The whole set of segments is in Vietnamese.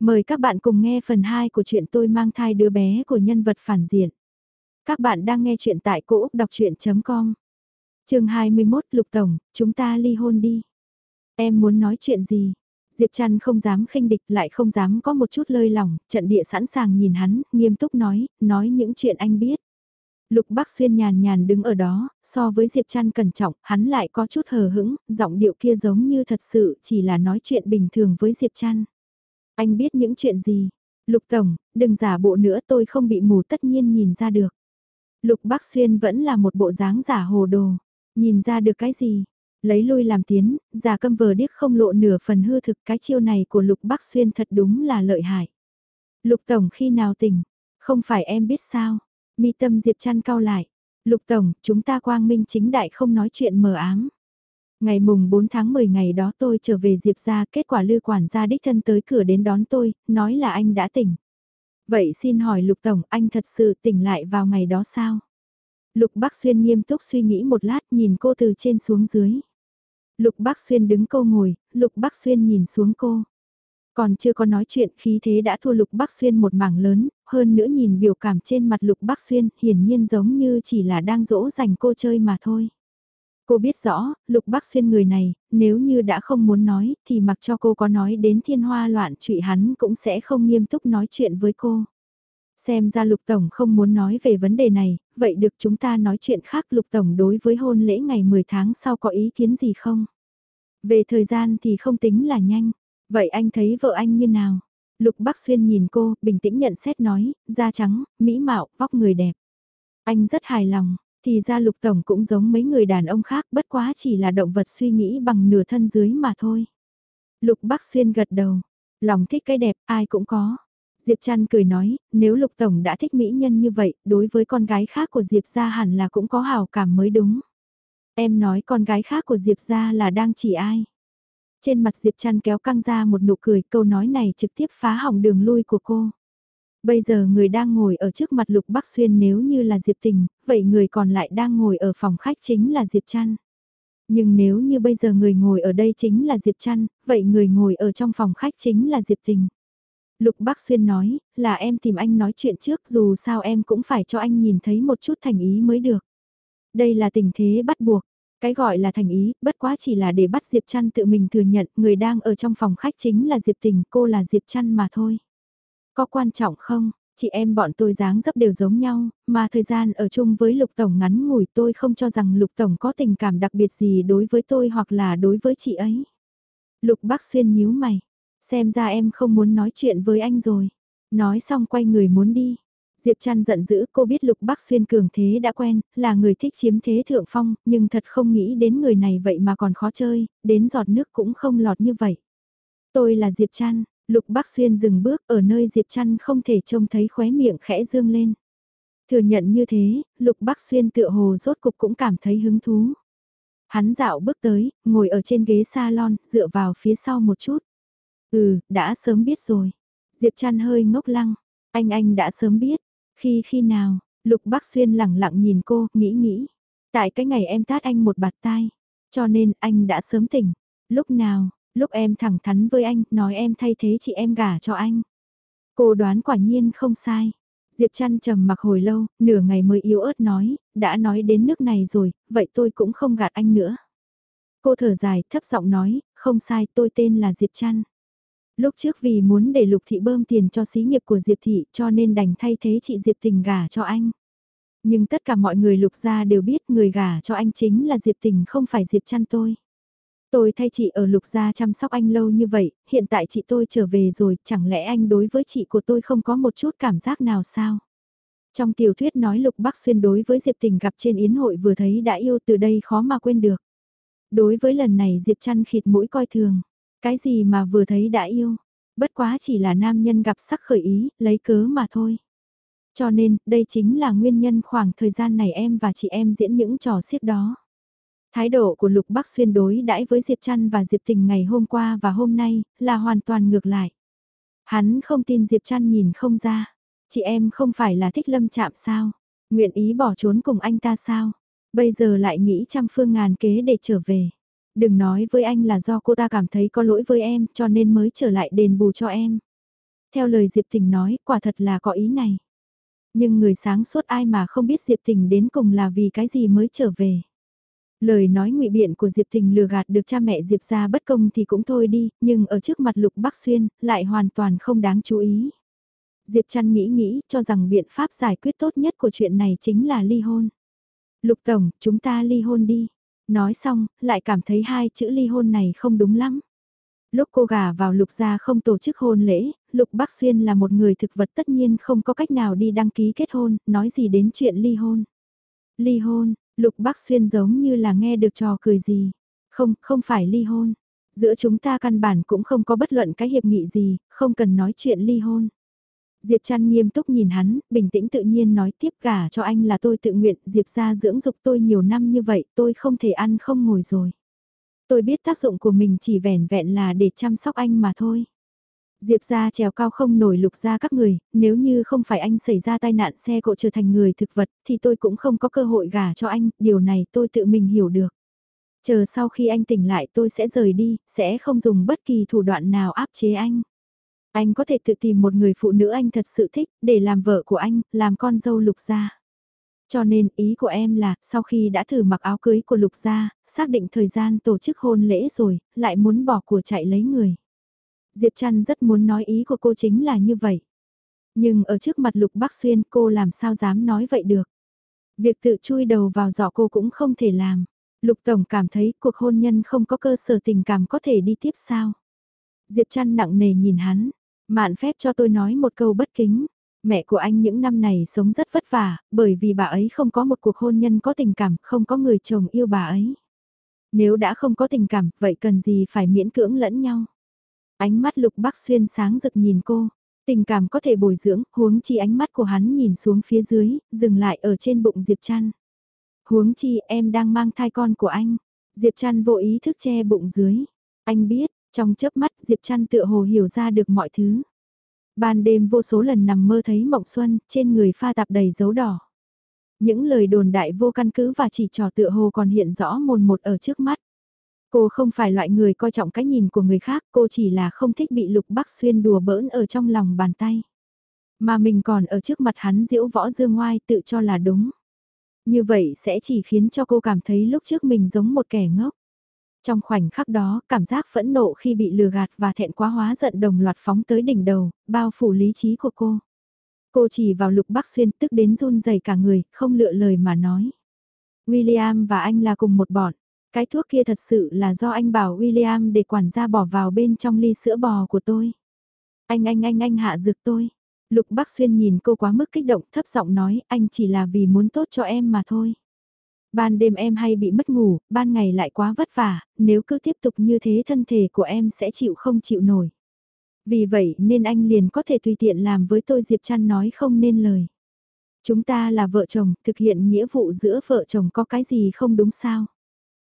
Mời các bạn cùng nghe phần 2 của chuyện tôi mang thai đứa bé của nhân vật phản diện. Các bạn đang nghe chuyện tại cỗ đọc chuyện.com Trường 21 Lục Tổng, chúng ta ly hôn đi. Em muốn nói chuyện gì? Diệp Trăn không dám khinh địch lại không dám có một chút lơi lỏng, trận địa sẵn sàng nhìn hắn, nghiêm túc nói, nói những chuyện anh biết. Lục Bắc Xuyên nhàn nhàn đứng ở đó, so với Diệp Trăn cẩn trọng, hắn lại có chút hờ hững, giọng điệu kia giống như thật sự chỉ là nói chuyện bình thường với Diệp Trăn. Anh biết những chuyện gì? Lục Tổng, đừng giả bộ nữa tôi không bị mù tất nhiên nhìn ra được. Lục Bắc Xuyên vẫn là một bộ dáng giả hồ đồ. Nhìn ra được cái gì? Lấy lui làm tiến, giả câm vờ điếc không lộ nửa phần hư thực cái chiêu này của Lục Bắc Xuyên thật đúng là lợi hại. Lục Tổng khi nào tỉnh? Không phải em biết sao? Mi tâm Diệp chăn cao lại. Lục Tổng, chúng ta quang minh chính đại không nói chuyện mờ ám. Ngày mùng 4 tháng 10 ngày đó tôi trở về Diệp ra, kết quả lư quản gia đích thân tới cửa đến đón tôi, nói là anh đã tỉnh. Vậy xin hỏi Lục Tổng, anh thật sự tỉnh lại vào ngày đó sao? Lục Bắc Xuyên nghiêm túc suy nghĩ một lát nhìn cô từ trên xuống dưới. Lục Bắc Xuyên đứng câu ngồi, Lục Bắc Xuyên nhìn xuống cô. Còn chưa có nói chuyện khí thế đã thua Lục Bắc Xuyên một mảng lớn, hơn nữa nhìn biểu cảm trên mặt Lục Bắc Xuyên hiển nhiên giống như chỉ là đang dỗ dành cô chơi mà thôi. Cô biết rõ, Lục Bắc Xuyên người này, nếu như đã không muốn nói, thì mặc cho cô có nói đến thiên hoa loạn trụy hắn cũng sẽ không nghiêm túc nói chuyện với cô. Xem ra Lục Tổng không muốn nói về vấn đề này, vậy được chúng ta nói chuyện khác Lục Tổng đối với hôn lễ ngày 10 tháng sau có ý kiến gì không? Về thời gian thì không tính là nhanh. Vậy anh thấy vợ anh như nào? Lục Bắc Xuyên nhìn cô, bình tĩnh nhận xét nói, da trắng, mỹ mạo, vóc người đẹp. Anh rất hài lòng, thì ra lục tổng cũng giống mấy người đàn ông khác bất quá chỉ là động vật suy nghĩ bằng nửa thân dưới mà thôi. Lục Bắc Xuyên gật đầu, lòng thích cái đẹp ai cũng có. Diệp Trăn cười nói, nếu Lục Tổng đã thích mỹ nhân như vậy, đối với con gái khác của Diệp gia hẳn là cũng có hào cảm mới đúng. Em nói con gái khác của Diệp gia là đang chỉ ai? Trên mặt Diệp Trăn kéo căng ra một nụ cười, câu nói này trực tiếp phá hỏng đường lui của cô. Bây giờ người đang ngồi ở trước mặt Lục Bắc Xuyên nếu như là Diệp Tình, vậy người còn lại đang ngồi ở phòng khách chính là Diệp Trăn. Nhưng nếu như bây giờ người ngồi ở đây chính là Diệp Trăn, vậy người ngồi ở trong phòng khách chính là Diệp Tình. Lục Bắc Xuyên nói, là em tìm anh nói chuyện trước dù sao em cũng phải cho anh nhìn thấy một chút thành ý mới được. Đây là tình thế bắt buộc, cái gọi là thành ý, bất quá chỉ là để bắt Diệp Trăn tự mình thừa nhận người đang ở trong phòng khách chính là Diệp Tình, cô là Diệp Trăn mà thôi. Có quan trọng không? Chị em bọn tôi dáng dấp đều giống nhau, mà thời gian ở chung với Lục Tổng ngắn ngủi tôi không cho rằng Lục Tổng có tình cảm đặc biệt gì đối với tôi hoặc là đối với chị ấy. Lục Bác Xuyên nhíu mày, xem ra em không muốn nói chuyện với anh rồi. Nói xong quay người muốn đi. Diệp Trăn giận dữ cô biết Lục Bắc Xuyên cường thế đã quen, là người thích chiếm thế thượng phong, nhưng thật không nghĩ đến người này vậy mà còn khó chơi, đến giọt nước cũng không lọt như vậy. Tôi là Diệp Trăn, Lục Bắc Xuyên dừng bước ở nơi Diệp Trăn không thể trông thấy khóe miệng khẽ dương lên. Thừa nhận như thế, Lục Bắc Xuyên tựa hồ rốt cục cũng cảm thấy hứng thú. Hắn dạo bước tới, ngồi ở trên ghế salon, dựa vào phía sau một chút. Ừ, đã sớm biết rồi. Diệp Trăn hơi ngốc lăng. Anh anh đã sớm biết. Khi khi nào, Lục Bắc Xuyên lẳng lặng nhìn cô, nghĩ nghĩ. Tại cái ngày em tát anh một bạt tai. Cho nên anh đã sớm tỉnh. Lúc nào, Lúc em thẳng thắn với anh, nói em thay thế chị em gả cho anh. Cô đoán quả nhiên không sai. Diệp chăn trầm mặc hồi lâu, nửa ngày mới yếu ớt nói, đã nói đến nước này rồi, vậy tôi cũng không gạt anh nữa. Cô thở dài, thấp giọng nói, không sai, tôi tên là Diệp chăn. Lúc trước vì muốn để Lục Thị bơm tiền cho xí nghiệp của Diệp Thị cho nên đành thay thế chị Diệp Tình gả cho anh. Nhưng tất cả mọi người Lục gia đều biết người gả cho anh chính là Diệp Tình không phải Diệp chăn tôi. Tôi thay chị ở lục gia chăm sóc anh lâu như vậy, hiện tại chị tôi trở về rồi, chẳng lẽ anh đối với chị của tôi không có một chút cảm giác nào sao? Trong tiểu thuyết nói Lục Bắc Xuyên đối với Diệp Tình gặp trên yến hội vừa thấy đã yêu từ đây khó mà quên được. Đối với lần này Diệp chăn khịt mũi coi thường. Cái gì mà vừa thấy đã yêu. Bất quá chỉ là nam nhân gặp sắc khởi ý, lấy cớ mà thôi. Cho nên, đây chính là nguyên nhân khoảng thời gian này em và chị em diễn những trò xiếc đó. Thái độ của Lục Bắc Xuyên đối đãi với Diệp Trăn và Diệp Tình ngày hôm qua và hôm nay là hoàn toàn ngược lại. Hắn không tin Diệp Trăn nhìn không ra. Chị em không phải là thích lâm chạm sao? Nguyện ý bỏ trốn cùng anh ta sao? Bây giờ lại nghĩ trăm phương ngàn kế để trở về. Đừng nói với anh là do cô ta cảm thấy có lỗi với em cho nên mới trở lại đền bù cho em. Theo lời Diệp Tình nói, quả thật là có ý này. Nhưng người sáng suốt ai mà không biết Diệp Tình đến cùng là vì cái gì mới trở về. Lời nói ngụy biện của Diệp Tình lừa gạt được cha mẹ Diệp ra bất công thì cũng thôi đi, nhưng ở trước mặt Lục Bắc Xuyên, lại hoàn toàn không đáng chú ý. Diệp Trăn nghĩ nghĩ, cho rằng biện pháp giải quyết tốt nhất của chuyện này chính là ly hôn. Lục Tổng, chúng ta ly hôn đi. Nói xong, lại cảm thấy hai chữ ly hôn này không đúng lắm. Lúc cô gả vào Lục gia không tổ chức hôn lễ, Lục Bắc Xuyên là một người thực vật tất nhiên không có cách nào đi đăng ký kết hôn, nói gì đến chuyện ly hôn. Ly hôn, Lục Bắc Xuyên giống như là nghe được trò cười gì. Không, không phải ly hôn. Giữa chúng ta căn bản cũng không có bất luận cái hiệp nghị gì, không cần nói chuyện ly hôn. Diệp Trăn nghiêm túc nhìn hắn, bình tĩnh tự nhiên nói tiếp cả cho anh là tôi tự nguyện, Diệp ra dưỡng dục tôi nhiều năm như vậy, tôi không thể ăn không ngồi rồi. Tôi biết tác dụng của mình chỉ vẻn vẹn là để chăm sóc anh mà thôi. Diệp ra trèo cao không nổi lục ra các người, nếu như không phải anh xảy ra tai nạn xe cộ trở thành người thực vật thì tôi cũng không có cơ hội gả cho anh, điều này tôi tự mình hiểu được. Chờ sau khi anh tỉnh lại tôi sẽ rời đi, sẽ không dùng bất kỳ thủ đoạn nào áp chế anh. Anh có thể tự tìm một người phụ nữ anh thật sự thích, để làm vợ của anh, làm con dâu lục gia. Cho nên ý của em là, sau khi đã thử mặc áo cưới của lục gia, xác định thời gian tổ chức hôn lễ rồi, lại muốn bỏ của chạy lấy người. Diệp Trăn rất muốn nói ý của cô chính là như vậy. Nhưng ở trước mặt Lục Bắc Xuyên cô làm sao dám nói vậy được. Việc tự chui đầu vào giỏ cô cũng không thể làm. Lục Tổng cảm thấy cuộc hôn nhân không có cơ sở tình cảm có thể đi tiếp sao. Diệp Trăn nặng nề nhìn hắn, Mạn phép cho tôi nói một câu bất kính. Mẹ của anh những năm này sống rất vất vả, bởi vì bà ấy không có một cuộc hôn nhân có tình cảm, không có người chồng yêu bà ấy. Nếu đã không có tình cảm, vậy cần gì phải miễn cưỡng lẫn nhau? Ánh mắt lục bắc xuyên sáng rực nhìn cô. Tình cảm có thể bồi dưỡng, huống chi ánh mắt của hắn nhìn xuống phía dưới, dừng lại ở trên bụng Diệp Trăn. Huống chi em đang mang thai con của anh. Diệp Trăn vô ý thức che bụng dưới. Anh biết, trong chớp mắt Diệp Trăn tựa hồ hiểu ra được mọi thứ. Ban đêm vô số lần nằm mơ thấy mộng xuân, trên người pha tạp đầy dấu đỏ. Những lời đồn đại vô căn cứ và chỉ trò tựa hồ còn hiện rõ mồn một ở trước mắt. Cô không phải loại người coi trọng cái nhìn của người khác, cô chỉ là không thích bị lục bắc xuyên đùa bỡn ở trong lòng bàn tay. Mà mình còn ở trước mặt hắn diễu võ dương ngoai tự cho là đúng. Như vậy sẽ chỉ khiến cho cô cảm thấy lúc trước mình giống một kẻ ngốc. Trong khoảnh khắc đó, cảm giác phẫn nộ khi bị lừa gạt và thẹn quá hóa giận đồng loạt phóng tới đỉnh đầu, bao phủ lý trí của cô. Cô chỉ vào lục bắc xuyên tức đến run rẩy cả người, không lựa lời mà nói. William và anh là cùng một bọn. Cái thuốc kia thật sự là do anh bảo William để quản gia bỏ vào bên trong ly sữa bò của tôi. Anh anh anh anh hạ dược tôi. Lục Bắc Xuyên nhìn cô quá mức kích động thấp giọng nói anh chỉ là vì muốn tốt cho em mà thôi. Ban đêm em hay bị mất ngủ, ban ngày lại quá vất vả, nếu cứ tiếp tục như thế thân thể của em sẽ chịu không chịu nổi. Vì vậy nên anh liền có thể tùy tiện làm với tôi Diệp Trăn nói không nên lời. Chúng ta là vợ chồng, thực hiện nghĩa vụ giữa vợ chồng có cái gì không đúng sao?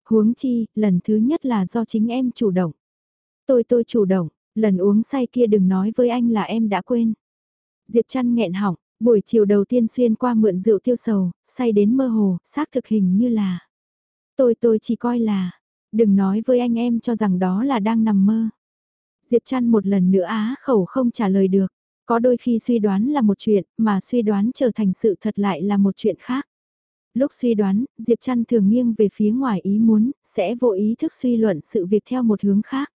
Huống chi, lần thứ nhất là do chính em chủ động. Tôi tôi chủ động, lần uống say kia đừng nói với anh là em đã quên. Diệp chăn nghẹn họng, Buổi chiều đầu tiên xuyên qua mượn rượu tiêu sầu, say đến mơ hồ, xác thực hình như là. Tôi tôi chỉ coi là, đừng nói với anh em cho rằng đó là đang nằm mơ. Diệp chăn một lần nữa á khẩu không trả lời được. Có đôi khi suy đoán là một chuyện, mà suy đoán trở thành sự thật lại là một chuyện khác. Lúc suy đoán, Diệp Trăn thường nghiêng về phía ngoài ý muốn, sẽ vô ý thức suy luận sự việc theo một hướng khác.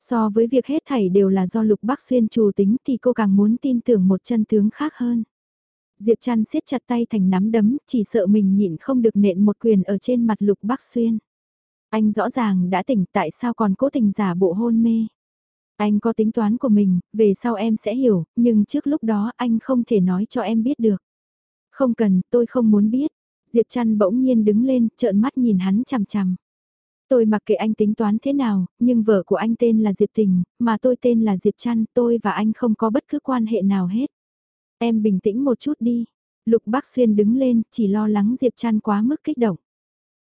So với việc hết thảy đều là do Lục Bắc Xuyên chủ tính thì cô càng muốn tin tưởng một chân tướng khác hơn. Diệp Trăn siết chặt tay thành nắm đấm, chỉ sợ mình nhịn không được nện một quyền ở trên mặt Lục Bắc Xuyên. Anh rõ ràng đã tỉnh tại sao còn cố tình giả bộ hôn mê. Anh có tính toán của mình, về sau em sẽ hiểu, nhưng trước lúc đó anh không thể nói cho em biết được. Không cần, tôi không muốn biết. Diệp Trăn bỗng nhiên đứng lên, trợn mắt nhìn hắn chằm chằm. Tôi mặc kệ anh tính toán thế nào, nhưng vợ của anh tên là Diệp Tình, mà tôi tên là Diệp Trăn, tôi và anh không có bất cứ quan hệ nào hết. Em bình tĩnh một chút đi. Lục Bắc Xuyên đứng lên, chỉ lo lắng Diệp Trăn quá mức kích động.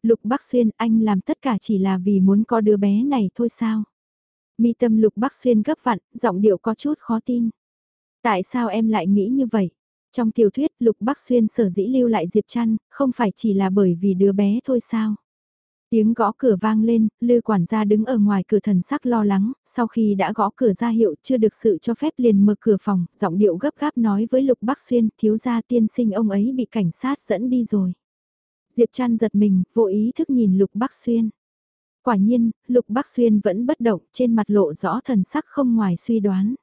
Lục Bắc Xuyên, anh làm tất cả chỉ là vì muốn có đứa bé này thôi sao? Mi tâm Lục Bắc Xuyên gấp vặn, giọng điệu có chút khó tin. Tại sao em lại nghĩ như vậy? Trong tiểu thuyết Lục Bắc Xuyên sở dĩ lưu lại Diệp Trăn, không phải chỉ là bởi vì đứa bé thôi sao? Tiếng gõ cửa vang lên, lư quản gia đứng ở ngoài cửa thần sắc lo lắng, sau khi đã gõ cửa ra hiệu chưa được sự cho phép liền mở cửa phòng, giọng điệu gấp gáp nói với Lục Bắc Xuyên, thiếu gia tiên sinh ông ấy bị cảnh sát dẫn đi rồi. Diệp Trăn giật mình, vô ý thức nhìn Lục Bắc Xuyên. Quả nhiên, Lục Bắc Xuyên vẫn bất động, trên mặt lộ rõ thần sắc không ngoài suy đoán.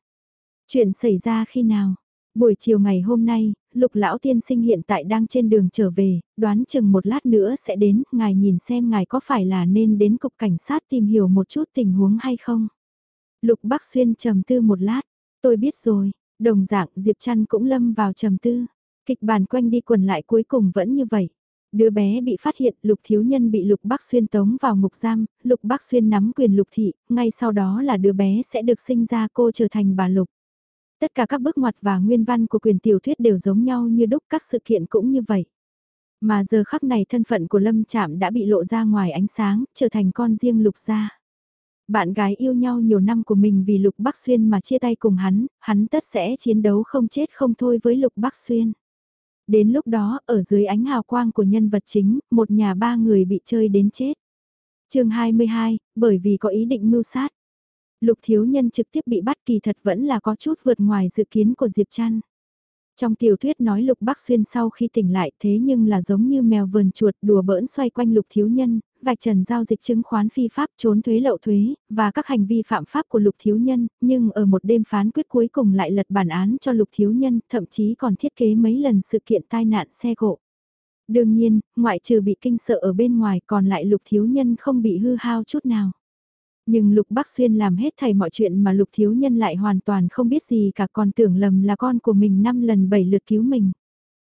Chuyện xảy ra khi nào? Buổi chiều ngày hôm nay, lục lão tiên sinh hiện tại đang trên đường trở về, đoán chừng một lát nữa sẽ đến, ngài nhìn xem ngài có phải là nên đến cục cảnh sát tìm hiểu một chút tình huống hay không. Lục Bắc Xuyên trầm tư một lát, tôi biết rồi, đồng dạng Diệp Trăn cũng lâm vào trầm tư, kịch bản quanh đi quần lại cuối cùng vẫn như vậy. Đứa bé bị phát hiện Lục Thiếu Nhân bị Lục Bắc Xuyên tống vào ngục giam, Lục Bắc Xuyên nắm quyền Lục Thị, ngay sau đó là đứa bé sẽ được sinh ra cô trở thành bà Lục. Tất cả các bước ngoặt và nguyên văn của quyền tiểu thuyết đều giống nhau như đúc các sự kiện cũng như vậy. Mà giờ khắc này thân phận của Lâm Trạm đã bị lộ ra ngoài ánh sáng, trở thành con riêng Lục gia. Bạn gái yêu nhau nhiều năm của mình vì Lục Bắc Xuyên mà chia tay cùng hắn, hắn tất sẽ chiến đấu không chết không thôi với Lục Bắc Xuyên. Đến lúc đó, ở dưới ánh hào quang của nhân vật chính, một nhà ba người bị chơi đến chết. chương 22, bởi vì có ý định mưu sát. Lục thiếu nhân trực tiếp bị bắt kỳ thật vẫn là có chút vượt ngoài dự kiến của Diệp Trăn. Trong tiểu thuyết nói Lục Bắc Xuyên sau khi tỉnh lại thế nhưng là giống như mèo vườn chuột đùa bỡn xoay quanh Lục Thiếu Nhân, vạch trần giao dịch chứng khoán phi pháp trốn thuế lậu thuế, và các hành vi phạm pháp của Lục Thiếu Nhân, nhưng ở một đêm phán quyết cuối cùng lại lật bản án cho Lục Thiếu Nhân, thậm chí còn thiết kế mấy lần sự kiện tai nạn xe cộ. Đương nhiên, ngoại trừ bị kinh sợ ở bên ngoài còn lại Lục Thiếu Nhân không bị hư hao chút nào. Nhưng Lục Bắc Xuyên làm hết thầy mọi chuyện mà Lục Thiếu Nhân lại hoàn toàn không biết gì cả còn tưởng lầm là con của mình năm lần bảy lượt cứu mình.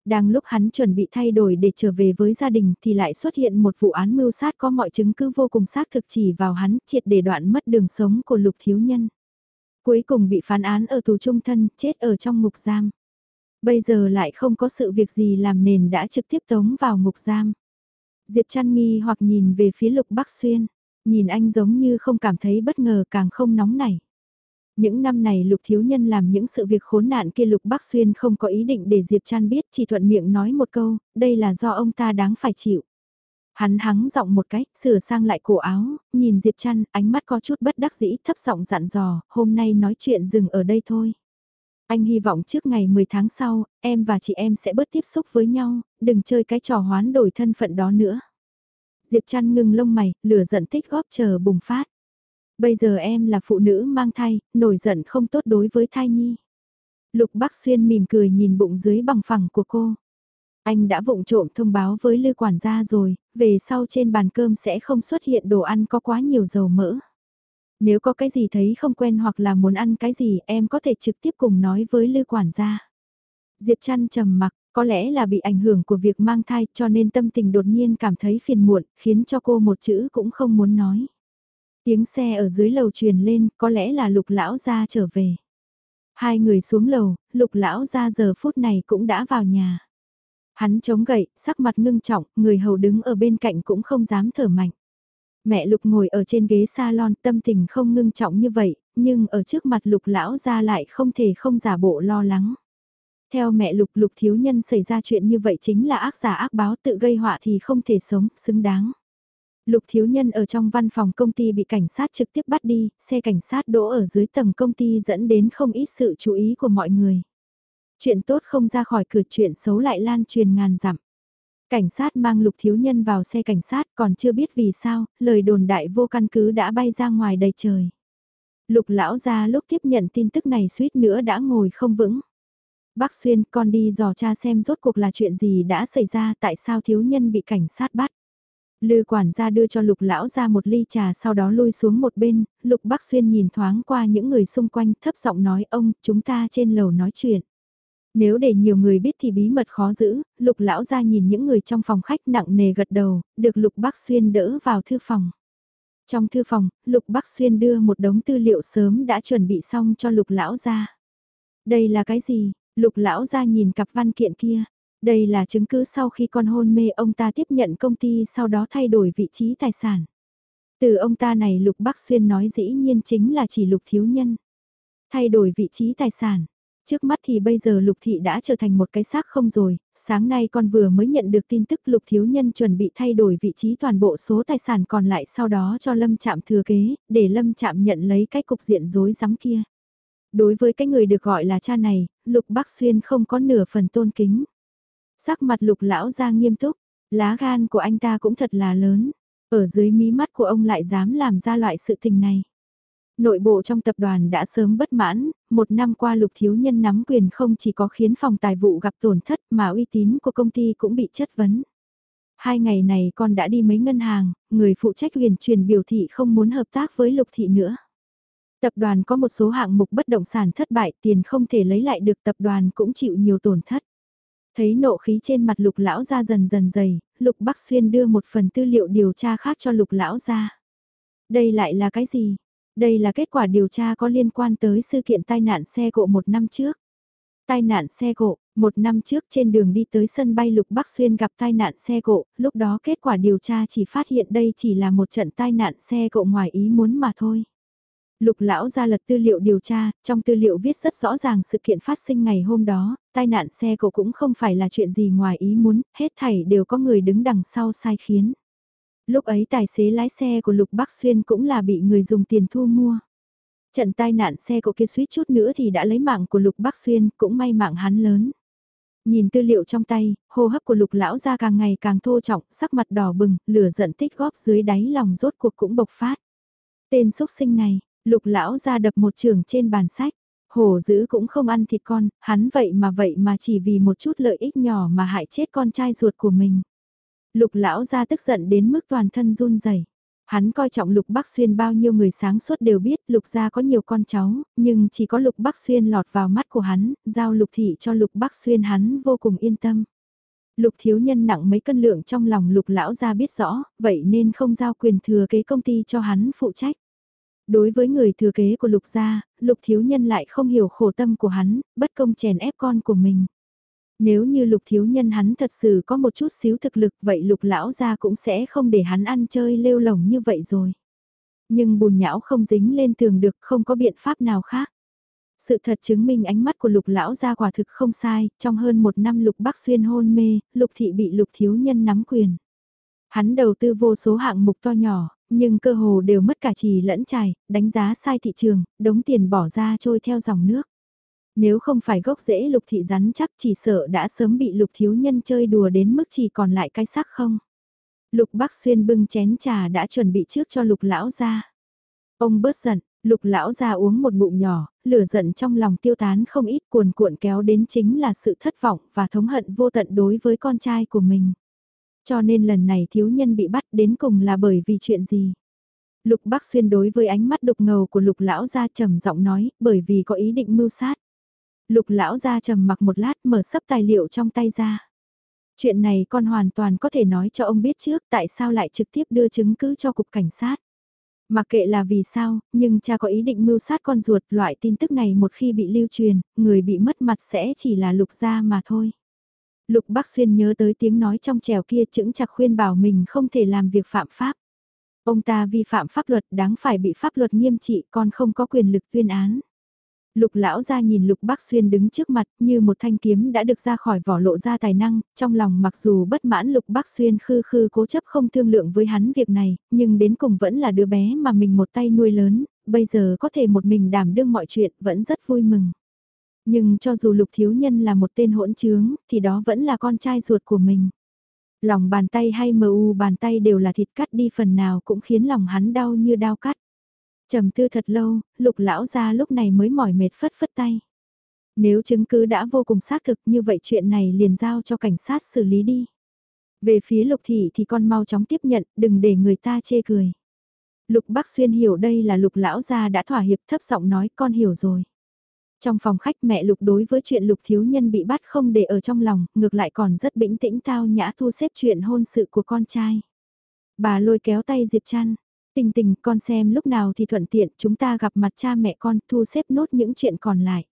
Đang lúc hắn chuẩn bị thay đổi để trở về với gia đình thì lại xuất hiện một vụ án mưu sát có mọi chứng cứ vô cùng xác thực chỉ vào hắn triệt để đoạn mất đường sống của Lục Thiếu Nhân. Cuối cùng bị phán án ở tù trung thân, chết ở trong ngục giam. Bây giờ lại không có sự việc gì làm nền đã trực tiếp tống vào ngục giam. Diệp Trăn nghi hoặc nhìn về phía Lục Bắc Xuyên nhìn anh giống như không cảm thấy bất ngờ càng không nóng nảy. Những năm này Lục Thiếu Nhân làm những sự việc khốn nạn kia Lục Bắc Xuyên không có ý định để Diệp Trăn biết chỉ thuận miệng nói một câu, đây là do ông ta đáng phải chịu. Hắn hắng giọng một cách, sửa sang lại cổ áo, nhìn Diệp Trăn, ánh mắt có chút bất đắc dĩ, thấp giọng dặn dò, hôm nay nói chuyện dừng ở đây thôi. Anh hy vọng trước ngày 10 tháng sau, em và chị em sẽ bớt tiếp xúc với nhau, đừng chơi cái trò hoán đổi thân phận đó nữa. Diệp Trăn ngừng lông mày, lửa giận tích góp chờ bùng phát. Bây giờ em là phụ nữ mang thai, nổi giận không tốt đối với thai nhi. Lục Bắc Xuyên mỉm cười nhìn bụng dưới bằng phẳng của cô. Anh đã vụng trộm thông báo với lư quản gia rồi, về sau trên bàn cơm sẽ không xuất hiện đồ ăn có quá nhiều dầu mỡ. Nếu có cái gì thấy không quen hoặc là muốn ăn cái gì em có thể trực tiếp cùng nói với lư quản gia. Diệp Trăn trầm mặc, có lẽ là bị ảnh hưởng của việc mang thai cho nên tâm tình đột nhiên cảm thấy phiền muộn, khiến cho cô một chữ cũng không muốn nói. Tiếng xe ở dưới lầu truyền lên, có lẽ là lục lão ra trở về. Hai người xuống lầu, lục lão ra giờ phút này cũng đã vào nhà. Hắn chống gậy, sắc mặt ngưng trọng, người hầu đứng ở bên cạnh cũng không dám thở mạnh. Mẹ lục ngồi ở trên ghế salon tâm tình không ngưng trọng như vậy, nhưng ở trước mặt lục lão ra lại không thể không giả bộ lo lắng. Theo mẹ lục lục thiếu nhân xảy ra chuyện như vậy chính là ác giả ác báo tự gây họa thì không thể sống, xứng đáng. Lục thiếu nhân ở trong văn phòng công ty bị cảnh sát trực tiếp bắt đi, xe cảnh sát đỗ ở dưới tầng công ty dẫn đến không ít sự chú ý của mọi người. Chuyện tốt không ra khỏi cửa chuyện xấu lại lan truyền ngàn dặm. Cảnh sát mang lục thiếu nhân vào xe cảnh sát còn chưa biết vì sao, lời đồn đại vô căn cứ đã bay ra ngoài đầy trời. Lục lão ra lúc tiếp nhận tin tức này suýt nữa đã ngồi không vững. Bác Xuyên con đi dò cha xem rốt cuộc là chuyện gì đã xảy ra tại sao thiếu nhân bị cảnh sát bắt. Lư quản gia đưa cho lục lão ra một ly trà sau đó lui xuống một bên, lục bác xuyên nhìn thoáng qua những người xung quanh thấp giọng nói ông, chúng ta trên lầu nói chuyện. Nếu để nhiều người biết thì bí mật khó giữ, lục lão ra nhìn những người trong phòng khách nặng nề gật đầu, được lục bác xuyên đỡ vào thư phòng. Trong thư phòng, lục bác xuyên đưa một đống tư liệu sớm đã chuẩn bị xong cho lục lão ra. Đây là cái gì? Lục lão ra nhìn cặp văn kiện kia. Đây là chứng cứ sau khi con hôn mê ông ta tiếp nhận công ty sau đó thay đổi vị trí tài sản. Từ ông ta này Lục Bắc Xuyên nói dĩ nhiên chính là chỉ Lục Thiếu Nhân. Thay đổi vị trí tài sản. Trước mắt thì bây giờ Lục Thị đã trở thành một cái xác không rồi, sáng nay con vừa mới nhận được tin tức lục thiếu nhân chuẩn bị thay đổi vị trí toàn bộ số tài sản còn lại sau đó cho lâm Trạm thừa kế, để lâm Trạm nhận lấy cái cục diện rối rắm kia. Đối với cái người được gọi là cha này, lục bác xuyên không có nửa phần tôn kính. Sắc mặt lục lão ra nghiêm túc, lá gan của anh ta cũng thật là lớn, ở dưới mí mắt của ông lại dám làm ra loại sự tình này. Nội bộ trong tập đoàn đã sớm bất mãn, một năm qua lục thiếu nhân nắm quyền không chỉ có khiến phòng tài vụ gặp tổn thất mà uy tín của công ty cũng bị chất vấn. Hai ngày này con đã đi mấy ngân hàng, người phụ trách huyền truyền biểu thị không muốn hợp tác với lục thị nữa. Tập đoàn có một số hạng mục bất động sản thất bại tiền không thể lấy lại được tập đoàn cũng chịu nhiều tổn thất. Thấy nộ khí trên mặt lục lão ra dần dần dày, lục bắc xuyên đưa một phần tư liệu điều tra khác cho lục lão ra. Đây lại là cái gì? Đây là kết quả điều tra có liên quan tới sự kiện tai nạn xe cộ một năm trước. Tai nạn xe cộ, một năm trước trên đường đi tới sân bay Lục Bắc Xuyên gặp tai nạn xe cộ, lúc đó kết quả điều tra chỉ phát hiện đây chỉ là một trận tai nạn xe cộ ngoài ý muốn mà thôi. Lục lão ra lật tư liệu điều tra, trong tư liệu viết rất rõ ràng sự kiện phát sinh ngày hôm đó, tai nạn xe cổ cũng không phải là chuyện gì ngoài ý muốn, hết thảy đều có người đứng đằng sau sai khiến. Lúc ấy tài xế lái xe của Lục Bắc Xuyên cũng là bị người dùng tiền thu mua. Trận tai nạn xe của kia suýt chút nữa thì đã lấy mạng của Lục Bắc Xuyên, cũng may mạng hắn lớn. Nhìn tư liệu trong tay, hô hấp của lục lão ra càng ngày càng thô trọng, sắc mặt đỏ bừng, lửa giận tích góp dưới đáy lòng rốt cuộc cũng bộc phát. Tên xúc sinh này, lục lão ra đập một trường trên bàn sách, hổ dữ cũng không ăn thịt con, hắn vậy mà vậy mà chỉ vì một chút lợi ích nhỏ mà hại chết con trai ruột của mình. Lục lão ra tức giận đến mức toàn thân run rẩy. Hắn coi trọng Lục Bắc Xuyên bao nhiêu người sáng suốt đều biết Lục gia có nhiều con cháu, nhưng chỉ có Lục Bắc Xuyên lọt vào mắt của hắn, giao Lục Thị cho Lục Bắc Xuyên hắn vô cùng yên tâm. Lục thiếu nhân nặng mấy cân lượng trong lòng Lục lão gia biết rõ, vậy nên không giao quyền thừa kế công ty cho hắn phụ trách. Đối với người thừa kế của Lục gia, Lục thiếu nhân lại không hiểu khổ tâm của hắn, bất công chèn ép con của mình. Nếu như lục thiếu nhân hắn thật sự có một chút xíu thực lực vậy lục lão gia cũng sẽ không để hắn ăn chơi lêu lồng như vậy rồi. Nhưng bùn nhão không dính lên tường được không có biện pháp nào khác. Sự thật chứng minh ánh mắt của lục lão gia quả thực không sai, trong hơn một năm lục bắc xuyên hôn mê, lục thị bị lục thiếu nhân nắm quyền. Hắn đầu tư vô số hạng mục to nhỏ, nhưng cơ hồ đều mất cả trì lẫn trải, đánh giá sai thị trường, đống tiền bỏ ra trôi theo dòng nước. Nếu không phải gốc rễ lục thị rắn chắc chỉ sợ đã sớm bị lục thiếu nhân chơi đùa đến mức chỉ còn lại cái xác không. Lục bác xuyên bưng chén trà đã chuẩn bị trước cho lục lão ra. Ông bớt giận, lục lão ra uống một bụng nhỏ, lửa giận trong lòng tiêu tán không ít cuồn cuộn kéo đến chính là sự thất vọng và thống hận vô tận đối với con trai của mình. Cho nên lần này thiếu nhân bị bắt đến cùng là bởi vì chuyện gì? Lục Bắc Xuyên đối với ánh mắt đục ngầu của Lục lão gia trầm giọng nói, bởi vì có ý định mưu sát. Lục lão gia trầm mặc một lát mở sấp tài liệu trong tay ra. Chuyện này con hoàn toàn có thể nói cho ông biết trước tại sao lại trực tiếp đưa chứng cứ cho cục cảnh sát. Mặc kệ là vì sao, nhưng cha có ý định mưu sát con ruột, loại tin tức này một khi bị lưu truyền, người bị mất mặt sẽ chỉ là lục gia mà thôi. Lục Bắc Xuyên nhớ tới tiếng nói trong trèo kia chững chặt khuyên bảo mình không thể làm việc phạm pháp. Ông ta vi phạm pháp luật đáng phải bị pháp luật nghiêm trị còn không có quyền lực tuyên án. Lục lão ra nhìn Lục Bắc Xuyên đứng trước mặt như một thanh kiếm đã được ra khỏi vỏ lộ ra tài năng, trong lòng mặc dù bất mãn Lục Bắc Xuyên khư khư cố chấp không thương lượng với hắn việc này, nhưng đến cùng vẫn là đứa bé mà mình một tay nuôi lớn, bây giờ có thể một mình đảm đương mọi chuyện vẫn rất vui mừng. Nhưng cho dù Lục Thiếu Nhân là một tên hỗn trướng, thì đó vẫn là con trai ruột của mình. Lòng bàn tay hay mờ u bàn tay đều là thịt cắt đi phần nào cũng khiến lòng hắn đau như đau cắt trầm tư thật lâu, lục lão ra lúc này mới mỏi mệt phất phất tay. Nếu chứng cứ đã vô cùng xác thực như vậy chuyện này liền giao cho cảnh sát xử lý đi. Về phía lục thị thì con mau chóng tiếp nhận, đừng để người ta chê cười. Lục Bắc Xuyên hiểu đây là lục lão gia đã thỏa hiệp thấp giọng nói con hiểu rồi. Trong phòng khách mẹ lục đối với chuyện lục thiếu nhân bị bắt không để ở trong lòng, ngược lại còn rất bĩnh tĩnh tao nhã thu xếp chuyện hôn sự của con trai. Bà lôi kéo tay Diệp Trăn, Tình tình con xem lúc nào thì thuận tiện chúng ta gặp mặt cha mẹ con thu xếp nốt những chuyện còn lại.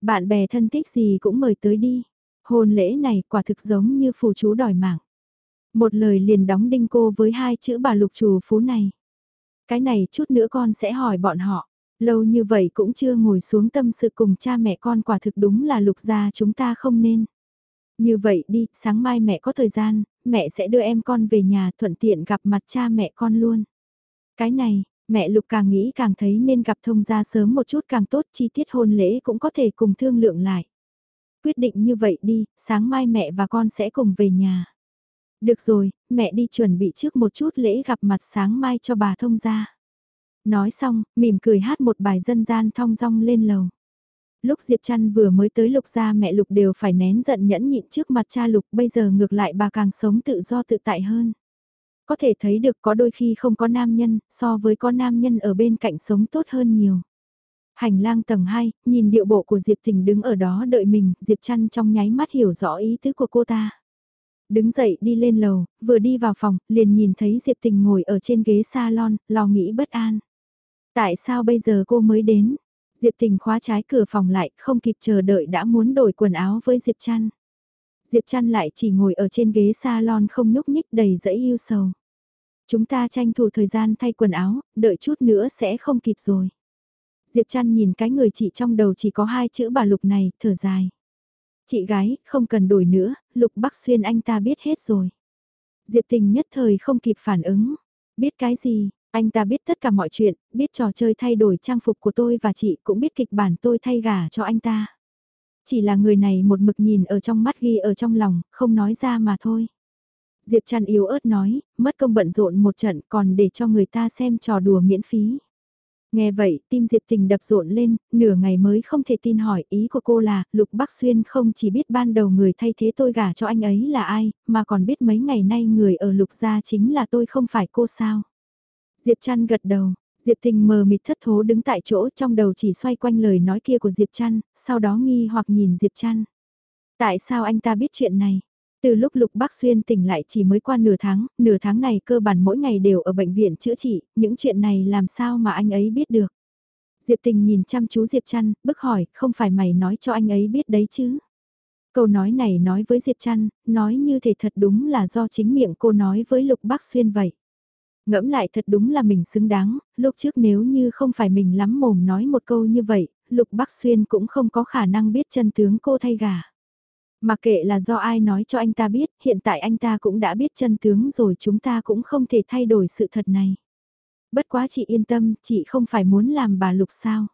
Bạn bè thân thích gì cũng mời tới đi. Hôn lễ này quả thực giống như phù chú đòi mạng. Một lời liền đóng đinh cô với hai chữ bà lục chủ phú này. Cái này chút nữa con sẽ hỏi bọn họ. Lâu như vậy cũng chưa ngồi xuống tâm sự cùng cha mẹ con quả thực đúng là lục gia chúng ta không nên. Như vậy đi, sáng mai mẹ có thời gian, mẹ sẽ đưa em con về nhà thuận tiện gặp mặt cha mẹ con luôn. Cái này, mẹ Lục càng nghĩ càng thấy nên gặp thông gia sớm một chút càng tốt chi tiết hôn lễ cũng có thể cùng thương lượng lại. Quyết định như vậy đi, sáng mai mẹ và con sẽ cùng về nhà. Được rồi, mẹ đi chuẩn bị trước một chút lễ gặp mặt sáng mai cho bà thông gia. Nói xong, mỉm cười hát một bài dân gian thong dong lên lầu. Lúc Diệp Trăn vừa mới tới Lục gia mẹ Lục đều phải nén giận nhẫn nhịn trước mặt cha Lục bây giờ ngược lại bà càng sống tự do tự tại hơn. Có thể thấy được có đôi khi không có nam nhân, so với có nam nhân ở bên cạnh sống tốt hơn nhiều. Hành lang tầng 2, nhìn điệu bộ của Diệp Thình đứng ở đó đợi mình, Diệp Trăn trong nháy mắt hiểu rõ ý tứ của cô ta. Đứng dậy đi lên lầu, vừa đi vào phòng, liền nhìn thấy Diệp Tình ngồi ở trên ghế salon, lo nghĩ bất an. Tại sao bây giờ cô mới đến? Diệp Tình khóa trái cửa phòng lại, không kịp chờ đợi đã muốn đổi quần áo với Diệp Trăn. Diệp Trăn lại chỉ ngồi ở trên ghế salon không nhúc nhích đầy dẫy yêu sầu. Chúng ta tranh thủ thời gian thay quần áo, đợi chút nữa sẽ không kịp rồi. Diệp Trăn nhìn cái người chị trong đầu chỉ có hai chữ bà Lục này, thở dài. Chị gái, không cần đổi nữa, Lục Bắc Xuyên anh ta biết hết rồi. Diệp Tình nhất thời không kịp phản ứng. Biết cái gì, anh ta biết tất cả mọi chuyện, biết trò chơi thay đổi trang phục của tôi và chị cũng biết kịch bản tôi thay gả cho anh ta. Chỉ là người này một mực nhìn ở trong mắt ghi ở trong lòng, không nói ra mà thôi. Diệp Trăn yếu ớt nói, mất công bận rộn một trận còn để cho người ta xem trò đùa miễn phí. Nghe vậy, tim Diệp Tình đập rộn lên, nửa ngày mới không thể tin hỏi ý của cô là, Lục Bắc Xuyên không chỉ biết ban đầu người thay thế tôi gả cho anh ấy là ai, mà còn biết mấy ngày nay người ở Lục gia chính là tôi không phải cô sao. Diệp Trăn gật đầu, Diệp Tình mờ mịt thất thố đứng tại chỗ trong đầu chỉ xoay quanh lời nói kia của Diệp Trăn, sau đó nghi hoặc nhìn Diệp Trăn. Tại sao anh ta biết chuyện này? Từ lúc Lục Bắc Xuyên tỉnh lại chỉ mới qua nửa tháng, nửa tháng này cơ bản mỗi ngày đều ở bệnh viện chữa trị, những chuyện này làm sao mà anh ấy biết được? Diệp Tình nhìn chăm chú Diệp Trăn, bức hỏi, không phải mày nói cho anh ấy biết đấy chứ? Câu nói này nói với Diệp Trăn, nói như thể thật đúng là do chính miệng cô nói với Lục Bắc Xuyên vậy. Ngẫm lại thật đúng là mình xứng đáng, lúc trước nếu như không phải mình lắm mồm nói một câu như vậy, Lục Bắc Xuyên cũng không có khả năng biết chân tướng cô thay gà. Mà kệ là do ai nói cho anh ta biết, hiện tại anh ta cũng đã biết chân tướng rồi chúng ta cũng không thể thay đổi sự thật này. Bất quá chị yên tâm, chị không phải muốn làm bà Lục sao.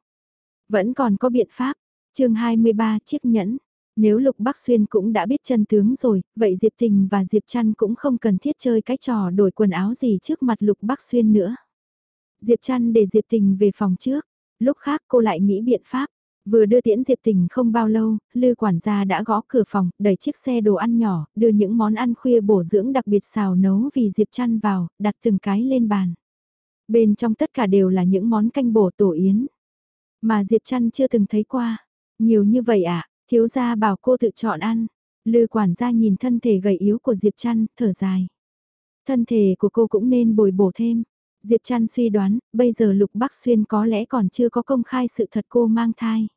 Vẫn còn có biện pháp. chương 23 chiếc nhẫn. Nếu Lục Bắc Xuyên cũng đã biết chân tướng rồi, vậy Diệp Tình và Diệp Trăn cũng không cần thiết chơi cái trò đổi quần áo gì trước mặt Lục Bắc Xuyên nữa. Diệp Trăn để Diệp Tình về phòng trước, lúc khác cô lại nghĩ biện pháp. Vừa đưa tiễn Diệp Tình không bao lâu, Lư quản gia đã gõ cửa phòng, đẩy chiếc xe đồ ăn nhỏ, đưa những món ăn khuya bổ dưỡng đặc biệt xào nấu vì Diệp Trăn vào, đặt từng cái lên bàn. Bên trong tất cả đều là những món canh bổ tổ yến. Mà Diệp Trăn chưa từng thấy qua. Nhiều như vậy ạ, à, thiếu gia bảo cô tự chọn ăn. Lư quản gia nhìn thân thể gầy yếu của Diệp Trăn, thở dài. Thân thể của cô cũng nên bồi bổ thêm. Diệp Trăn suy đoán, bây giờ Lục Bắc Xuyên có lẽ còn chưa có công khai sự thật cô mang thai.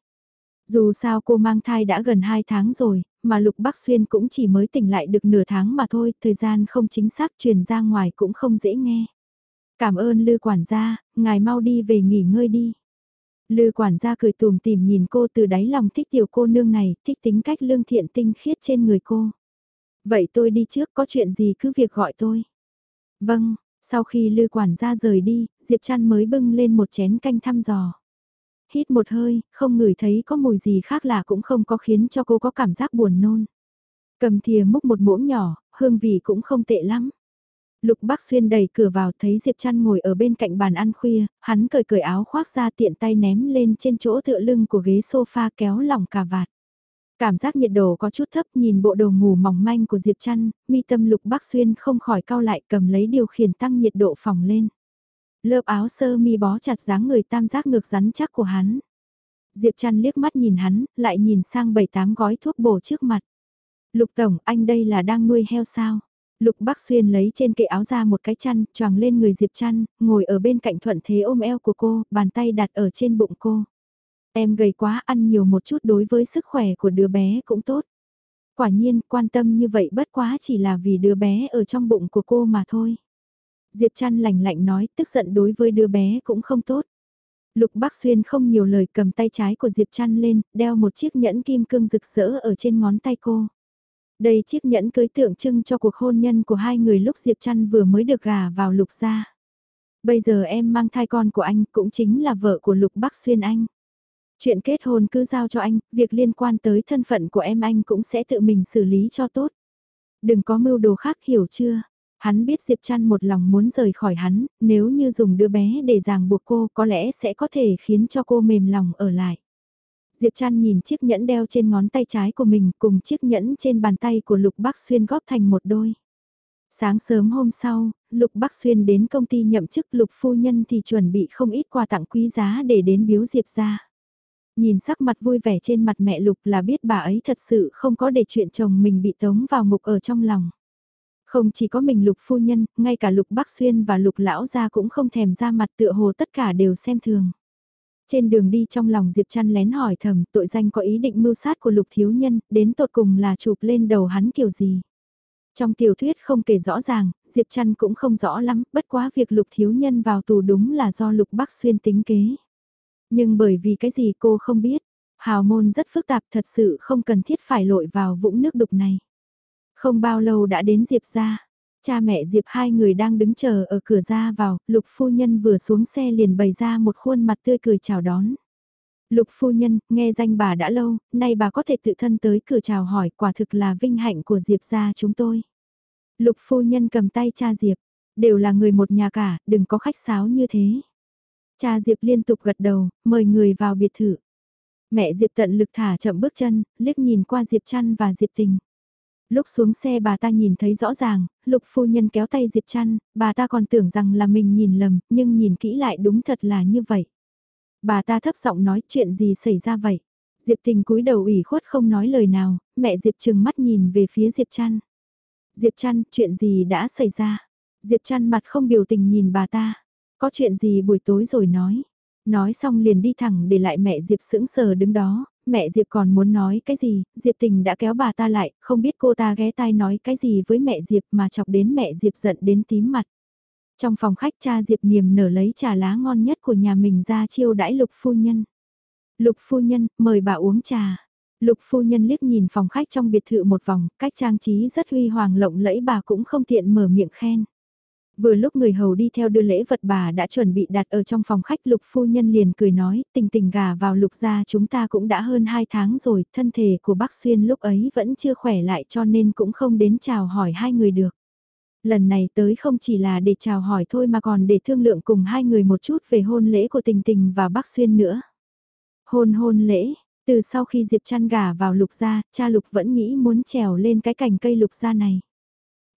Dù sao cô mang thai đã gần 2 tháng rồi, mà Lục Bắc Xuyên cũng chỉ mới tỉnh lại được nửa tháng mà thôi, thời gian không chính xác truyền ra ngoài cũng không dễ nghe. Cảm ơn Lư quản gia, ngài mau đi về nghỉ ngơi đi. Lư quản gia cười tùm tìm nhìn cô từ đáy lòng thích tiểu cô nương này, thích tính cách lương thiện tinh khiết trên người cô. Vậy tôi đi trước, có chuyện gì cứ việc gọi tôi. Vâng, sau khi Lư quản gia rời đi, Diệp Trăn mới bưng lên một chén canh thăm dò. Hít một hơi, không ngửi thấy có mùi gì khác lạ cũng không có khiến cho cô có cảm giác buồn nôn. Cầm thìa múc một muỗng nhỏ, hương vị cũng không tệ lắm. Lục Bắc Xuyên đẩy cửa vào thấy Diệp Trăn ngồi ở bên cạnh bàn ăn khuya, hắn cởi cởi áo khoác ra tiện tay ném lên trên chỗ tựa lưng của ghế sofa kéo lỏng cà vạt. Cảm giác nhiệt độ có chút thấp nhìn bộ đồ ngủ mỏng manh của Diệp Trăn, mi tâm Lục Bắc Xuyên không khỏi cao lại cầm lấy điều khiển tăng nhiệt độ phòng lên. Lớp áo sơ mi bó chặt dáng người tam giác ngược rắn chắc của hắn. Diệp Trăn liếc mắt nhìn hắn, lại nhìn sang bảy tám gói thuốc bổ trước mặt. Lục Tổng, anh đây là đang nuôi heo sao? Lục Bắc Xuyên lấy trên kệ áo ra một cái chăn, choàng lên người Diệp chăn, ngồi ở bên cạnh thuận thế ôm eo của cô, bàn tay đặt ở trên bụng cô. Em gầy quá ăn nhiều một chút đối với sức khỏe của đứa bé cũng tốt. Quả nhiên quan tâm như vậy bất quá chỉ là vì đứa bé ở trong bụng của cô mà thôi. Diệp Trăn lạnh lạnh nói tức giận đối với đứa bé cũng không tốt. Lục Bắc Xuyên không nhiều lời cầm tay trái của Diệp Trăn lên, đeo một chiếc nhẫn kim cương rực rỡ ở trên ngón tay cô. Đây chiếc nhẫn cưới tượng trưng cho cuộc hôn nhân của hai người lúc Diệp Trăn vừa mới được gả vào Lục gia. Bây giờ em mang thai con của anh cũng chính là vợ của Lục Bắc Xuyên anh. Chuyện kết hôn cứ giao cho anh, việc liên quan tới thân phận của em anh cũng sẽ tự mình xử lý cho tốt. Đừng có mưu đồ khác hiểu chưa? Hắn biết Diệp Trăn một lòng muốn rời khỏi hắn, nếu như dùng đứa bé để ràng buộc cô có lẽ sẽ có thể khiến cho cô mềm lòng ở lại. Diệp Trăn nhìn chiếc nhẫn đeo trên ngón tay trái của mình cùng chiếc nhẫn trên bàn tay của Lục Bắc Xuyên góp thành một đôi. Sáng sớm hôm sau, Lục Bắc Xuyên đến công ty nhậm chức Lục Phu Nhân thì chuẩn bị không ít quà tặng quý giá để đến biếu Diệp ra. Nhìn sắc mặt vui vẻ trên mặt mẹ Lục là biết bà ấy thật sự không có để chuyện chồng mình bị tống vào ngục ở trong lòng. Không chỉ có mình Lục Phu Nhân, ngay cả Lục Bắc Xuyên và Lục Lão gia cũng không thèm ra mặt tựa hồ tất cả đều xem thường. Trên đường đi trong lòng Diệp Trăn lén hỏi thầm tội danh có ý định mưu sát của Lục Thiếu Nhân, đến tột cùng là chụp lên đầu hắn kiểu gì. Trong tiểu thuyết không kể rõ ràng, Diệp Trăn cũng không rõ lắm, bất quá việc Lục Thiếu Nhân vào tù đúng là do Lục Bắc Xuyên tính kế. Nhưng bởi vì cái gì cô không biết, hào môn rất phức tạp thật sự không cần thiết phải lội vào vũng nước đục này. Không bao lâu đã đến Diệp ra, cha mẹ Diệp hai người đang đứng chờ ở cửa ra vào, Lục Phu Nhân vừa xuống xe liền bày ra một khuôn mặt tươi cười chào đón. Lục Phu Nhân, nghe danh bà đã lâu, nay bà có thể tự thân tới cửa chào hỏi quả thực là vinh hạnh của Diệp gia chúng tôi. Lục Phu Nhân cầm tay cha Diệp, đều là người một nhà cả, đừng có khách sáo như thế. Cha Diệp liên tục gật đầu, mời người vào biệt thự. Mẹ Diệp tận lực thả chậm bước chân, liếc nhìn qua Diệp Trăn và Diệp Tình. Lúc xuống xe bà ta nhìn thấy rõ ràng, lục phu nhân kéo tay Diệp Trăn, bà ta còn tưởng rằng là mình nhìn lầm, nhưng nhìn kỹ lại đúng thật là như vậy. Bà ta thấp giọng nói chuyện gì xảy ra vậy. Diệp Tình cúi đầu ủy khuất không nói lời nào, mẹ Diệp trừng mắt nhìn về phía Diệp Trăn. Diệp Trăn, chuyện gì đã xảy ra? Diệp Trăn mặt không biểu tình nhìn bà ta. Có chuyện gì buổi tối rồi nói. Nói xong liền đi thẳng để lại mẹ Diệp sững sờ đứng đó, mẹ Diệp còn muốn nói cái gì, Diệp tình đã kéo bà ta lại, không biết cô ta ghé tai nói cái gì với mẹ Diệp mà chọc đến mẹ Diệp giận đến tím mặt. Trong phòng khách cha Diệp niềm nở lấy trà lá ngon nhất của nhà mình ra chiêu đãi lục phu nhân. Lục phu nhân, mời bà uống trà. Lục phu nhân liếc nhìn phòng khách trong biệt thự một vòng, cách trang trí rất huy hoàng lộng lẫy bà cũng không tiện mở miệng khen. Vừa lúc người hầu đi theo đưa lễ vật bà đã chuẩn bị đặt ở trong phòng khách lục phu nhân liền cười nói tình tình gà vào lục gia chúng ta cũng đã hơn 2 tháng rồi, thân thể của bác Xuyên lúc ấy vẫn chưa khỏe lại cho nên cũng không đến chào hỏi hai người được. Lần này tới không chỉ là để chào hỏi thôi mà còn để thương lượng cùng hai người một chút về hôn lễ của tình tình và bác Xuyên nữa. Hôn hôn lễ, từ sau khi Diệp chăn gà vào lục gia, cha lục vẫn nghĩ muốn trèo lên cái cành cây lục gia này.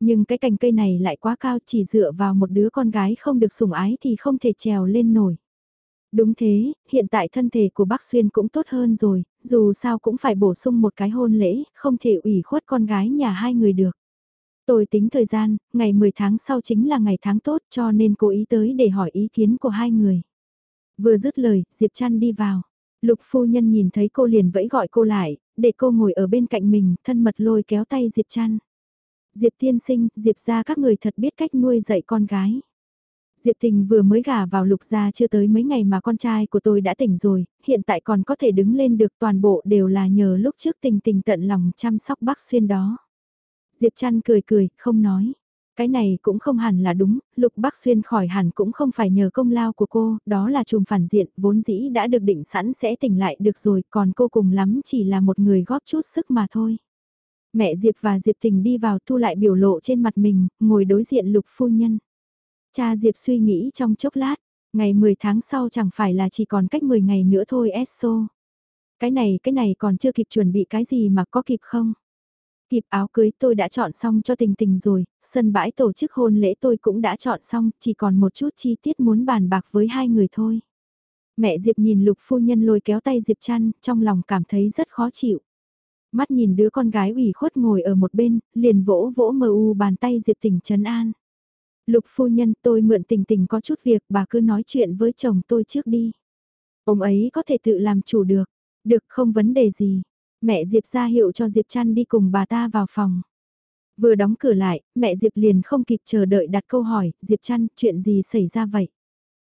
Nhưng cái cành cây này lại quá cao chỉ dựa vào một đứa con gái không được sủng ái thì không thể trèo lên nổi. Đúng thế, hiện tại thân thể của bác Xuyên cũng tốt hơn rồi, dù sao cũng phải bổ sung một cái hôn lễ, không thể ủy khuất con gái nhà hai người được. Tôi tính thời gian, ngày 10 tháng sau chính là ngày tháng tốt cho nên cố ý tới để hỏi ý kiến của hai người. Vừa dứt lời, Diệp Trăn đi vào. Lục phu nhân nhìn thấy cô liền vẫy gọi cô lại, để cô ngồi ở bên cạnh mình, thân mật lôi kéo tay Diệp Trăn. Diệp tiên sinh, Diệp ra các người thật biết cách nuôi dạy con gái. Diệp tình vừa mới gả vào lục gia chưa tới mấy ngày mà con trai của tôi đã tỉnh rồi, hiện tại còn có thể đứng lên được toàn bộ đều là nhờ lúc trước tình tình tận lòng chăm sóc bác xuyên đó. Diệp chăn cười cười, không nói. Cái này cũng không hẳn là đúng, lục bác xuyên khỏi hẳn cũng không phải nhờ công lao của cô, đó là chùm phản diện, vốn dĩ đã được định sẵn sẽ tỉnh lại được rồi, còn cô cùng lắm chỉ là một người góp chút sức mà thôi. Mẹ Diệp và Diệp Tình đi vào thu lại biểu lộ trên mặt mình, ngồi đối diện lục phu nhân. Cha Diệp suy nghĩ trong chốc lát, ngày 10 tháng sau chẳng phải là chỉ còn cách 10 ngày nữa thôi Esso. Cái này cái này còn chưa kịp chuẩn bị cái gì mà có kịp không? Kịp áo cưới tôi đã chọn xong cho tình tình rồi, sân bãi tổ chức hôn lễ tôi cũng đã chọn xong, chỉ còn một chút chi tiết muốn bàn bạc với hai người thôi. Mẹ Diệp nhìn lục phu nhân lôi kéo tay Diệp chăn, trong lòng cảm thấy rất khó chịu. Mắt nhìn đứa con gái ủy khuất ngồi ở một bên, liền vỗ vỗ mờ u bàn tay Diệp Tình trấn an. Lục phu nhân tôi mượn tình tình có chút việc bà cứ nói chuyện với chồng tôi trước đi. Ông ấy có thể tự làm chủ được, được không vấn đề gì. Mẹ Diệp ra hiệu cho Diệp chăn đi cùng bà ta vào phòng. Vừa đóng cửa lại, mẹ Diệp liền không kịp chờ đợi đặt câu hỏi, Diệp chăn, chuyện gì xảy ra vậy?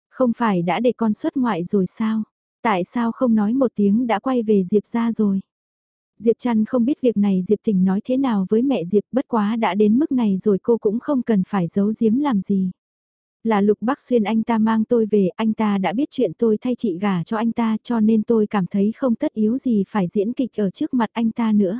Không phải đã để con xuất ngoại rồi sao? Tại sao không nói một tiếng đã quay về Diệp ra rồi? Diệp Trăn không biết việc này Diệp Tình nói thế nào với mẹ Diệp bất quá đã đến mức này rồi cô cũng không cần phải giấu giếm làm gì. Là Lục Bắc Xuyên anh ta mang tôi về, anh ta đã biết chuyện tôi thay chị gả cho anh ta cho nên tôi cảm thấy không tất yếu gì phải diễn kịch ở trước mặt anh ta nữa.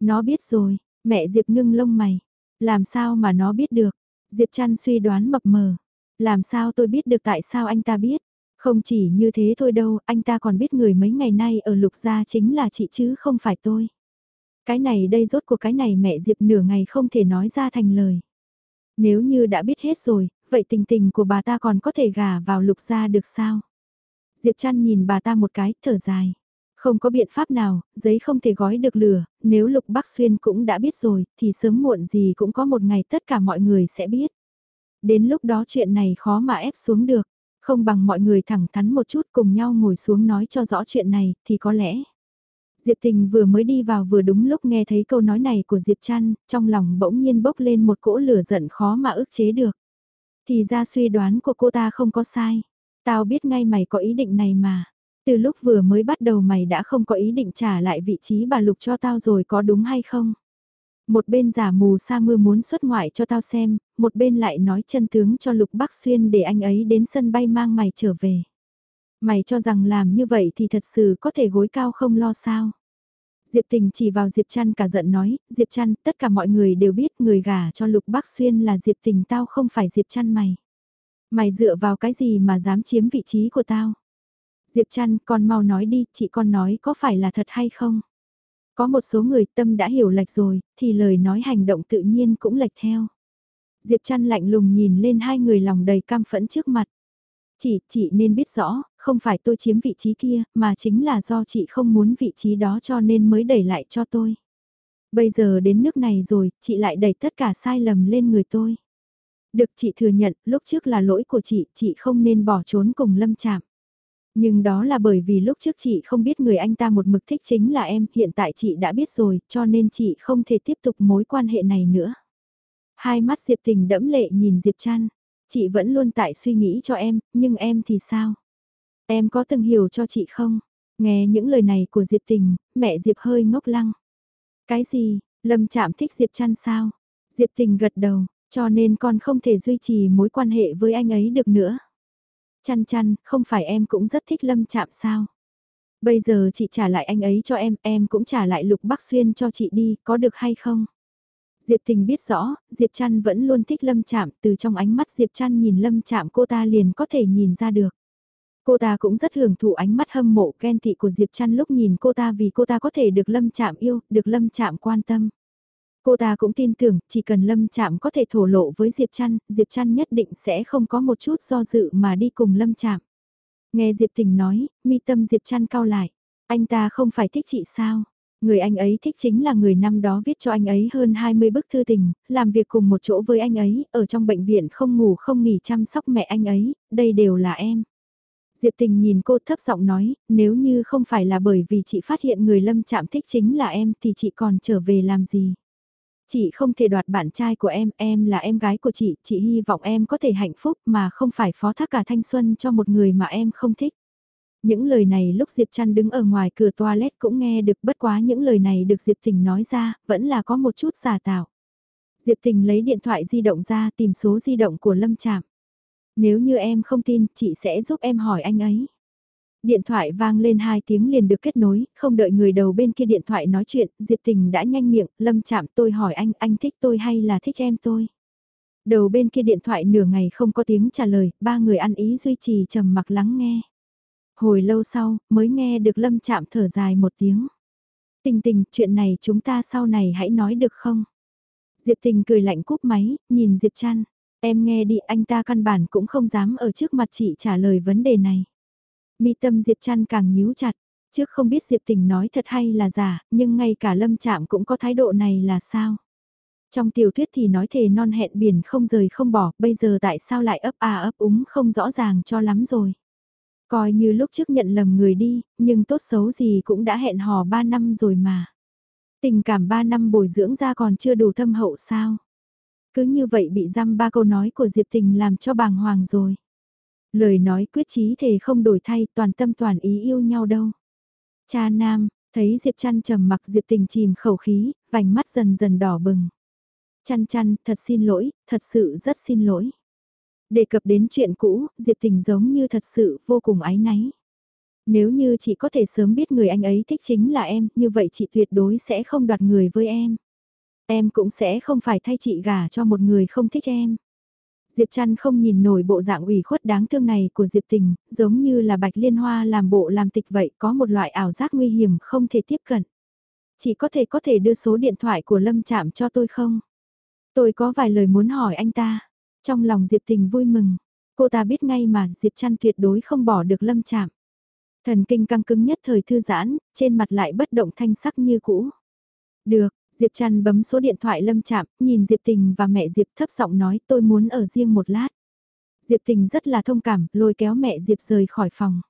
Nó biết rồi, mẹ Diệp ngưng lông mày. Làm sao mà nó biết được? Diệp Trăn suy đoán mập mờ. Làm sao tôi biết được tại sao anh ta biết? Không chỉ như thế thôi đâu, anh ta còn biết người mấy ngày nay ở lục gia chính là chị chứ không phải tôi. Cái này đây rốt cuộc cái này mẹ Diệp nửa ngày không thể nói ra thành lời. Nếu như đã biết hết rồi, vậy tình tình của bà ta còn có thể gả vào lục gia được sao? Diệp chăn nhìn bà ta một cái, thở dài. Không có biện pháp nào, giấy không thể gói được lửa, nếu Lục Bắc Xuyên cũng đã biết rồi, thì sớm muộn gì cũng có một ngày tất cả mọi người sẽ biết. Đến lúc đó chuyện này khó mà ép xuống được, không bằng mọi người thẳng thắn một chút cùng nhau ngồi xuống nói cho rõ chuyện này, thì có lẽ. Diệp Tình vừa mới đi vào vừa đúng lúc nghe thấy câu nói này của Diệp Trăn, trong lòng bỗng nhiên bốc lên một cỗ lửa giận khó mà ức chế được. Thì ra suy đoán của cô ta không có sai. Tao biết ngay mày có ý định này mà. Từ lúc vừa mới bắt đầu mày đã không có ý định trả lại vị trí bà Lục cho tao rồi có đúng hay không? Một bên giả mù sa mưa muốn xuất ngoại cho tao xem, một bên lại nói chân tướng cho Lục Bắc Xuyên để anh ấy đến sân bay mang mày trở về. Mày cho rằng làm như vậy thì thật sự có thể gối cao không lo sao? Diệp Tình chỉ vào Diệp Trăn cả giận nói, Diệp Trăn, tất cả mọi người đều biết người gả cho Lục Bắc Xuyên là Diệp Tình tao không phải Diệp Trăn mày. Mày dựa vào cái gì mà dám chiếm vị trí của tao? Diệp Trăn, con mau nói đi, chị con nói có phải là thật hay không? Có một số người tâm đã hiểu lệch rồi, thì lời nói hành động tự nhiên cũng lệch theo. Diệp chăn lạnh lùng nhìn lên hai người lòng đầy cam phẫn trước mặt. Chị, chị nên biết rõ, không phải tôi chiếm vị trí kia, mà chính là do chị không muốn vị trí đó cho nên mới đẩy lại cho tôi. Bây giờ đến nước này rồi, chị lại đẩy tất cả sai lầm lên người tôi. Được chị thừa nhận, lúc trước là lỗi của chị, chị không nên bỏ trốn cùng lâm chạm. Nhưng đó là bởi vì lúc trước chị không biết người anh ta một mực thích chính là em, hiện tại chị đã biết rồi, cho nên chị không thể tiếp tục mối quan hệ này nữa. Hai mắt Diệp Tình đẫm lệ nhìn Diệp Trăn, chị vẫn luôn tại suy nghĩ cho em, nhưng em thì sao? Em có từng hiểu cho chị không? Nghe những lời này của Diệp Tình, mẹ Diệp hơi ngốc lăng. Cái gì, Lâm Chạm thích Diệp Trăn sao? Diệp Tình gật đầu, cho nên con không thể duy trì mối quan hệ với anh ấy được nữa. Chăn chăn, không phải em cũng rất thích Lâm Chạm sao? Bây giờ chị trả lại anh ấy cho em, em cũng trả lại Lục Bắc Xuyên cho chị đi, có được hay không? Diệp Tình biết rõ, Diệp Trăn vẫn luôn thích Lâm Chạm, từ trong ánh mắt Diệp Trăn nhìn Lâm Chạm cô ta liền có thể nhìn ra được. Cô ta cũng rất hưởng thụ ánh mắt hâm mộ ghen tị của Diệp Trăn lúc nhìn cô ta vì cô ta có thể được Lâm Chạm yêu, được Lâm Chạm quan tâm. Cô ta cũng tin tưởng, chỉ cần Lâm Trạm có thể thổ lộ với Diệp Trăn, Diệp Trăn nhất định sẽ không có một chút do dự mà đi cùng Lâm Trạm. Nghe Diệp Tình nói, mi tâm Diệp Trăn cao lại. Anh ta không phải thích chị sao? Người anh ấy thích chính là người năm đó viết cho anh ấy hơn 20 bức thư tình, làm việc cùng một chỗ với anh ấy, ở trong bệnh viện không ngủ không nghỉ chăm sóc mẹ anh ấy, đây đều là em. Diệp Tình nhìn cô thấp giọng nói, nếu như không phải là bởi vì chị phát hiện người lâm chạm thích chính là em thì chị còn trở về làm gì? Chị không thể đoạt bạn trai của em, em là em gái của chị, chị hy vọng em có thể hạnh phúc mà không phải phó thác cả thanh xuân cho một người mà em không thích. Những lời này lúc Diệp Trăn đứng ở ngoài cửa toilet cũng nghe được bất quá những lời này được Diệp Tình nói ra, vẫn là có một chút giả tạo. Diệp Tình lấy điện thoại di động ra tìm số di động của Lâm Trạm. Nếu như em không tin, chị sẽ giúp em hỏi anh ấy. Điện thoại vang lên hai tiếng liền được kết nối, không đợi người đầu bên kia điện thoại nói chuyện, Diệp Tình đã nhanh miệng, lâm chạm tôi hỏi anh, anh thích tôi hay là thích em tôi? Đầu bên kia điện thoại nửa ngày không có tiếng trả lời, ba người ăn ý duy trì trầm mặc lắng nghe. Hồi lâu sau, mới nghe được lâm chạm thở dài một tiếng. Tình tình, chuyện này chúng ta sau này hãy nói được không? Diệp tình cười lạnh cúp máy, nhìn Diệp chăn. Em nghe đi anh ta căn bản cũng không dám ở trước mặt chị trả lời vấn đề này. Mi tâm Diệp Trăn càng nhíu chặt, trước không biết Diệp Tình nói thật hay là giả, nhưng ngay cả Lâm Trạm cũng có thái độ này là sao? Trong tiểu thuyết thì nói thề non hẹn biển không rời không bỏ, bây giờ tại sao lại ấp à ấp úng không rõ ràng cho lắm rồi. Coi như lúc trước nhận lầm người đi, nhưng tốt xấu gì cũng đã hẹn hò 3 năm rồi mà. Tình cảm 3 năm bồi dưỡng ra còn chưa đủ thâm hậu sao? Cứ như vậy bị dăm ba câu nói của Diệp Tình làm cho bàng hoàng rồi. Lời nói quyết chí thể không đổi thay toàn tâm toàn ý yêu nhau đâu. Cha nam, Thấy Diệp Trăn trầm mặc Diệp Tình chìm khẩu khí, vành mắt dần dần đỏ bừng. Chăn chăn, thật xin lỗi, thật sự rất xin lỗi. Đề cập đến chuyện cũ, Diệp Tình giống như thật sự vô cùng ái náy. Nếu như chị có thể sớm biết người anh ấy thích chính là em, như vậy chị tuyệt đối sẽ không đoạt người với em. Em cũng sẽ không phải thay chị gả cho một người không thích em. Diệp Trăn không nhìn nổi bộ dạng ủy khuất đáng thương này của Diệp Tình, giống như là bạch liên hoa làm bộ làm tịch vậy, có một loại ảo giác nguy hiểm không thể tiếp cận. Chỉ có thể có thể đưa số điện thoại của Lâm Trạm cho tôi không? Tôi có vài lời muốn hỏi anh ta. Trong lòng Diệp Tình vui mừng, cô ta biết ngay mà Diệp Trăn tuyệt đối không bỏ được Lâm Trạm. Thần kinh căng cứng nhất thời thư giãn, trên mặt lại bất động thanh sắc như cũ. Được, Diệp Trăn bấm số điện thoại lâm chạm, nhìn Diệp Tình và mẹ Diệp thấp giọng nói tôi muốn ở riêng một lát. Diệp Tình rất là thông cảm, lôi kéo mẹ Diệp rời khỏi phòng.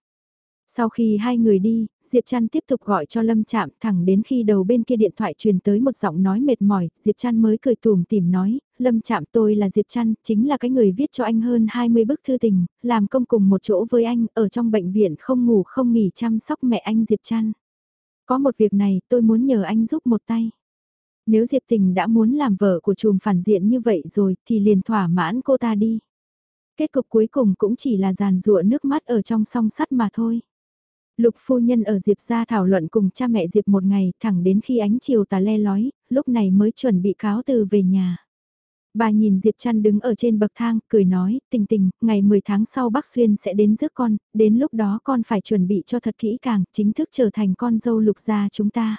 Sau khi hai người đi, Diệp Trăn tiếp tục gọi cho Lâm Trạm thẳng đến khi đầu bên kia điện thoại truyền tới một giọng nói mệt mỏi, Diệp Trăn mới cười tùm tìm nói, Lâm Trạm tôi là Diệp Trăn, chính là cái người viết cho anh hơn 20 bức thư tình, làm công cùng một chỗ với anh, ở trong bệnh viện không ngủ không nghỉ chăm sóc mẹ anh Diệp Trăn. Có một việc này tôi muốn nhờ anh giúp một tay. Nếu Diệp Tình đã muốn làm vợ của chùm phản diện như vậy rồi thì liền thỏa mãn cô ta đi. Kết cục cuối cùng cũng chỉ là giàn rụa nước mắt ở trong song sắt mà thôi. Lục phu nhân ở Diệp ra thảo luận cùng cha mẹ Diệp một ngày thẳng đến khi ánh chiều tà le lói, lúc này mới chuẩn bị cáo từ về nhà. Bà nhìn Diệp Trăn đứng ở trên bậc thang, cười nói, tình tình, ngày 10 tháng sau bác Xuyên sẽ đến rước con, đến lúc đó con phải chuẩn bị cho thật kỹ càng, chính thức trở thành con dâu lục gia chúng ta.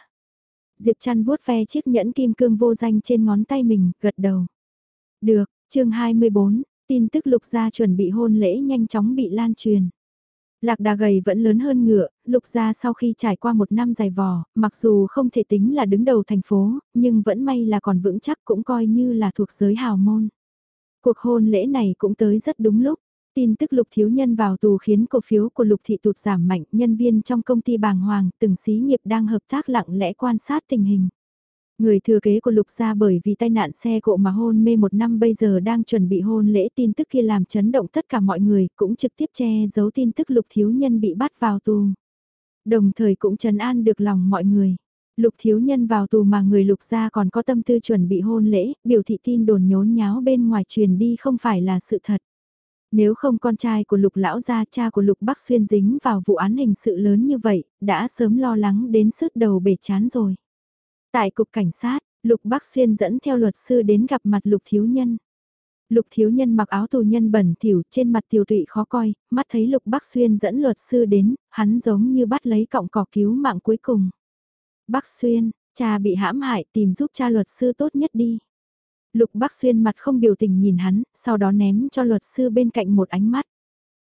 Diệp Trăn vuốt ve chiếc nhẫn kim cương vô danh trên ngón tay mình, gật đầu. Được, chương 24, tin tức lục gia chuẩn bị hôn lễ nhanh chóng bị lan truyền. Lạc đà gầy vẫn lớn hơn ngựa, lục gia sau khi trải qua một năm dài vò, mặc dù không thể tính là đứng đầu thành phố, nhưng vẫn may là còn vững chắc cũng coi như là thuộc giới hào môn. Cuộc hôn lễ này cũng tới rất đúng lúc, Tin tức lục thiếu nhân vào tù khiến cổ phiếu của lục thị tụt giảm mạnh, nhân viên trong công ty bàng hoàng, từng xí nghiệp đang hợp tác lặng lẽ quan sát tình hình. Người thừa kế của Lục gia bởi vì tai nạn xe cộ mà hôn mê một năm bây giờ đang chuẩn bị hôn lễ tin tức kia làm chấn động tất cả mọi người, cũng trực tiếp che giấu tin tức Lục thiếu nhân bị bắt vào tù. Đồng thời cũng trấn an được lòng mọi người. Lục thiếu nhân vào tù mà người lục gia còn có tâm tư chuẩn bị hôn lễ, biểu thị tin đồn nhốn nháo bên ngoài truyền đi không phải là sự thật. Nếu không con trai của lục lão gia cha của lục bắc xuyên dính vào vụ án hình sự lớn như vậy, đã sớm lo lắng đến sứt đầu bể chán rồi. Tại cục cảnh sát, lục bắc xuyên dẫn theo luật sư đến gặp mặt lục thiếu nhân. Lục thiếu nhân mặc áo tù nhân bẩn thỉu trên mặt tiểu tụy khó coi, mắt thấy lục bắc xuyên dẫn luật sư đến, hắn giống như bắt lấy cọng cỏ cứu mạng cuối cùng. Bắc xuyên, cha bị hãm hại tìm giúp cha luật sư tốt nhất đi. Lục Bắc Xuyên mặt không biểu tình nhìn hắn, sau đó ném cho luật sư bên cạnh một ánh mắt.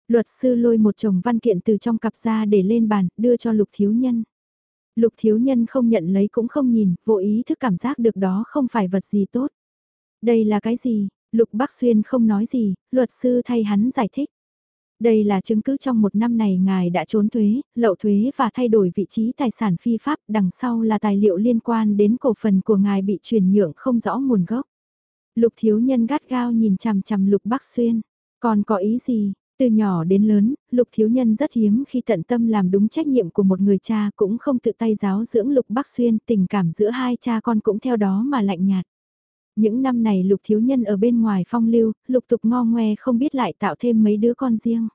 Luật sư lôi một chồng văn kiện từ trong cặp ra để lên bàn, đưa cho Lục Thiếu Nhân. Lục Thiếu Nhân không nhận lấy cũng không nhìn, vô ý thức cảm giác được đó không phải vật gì tốt. Đây là cái gì? Lục Bắc Xuyên không nói gì, luật sư thay hắn giải thích. Đây là chứng cứ trong một năm này ngài đã trốn thuế, lậu thuế và thay đổi vị trí tài sản phi pháp, đằng sau là tài liệu liên quan đến cổ phần của ngài bị chuyển nhượng không rõ nguồn gốc. Lục thiếu nhân gắt gao nhìn chằm chằm lục bắc xuyên. Còn có ý gì? Từ nhỏ đến lớn, lục thiếu nhân rất hiếm khi tận tâm làm đúng trách nhiệm của một người cha cũng không tự tay giáo dưỡng lục bắc xuyên tình cảm giữa hai cha con cũng theo đó mà lạnh nhạt. Những năm này lục thiếu nhân ở bên ngoài phong lưu, lục tục ngo ngoe không biết lại tạo thêm mấy đứa con riêng.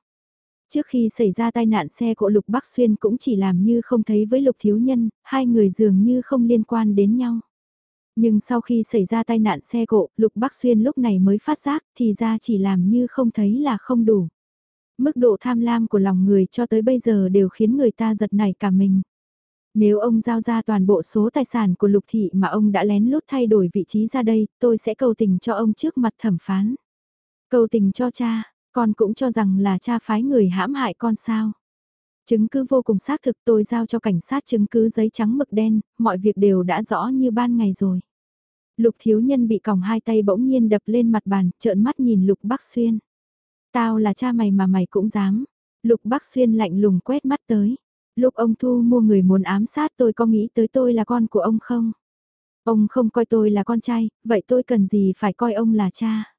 Trước khi xảy ra tai nạn xe của Lục Bắc Xuyên cũng chỉ làm như không thấy với Lục Thiếu Nhân, hai người dường như không liên quan đến nhau. Nhưng sau khi xảy ra tai nạn xe cộ, Lục Bắc Xuyên lúc này mới phát giác thì ra chỉ làm như không thấy là không đủ. Mức độ tham lam của lòng người cho tới bây giờ đều khiến người ta giật nảy cả mình. Nếu ông giao ra toàn bộ số tài sản của Lục Thị mà ông đã lén lút thay đổi vị trí ra đây, tôi sẽ cầu tình cho ông trước mặt thẩm phán. Cầu tình cho cha, con cũng cho rằng là cha phái người hãm hại con sao. Chứng cứ vô cùng xác thực tôi giao cho cảnh sát chứng cứ giấy trắng mực đen, mọi việc đều đã rõ như ban ngày rồi. Lục thiếu nhân bị còng hai tay bỗng nhiên đập lên mặt bàn, trợn mắt nhìn Lục Bắc Xuyên. Tao là cha mày mà mày cũng dám. Lục Bắc Xuyên lạnh lùng quét mắt tới. Lúc ông Thu mua người muốn ám sát tôi có nghĩ tới tôi là con của ông không? Ông không coi tôi là con trai, vậy tôi cần gì phải coi ông là cha?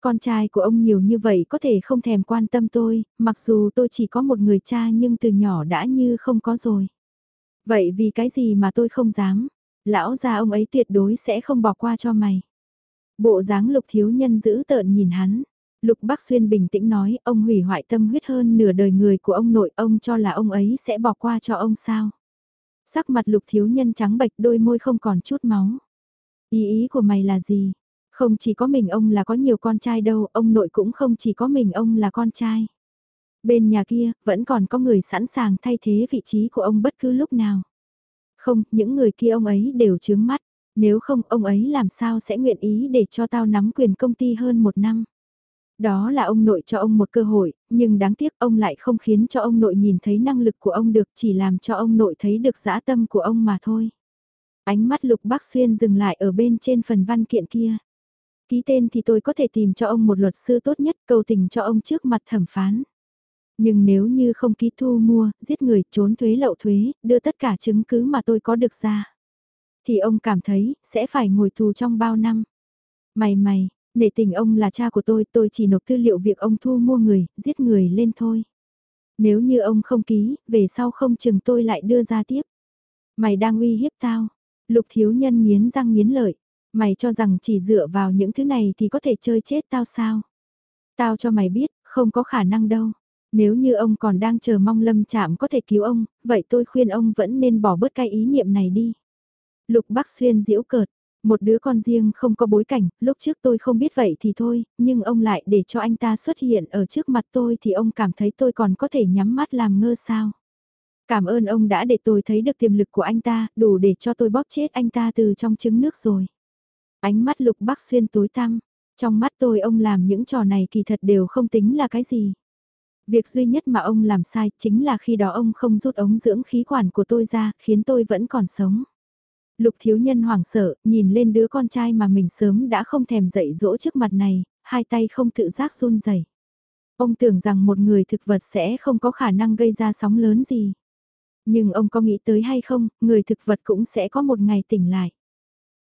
Con trai của ông nhiều như vậy có thể không thèm quan tâm tôi, mặc dù tôi chỉ có một người cha nhưng từ nhỏ đã như không có rồi. Vậy vì cái gì mà tôi không dám? Lão gia ông ấy tuyệt đối sẽ không bỏ qua cho mày. Bộ dáng lục thiếu nhân giữ tợn nhìn hắn. Lục Bắc Xuyên bình tĩnh nói, ông hủy hoại tâm huyết hơn nửa đời người của ông nội, ông cho là ông ấy sẽ bỏ qua cho ông sao. Sắc mặt lục thiếu nhân trắng bệch đôi môi không còn chút máu. Ý ý của mày là gì? Không chỉ có mình ông là có nhiều con trai đâu, ông nội cũng không chỉ có mình ông là con trai. Bên nhà kia, vẫn còn có người sẵn sàng thay thế vị trí của ông bất cứ lúc nào. Không, những người kia ông ấy đều chướng mắt. Nếu không, ông ấy làm sao sẽ nguyện ý để cho tao nắm quyền công ty hơn một năm. Đó là ông nội cho ông một cơ hội, nhưng đáng tiếc ông lại không khiến cho ông nội nhìn thấy năng lực của ông được chỉ làm cho ông nội thấy được dã tâm của ông mà thôi. Ánh mắt Lục Bắc Xuyên dừng lại ở bên trên phần văn kiện kia. Ký tên thì tôi có thể tìm cho ông một luật sư tốt nhất cầu tình cho ông trước mặt thẩm phán. Nhưng nếu như không ký thu mua, giết người, trốn thuế lậu thuế, đưa tất cả chứng cứ mà tôi có được ra. Thì ông cảm thấy, sẽ phải ngồi tù trong bao năm. Mày mày, nể tình ông là cha của tôi, tôi chỉ nộp tư liệu việc ông thu mua người, giết người lên thôi. Nếu như ông không ký, về sau không chừng tôi lại đưa ra tiếp. Mày đang uy hiếp tao. Lục thiếu nhân miến răng miến lợi. Mày cho rằng chỉ dựa vào những thứ này thì có thể chơi chết tao sao? Tao cho mày biết, không có khả năng đâu. Nếu như ông còn đang chờ mong lâm chạm có thể cứu ông, vậy tôi khuyên ông vẫn nên bỏ bớt cái ý niệm này đi. Lục Bắc Xuyên diễu cợt, một đứa con riêng không có bối cảnh, lúc trước tôi không biết vậy thì thôi, nhưng ông lại để cho anh ta xuất hiện ở trước mặt tôi thì ông cảm thấy tôi còn có thể nhắm mắt làm ngơ sao. Cảm ơn ông đã để tôi thấy được tiềm lực của anh ta, đủ để cho tôi bóp chết anh ta từ trong trứng nước rồi. Ánh mắt lục bắc xuyên tối tăm, trong mắt tôi ông làm những trò này kỳ thật đều không tính là cái gì. Việc duy nhất mà ông làm sai chính là khi đó ông không rút ống dưỡng khí quản của tôi ra, khiến tôi vẫn còn sống. Lục thiếu nhân hoảng sợ, nhìn lên đứa con trai mà mình sớm đã không thèm dậy dỗ trước mặt này, hai tay không tự giác run rẩy. Ông tưởng rằng một người thực vật sẽ không có khả năng gây ra sóng lớn gì. Nhưng ông có nghĩ tới hay không, người thực vật cũng sẽ có một ngày tỉnh lại.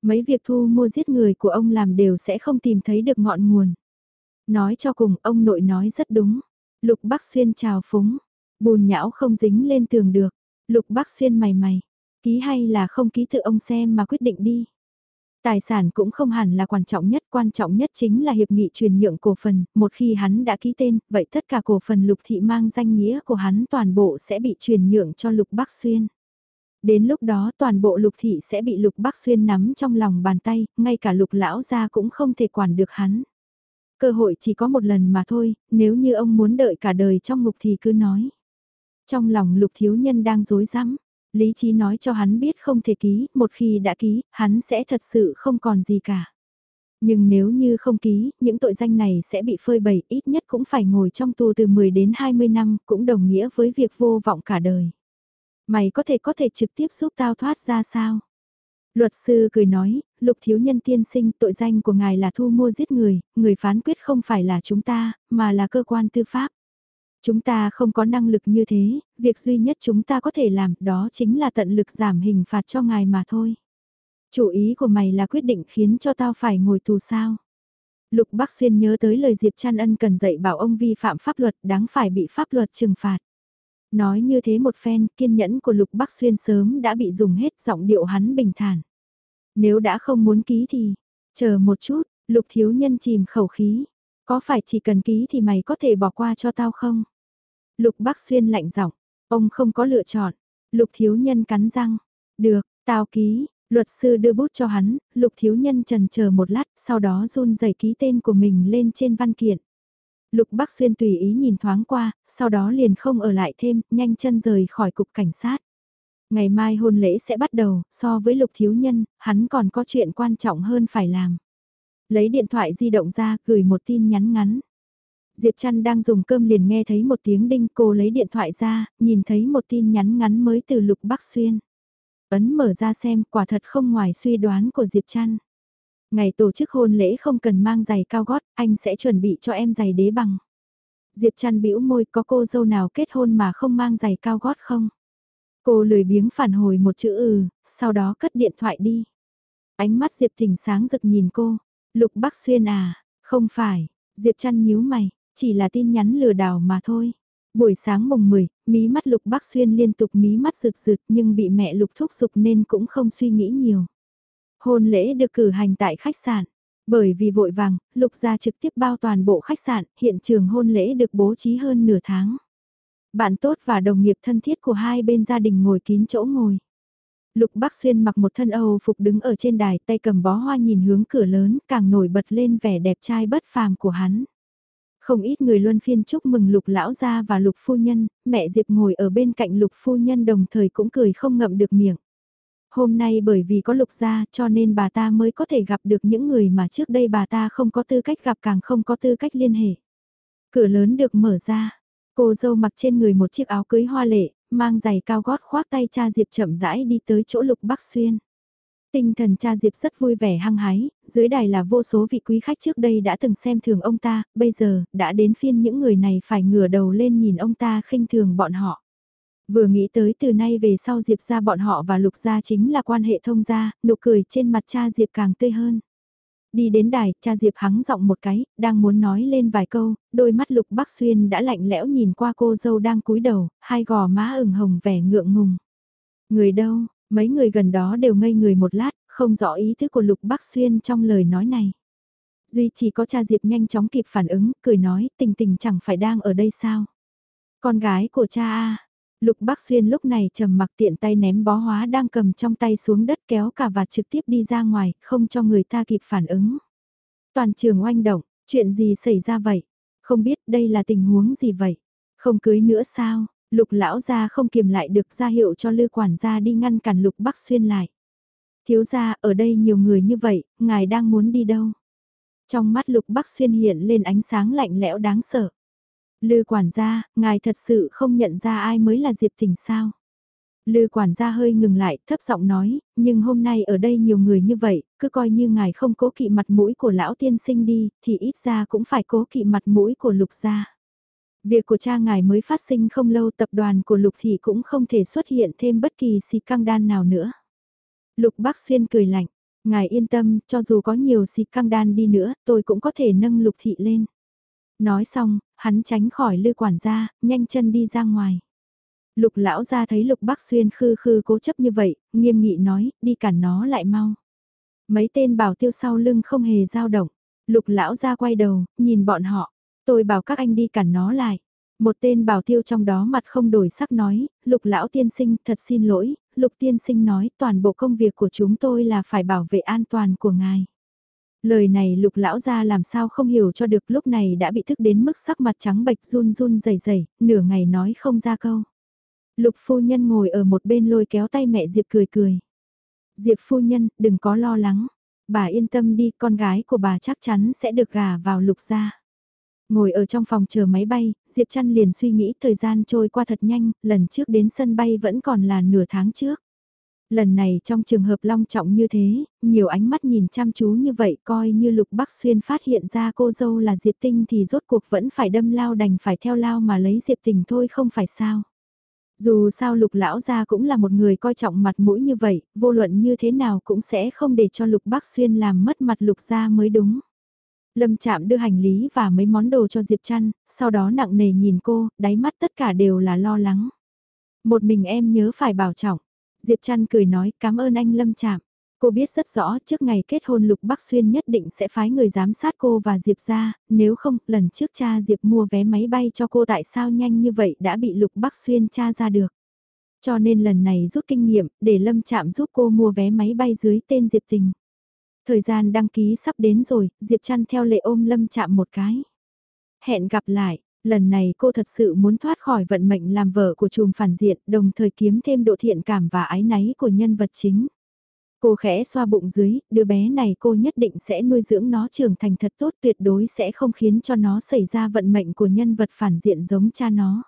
Mấy việc thu mua giết người của ông làm đều sẽ không tìm thấy được ngọn nguồn. Nói cho cùng, ông nội nói rất đúng. Lục Bắc Xuyên chào phúng. Bùn nhão không dính lên tường được. Lục Bắc Xuyên mày mày. Ký hay là không ký tự ông xem mà quyết định đi. Tài sản cũng không hẳn là quan trọng nhất, quan trọng nhất chính là hiệp nghị truyền nhượng cổ phần, một khi hắn đã ký tên, vậy tất cả cổ phần lục thị mang danh nghĩa của hắn toàn bộ sẽ bị truyền nhượng cho lục Bắc Xuyên. Đến lúc đó toàn bộ lục thị sẽ bị lục Bắc Xuyên nắm trong lòng bàn tay, ngay cả lục lão gia cũng không thể quản được hắn. Cơ hội chỉ có một lần mà thôi, nếu như ông muốn đợi cả đời trong ngục thì cứ nói. Trong lòng lục thiếu nhân đang dối rắm lý trí nói cho hắn biết không thể ký, một khi đã ký, hắn sẽ thật sự không còn gì cả. Nhưng nếu như không ký, những tội danh này sẽ bị phơi bày, ít nhất cũng phải ngồi trong tù từ 10 đến 20 năm, cũng đồng nghĩa với việc vô vọng cả đời. Mày có thể có thể trực tiếp giúp tao thoát ra sao? Luật sư cười nói, lục thiếu nhân tiên sinh tội danh của ngài là thu mua giết người, người phán quyết không phải là chúng ta, mà là cơ quan tư pháp. Chúng ta không có năng lực như thế, việc duy nhất chúng ta có thể làm đó chính là tận lực giảm hình phạt cho ngài mà thôi. Chủ ý của mày là quyết định khiến cho tao phải ngồi tù sao. Lục Bắc Xuyên nhớ tới lời Diệp Trăn Ân cần dạy bảo ông vi phạm pháp luật đáng phải bị pháp luật trừng phạt. Nói như thế một phen, kiên nhẫn của Lục Bắc Xuyên sớm đã bị dùng hết giọng điệu hắn bình thản. Nếu đã không muốn ký thì, chờ một chút, Lục Thiếu Nhân chìm khẩu khí. Có phải chỉ cần ký thì mày có thể bỏ qua cho tao không? Lục Bắc Xuyên lạnh giọng, ông không có lựa chọn. Lục Thiếu Nhân cắn răng, được, tao ký, luật sư đưa bút cho hắn, Lục Thiếu Nhân trần chờ một lát, sau đó run rẩy ký tên của mình lên trên văn kiện. Lục Bắc Xuyên tùy ý nhìn thoáng qua, sau đó liền không ở lại thêm, nhanh chân rời khỏi cục cảnh sát. Ngày mai hôn lễ sẽ bắt đầu, so với Lục Thiếu Nhân, hắn còn có chuyện quan trọng hơn phải làm. Lấy điện thoại di động ra, gửi một tin nhắn ngắn. Diệp Trăn đang dùng cơm liền nghe thấy một tiếng đinh cô lấy điện thoại ra, nhìn thấy một tin nhắn ngắn mới từ Lục Bắc Xuyên. Ấn mở ra xem quả thật không ngoài suy đoán của Diệp Trăn. Ngày tổ chức hôn lễ không cần mang giày cao gót, anh sẽ chuẩn bị cho em giày đế bằng. Diệp chăn bĩu môi có cô dâu nào kết hôn mà không mang giày cao gót không? Cô lười biếng phản hồi một chữ ừ, sau đó cất điện thoại đi. Ánh mắt Diệp thỉnh sáng rực nhìn cô. Lục Bắc Xuyên à, không phải, Diệp chăn nhíu mày, chỉ là tin nhắn lừa đảo mà thôi. Buổi sáng mùng 10, mí mắt Lục Bắc Xuyên liên tục mí mắt rực rực nhưng bị mẹ Lục thúc giục nên cũng không suy nghĩ nhiều. Hôn lễ được cử hành tại khách sạn. Bởi vì vội vàng, Lục gia trực tiếp bao toàn bộ khách sạn, hiện trường hôn lễ được bố trí hơn nửa tháng. Bạn tốt và đồng nghiệp thân thiết của hai bên gia đình ngồi kín chỗ ngồi. Lục Bắc Xuyên mặc một thân Âu phục đứng ở trên đài tay cầm bó hoa nhìn hướng cửa lớn càng nổi bật lên vẻ đẹp trai bất phàm của hắn. Không ít người luân phiên chúc mừng lục lão gia và lục phu nhân, mẹ Diệp ngồi ở bên cạnh lục phu nhân đồng thời cũng cười không ngậm được miệng. Hôm nay bởi vì có lục gia cho nên bà ta mới có thể gặp được những người mà trước đây bà ta không có tư cách gặp càng không có tư cách liên hệ. Cửa lớn được mở ra, cô dâu mặc trên người một chiếc áo cưới hoa lệ, mang giày cao gót khoác tay cha Diệp chậm rãi đi tới chỗ lục bắc xuyên. Tinh thần cha Diệp rất vui vẻ hăng hái, dưới đài là vô số vị quý khách trước đây đã từng xem thường ông ta, bây giờ, đã đến phiên những người này phải ngửa đầu lên nhìn ông ta khinh thường bọn họ. Vừa nghĩ tới từ nay về sau Diệp ra bọn họ và Lục gia chính là quan hệ thông gia, nụ cười trên mặt cha Diệp càng tươi hơn. Đi đến đài, cha Diệp hắng giọng một cái, đang muốn nói lên vài câu, đôi mắt Lục Bắc Xuyên đã lạnh lẽo nhìn qua cô dâu đang cúi đầu, hai gò má ửng hồng vẻ ngượng ngùng. Người đâu, mấy người gần đó đều ngây người một lát, không rõ ý thức của Lục Bắc Xuyên trong lời nói này. Duy chỉ có cha Diệp nhanh chóng kịp phản ứng, cười nói, tình tình chẳng phải đang ở đây sao. Con gái của cha A, Lục Bắc Xuyên lúc này trầm mặc tiện tay ném bó hóa đang cầm trong tay xuống đất kéo cả và trực tiếp đi ra ngoài, không cho người ta kịp phản ứng. Toàn trường oanh động, chuyện gì xảy ra vậy? Không biết đây là tình huống gì vậy? Không cưới nữa sao? Lục lão gia không kiềm lại được ra hiệu cho lư quản gia đi ngăn cản Lục Bắc Xuyên lại. Thiếu gia, ở đây nhiều người như vậy, ngài đang muốn đi đâu? Trong mắt Lục Bắc Xuyên hiện lên ánh sáng lạnh lẽo đáng sợ. Lư quản gia, ngài thật sự không nhận ra ai mới là Diệp Tình sao? Lư quản gia hơi ngừng lại, thấp giọng nói, nhưng hôm nay ở đây nhiều người như vậy, cứ coi như ngài không cố kỵ mặt mũi của lão tiên sinh đi, thì ít ra cũng phải cố kỵ mặt mũi của lục gia. Việc của cha ngài mới phát sinh không lâu tập đoàn của lục thị cũng không thể xuất hiện thêm bất kỳ xì căng đan nào nữa. Lục bác xuyên cười lạnh, ngài yên tâm, cho dù có nhiều xì căng đan đi nữa, tôi cũng có thể nâng lục thị lên. Nói xong, hắn tránh khỏi lư quản gia, nhanh chân đi ra ngoài. Lục lão ra thấy lục bác xuyên khư khư cố chấp như vậy, nghiêm nghị nói, đi cản nó lại mau. Mấy tên bảo tiêu sau lưng không hề dao động. Lục lão ra quay đầu, nhìn bọn họ. Tôi bảo các anh đi cản nó lại. Một tên bảo tiêu trong đó mặt không đổi sắc nói, lục lão tiên sinh thật xin lỗi, lục tiên sinh nói toàn bộ công việc của chúng tôi là phải bảo vệ an toàn của ngài. Lời này lục lão ra làm sao không hiểu cho được lúc này đã bị thức đến mức sắc mặt trắng bệch run run dày dày, nửa ngày nói không ra câu. Lục phu nhân ngồi ở một bên lôi kéo tay mẹ Diệp cười cười. Diệp phu nhân, đừng có lo lắng. Bà yên tâm đi, con gái của bà chắc chắn sẽ được gả vào lục gia. Ngồi ở trong phòng chờ máy bay, Diệp Trăn liền suy nghĩ thời gian trôi qua thật nhanh, lần trước đến sân bay vẫn còn là nửa tháng trước. Lần này trong trường hợp long trọng như thế, nhiều ánh mắt nhìn chăm chú như vậy coi như Lục Bắc Xuyên phát hiện ra cô dâu là Diệp Tinh thì rốt cuộc vẫn phải đâm lao đành phải theo lao mà lấy Diệp Tình thôi không phải sao. Dù sao Lục Lão gia cũng là một người coi trọng mặt mũi như vậy, vô luận như thế nào cũng sẽ không để cho Lục Bắc Xuyên làm mất mặt Lục gia mới đúng. Lâm Trạm đưa hành lý và mấy món đồ cho Diệp Trăn, sau đó nặng nề nhìn cô, đáy mắt tất cả đều là lo lắng. Một mình em nhớ phải bảo trọng. Diệp Trăn cười nói cảm ơn anh Lâm Trạm. Cô biết rất rõ trước ngày kết hôn Lục Bắc Xuyên nhất định sẽ phái người giám sát cô và Diệp ra, nếu không, lần trước cha Diệp mua vé máy bay cho cô tại sao nhanh như vậy đã bị Lục Bắc Xuyên tra ra được. Cho nên lần này rút kinh nghiệm, để Lâm Trạm giúp cô mua vé máy bay dưới tên Diệp Tình. Thời gian đăng ký sắp đến rồi, Diệp Trăn theo lệ ôm Lâm Trạm một cái. Hẹn gặp lại, lần này cô thật sự muốn thoát khỏi vận mệnh làm vợ của chùm phản diện, đồng thời kiếm thêm độ thiện cảm và ái náy của nhân vật chính. Cô khẽ xoa bụng dưới, đứa bé này cô nhất định sẽ nuôi dưỡng nó trưởng thành thật tốt tuyệt đối sẽ không khiến cho nó xảy ra vận mệnh của nhân vật phản diện giống cha nó.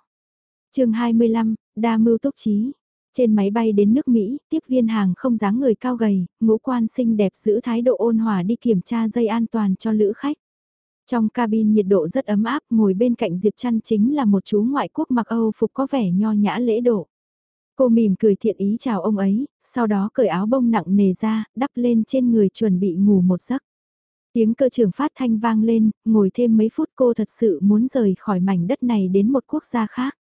chương 25, Đa mưu túc trí. Trên máy bay đến nước Mỹ, tiếp viên hàng không dáng người cao gầy, ngũ quan xinh đẹp giữ thái độ ôn hòa đi kiểm tra dây an toàn cho lữ khách. Trong cabin nhiệt độ rất ấm áp, ngồi bên cạnh Diệp Trăn chính là một chú ngoại quốc mặc Âu phục có vẻ nho nhã lễ độ. Cô mỉm cười thiện ý chào ông ấy, sau đó cởi áo bông nặng nề ra, đắp lên trên người chuẩn bị ngủ một giấc. Tiếng cơ trưởng phát thanh vang lên, ngồi thêm mấy phút cô thật sự muốn rời khỏi mảnh đất này đến một quốc gia khác.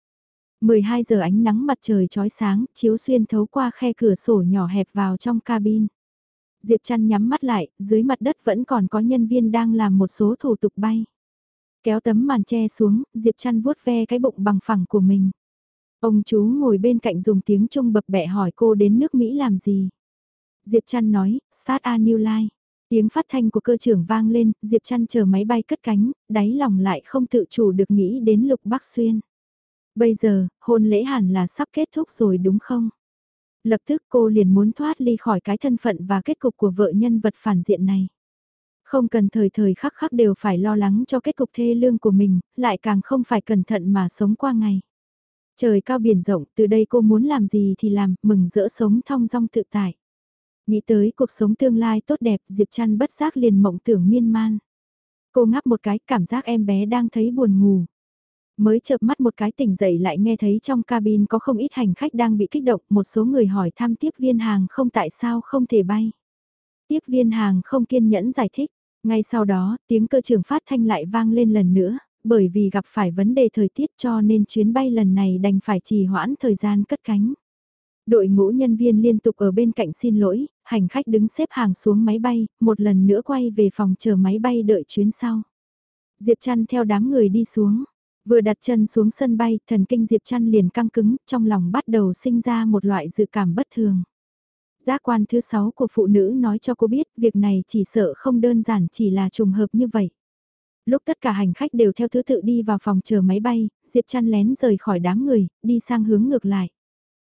12 giờ ánh nắng mặt trời chói sáng, chiếu xuyên thấu qua khe cửa sổ nhỏ hẹp vào trong cabin. Diệp Trăn nhắm mắt lại, dưới mặt đất vẫn còn có nhân viên đang làm một số thủ tục bay. Kéo tấm màn che xuống, Diệp Trăn vuốt ve cái bụng bằng phẳng của mình. Ông chú ngồi bên cạnh dùng tiếng Trung bập bẹ hỏi cô đến nước Mỹ làm gì. Diệp Trăn nói, start a new life. Tiếng phát thanh của cơ trưởng vang lên, Diệp Trăn chờ máy bay cất cánh, đáy lòng lại không tự chủ được nghĩ đến Lục Bắc Xuyên. Bây giờ, hôn lễ hẳn là sắp kết thúc rồi đúng không? Lập tức cô liền muốn thoát ly khỏi cái thân phận và kết cục của vợ nhân vật phản diện này. Không cần thời thời khắc khắc đều phải lo lắng cho kết cục thê lương của mình, lại càng không phải cẩn thận mà sống qua ngày. Trời cao biển rộng, từ đây cô muốn làm gì thì làm, mừng rỡ sống thong dong tự tại. Nghĩ tới cuộc sống tương lai tốt đẹp, Diệp Trăn bất giác liền mộng tưởng miên man. Cô ngáp một cái, cảm giác em bé đang thấy buồn ngủ. Mới chợp mắt một cái tỉnh dậy lại nghe thấy trong cabin có không ít hành khách đang bị kích động, một số người hỏi thăm tiếp viên hàng không tại sao không thể bay. Tiếp viên hàng không kiên nhẫn giải thích, ngay sau đó tiếng cơ trưởng phát thanh lại vang lên lần nữa, bởi vì gặp phải vấn đề thời tiết cho nên chuyến bay lần này đành phải trì hoãn thời gian cất cánh. Đội ngũ nhân viên liên tục ở bên cạnh xin lỗi, hành khách đứng xếp hàng xuống máy bay, một lần nữa quay về phòng chờ máy bay đợi chuyến sau. Diệp Trăn theo đám người đi xuống. Vừa đặt chân xuống sân bay, thần kinh Diệp Trăn liền căng cứng, trong lòng bắt đầu sinh ra một loại dự cảm bất thường. Giác quan thứ sáu của phụ nữ nói cho cô biết việc này chỉ sợ không đơn giản chỉ là trùng hợp như vậy. Lúc tất cả hành khách đều theo thứ tự đi vào phòng chờ máy bay, Diệp Trăn lén rời khỏi đám người, đi sang hướng ngược lại.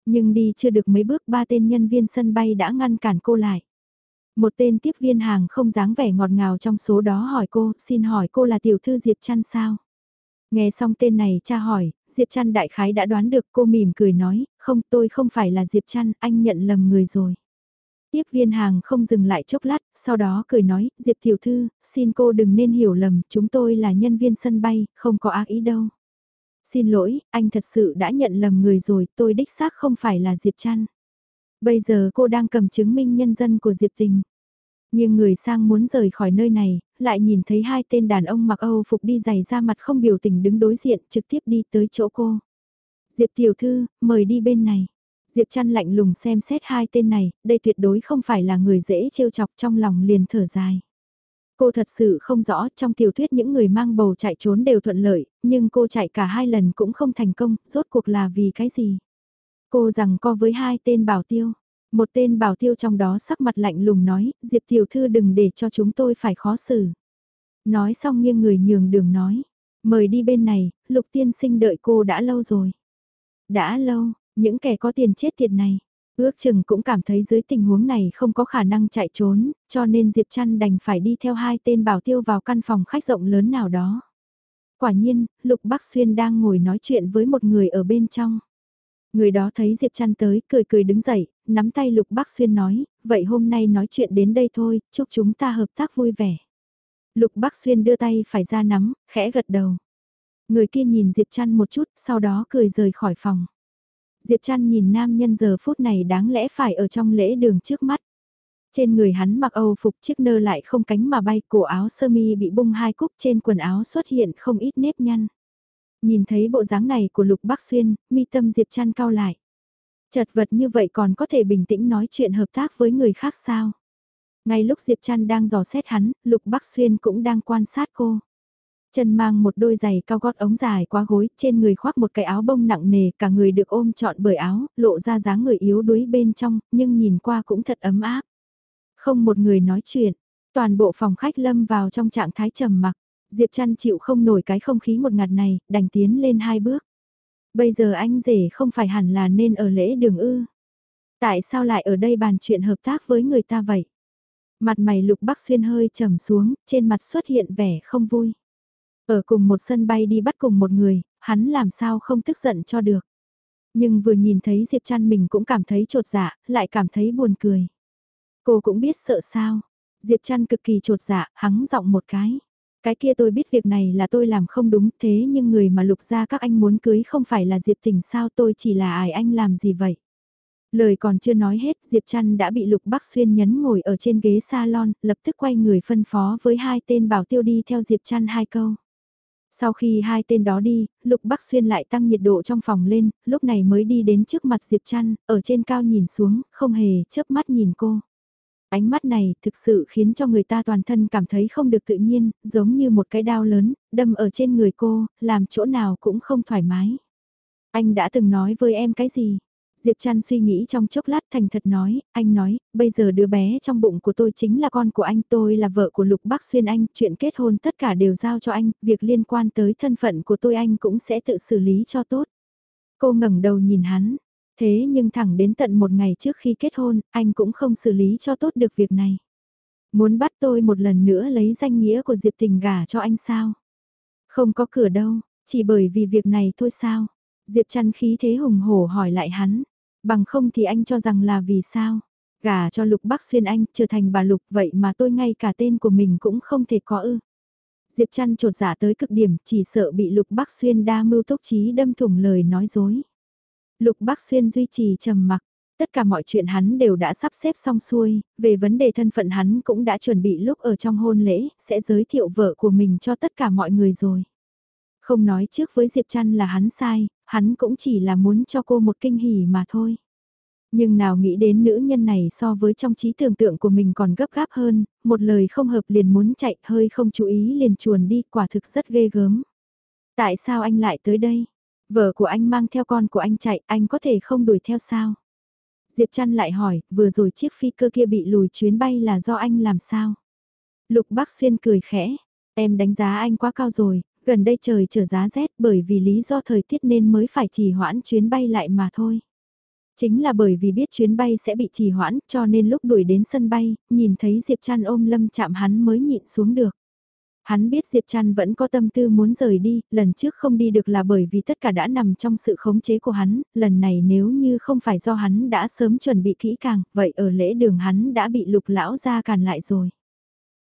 Nhưng đi chưa được mấy bước ba tên nhân viên sân bay đã ngăn cản cô lại. Một tên tiếp viên hàng không dáng vẻ ngọt ngào trong số đó hỏi cô, xin hỏi cô là tiểu thư Diệp Trăn sao? Nghe xong tên này cha hỏi, Diệp Trăn đại khái đã đoán được cô mỉm cười nói, không tôi không phải là Diệp Trăn, anh nhận lầm người rồi. Tiếp viên hàng không dừng lại chốc lát, sau đó cười nói, Diệp Tiểu Thư, xin cô đừng nên hiểu lầm, chúng tôi là nhân viên sân bay, không có ác ý đâu. Xin lỗi, anh thật sự đã nhận lầm người rồi, tôi đích xác không phải là Diệp Trăn. Bây giờ cô đang cầm chứng minh nhân dân của Diệp Tình. Nhưng người sang muốn rời khỏi nơi này, lại nhìn thấy hai tên đàn ông mặc Âu phục đi giày ra mặt không biểu tình đứng đối diện trực tiếp đi tới chỗ cô. Diệp tiểu thư, mời đi bên này. Diệp chăn lạnh lùng xem xét hai tên này, đây tuyệt đối không phải là người dễ trêu chọc trong lòng liền thở dài. Cô thật sự không rõ trong tiểu thuyết những người mang bầu chạy trốn đều thuận lợi, nhưng cô chạy cả hai lần cũng không thành công, rốt cuộc là vì cái gì? Cô rằng co với hai tên bảo tiêu. Một tên bảo tiêu trong đó sắc mặt lạnh lùng nói, Diệp tiểu thư đừng để cho chúng tôi phải khó xử. Nói xong nghiêng người nhường đường nói, mời đi bên này, lục tiên sinh đợi cô đã lâu rồi. Đã lâu, những kẻ có tiền chết tiệt này, ước chừng cũng cảm thấy dưới tình huống này không có khả năng chạy trốn, cho nên Diệp Trăn đành phải đi theo hai tên bảo tiêu vào căn phòng khách rộng lớn nào đó. Quả nhiên, Lục Bắc Xuyên đang ngồi nói chuyện với một người ở bên trong. Người đó thấy Diệp Trăn tới, cười cười đứng dậy, nắm tay Lục Bắc Xuyên nói, vậy hôm nay nói chuyện đến đây thôi, chúc chúng ta hợp tác vui vẻ. Lục Bắc Xuyên đưa tay phải ra nắm, khẽ gật đầu. Người kia nhìn Diệp Trăn một chút, sau đó cười rời khỏi phòng. Diệp Trăn nhìn nam nhân giờ phút này đáng lẽ phải ở trong lễ đường trước mắt. Trên người hắn mặc âu phục chiếc nơ lại không cánh mà bay, cổ áo sơ mi bị bung hai cúc trên quần áo xuất hiện không ít nếp nhăn. Nhìn thấy bộ dáng này của Lục Bắc Xuyên, mi tâm Diệp Trăn cao lại. Chật vật như vậy còn có thể bình tĩnh nói chuyện hợp tác với người khác sao? Ngay lúc Diệp Trăn đang dò xét hắn, Lục Bắc Xuyên cũng đang quan sát cô. Chân mang một đôi giày cao gót ống dài quá gối, trên người khoác một cái áo bông nặng nề, cả người được ôm trọn bởi áo, lộ ra dáng người yếu đuối bên trong, nhưng nhìn qua cũng thật ấm áp. Không một người nói chuyện, toàn bộ phòng khách lâm vào trong trạng thái trầm mặc. Diệp Trăn chịu không nổi cái không khí một ngạt này, đành tiến lên hai bước. Bây giờ anh rể không phải hẳn là nên ở lễ đường ư. Tại sao lại ở đây bàn chuyện hợp tác với người ta vậy? Mặt mày lục bắc xuyên hơi trầm xuống, trên mặt xuất hiện vẻ không vui. Ở cùng một sân bay đi bắt cùng một người, hắn làm sao không tức giận cho được. Nhưng vừa nhìn thấy Diệp Trăn mình cũng cảm thấy trột dạ, lại cảm thấy buồn cười. Cô cũng biết sợ sao. Diệp Trăn cực kỳ trột dạ, hắng giọng một cái. Cái kia tôi biết việc này là tôi làm không đúng thế nhưng người mà lục ra các anh muốn cưới không phải là Diệp Tình sao tôi chỉ là ai anh làm gì vậy. Lời còn chưa nói hết, Diệp Trăn đã bị Lục Bắc Xuyên nhấn ngồi ở trên ghế salon, lập tức quay người phân phó với hai tên bảo tiêu đi theo Diệp Trăn hai câu. Sau khi hai tên đó đi, Lục Bắc Xuyên lại tăng nhiệt độ trong phòng lên, lúc này mới đi đến trước mặt Diệp Trăn, ở trên cao nhìn xuống, không hề chớp mắt nhìn cô. Ánh mắt này thực sự khiến cho người ta toàn thân cảm thấy không được tự nhiên, giống như một cái đao lớn, đâm ở trên người cô, làm chỗ nào cũng không thoải mái. Anh đã từng nói với em cái gì? Diệp Trăn suy nghĩ trong chốc lát thành thật nói, anh nói, bây giờ đứa bé trong bụng của tôi chính là con của anh, tôi là vợ của Lục Bắc Xuyên anh, chuyện kết hôn tất cả đều giao cho anh, việc liên quan tới thân phận của tôi anh cũng sẽ tự xử lý cho tốt. Cô ngẩng đầu nhìn hắn, thế nhưng thẳng đến tận một ngày trước khi kết hôn, anh cũng không xử lý cho tốt được việc này. Muốn bắt tôi một lần nữa lấy danh nghĩa của Diệp Tình gả cho anh sao? Không có cửa đâu, chỉ bởi vì việc này thôi sao? Diệp chăn khí thế hùng hổ hỏi lại hắn. Bằng không thì anh cho rằng là vì sao? Gả cho Lục Bắc Xuyên anh trở thành bà Lục vậy mà tôi ngay cả tên của mình cũng không thể có ư. Diệp chăn trột giả dạ tới cực điểm chỉ sợ bị Lục Bắc Xuyên đa mưu tốc trí đâm thủng lời nói dối. Lục Bắc Xuyên duy trì trầm mặc. Tất cả mọi chuyện hắn đều đã sắp xếp xong xuôi, về vấn đề thân phận hắn cũng đã chuẩn bị lúc ở trong hôn lễ, sẽ giới thiệu vợ của mình cho tất cả mọi người rồi. Không nói trước với Diệp Trăn là hắn sai, hắn cũng chỉ là muốn cho cô một kinh hỉ mà thôi. Nhưng nào nghĩ đến nữ nhân này so với trong trí tưởng tượng của mình còn gấp gáp hơn, một lời không hợp liền muốn chạy hơi không chú ý liền chuồn đi quả thực rất ghê gớm. Tại sao anh lại tới đây? Vợ của anh mang theo con của anh chạy, anh có thể không đuổi theo sao? Diệp Trăn lại hỏi, vừa rồi chiếc phi cơ kia bị lùi chuyến bay là do anh làm sao? Lục Bắc Xuyên cười khẽ, em đánh giá anh quá cao rồi, gần đây trời trở giá rét bởi vì lý do thời tiết nên mới phải trì hoãn chuyến bay lại mà thôi. Chính là bởi vì biết chuyến bay sẽ bị trì hoãn cho nên lúc đuổi đến sân bay, nhìn thấy Diệp Trăn ôm lâm chạm hắn mới nhịn xuống được. Hắn biết Diệp Trăn vẫn có tâm tư muốn rời đi, lần trước không đi được là bởi vì tất cả đã nằm trong sự khống chế của hắn, lần này nếu như không phải do hắn đã sớm chuẩn bị kỹ càng, vậy ở lễ đường hắn đã bị lục lão ra càn lại rồi.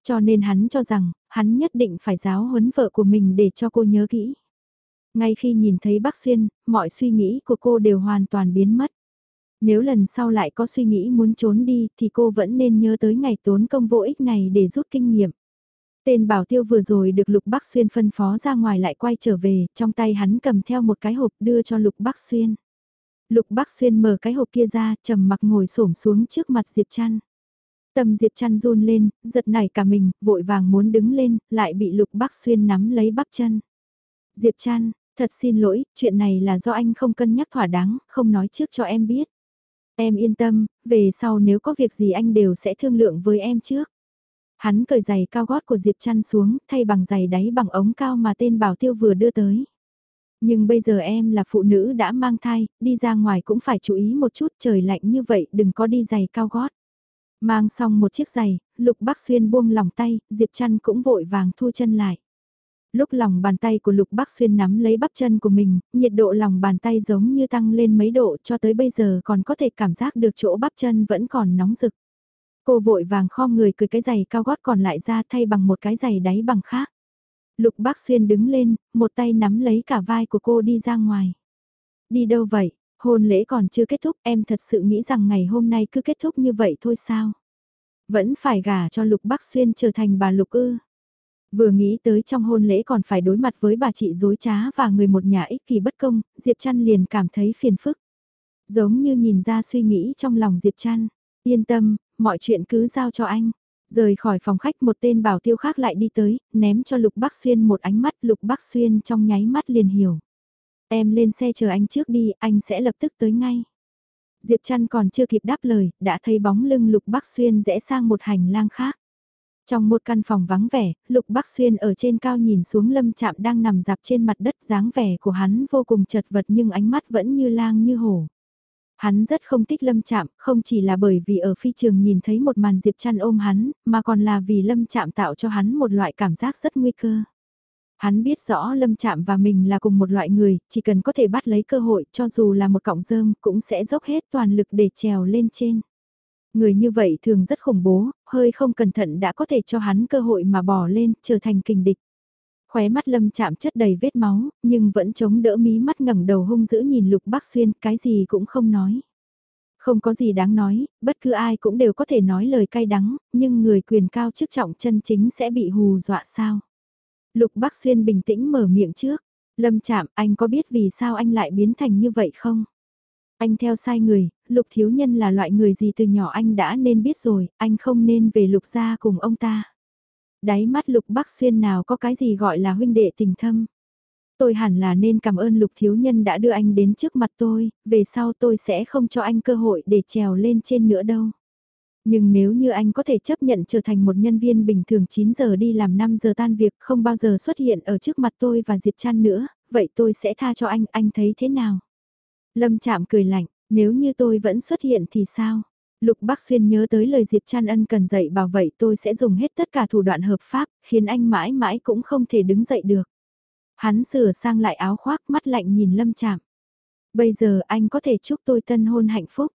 Cho nên hắn cho rằng, hắn nhất định phải giáo huấn vợ của mình để cho cô nhớ kỹ. Ngay khi nhìn thấy bác Xuyên, mọi suy nghĩ của cô đều hoàn toàn biến mất. Nếu lần sau lại có suy nghĩ muốn trốn đi thì cô vẫn nên nhớ tới ngày tốn công vô ích này để rút kinh nghiệm. Tên bảo tiêu vừa rồi được Lục Bắc Xuyên phân phó ra ngoài lại quay trở về, trong tay hắn cầm theo một cái hộp đưa cho Lục Bắc Xuyên. Lục Bắc Xuyên mở cái hộp kia ra, trầm mặc ngồi xổm xuống trước mặt Diệp Trăn. Tâm Diệp Trăn run lên, giật nảy cả mình, vội vàng muốn đứng lên, lại bị Lục Bắc Xuyên nắm lấy bắp chân. Diệp Trăn, thật xin lỗi, chuyện này là do anh không cân nhắc thỏa đáng, không nói trước cho em biết. Em yên tâm, về sau nếu có việc gì anh đều sẽ thương lượng với em trước. Hắn cởi giày cao gót của Diệp chăn xuống, thay bằng giày đáy bằng ống cao mà tên bảo tiêu vừa đưa tới. Nhưng bây giờ em là phụ nữ đã mang thai, đi ra ngoài cũng phải chú ý một chút trời lạnh như vậy đừng có đi giày cao gót. Mang xong một chiếc giày, Lục Bắc Xuyên buông lòng tay, Diệp Trăn cũng vội vàng thu chân lại. Lúc lòng bàn tay của Lục Bắc Xuyên nắm lấy bắp chân của mình, nhiệt độ lòng bàn tay giống như tăng lên mấy độ cho tới bây giờ còn có thể cảm giác được chỗ bắp chân vẫn còn nóng rực. Cô vội vàng khom người cười cái giày cao gót còn lại ra thay bằng một cái giày đáy bằng khác. Lục Bắc Xuyên đứng lên, một tay nắm lấy cả vai của cô đi ra ngoài. Đi đâu vậy? Hôn lễ còn chưa kết thúc em thật sự nghĩ rằng ngày hôm nay cứ kết thúc như vậy thôi sao? Vẫn phải gả cho Lục Bắc Xuyên trở thành bà Lục ư. Vừa nghĩ tới trong hôn lễ còn phải đối mặt với bà chị dối trá và người một nhà ích kỳ bất công, Diệp Trăn liền cảm thấy phiền phức. Giống như nhìn ra suy nghĩ trong lòng Diệp Trăn. Yên tâm, mọi chuyện cứ giao cho anh. Rời khỏi phòng khách một tên bảo tiêu khác lại đi tới, ném cho Lục Bắc Xuyên một ánh mắt Lục Bắc Xuyên trong nháy mắt liền hiểu. Em lên xe chờ anh trước đi, anh sẽ lập tức tới ngay. Diệp Trăn còn chưa kịp đáp lời, đã thấy bóng lưng Lục Bắc Xuyên rẽ sang một hành lang khác. Trong một căn phòng vắng vẻ, Lục Bắc Xuyên ở trên cao nhìn xuống lâm chạm đang nằm dạp trên mặt đất dáng vẻ của hắn vô cùng chật vật nhưng ánh mắt vẫn như lang như hổ. Hắn rất không thích lâm chạm, không chỉ là bởi vì ở phi trường nhìn thấy một màn Diệp Trăn ôm hắn, mà còn là vì lâm chạm tạo cho hắn một loại cảm giác rất nguy cơ. Hắn biết rõ Lâm Chạm và mình là cùng một loại người, chỉ cần có thể bắt lấy cơ hội cho dù là một cọng rơm cũng sẽ dốc hết toàn lực để trèo lên trên. Người như vậy thường rất khủng bố, hơi không cẩn thận đã có thể cho hắn cơ hội mà bỏ lên, trở thành kình địch. Khóe mắt Lâm Chạm chất đầy vết máu, nhưng vẫn chống đỡ mí mắt ngẩng đầu hung dữ nhìn Lục Bắc Xuyên, cái gì cũng không nói. Không có gì đáng nói, bất cứ ai cũng đều có thể nói lời cay đắng, nhưng người quyền cao chức trọng chân chính sẽ bị hù dọa sao? Lục Bắc Xuyên bình tĩnh mở miệng trước. Lâm chạm, anh có biết vì sao anh lại biến thành như vậy không? Anh theo sai người, lục thiếu nhân là loại người gì từ nhỏ anh đã nên biết rồi, anh không nên về lục gia cùng ông ta. Đáy mắt lục bắc xuyên nào có cái gì gọi là huynh đệ tình thâm. Tôi hẳn là nên cảm ơn lục thiếu nhân đã đưa anh đến trước mặt tôi, về sau tôi sẽ không cho anh cơ hội để trèo lên trên nữa đâu. Nhưng nếu như anh có thể chấp nhận trở thành một nhân viên bình thường 9 giờ đi làm 5 giờ tan việc không bao giờ xuất hiện ở trước mặt tôi và Diệp Trăn nữa, vậy tôi sẽ tha cho anh, anh thấy thế nào? Lâm Chạm cười lạnh, nếu như tôi vẫn xuất hiện thì sao? Lục Bắc Xuyên nhớ tới lời Diệp Trăn Ân cần dạy bảo vậy tôi sẽ dùng hết tất cả thủ đoạn hợp pháp, khiến anh mãi mãi cũng không thể đứng dậy được. Hắn sửa sang lại áo khoác mắt lạnh nhìn Lâm Chạm. Bây giờ anh có thể chúc tôi tân hôn hạnh phúc.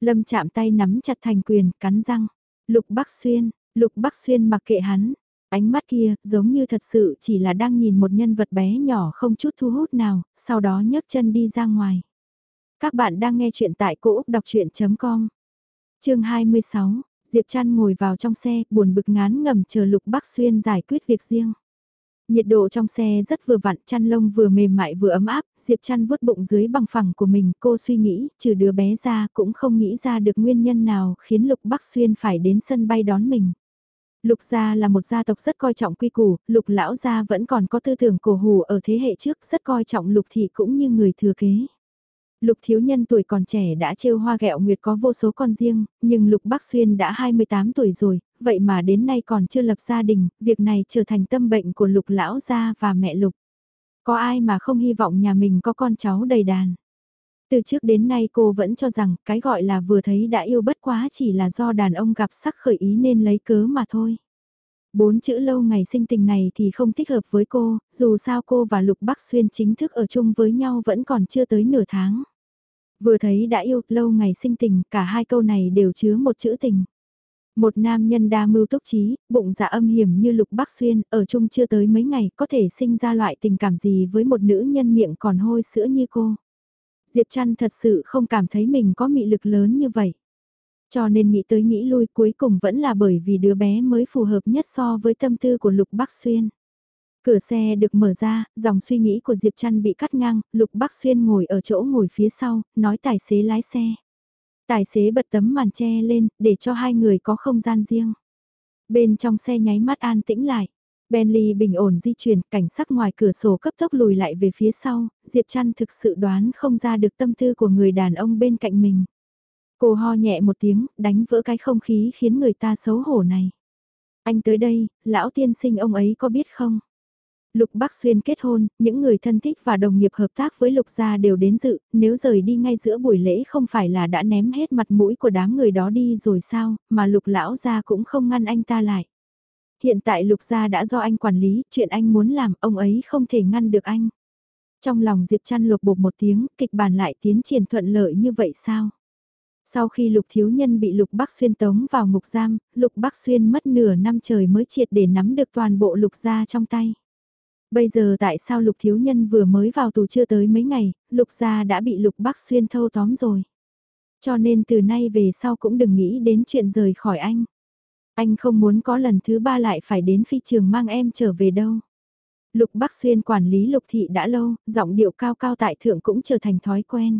Lâm chạm tay nắm chặt thành quyền, cắn răng. Lục Bắc Xuyên, Lục Bắc Xuyên mặc kệ hắn. Ánh mắt kia, giống như thật sự chỉ là đang nhìn một nhân vật bé nhỏ không chút thu hút nào, sau đó nhấc chân đi ra ngoài. Các bạn đang nghe chuyện tại cỗ đọc chuyện.com chương 26, Diệp Trăn ngồi vào trong xe, buồn bực ngán ngầm chờ Lục Bắc Xuyên giải quyết việc riêng. Nhiệt độ trong xe rất vừa vặn, chăn lông vừa mềm mại vừa ấm áp, Diệp Trăn vuốt bụng dưới bằng phẳng của mình, cô suy nghĩ, trừ đứa bé ra cũng không nghĩ ra được nguyên nhân nào khiến Lục Bắc Xuyên phải đến sân bay đón mình. Lục gia là một gia tộc rất coi trọng quy củ, lục lão gia vẫn còn có tư tưởng cổ hủ ở thế hệ trước, rất coi trọng lục thị cũng như người thừa kế. Lục thiếu nhân tuổi còn trẻ đã trêu hoa gẹo nguyệt có vô số con riêng, nhưng Lục Bắc Xuyên đã 28 tuổi rồi, vậy mà đến nay còn chưa lập gia đình, việc này trở thành tâm bệnh của Lục lão gia và mẹ Lục. Có ai mà không hy vọng nhà mình có con cháu đầy đàn. Từ trước đến nay cô vẫn cho rằng cái gọi là vừa thấy đã yêu bất quá chỉ là do đàn ông gặp sắc khởi ý nên lấy cớ mà thôi. Bốn chữ lâu ngày sinh tình này thì không thích hợp với cô, dù sao cô và Lục Bắc Xuyên chính thức ở chung với nhau vẫn còn chưa tới nửa tháng. Vừa thấy đã yêu, lâu ngày sinh tình, cả hai câu này đều chứa một chữ tình. Một nam nhân đa mưu túc trí, bụng dạ âm hiểm như Lục Bắc Xuyên, ở chung chưa tới mấy ngày, có thể sinh ra loại tình cảm gì với một nữ nhân miệng còn hôi sữa như cô. Diệp Trăn thật sự không cảm thấy mình có mị lực lớn như vậy. Cho nên nghĩ tới nghĩ lui cuối cùng vẫn là bởi vì đứa bé mới phù hợp nhất so với tâm tư của Lục Bắc Xuyên. Cửa xe được mở ra, dòng suy nghĩ của Diệp Trăn bị cắt ngang, Lục Bắc Xuyên ngồi ở chỗ ngồi phía sau, nói tài xế lái xe. Tài xế bật tấm màn che lên, để cho hai người có không gian riêng. Bên trong xe nháy mắt an tĩnh lại. Bentley bình ổn di chuyển, cảnh sắc ngoài cửa sổ cấp tốc lùi lại về phía sau, Diệp Trăn thực sự đoán không ra được tâm tư của người đàn ông bên cạnh mình. Cô ho nhẹ một tiếng, đánh vỡ cái không khí khiến người ta xấu hổ này. Anh tới đây, lão tiên sinh ông ấy có biết không? Lục Bắc Xuyên kết hôn, những người thân thích và đồng nghiệp hợp tác với Lục Gia đều đến dự, nếu rời đi ngay giữa buổi lễ không phải là đã ném hết mặt mũi của đám người đó đi rồi sao, mà Lục Lão Gia cũng không ngăn anh ta lại. Hiện tại Lục Gia đã do anh quản lý, chuyện anh muốn làm, ông ấy không thể ngăn được anh. Trong lòng Diệp Trăn lục bột một tiếng, kịch bản lại tiến triển thuận lợi như vậy sao? Sau khi Lục Thiếu Nhân bị Lục Bắc Xuyên tống vào ngục giam, Lục Bắc Xuyên mất nửa năm trời mới triệt để nắm được toàn bộ Lục Gia trong tay. Bây giờ tại sao Lục Thiếu Nhân vừa mới vào tù chưa tới mấy ngày, Lục Gia đã bị Lục Bắc Xuyên thâu tóm rồi. Cho nên từ nay về sau cũng đừng nghĩ đến chuyện rời khỏi anh. Anh không muốn có lần thứ ba lại phải đến phi trường mang em trở về đâu. Lục Bắc Xuyên quản lý Lục Thị đã lâu, giọng điệu cao cao tại thượng cũng trở thành thói quen.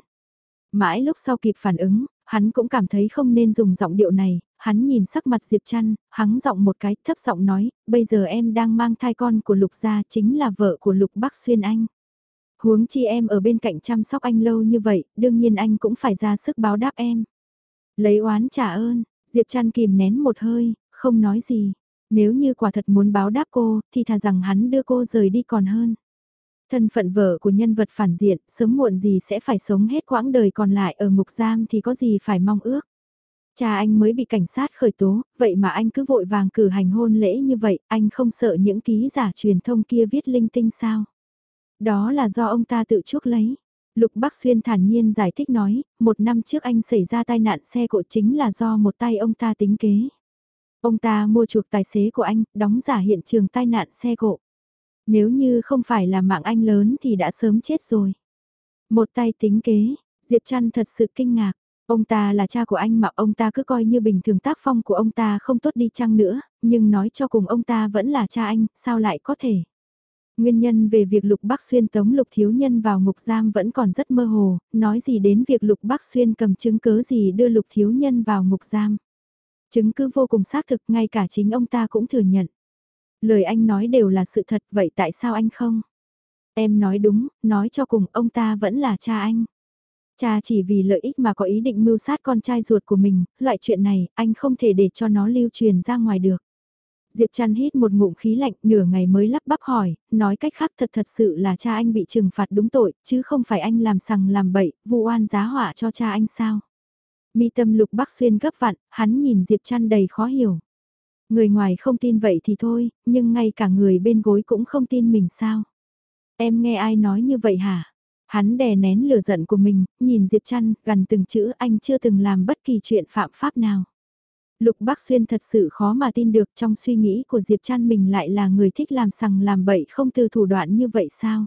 Mãi lúc sau kịp phản ứng, hắn cũng cảm thấy không nên dùng giọng điệu này, hắn nhìn sắc mặt Diệp Trăn, hắn giọng một cái thấp giọng nói, bây giờ em đang mang thai con của Lục gia chính là vợ của Lục Bắc Xuyên Anh. Huống chi em ở bên cạnh chăm sóc anh lâu như vậy, đương nhiên anh cũng phải ra sức báo đáp em. Lấy oán trả ơn, Diệp Trăn kìm nén một hơi, không nói gì. Nếu như quả thật muốn báo đáp cô, thì thà rằng hắn đưa cô rời đi còn hơn. Thân phận vợ của nhân vật phản diện, sớm muộn gì sẽ phải sống hết quãng đời còn lại ở ngục giam thì có gì phải mong ước. Cha anh mới bị cảnh sát khởi tố, vậy mà anh cứ vội vàng cử hành hôn lễ như vậy, anh không sợ những ký giả truyền thông kia viết linh tinh sao? Đó là do ông ta tự chuốc lấy. Lục Bắc Xuyên thản nhiên giải thích nói, một năm trước anh xảy ra tai nạn xe cộ chính là do một tay ông ta tính kế. Ông ta mua chuộc tài xế của anh, đóng giả hiện trường tai nạn xe cộ. Nếu như không phải là mạng anh lớn thì đã sớm chết rồi. Một tay tính kế, Diệp Trăn thật sự kinh ngạc. Ông ta là cha của anh mà ông ta cứ coi như bình thường tác phong của ông ta không tốt đi chăng nữa, nhưng nói cho cùng ông ta vẫn là cha anh, sao lại có thể. Nguyên nhân về việc Lục Bắc Xuyên tống Lục Thiếu Nhân vào ngục giam vẫn còn rất mơ hồ, nói gì đến việc Lục Bắc Xuyên cầm chứng cứ gì đưa Lục Thiếu Nhân vào ngục giam. Chứng cứ vô cùng xác thực ngay cả chính ông ta cũng thừa nhận. Lời anh nói đều là sự thật vậy tại sao anh không? Em nói đúng, nói cho cùng ông ta vẫn là cha anh. Cha chỉ vì lợi ích mà có ý định mưu sát con trai ruột của mình, loại chuyện này anh không thể để cho nó lưu truyền ra ngoài được. Diệp Trăn hít một ngụm khí lạnh nửa ngày mới lắp bắp hỏi, nói cách khác thật thật sự là cha anh bị trừng phạt đúng tội, chứ không phải anh làm sằng làm bậy, vu oan giá họa cho cha anh sao. Mi tâm lục bắc xuyên gấp vặn, hắn nhìn Diệp Trăn đầy khó hiểu. Người ngoài không tin vậy thì thôi, nhưng ngay cả người bên gối cũng không tin mình sao. Em nghe ai nói như vậy hả? Hắn đè nén lửa giận của mình, nhìn Diệp Trăn, gần từng chữ anh chưa từng làm bất kỳ chuyện phạm pháp nào. Lục Bắc Xuyên thật sự khó mà tin được trong suy nghĩ của Diệp Trăn mình lại là người thích làm sằng làm bậy không từ thủ đoạn như vậy sao?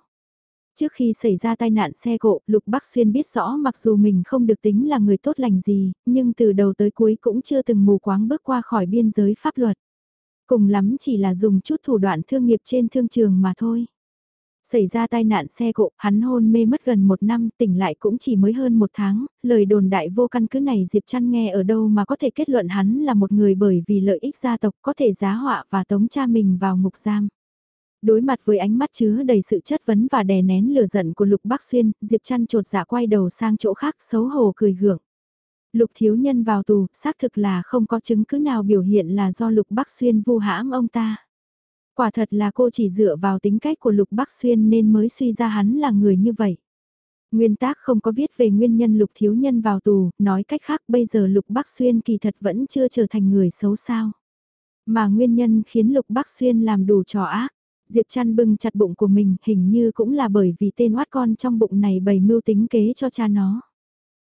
Trước khi xảy ra tai nạn xe cộ, Lục Bắc Xuyên biết rõ mặc dù mình không được tính là người tốt lành gì, nhưng từ đầu tới cuối cũng chưa từng mù quáng bước qua khỏi biên giới pháp luật. Cùng lắm chỉ là dùng chút thủ đoạn thương nghiệp trên thương trường mà thôi. Xảy ra tai nạn xe cộ, hắn hôn mê mất gần một năm, tỉnh lại cũng chỉ mới hơn một tháng, lời đồn đại vô căn cứ này Diệp Trăn nghe ở đâu mà có thể kết luận hắn là một người bởi vì lợi ích gia tộc có thể giá họa và tống cha mình vào ngục giam. Đối mặt với ánh mắt chứa đầy sự chất vấn và đè nén lửa giận của Lục Bắc Xuyên, Diệp Trăn trột dạ quay đầu sang chỗ khác xấu hổ cười gượng. Lục thiếu nhân vào tù, xác thực là không có chứng cứ nào biểu hiện là do Lục Bắc Xuyên vu hãm ông ta. Quả thật là cô chỉ dựa vào tính cách của Lục Bắc Xuyên nên mới suy ra hắn là người như vậy. Nguyên tác không có viết về nguyên nhân Lục Thiếu Nhân vào tù, nói cách khác bây giờ Lục Bắc Xuyên kỳ thật vẫn chưa trở thành người xấu sao. Mà nguyên nhân khiến Lục Bắc Xuyên làm đủ trò ác. Diệp chăn bưng chặt bụng của mình hình như cũng là bởi vì tên oát con trong bụng này bày mưu tính kế cho cha nó.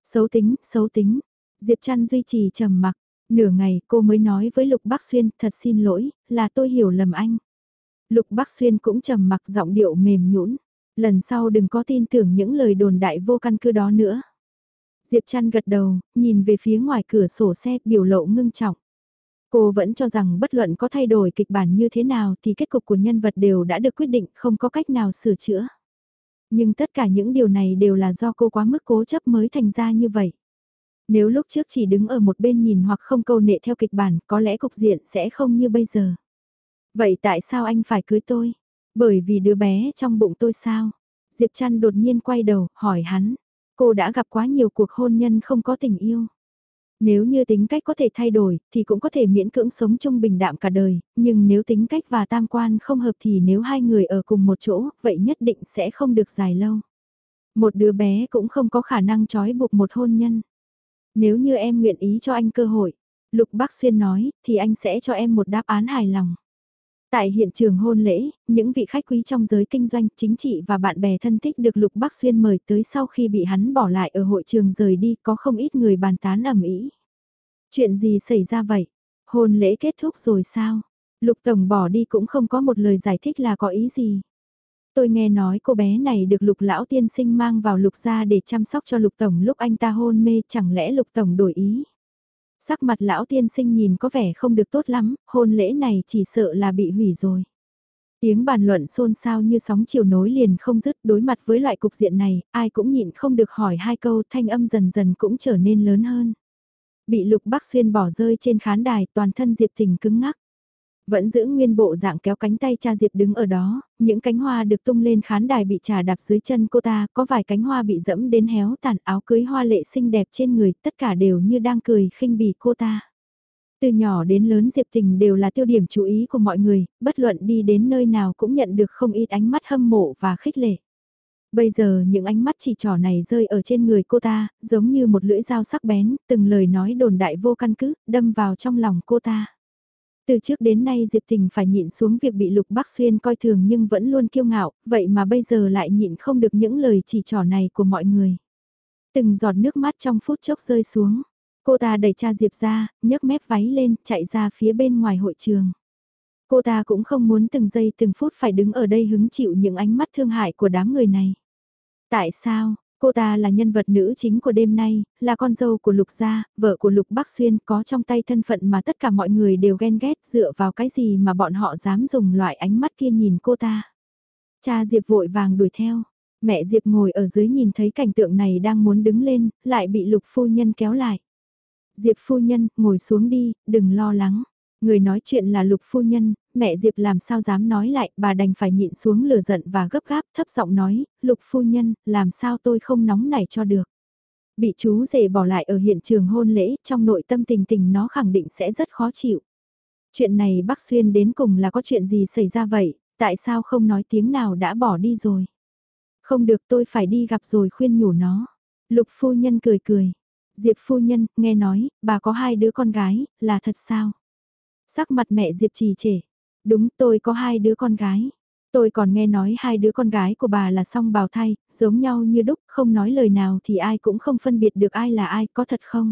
Xấu tính, xấu tính. Diệp chăn duy trì trầm mặc. Nửa ngày cô mới nói với Lục Bắc Xuyên thật xin lỗi, là tôi hiểu lầm anh. Lục Bắc Xuyên cũng trầm mặc giọng điệu mềm nhũn. Lần sau đừng có tin tưởng những lời đồn đại vô căn cứ đó nữa. Diệp chăn gật đầu, nhìn về phía ngoài cửa sổ xe biểu lộ ngưng trọng. Cô vẫn cho rằng bất luận có thay đổi kịch bản như thế nào thì kết cục của nhân vật đều đã được quyết định không có cách nào sửa chữa. Nhưng tất cả những điều này đều là do cô quá mức cố chấp mới thành ra như vậy. Nếu lúc trước chỉ đứng ở một bên nhìn hoặc không câu nệ theo kịch bản có lẽ cục diện sẽ không như bây giờ. Vậy tại sao anh phải cưới tôi? Bởi vì đứa bé trong bụng tôi sao? Diệp Trăn đột nhiên quay đầu, hỏi hắn. Cô đã gặp quá nhiều cuộc hôn nhân không có tình yêu. Nếu như tính cách có thể thay đổi, thì cũng có thể miễn cưỡng sống chung bình đạm cả đời, nhưng nếu tính cách và tam quan không hợp thì nếu hai người ở cùng một chỗ, vậy nhất định sẽ không được dài lâu. Một đứa bé cũng không có khả năng trói buộc một hôn nhân. Nếu như em nguyện ý cho anh cơ hội, Lục Bắc Xuyên nói, thì anh sẽ cho em một đáp án hài lòng. Tại hiện trường hôn lễ, những vị khách quý trong giới kinh doanh, chính trị và bạn bè thân thích được Lục Bắc Xuyên mời tới sau khi bị hắn bỏ lại ở hội trường rời đi có không ít người bàn tán ẩm ý. Chuyện gì xảy ra vậy? Hôn lễ kết thúc rồi sao? Lục Tổng bỏ đi cũng không có một lời giải thích là có ý gì. Tôi nghe nói cô bé này được Lục Lão Tiên Sinh mang vào Lục ra để chăm sóc cho Lục Tổng lúc anh ta hôn mê chẳng lẽ Lục Tổng đổi ý? Sắc mặt lão tiên sinh nhìn có vẻ không được tốt lắm, hôn lễ này chỉ sợ là bị hủy rồi. Tiếng bàn luận xôn xao như sóng chiều nối liền không dứt đối mặt với loại cục diện này, ai cũng nhịn không được hỏi hai câu thanh âm dần dần cũng trở nên lớn hơn. Bị lục bắc xuyên bỏ rơi trên khán đài toàn thân Diệp Tình cứng ngắc. Vẫn giữ nguyên bộ dạng kéo cánh tay cha Diệp đứng ở đó, những cánh hoa được tung lên khán đài bị trà đạp dưới chân cô ta, có vài cánh hoa bị dẫm đến héo tàn áo cưới hoa lệ xinh đẹp trên người, tất cả đều như đang cười khinh bỉ cô ta. Từ nhỏ đến lớn Diệp Tình đều là tiêu điểm chú ý của mọi người, bất luận đi đến nơi nào cũng nhận được không ít ánh mắt hâm mộ và khích lệ. Bây giờ những ánh mắt chỉ trỏ này rơi ở trên người cô ta, giống như một lưỡi dao sắc bén, từng lời nói đồn đại vô căn cứ, đâm vào trong lòng cô ta. Từ trước đến nay Diệp Tình phải nhịn xuống việc bị Lục Bắc Xuyên coi thường nhưng vẫn luôn kiêu ngạo, vậy mà bây giờ lại nhịn không được những lời chỉ trỏ này của mọi người. Từng giọt nước mắt trong phút chốc rơi xuống. Cô ta đẩy cha Diệp ra, nhấc mép váy lên, chạy ra phía bên ngoài hội trường. Cô ta cũng không muốn từng giây từng phút phải đứng ở đây hứng chịu những ánh mắt thương hại của đám người này. Tại sao, Cô ta là nhân vật nữ chính của đêm nay, là con dâu của Lục Gia, vợ của Lục Bắc Xuyên có trong tay thân phận mà tất cả mọi người đều ghen ghét dựa vào cái gì mà bọn họ dám dùng loại ánh mắt kia nhìn cô ta. Cha Diệp vội vàng đuổi theo, mẹ Diệp ngồi ở dưới nhìn thấy cảnh tượng này đang muốn đứng lên, lại bị Lục Phu Nhân kéo lại. Diệp Phu Nhân, ngồi xuống đi, đừng lo lắng. Người nói chuyện là Lục Phu Nhân, mẹ Diệp làm sao dám nói lại, bà đành phải nhịn xuống lửa giận và gấp gáp thấp giọng nói, Lục Phu Nhân, làm sao tôi không nóng nảy cho được. Bị chú rể bỏ lại ở hiện trường hôn lễ, trong nội tâm tình tình nó khẳng định sẽ rất khó chịu. Chuyện này bác Xuyên đến cùng là có chuyện gì xảy ra vậy, tại sao không nói tiếng nào đã bỏ đi rồi. Không được tôi phải đi gặp rồi khuyên nhủ nó. Lục Phu Nhân cười cười. Diệp Phu Nhân, nghe nói, bà có hai đứa con gái, là thật sao? Sắc mặt mẹ Diệp trì trể. Đúng tôi có hai đứa con gái. Tôi còn nghe nói hai đứa con gái của bà là song bào thai, giống nhau như đúc, không nói lời nào thì ai cũng không phân biệt được ai là ai, có thật không?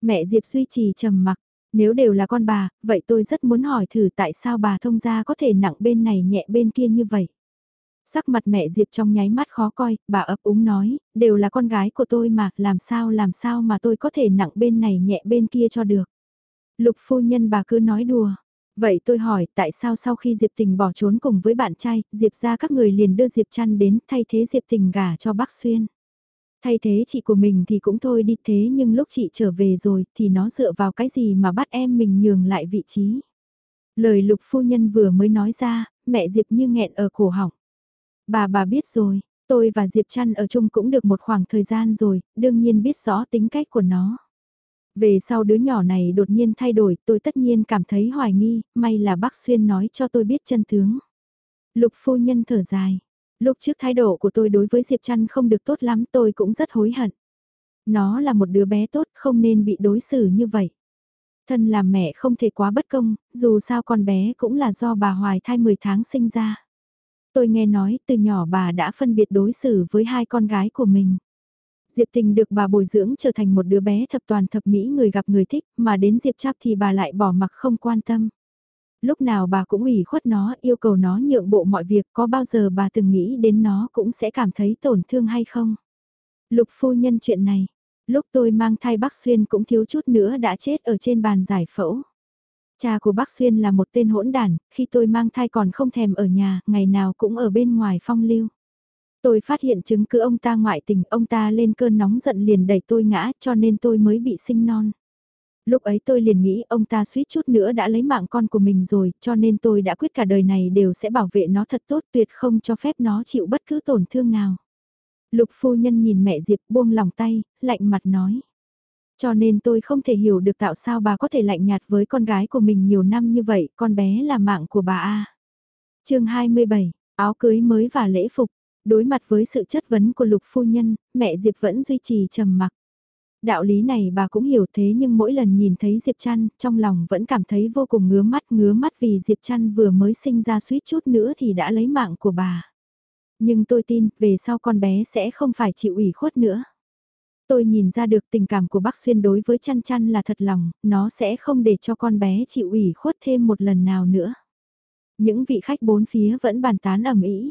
Mẹ Diệp suy trì trầm mặc, nếu đều là con bà, vậy tôi rất muốn hỏi thử tại sao bà thông gia có thể nặng bên này nhẹ bên kia như vậy. Sắc mặt mẹ Diệp trong nháy mắt khó coi, bà ấp úng nói, đều là con gái của tôi mà, làm sao làm sao mà tôi có thể nặng bên này nhẹ bên kia cho được. Lục phu nhân bà cứ nói đùa. Vậy tôi hỏi tại sao sau khi Diệp Tình bỏ trốn cùng với bạn trai, Diệp ra các người liền đưa Diệp Trăn đến thay thế Diệp Tình gả cho bác Xuyên. Thay thế chị của mình thì cũng thôi đi thế nhưng lúc chị trở về rồi thì nó dựa vào cái gì mà bắt em mình nhường lại vị trí. Lời lục phu nhân vừa mới nói ra, mẹ Diệp như nghẹn ở cổ họng. Bà bà biết rồi, tôi và Diệp Trăn ở chung cũng được một khoảng thời gian rồi, đương nhiên biết rõ tính cách của nó. Về sau đứa nhỏ này đột nhiên thay đổi, tôi tất nhiên cảm thấy hoài nghi, may là bác Xuyên nói cho tôi biết chân tướng. Lục phu nhân thở dài. Lúc trước thái độ của tôi đối với Diệp Trăn không được tốt lắm tôi cũng rất hối hận. Nó là một đứa bé tốt không nên bị đối xử như vậy. Thân làm mẹ không thể quá bất công, dù sao con bé cũng là do bà hoài thai 10 tháng sinh ra. Tôi nghe nói từ nhỏ bà đã phân biệt đối xử với hai con gái của mình. Diệp Tình được bà bồi dưỡng trở thành một đứa bé thập toàn thập mỹ người gặp người thích, mà đến Diệp Tráp thì bà lại bỏ mặc không quan tâm. Lúc nào bà cũng ủy khuất nó, yêu cầu nó nhượng bộ mọi việc, có bao giờ bà từng nghĩ đến nó cũng sẽ cảm thấy tổn thương hay không? Lục phu nhân chuyện này, lúc tôi mang thai bác Xuyên cũng thiếu chút nữa đã chết ở trên bàn giải phẫu. Cha của bác Xuyên là một tên hỗn đản, khi tôi mang thai còn không thèm ở nhà, ngày nào cũng ở bên ngoài phong lưu. Tôi phát hiện chứng cứ ông ta ngoại tình, ông ta lên cơn nóng giận liền đẩy tôi ngã cho nên tôi mới bị sinh non. Lúc ấy tôi liền nghĩ ông ta suýt chút nữa đã lấy mạng con của mình rồi, cho nên tôi đã quyết cả đời này đều sẽ bảo vệ nó thật tốt tuyệt không cho phép nó chịu bất cứ tổn thương nào. Lục phu nhân nhìn mẹ Diệp buông lòng tay, lạnh mặt nói. Cho nên tôi không thể hiểu được tạo sao bà có thể lạnh nhạt với con gái của mình nhiều năm như vậy, con bé là mạng của bà A. chương 27, áo cưới mới và lễ phục, Đối mặt với sự chất vấn của lục phu nhân, mẹ Diệp vẫn duy trì trầm mặc. Đạo lý này bà cũng hiểu thế nhưng mỗi lần nhìn thấy Diệp Trăn, trong lòng vẫn cảm thấy vô cùng ngứa mắt ngứa mắt vì Diệp Trăn vừa mới sinh ra suýt chút nữa thì đã lấy mạng của bà. Nhưng tôi tin, về sau con bé sẽ không phải chịu ủy khuất nữa. Tôi nhìn ra được tình cảm của bác Xuyên đối với Trăn Trăn là thật lòng, nó sẽ không để cho con bé chịu ủy khuất thêm một lần nào nữa. Những vị khách bốn phía vẫn bàn tán ầm ĩ.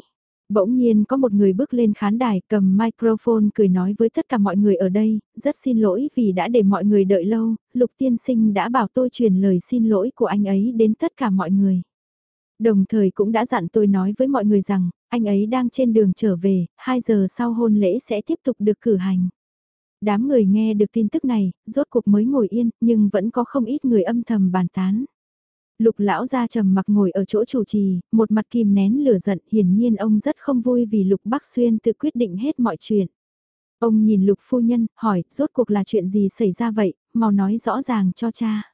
Bỗng nhiên có một người bước lên khán đài cầm microphone cười nói với tất cả mọi người ở đây, rất xin lỗi vì đã để mọi người đợi lâu, Lục Tiên Sinh đã bảo tôi truyền lời xin lỗi của anh ấy đến tất cả mọi người. Đồng thời cũng đã dặn tôi nói với mọi người rằng, anh ấy đang trên đường trở về, 2 giờ sau hôn lễ sẽ tiếp tục được cử hành. Đám người nghe được tin tức này, rốt cuộc mới ngồi yên, nhưng vẫn có không ít người âm thầm bàn tán. Lục lão ra trầm mặc ngồi ở chỗ chủ trì, một mặt kìm nén lửa giận, hiển nhiên ông rất không vui vì Lục Bắc Xuyên tự quyết định hết mọi chuyện. Ông nhìn Lục phu nhân, hỏi, rốt cuộc là chuyện gì xảy ra vậy, mau nói rõ ràng cho cha.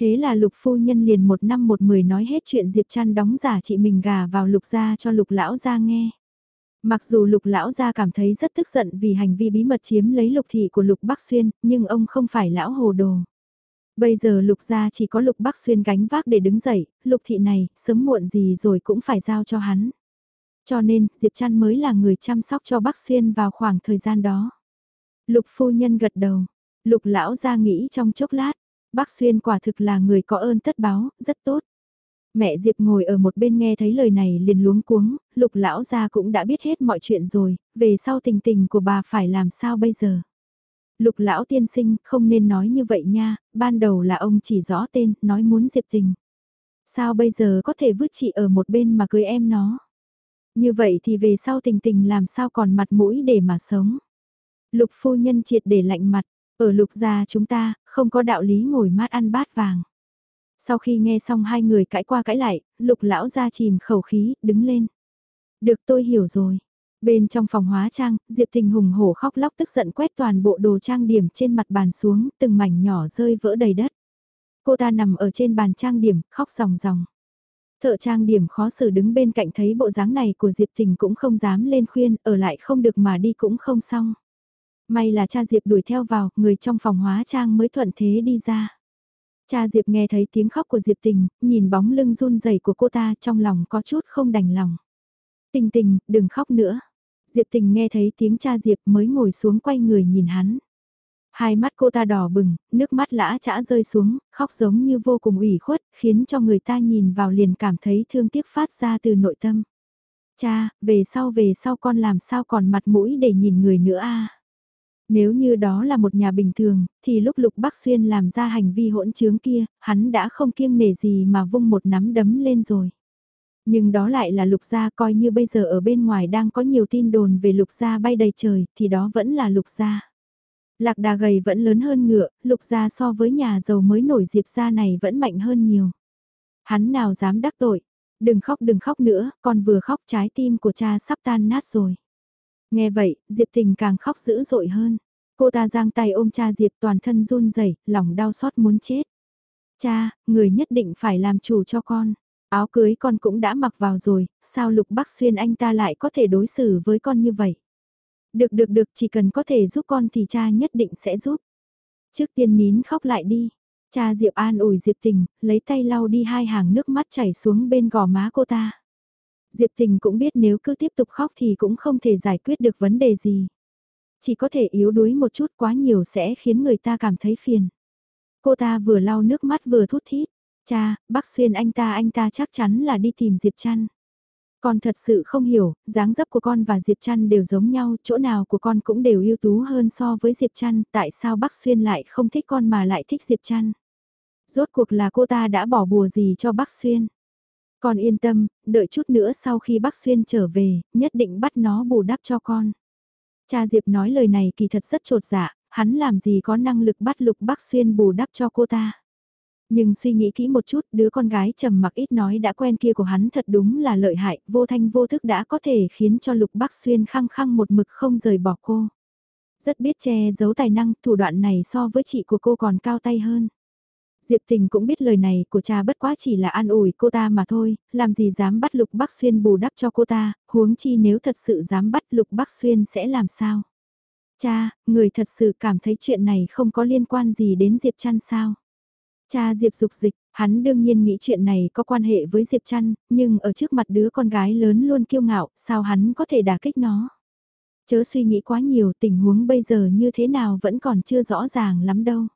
Thế là Lục phu nhân liền một năm một mười nói hết chuyện Diệp Trăn đóng giả chị mình gà vào Lục gia cho Lục lão gia nghe. Mặc dù Lục lão gia cảm thấy rất tức giận vì hành vi bí mật chiếm lấy Lục thị của Lục Bắc Xuyên, nhưng ông không phải lão hồ đồ. Bây giờ lục gia chỉ có lục bắc xuyên gánh vác để đứng dậy, lục thị này, sớm muộn gì rồi cũng phải giao cho hắn. Cho nên, Diệp Trăn mới là người chăm sóc cho Bắc Xuyên vào khoảng thời gian đó. Lục phu nhân gật đầu, lục lão ra nghĩ trong chốc lát, Bắc Xuyên quả thực là người có ơn tất báo, rất tốt. Mẹ Diệp ngồi ở một bên nghe thấy lời này liền luống cuống, lục lão gia cũng đã biết hết mọi chuyện rồi, về sau tình tình của bà phải làm sao bây giờ. Lục lão tiên sinh không nên nói như vậy nha, ban đầu là ông chỉ rõ tên, nói muốn Diệp tình. Sao bây giờ có thể vứt chị ở một bên mà cưới em nó? Như vậy thì về sau tình tình làm sao còn mặt mũi để mà sống? Lục phu nhân triệt để lạnh mặt, ở lục gia chúng ta, không có đạo lý ngồi mát ăn bát vàng. Sau khi nghe xong hai người cãi qua cãi lại, lục lão ra chìm khẩu khí, đứng lên. Được tôi hiểu rồi. Bên trong phòng hóa trang, Diệp Tình hùng hổ khóc lóc tức giận quét toàn bộ đồ trang điểm trên mặt bàn xuống, từng mảnh nhỏ rơi vỡ đầy đất. Cô ta nằm ở trên bàn trang điểm, khóc ròng ròng. Thợ trang điểm khó xử đứng bên cạnh thấy bộ dáng này của Diệp Tình cũng không dám lên khuyên, ở lại không được mà đi cũng không xong. May là cha Diệp đuổi theo vào, người trong phòng hóa trang mới thuận thế đi ra. Cha Diệp nghe thấy tiếng khóc của Diệp Tình, nhìn bóng lưng run rẩy của cô ta trong lòng có chút không đành lòng. Tình tình, đừng khóc nữa. Diệp Tình nghe thấy tiếng cha Diệp mới ngồi xuống quay người nhìn hắn. Hai mắt cô ta đỏ bừng, nước mắt lã chã rơi xuống, khóc giống như vô cùng ủy khuất, khiến cho người ta nhìn vào liền cảm thấy thương tiếc phát ra từ nội tâm. Cha, về sau về sau con làm sao còn mặt mũi để nhìn người nữa a Nếu như đó là một nhà bình thường, thì lúc Lục Bắc Xuyên làm ra hành vi hỗn trướng kia, hắn đã không kiêng nể gì mà vung một nắm đấm lên rồi. Nhưng đó lại là Lục Gia coi như bây giờ ở bên ngoài đang có nhiều tin đồn về Lục Gia bay đầy trời, thì đó vẫn là Lục Gia. Lạc đà gầy vẫn lớn hơn ngựa, lục gia so với nhà giàu mới nổi diệp gia này vẫn mạnh hơn nhiều. Hắn nào dám đắc tội, đừng khóc đừng khóc nữa, con vừa khóc trái tim của cha sắp tan nát rồi. Nghe vậy, Diệp Tình càng khóc dữ dội hơn. Cô ta giang tay ôm cha Diệp toàn thân run rẩy, lòng đau xót muốn chết. Cha, người nhất định phải làm chủ cho con. Áo cưới con cũng đã mặc vào rồi, sao Lục Bắc Xuyên anh ta lại có thể đối xử với con như vậy? Được được được chỉ cần có thể giúp con thì cha nhất định sẽ giúp. Trước tiên nín khóc lại đi. Cha Diệp an ủi Diệp Tình, lấy tay lau đi hai hàng nước mắt chảy xuống bên gò má cô ta. Diệp Tình cũng biết nếu cứ tiếp tục khóc thì cũng không thể giải quyết được vấn đề gì. Chỉ có thể yếu đuối một chút quá nhiều sẽ khiến người ta cảm thấy phiền. Cô ta vừa lau nước mắt vừa thút thít. Cha, bác xuyên anh ta anh ta chắc chắn là đi tìm Diệp Trăn. Con thật sự không hiểu, dáng dấp của con và Diệp Trăn đều giống nhau, chỗ nào của con cũng đều ưu tú hơn so với Diệp Trăn, tại sao Bắc Xuyên lại không thích con mà lại thích Diệp Trăn? Rốt cuộc là cô ta đã bỏ bùa gì cho Bắc Xuyên? Con yên tâm, đợi chút nữa sau khi Bắc Xuyên trở về, nhất định bắt nó bù đắp cho con. Cha Diệp nói lời này kỳ thật rất trột dạ, hắn làm gì có năng lực bắt lục Bắc Xuyên bù đắp cho cô ta. Nhưng suy nghĩ kỹ một chút, đứa con gái trầm mặc ít nói đã quen kia của hắn thật đúng là lợi hại, vô thanh vô thức đã có thể khiến cho Lục Bắc Xuyên khăng khăng một mực không rời bỏ cô. Rất biết che giấu tài năng, thủ đoạn này so với chị của cô còn cao tay hơn. Diệp Tình cũng biết lời này của cha bất quá chỉ là an ủi cô ta mà thôi, làm gì dám bắt Lục Bắc Xuyên bù đắp cho cô ta, huống chi nếu thật sự dám bắt Lục Bắc Xuyên sẽ làm sao? Cha, người thật sự cảm thấy chuyện này không có liên quan gì đến Diệp Trăn sao? Cha Diệp Dục Dịch, hắn đương nhiên nghĩ chuyện này có quan hệ với Diệp Trăn, nhưng ở trước mặt đứa con gái lớn luôn kiêu ngạo, sao hắn có thể đả kích nó? Chớ suy nghĩ quá nhiều tình huống bây giờ như thế nào vẫn còn chưa rõ ràng lắm đâu.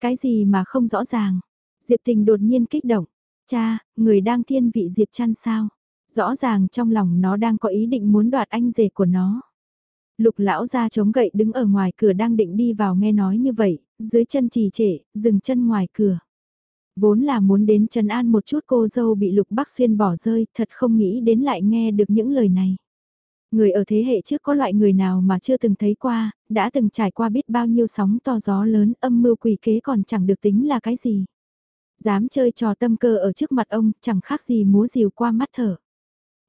Cái gì mà không rõ ràng? Diệp Tình đột nhiên kích động. Cha, người đang thiên vị Diệp Trăn sao? Rõ ràng trong lòng nó đang có ý định muốn đoạt anh rể của nó. Lục lão ra chống gậy đứng ở ngoài cửa đang định đi vào nghe nói như vậy, dưới chân trì trệ, dừng chân ngoài cửa. Vốn là muốn đến trần an một chút cô dâu bị lục bắc xuyên bỏ rơi, thật không nghĩ đến lại nghe được những lời này. Người ở thế hệ trước có loại người nào mà chưa từng thấy qua, đã từng trải qua biết bao nhiêu sóng to gió lớn âm mưu quỷ kế còn chẳng được tính là cái gì. Dám chơi trò tâm cơ ở trước mặt ông, chẳng khác gì múa rìu qua mắt thở.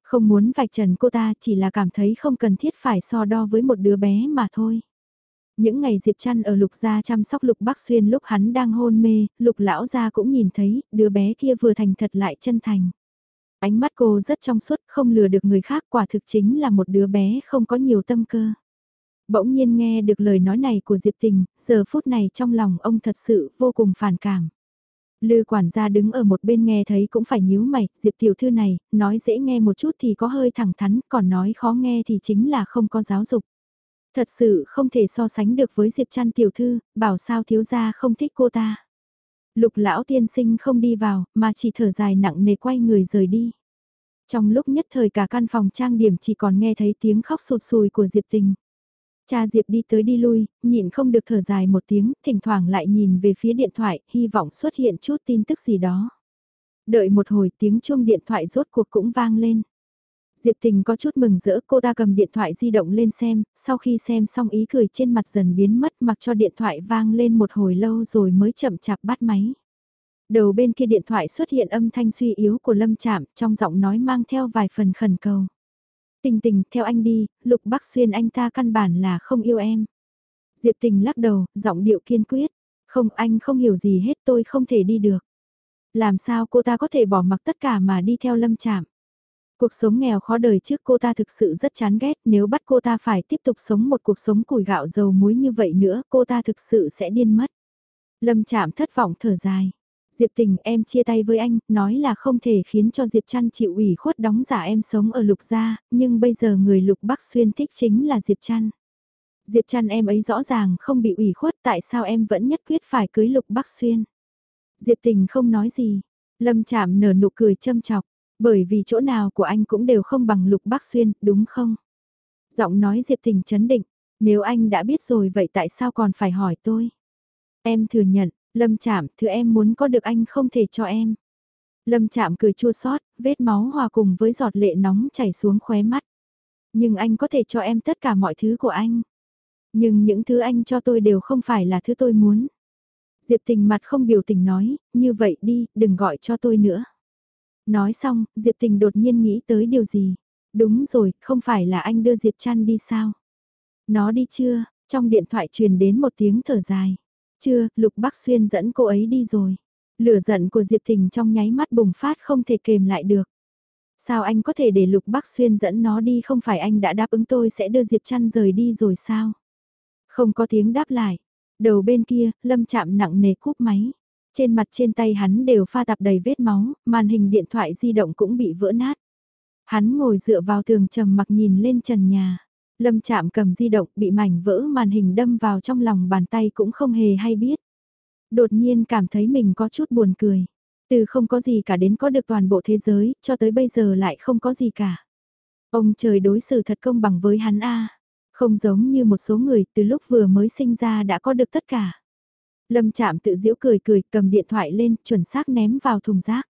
Không muốn vạch trần cô ta chỉ là cảm thấy không cần thiết phải so đo với một đứa bé mà thôi. Những ngày Diệp Trăn ở lục gia chăm sóc lục bắc xuyên lúc hắn đang hôn mê, lục lão gia cũng nhìn thấy, đứa bé kia vừa thành thật lại chân thành. Ánh mắt cô rất trong suốt, không lừa được người khác quả thực chính là một đứa bé không có nhiều tâm cơ. Bỗng nhiên nghe được lời nói này của Diệp Tình, giờ phút này trong lòng ông thật sự vô cùng phản cảm. Lư quản gia đứng ở một bên nghe thấy cũng phải nhíu mày, Diệp tiểu thư này, nói dễ nghe một chút thì có hơi thẳng thắn, còn nói khó nghe thì chính là không có giáo dục. Thật sự không thể so sánh được với Diệp Trăn tiểu thư, bảo sao thiếu gia không thích cô ta. Lục lão tiên sinh không đi vào, mà chỉ thở dài nặng nề quay người rời đi. Trong lúc nhất thời cả căn phòng trang điểm chỉ còn nghe thấy tiếng khóc sụt sùi của Diệp Tình. Cha Diệp đi tới đi lui, nhịn không được thở dài một tiếng, thỉnh thoảng lại nhìn về phía điện thoại, hy vọng xuất hiện chút tin tức gì đó. Đợi một hồi tiếng chuông điện thoại rốt cuộc cũng vang lên. Diệp Tình có chút mừng rỡ cô ta cầm điện thoại di động lên xem, sau khi xem xong ý cười trên mặt dần biến mất mặc cho điện thoại vang lên một hồi lâu rồi mới chậm chạp bắt máy. Đầu bên kia điện thoại xuất hiện âm thanh suy yếu của Lâm Trạm trong giọng nói mang theo vài phần khẩn cầu. Tình tình, theo anh đi, Lục Bắc Xuyên anh ta căn bản là không yêu em. Diệp Tình lắc đầu, giọng điệu kiên quyết. Không anh không hiểu gì hết tôi không thể đi được. Làm sao cô ta có thể bỏ mặc tất cả mà đi theo Lâm Chạm. Cuộc sống nghèo khó đời trước cô ta thực sự rất chán ghét nếu bắt cô ta phải tiếp tục sống một cuộc sống củi gạo dầu muối như vậy nữa cô ta thực sự sẽ điên mất. Lâm chạm thất vọng thở dài. Diệp tình em chia tay với anh, nói là không thể khiến cho Diệp Trăn chịu ủy khuất đóng giả em sống ở Lục Gia, nhưng bây giờ người Lục Bắc Xuyên thích chính là Diệp Trăn. Diệp Trăn em ấy rõ ràng không bị ủy khuất tại sao em vẫn nhất quyết phải cưới Lục Bắc Xuyên. Diệp tình không nói gì, Lâm chạm nở nụ cười châm chọc, bởi vì chỗ nào của anh cũng đều không bằng Lục Bắc Xuyên, đúng không? Giọng nói Diệp tình chấn định, nếu anh đã biết rồi vậy tại sao còn phải hỏi tôi? Em thừa nhận, Lâm chạm, thứ em muốn có được anh không thể cho em. Lâm chạm cười chua xót, vết máu hòa cùng với giọt lệ nóng chảy xuống khóe mắt. Nhưng anh có thể cho em tất cả mọi thứ của anh. Nhưng những thứ anh cho tôi đều không phải là thứ tôi muốn. Diệp tình mặt không biểu tình nói, như vậy đi, đừng gọi cho tôi nữa. Nói xong, Diệp tình đột nhiên nghĩ tới điều gì. Đúng rồi, không phải là anh đưa Diệp chăn đi sao? Nó đi chưa? Trong điện thoại truyền đến một tiếng thở dài. Chưa, Lục Bắc Xuyên dẫn cô ấy đi rồi. Lửa giận của Diệp thình trong nháy mắt bùng phát không thể kềm lại được. Sao anh có thể để Lục Bắc Xuyên dẫn nó đi không phải anh đã đáp ứng tôi sẽ đưa Diệp Trăn rời đi rồi sao? Không có tiếng đáp lại. Đầu bên kia, Lâm chạm nặng nề cúp máy. Trên mặt trên tay hắn đều pha tạp đầy vết máu, màn hình điện thoại di động cũng bị vỡ nát. Hắn ngồi dựa vào tường trầm mặc nhìn lên trần nhà. Lâm chạm cầm di động bị mảnh vỡ màn hình đâm vào trong lòng bàn tay cũng không hề hay biết. Đột nhiên cảm thấy mình có chút buồn cười. Từ không có gì cả đến có được toàn bộ thế giới, cho tới bây giờ lại không có gì cả. Ông trời đối xử thật công bằng với hắn a Không giống như một số người từ lúc vừa mới sinh ra đã có được tất cả. Lâm chạm tự giễu cười cười cầm điện thoại lên chuẩn xác ném vào thùng rác.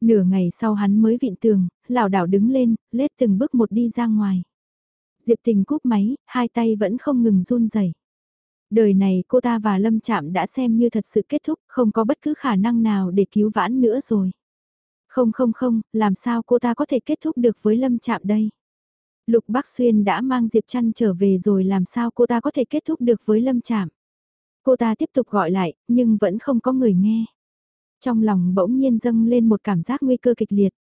Nửa ngày sau hắn mới vịn tường, lảo đảo đứng lên, lết từng bước một đi ra ngoài. Diệp Tình cúp máy, hai tay vẫn không ngừng run rẩy. Đời này cô ta và Lâm Trạm đã xem như thật sự kết thúc, không có bất cứ khả năng nào để cứu vãn nữa rồi. Không không không, làm sao cô ta có thể kết thúc được với Lâm Trạm đây? Lục Bắc Xuyên đã mang Diệp Trăn trở về rồi làm sao cô ta có thể kết thúc được với Lâm Trạm? Cô ta tiếp tục gọi lại, nhưng vẫn không có người nghe. Trong lòng bỗng nhiên dâng lên một cảm giác nguy cơ kịch liệt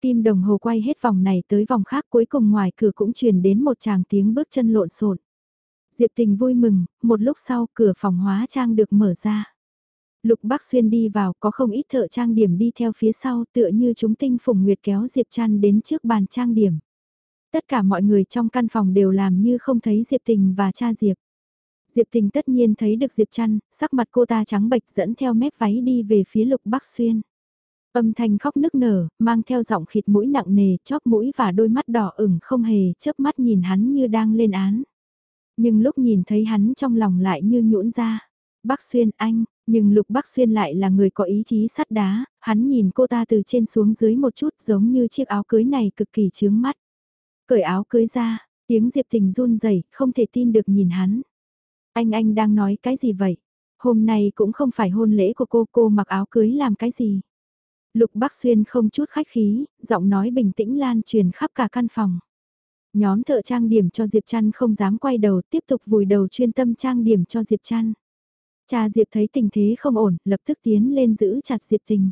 tim đồng hồ quay hết vòng này tới vòng khác cuối cùng ngoài cửa cũng truyền đến một chàng tiếng bước chân lộn xộn. Diệp tình vui mừng, một lúc sau cửa phòng hóa trang được mở ra. Lục Bắc Xuyên đi vào có không ít thợ trang điểm đi theo phía sau tựa như chúng tinh phùng nguyệt kéo Diệp Trăn đến trước bàn trang điểm. Tất cả mọi người trong căn phòng đều làm như không thấy Diệp Tình và cha Diệp. Diệp Tình tất nhiên thấy được Diệp Trăn, sắc mặt cô ta trắng bệch dẫn theo mép váy đi về phía Lục Bắc Xuyên. Âm thanh khóc nức nở, mang theo giọng khịt mũi nặng nề, chóp mũi và đôi mắt đỏ ửng không hề chớp mắt nhìn hắn như đang lên án. Nhưng lúc nhìn thấy hắn trong lòng lại như nhũn ra. Bác Xuyên anh, nhưng Lục Bác Xuyên lại là người có ý chí sắt đá, hắn nhìn cô ta từ trên xuống dưới một chút giống như chiếc áo cưới này cực kỳ chướng mắt. Cởi áo cưới ra, tiếng Diệp Tình run rẩy không thể tin được nhìn hắn. Anh anh đang nói cái gì vậy? Hôm nay cũng không phải hôn lễ của cô, cô mặc áo cưới làm cái gì? Lục Bắc Xuyên không chút khách khí, giọng nói bình tĩnh lan truyền khắp cả căn phòng. Nhóm thợ trang điểm cho Diệp Trăn không dám quay đầu tiếp tục vùi đầu chuyên tâm trang điểm cho Diệp Trăn. Cha Diệp thấy tình thế không ổn, lập tức tiến lên giữ chặt Diệp tình.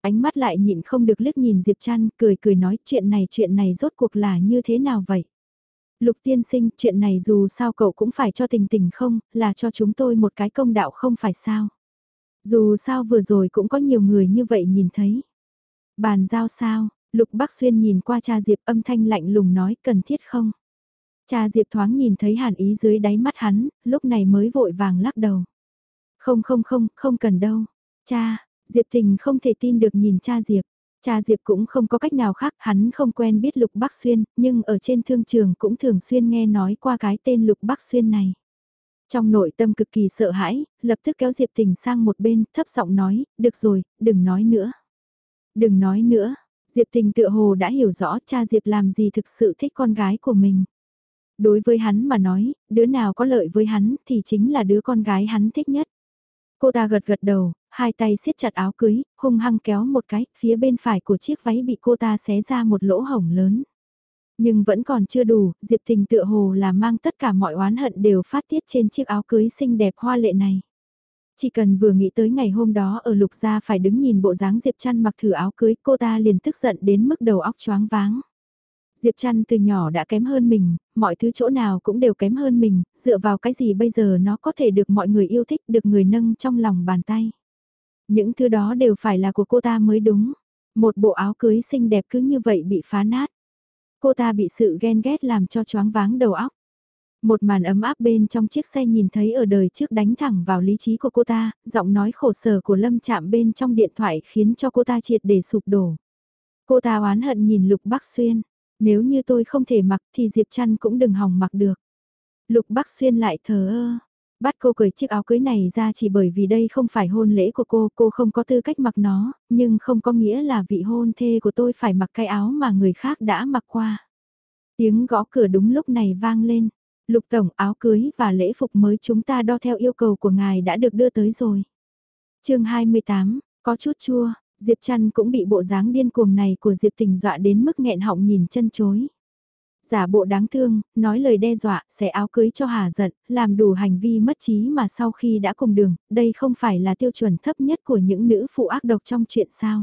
Ánh mắt lại nhịn không được liếc nhìn Diệp Trăn, cười cười nói chuyện này chuyện này rốt cuộc là như thế nào vậy? Lục tiên sinh, chuyện này dù sao cậu cũng phải cho tình tình không, là cho chúng tôi một cái công đạo không phải sao? Dù sao vừa rồi cũng có nhiều người như vậy nhìn thấy. Bàn giao sao, Lục Bắc Xuyên nhìn qua cha Diệp âm thanh lạnh lùng nói cần thiết không? Cha Diệp thoáng nhìn thấy hàn ý dưới đáy mắt hắn, lúc này mới vội vàng lắc đầu. Không không không, không cần đâu. Cha, Diệp Tình không thể tin được nhìn cha Diệp. Cha Diệp cũng không có cách nào khác, hắn không quen biết Lục Bắc Xuyên, nhưng ở trên thương trường cũng thường xuyên nghe nói qua cái tên Lục Bắc Xuyên này. Trong nội tâm cực kỳ sợ hãi, lập tức kéo Diệp Tình sang một bên, thấp giọng nói, được rồi, đừng nói nữa. Đừng nói nữa, Diệp Tình tựa hồ đã hiểu rõ cha Diệp làm gì thực sự thích con gái của mình. Đối với hắn mà nói, đứa nào có lợi với hắn thì chính là đứa con gái hắn thích nhất. Cô ta gật gật đầu, hai tay siết chặt áo cưới, hung hăng kéo một cái, phía bên phải của chiếc váy bị cô ta xé ra một lỗ hổng lớn. Nhưng vẫn còn chưa đủ, Diệp Tình tựa hồ là mang tất cả mọi oán hận đều phát tiết trên chiếc áo cưới xinh đẹp hoa lệ này. Chỉ cần vừa nghĩ tới ngày hôm đó ở lục gia phải đứng nhìn bộ dáng Diệp Trăn mặc thử áo cưới cô ta liền tức giận đến mức đầu óc choáng váng. Diệp Trăn từ nhỏ đã kém hơn mình, mọi thứ chỗ nào cũng đều kém hơn mình, dựa vào cái gì bây giờ nó có thể được mọi người yêu thích, được người nâng trong lòng bàn tay. Những thứ đó đều phải là của cô ta mới đúng. Một bộ áo cưới xinh đẹp cứ như vậy bị phá nát. Cô ta bị sự ghen ghét làm cho choáng váng đầu óc. Một màn ấm áp bên trong chiếc xe nhìn thấy ở đời trước đánh thẳng vào lý trí của cô ta, giọng nói khổ sở của Lâm chạm bên trong điện thoại khiến cho cô ta triệt để sụp đổ. Cô ta oán hận nhìn Lục Bắc Xuyên, nếu như tôi không thể mặc thì Diệp Trăn cũng đừng hòng mặc được. Lục Bắc Xuyên lại thờ ơ, bắt cô cởi chiếc áo cưới này ra chỉ bởi vì đây không phải hôn lễ của cô, cô không có tư cách mặc nó, nhưng không có nghĩa là vị hôn thê của tôi phải mặc cái áo mà người khác đã mặc qua. Tiếng gõ cửa đúng lúc này vang lên. Lục tổng áo cưới và lễ phục mới chúng ta đo theo yêu cầu của ngài đã được đưa tới rồi. chương 28, có chút chua, Diệp Trăn cũng bị bộ dáng điên cuồng này của Diệp Tình dọa đến mức nghẹn họng nhìn chân chối. Giả bộ đáng thương, nói lời đe dọa, sẽ áo cưới cho hà giận, làm đủ hành vi mất trí mà sau khi đã cùng đường, đây không phải là tiêu chuẩn thấp nhất của những nữ phụ ác độc trong chuyện sao.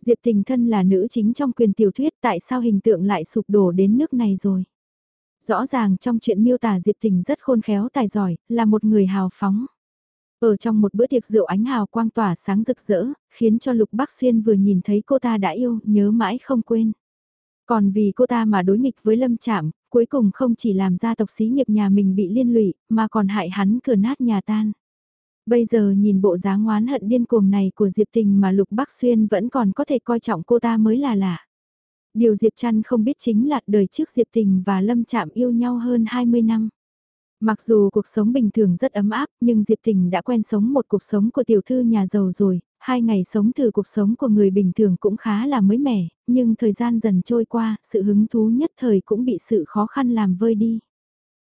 Diệp Tình thân là nữ chính trong quyền tiểu thuyết tại sao hình tượng lại sụp đổ đến nước này rồi. Rõ ràng trong chuyện miêu tả Diệp Tình rất khôn khéo tài giỏi, là một người hào phóng. Ở trong một bữa tiệc rượu ánh hào quang tỏa sáng rực rỡ, khiến cho Lục Bắc Xuyên vừa nhìn thấy cô ta đã yêu, nhớ mãi không quên. Còn vì cô ta mà đối nghịch với Lâm Trạm, cuối cùng không chỉ làm gia tộc xí nghiệp nhà mình bị liên lụy, mà còn hại hắn cửa nát nhà tan. Bây giờ nhìn bộ dáng oán hận điên cuồng này của Diệp Tình mà Lục Bắc Xuyên vẫn còn có thể coi trọng cô ta mới là lạ. Điều Diệp Trăn không biết chính là đời trước Diệp Tình và Lâm Trạm yêu nhau hơn 20 năm. Mặc dù cuộc sống bình thường rất ấm áp, nhưng Diệp Tình đã quen sống một cuộc sống của tiểu thư nhà giàu rồi, hai ngày sống từ cuộc sống của người bình thường cũng khá là mới mẻ, nhưng thời gian dần trôi qua, sự hứng thú nhất thời cũng bị sự khó khăn làm vơi đi.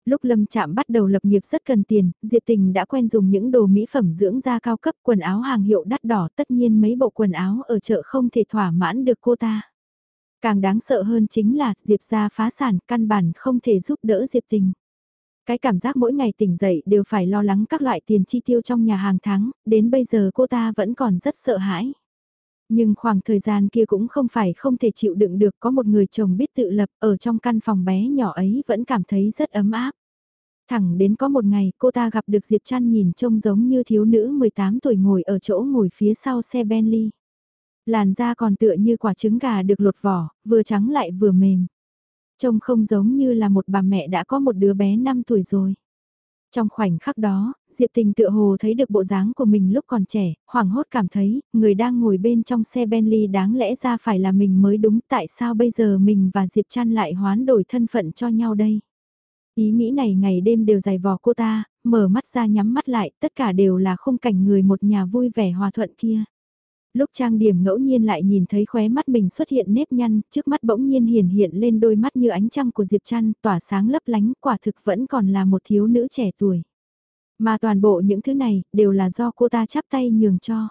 Lúc Lâm Trạm bắt đầu lập nghiệp rất cần tiền, Diệp Tình đã quen dùng những đồ mỹ phẩm dưỡng da cao cấp quần áo hàng hiệu đắt đỏ tất nhiên mấy bộ quần áo ở chợ không thể thỏa mãn được cô ta. Càng đáng sợ hơn chính là Diệp gia phá sản căn bản không thể giúp đỡ Diệp Tình. Cái cảm giác mỗi ngày tỉnh dậy đều phải lo lắng các loại tiền chi tiêu trong nhà hàng tháng, đến bây giờ cô ta vẫn còn rất sợ hãi. Nhưng khoảng thời gian kia cũng không phải không thể chịu đựng được có một người chồng biết tự lập ở trong căn phòng bé nhỏ ấy vẫn cảm thấy rất ấm áp. Thẳng đến có một ngày cô ta gặp được Diệp Trăn nhìn trông giống như thiếu nữ 18 tuổi ngồi ở chỗ ngồi phía sau xe Bentley. Làn da còn tựa như quả trứng gà được lột vỏ, vừa trắng lại vừa mềm. Trông không giống như là một bà mẹ đã có một đứa bé 5 tuổi rồi. Trong khoảnh khắc đó, Diệp Tình tựa hồ thấy được bộ dáng của mình lúc còn trẻ, hoảng hốt cảm thấy, người đang ngồi bên trong xe Bentley đáng lẽ ra phải là mình mới đúng tại sao bây giờ mình và Diệp Trăn lại hoán đổi thân phận cho nhau đây. Ý nghĩ này ngày đêm đều dày vò cô ta, mở mắt ra nhắm mắt lại, tất cả đều là khung cảnh người một nhà vui vẻ hòa thuận kia lúc trang điểm ngẫu nhiên lại nhìn thấy khóe mắt mình xuất hiện nếp nhăn, trước mắt bỗng nhiên hiển hiện lên đôi mắt như ánh trăng của Diệp Trăn, tỏa sáng lấp lánh, quả thực vẫn còn là một thiếu nữ trẻ tuổi. Mà toàn bộ những thứ này, đều là do cô ta chắp tay nhường cho.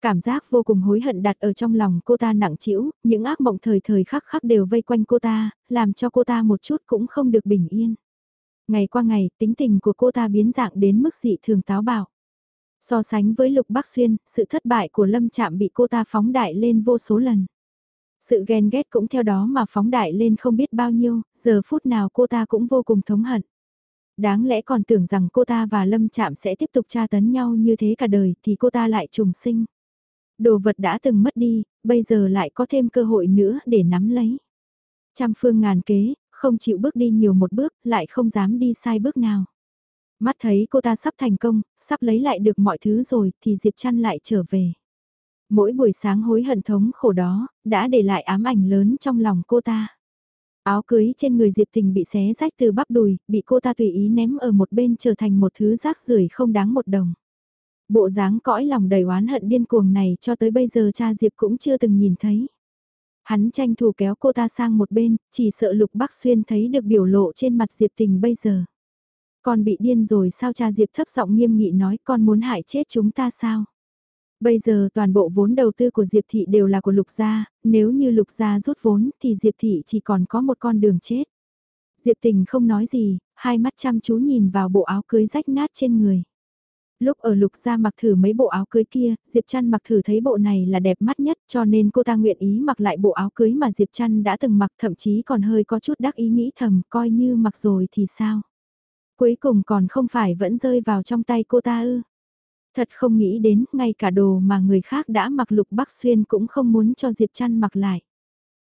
Cảm giác vô cùng hối hận đặt ở trong lòng cô ta nặng trĩu, những ác mộng thời thời khắc khắc đều vây quanh cô ta, làm cho cô ta một chút cũng không được bình yên. Ngày qua ngày, tính tình của cô ta biến dạng đến mức dị thường táo bạo. So sánh với Lục Bắc Xuyên, sự thất bại của Lâm Trạm bị cô ta phóng đại lên vô số lần. Sự ghen ghét cũng theo đó mà phóng đại lên không biết bao nhiêu, giờ phút nào cô ta cũng vô cùng thống hận. Đáng lẽ còn tưởng rằng cô ta và Lâm Trạm sẽ tiếp tục tra tấn nhau như thế cả đời thì cô ta lại trùng sinh. Đồ vật đã từng mất đi, bây giờ lại có thêm cơ hội nữa để nắm lấy. Trăm phương ngàn kế, không chịu bước đi nhiều một bước, lại không dám đi sai bước nào. Mắt thấy cô ta sắp thành công, sắp lấy lại được mọi thứ rồi thì Diệp Trăn lại trở về. Mỗi buổi sáng hối hận thống khổ đó, đã để lại ám ảnh lớn trong lòng cô ta. Áo cưới trên người Diệp Tình bị xé rách từ bắp đùi, bị cô ta tùy ý ném ở một bên trở thành một thứ rác rưởi không đáng một đồng. Bộ dáng cõi lòng đầy oán hận điên cuồng này cho tới bây giờ cha Diệp cũng chưa từng nhìn thấy. Hắn tranh thủ kéo cô ta sang một bên, chỉ sợ Lục Bắc Xuyên thấy được biểu lộ trên mặt Diệp Tình bây giờ. Con bị điên rồi sao cha Diệp thấp giọng nghiêm nghị nói con muốn hại chết chúng ta sao? Bây giờ toàn bộ vốn đầu tư của Diệp Thị đều là của Lục Gia, nếu như Lục Gia rút vốn thì Diệp Thị chỉ còn có một con đường chết. Diệp Tình không nói gì, hai mắt chăm chú nhìn vào bộ áo cưới rách nát trên người. Lúc ở Lục Gia mặc thử mấy bộ áo cưới kia, Diệp Trăn mặc thử thấy bộ này là đẹp mắt nhất cho nên cô ta nguyện ý mặc lại bộ áo cưới mà Diệp Trăn đã từng mặc thậm chí còn hơi có chút đắc ý nghĩ thầm coi như mặc rồi thì sao. Cuối cùng còn không phải vẫn rơi vào trong tay cô ta ư. Thật không nghĩ đến, ngay cả đồ mà người khác đã mặc lục bắc xuyên cũng không muốn cho Diệp Trăn mặc lại.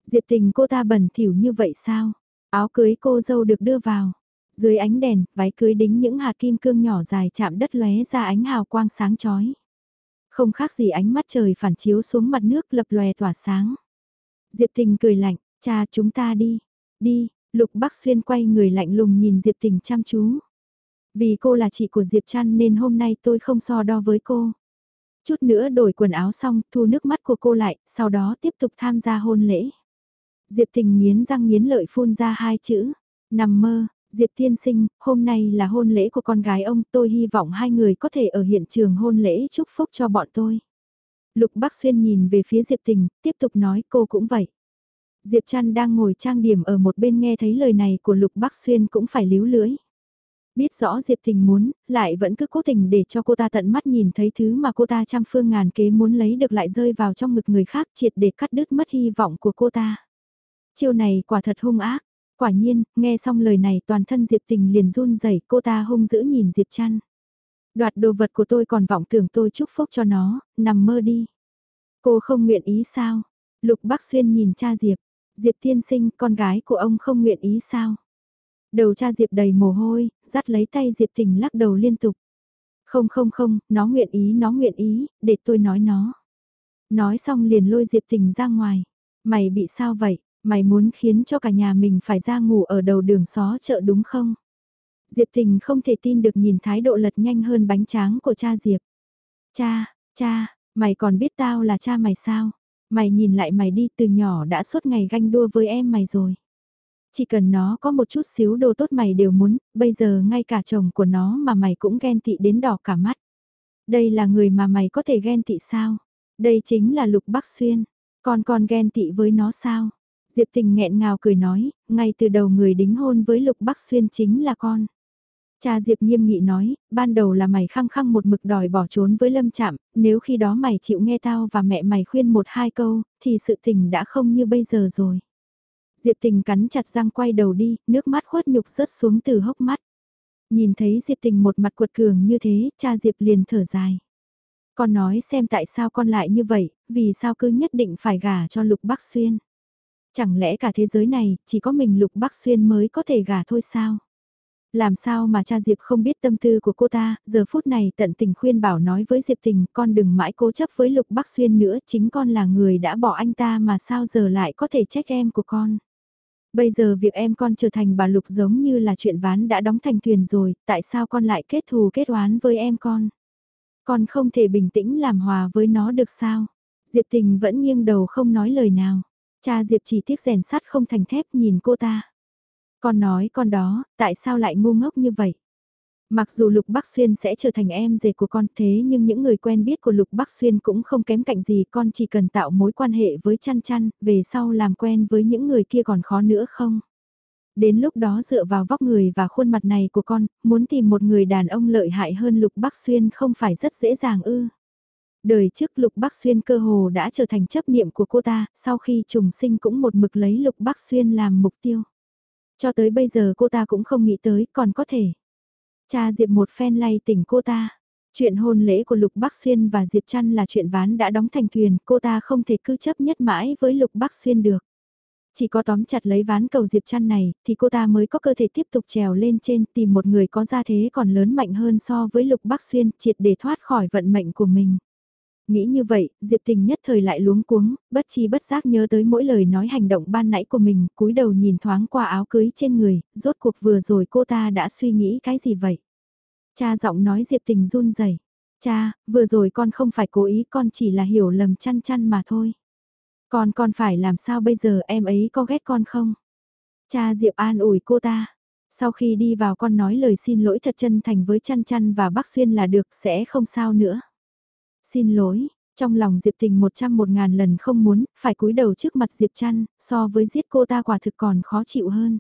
Diệp tình cô ta bẩn thỉu như vậy sao? Áo cưới cô dâu được đưa vào. Dưới ánh đèn, váy cưới đính những hạt kim cương nhỏ dài chạm đất lóe ra ánh hào quang sáng chói. Không khác gì ánh mắt trời phản chiếu xuống mặt nước lập lòe tỏa sáng. Diệp tình cười lạnh, cha chúng ta đi, đi, lục bắc xuyên quay người lạnh lùng nhìn Diệp tình chăm chú. Vì cô là chị của Diệp Trăn nên hôm nay tôi không so đo với cô. Chút nữa đổi quần áo xong, thu nước mắt của cô lại, sau đó tiếp tục tham gia hôn lễ. Diệp tình nghiến răng nghiến lợi phun ra hai chữ, nằm mơ, Diệp Thiên sinh, hôm nay là hôn lễ của con gái ông, tôi hy vọng hai người có thể ở hiện trường hôn lễ chúc phúc cho bọn tôi. Lục Bắc Xuyên nhìn về phía Diệp Tình, tiếp tục nói cô cũng vậy. Diệp Trăn đang ngồi trang điểm ở một bên nghe thấy lời này của Lục Bắc Xuyên cũng phải líu lưỡi. Biết rõ Diệp Tình muốn, lại vẫn cứ cố tình để cho cô ta tận mắt nhìn thấy thứ mà cô ta trăm phương ngàn kế muốn lấy được lại rơi vào trong ngực người khác triệt để cắt đứt mất hy vọng của cô ta. Chiêu này quả thật hung ác. Quả nhiên, nghe xong lời này toàn thân Diệp Tình liền run rẩy cô ta hung dữ nhìn Diệp Trăn. Đoạt đồ vật của tôi còn vọng tưởng tôi chúc phúc cho nó, nằm mơ đi. Cô không nguyện ý sao? Lục Bắc Xuyên nhìn cha Diệp. Diệp tiên sinh, con gái của ông không nguyện ý sao? Đầu cha Diệp đầy mồ hôi, dắt lấy tay Diệp Tình lắc đầu liên tục. Không không không, nó nguyện ý, nó nguyện ý, để tôi nói nó. Nói xong liền lôi Diệp Tình ra ngoài. Mày bị sao vậy? Mày muốn khiến cho cả nhà mình phải ra ngủ ở đầu đường xó chợ đúng không? Diệp Tình không thể tin được nhìn thái độ lật nhanh hơn bánh tráng của cha Diệp. Cha, cha, mày còn biết tao là cha mày sao? Mày nhìn lại mày đi từ nhỏ đã suốt ngày ganh đua với em mày rồi. Chỉ cần nó có một chút xíu đồ tốt mày đều muốn, bây giờ ngay cả chồng của nó mà mày cũng ghen tị đến đỏ cả mắt. Đây là người mà mày có thể ghen tị sao? Đây chính là Lục Bắc Xuyên. Con con ghen tị với nó sao? Diệp Tình nghẹn ngào cười nói, ngay từ đầu người đính hôn với Lục Bắc Xuyên chính là con. Cha Diệp nghiêm nghị nói, ban đầu là mày khăng khăng một mực đòi bỏ trốn với Lâm Trạm, nếu khi đó mày chịu nghe tao và mẹ mày khuyên một hai câu, thì sự tình đã không như bây giờ rồi. Diệp Tình cắn chặt răng quay đầu đi, nước mắt khuất nhục rớt xuống từ hốc mắt. Nhìn thấy Diệp Tình một mặt cuột cường như thế, cha Diệp liền thở dài. Con nói xem tại sao con lại như vậy, vì sao cứ nhất định phải gả cho Lục Bắc Xuyên. Chẳng lẽ cả thế giới này, chỉ có mình Lục Bắc Xuyên mới có thể gả thôi sao? Làm sao mà cha Diệp không biết tâm tư của cô ta, giờ phút này tận tình khuyên bảo nói với Diệp Tình con đừng mãi cố chấp với Lục Bắc Xuyên nữa, chính con là người đã bỏ anh ta mà sao giờ lại có thể trách em của con. Bây giờ việc em con trở thành bà Lục giống như là chuyện ván đã đóng thành thuyền rồi, tại sao con lại kết thù kết oán với em con? Con không thể bình tĩnh làm hòa với nó được sao? Diệp Tình vẫn nghiêng đầu không nói lời nào. Cha Diệp chỉ tiếc rèn sắt không thành thép nhìn cô ta. Con nói con đó, tại sao lại ngu ngốc như vậy? Mặc dù Lục Bắc Xuyên sẽ trở thành em rể của con thế nhưng những người quen biết của Lục Bắc Xuyên cũng không kém cạnh gì con chỉ cần tạo mối quan hệ với chăn chăn, về sau làm quen với những người kia còn khó nữa không? Đến lúc đó dựa vào vóc người và khuôn mặt này của con, muốn tìm một người đàn ông lợi hại hơn Lục Bắc Xuyên không phải rất dễ dàng ư. Đời trước Lục Bắc Xuyên cơ hồ đã trở thành chấp niệm của cô ta, sau khi trùng sinh cũng một mực lấy Lục Bắc Xuyên làm mục tiêu. Cho tới bây giờ cô ta cũng không nghĩ tới còn có thể. Cha Diệp một phen lay tỉnh cô ta. Chuyện hôn lễ của Lục Bắc Xuyên và Diệp Trăn là chuyện ván đã đóng thành thuyền, cô ta không thể cứ chấp nhất mãi với Lục Bắc Xuyên được. Chỉ có tóm chặt lấy ván cầu Diệp Trăn này, thì cô ta mới có cơ thể tiếp tục trèo lên trên tìm một người có gia thế còn lớn mạnh hơn so với Lục Bắc Xuyên, triệt để thoát khỏi vận mệnh của mình. Nghĩ như vậy, Diệp Tình nhất thời lại luống cuống, bất chi bất giác nhớ tới mỗi lời nói hành động ban nãy của mình, cúi đầu nhìn thoáng qua áo cưới trên người, rốt cuộc vừa rồi cô ta đã suy nghĩ cái gì vậy? Cha giọng nói Diệp Tình run rẩy. Cha, vừa rồi con không phải cố ý, con chỉ là hiểu lầm chăn chăn mà thôi. Con con phải làm sao bây giờ em ấy có ghét con không? Cha Diệp an ủi cô ta. Sau khi đi vào con nói lời xin lỗi thật chân thành với chăn chăn và bác Xuyên là được sẽ không sao nữa. Xin lỗi, trong lòng Diệp Tình một trăm một ngàn lần không muốn, phải cúi đầu trước mặt Diệp Trăn, so với giết cô ta quả thực còn khó chịu hơn.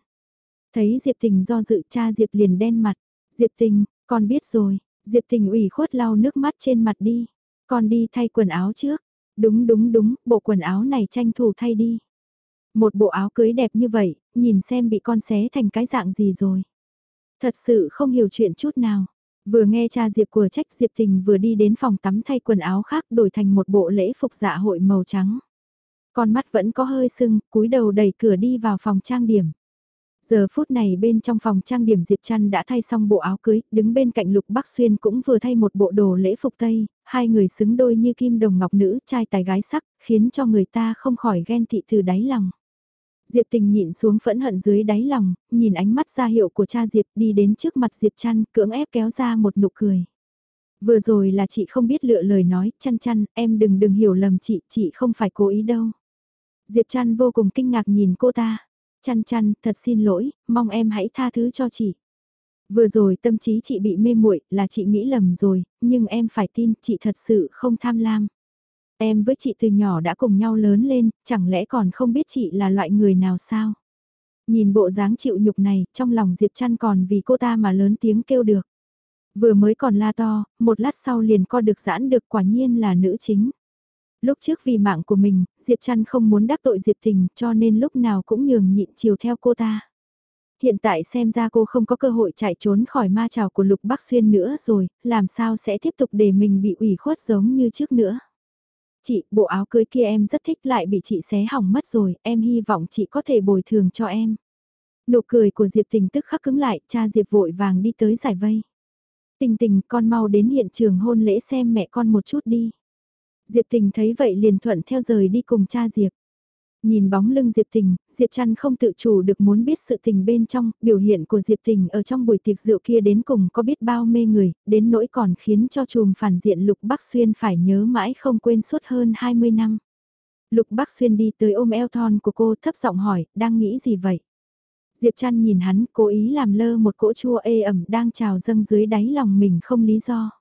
Thấy Diệp Tình do dự cha Diệp liền đen mặt. Diệp Tình, con biết rồi, Diệp Tình ủy khuất lau nước mắt trên mặt đi. Con đi thay quần áo trước. Đúng đúng đúng, bộ quần áo này tranh thủ thay đi. Một bộ áo cưới đẹp như vậy, nhìn xem bị con xé thành cái dạng gì rồi. Thật sự không hiểu chuyện chút nào. Vừa nghe cha Diệp của trách Diệp Tình vừa đi đến phòng tắm thay quần áo khác đổi thành một bộ lễ phục dạ hội màu trắng. Con mắt vẫn có hơi sưng, cúi đầu đẩy cửa đi vào phòng trang điểm. Giờ phút này bên trong phòng trang điểm Diệp Trăn đã thay xong bộ áo cưới, đứng bên cạnh Lục Bắc Xuyên cũng vừa thay một bộ đồ lễ phục Tây, hai người xứng đôi như kim đồng ngọc nữ, trai tài gái sắc, khiến cho người ta không khỏi ghen tị từ đáy lòng. Diệp tình nhịn xuống phẫn hận dưới đáy lòng, nhìn ánh mắt ra hiệu của cha Diệp đi đến trước mặt Diệp chăn, cưỡng ép kéo ra một nụ cười. Vừa rồi là chị không biết lựa lời nói, chăn chăn, em đừng đừng hiểu lầm chị, chị không phải cố ý đâu. Diệp chăn vô cùng kinh ngạc nhìn cô ta. Chăn chăn, thật xin lỗi, mong em hãy tha thứ cho chị. Vừa rồi tâm trí chị bị mê muội là chị nghĩ lầm rồi, nhưng em phải tin chị thật sự không tham lam. Em với chị từ nhỏ đã cùng nhau lớn lên, chẳng lẽ còn không biết chị là loại người nào sao? Nhìn bộ dáng chịu nhục này, trong lòng Diệp Trăn còn vì cô ta mà lớn tiếng kêu được. Vừa mới còn la to, một lát sau liền co được giãn được quả nhiên là nữ chính. Lúc trước vì mạng của mình, Diệp Trăn không muốn đắc tội Diệp Tình cho nên lúc nào cũng nhường nhịn chiều theo cô ta. Hiện tại xem ra cô không có cơ hội chạy trốn khỏi ma trào của Lục Bắc Xuyên nữa rồi, làm sao sẽ tiếp tục để mình bị ủy khuất giống như trước nữa. Chị, bộ áo cưới kia em rất thích lại bị chị xé hỏng mất rồi, em hy vọng chị có thể bồi thường cho em. Nụ cười của Diệp Tình tức khắc cứng lại, cha Diệp vội vàng đi tới giải vây. Tình tình, con mau đến hiện trường hôn lễ xem mẹ con một chút đi. Diệp Tình thấy vậy liền thuận theo rời đi cùng cha Diệp. Nhìn bóng lưng Diệp Tình, Diệp Trăn không tự chủ được muốn biết sự tình bên trong, biểu hiện của Diệp Tình ở trong buổi tiệc rượu kia đến cùng có biết bao mê người, đến nỗi còn khiến cho chùm phản diện Lục Bắc Xuyên phải nhớ mãi không quên suốt hơn 20 năm. Lục Bắc Xuyên đi tới ôm eo thon của cô thấp giọng hỏi, đang nghĩ gì vậy? Diệp Trăn nhìn hắn, cố ý làm lơ một cỗ chua ê ẩm đang trào dâng dưới đáy lòng mình không lý do.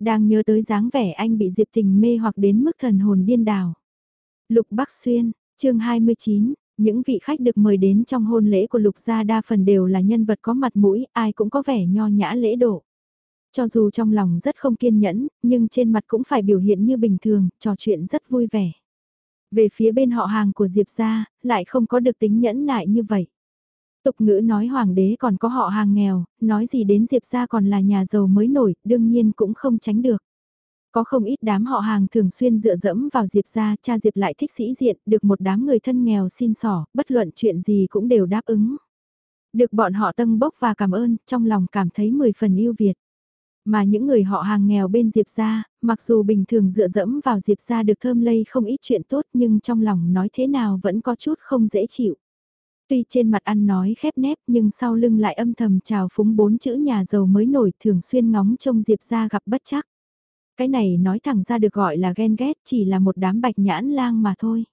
Đang nhớ tới dáng vẻ anh bị Diệp Tình mê hoặc đến mức thần hồn điên đảo. Lục Bắc Xuyên, chương 29, những vị khách được mời đến trong hôn lễ của Lục Gia đa phần đều là nhân vật có mặt mũi, ai cũng có vẻ nho nhã lễ độ. Cho dù trong lòng rất không kiên nhẫn, nhưng trên mặt cũng phải biểu hiện như bình thường, trò chuyện rất vui vẻ. Về phía bên họ hàng của Diệp gia, lại không có được tính nhẫn nại như vậy. Tục ngữ nói hoàng đế còn có họ hàng nghèo, nói gì đến Diệp gia còn là nhà giàu mới nổi, đương nhiên cũng không tránh được. Có không ít đám họ hàng thường xuyên dựa dẫm vào Diệp gia, cha Diệp lại thích sĩ diện, được một đám người thân nghèo xin sỏ, bất luận chuyện gì cũng đều đáp ứng. Được bọn họ tâm bốc và cảm ơn, trong lòng cảm thấy mười phần yêu Việt. Mà những người họ hàng nghèo bên Diệp gia, mặc dù bình thường dựa dẫm vào Diệp gia được thơm lây không ít chuyện tốt nhưng trong lòng nói thế nào vẫn có chút không dễ chịu. Tuy trên mặt ăn nói khép nép nhưng sau lưng lại âm thầm chào phúng bốn chữ nhà giàu mới nổi thường xuyên ngóng trông Diệp gia gặp bất chắc. Cái này nói thẳng ra được gọi là ghen ghét chỉ là một đám bạch nhãn lang mà thôi.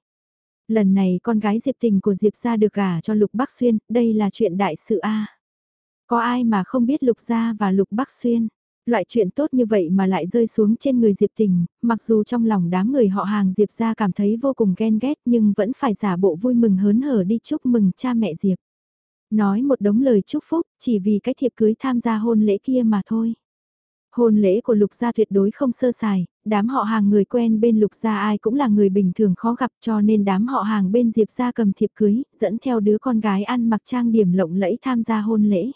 Lần này con gái Diệp tình của Diệp gia được gả cho Lục Bắc Xuyên, đây là chuyện đại sự A. Có ai mà không biết Lục gia và Lục Bắc Xuyên. Loại chuyện tốt như vậy mà lại rơi xuống trên người Diệp Tình, mặc dù trong lòng đám người họ hàng Diệp ra cảm thấy vô cùng ghen ghét nhưng vẫn phải giả bộ vui mừng hớn hở đi chúc mừng cha mẹ Diệp. Nói một đống lời chúc phúc chỉ vì cái thiệp cưới tham gia hôn lễ kia mà thôi. Hôn lễ của Lục Gia tuyệt đối không sơ sài, đám họ hàng người quen bên Lục Gia ai cũng là người bình thường khó gặp cho nên đám họ hàng bên Diệp Gia cầm thiệp cưới, dẫn theo đứa con gái ăn mặc trang điểm lộng lẫy tham gia hôn lễ.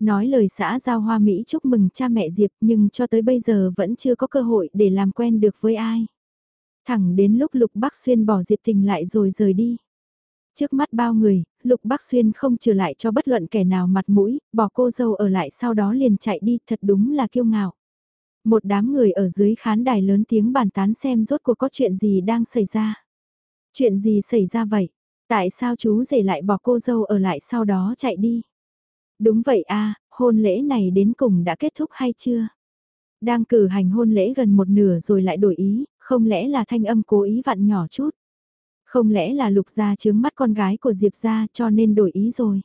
Nói lời xã giao hoa Mỹ chúc mừng cha mẹ Diệp nhưng cho tới bây giờ vẫn chưa có cơ hội để làm quen được với ai. Thẳng đến lúc Lục Bắc Xuyên bỏ Diệp Tình lại rồi rời đi. Trước mắt bao người, Lục Bắc Xuyên không trừ lại cho bất luận kẻ nào mặt mũi, bỏ cô dâu ở lại sau đó liền chạy đi, thật đúng là kiêu ngạo. Một đám người ở dưới khán đài lớn tiếng bàn tán xem rốt cuộc có chuyện gì đang xảy ra. Chuyện gì xảy ra vậy? Tại sao chú rể lại bỏ cô dâu ở lại sau đó chạy đi? Đúng vậy a hôn lễ này đến cùng đã kết thúc hay chưa? Đang cử hành hôn lễ gần một nửa rồi lại đổi ý, không lẽ là thanh âm cố ý vặn nhỏ chút? Không lẽ là lục gia chướng mắt con gái của Diệp gia cho nên đổi ý rồi?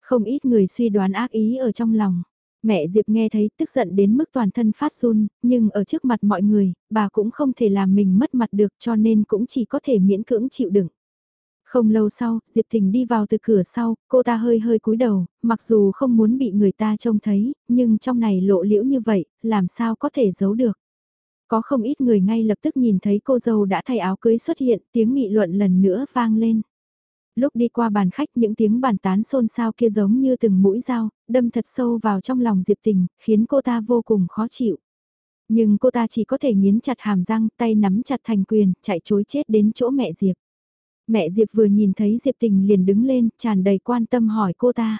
Không ít người suy đoán ác ý ở trong lòng. Mẹ Diệp nghe thấy tức giận đến mức toàn thân phát run, nhưng ở trước mặt mọi người, bà cũng không thể làm mình mất mặt được cho nên cũng chỉ có thể miễn cưỡng chịu đựng. Không lâu sau, Diệp thình đi vào từ cửa sau, cô ta hơi hơi cúi đầu, mặc dù không muốn bị người ta trông thấy, nhưng trong này lộ liễu như vậy, làm sao có thể giấu được. Có không ít người ngay lập tức nhìn thấy cô dâu đã thay áo cưới xuất hiện, tiếng nghị luận lần nữa vang lên. Lúc đi qua bàn khách những tiếng bàn tán xôn xao kia giống như từng mũi dao, đâm thật sâu vào trong lòng Diệp Tình, khiến cô ta vô cùng khó chịu. Nhưng cô ta chỉ có thể nghiến chặt hàm răng, tay nắm chặt thành quyền, chạy chối chết đến chỗ mẹ Diệp. Mẹ Diệp vừa nhìn thấy Diệp Tình liền đứng lên, tràn đầy quan tâm hỏi cô ta.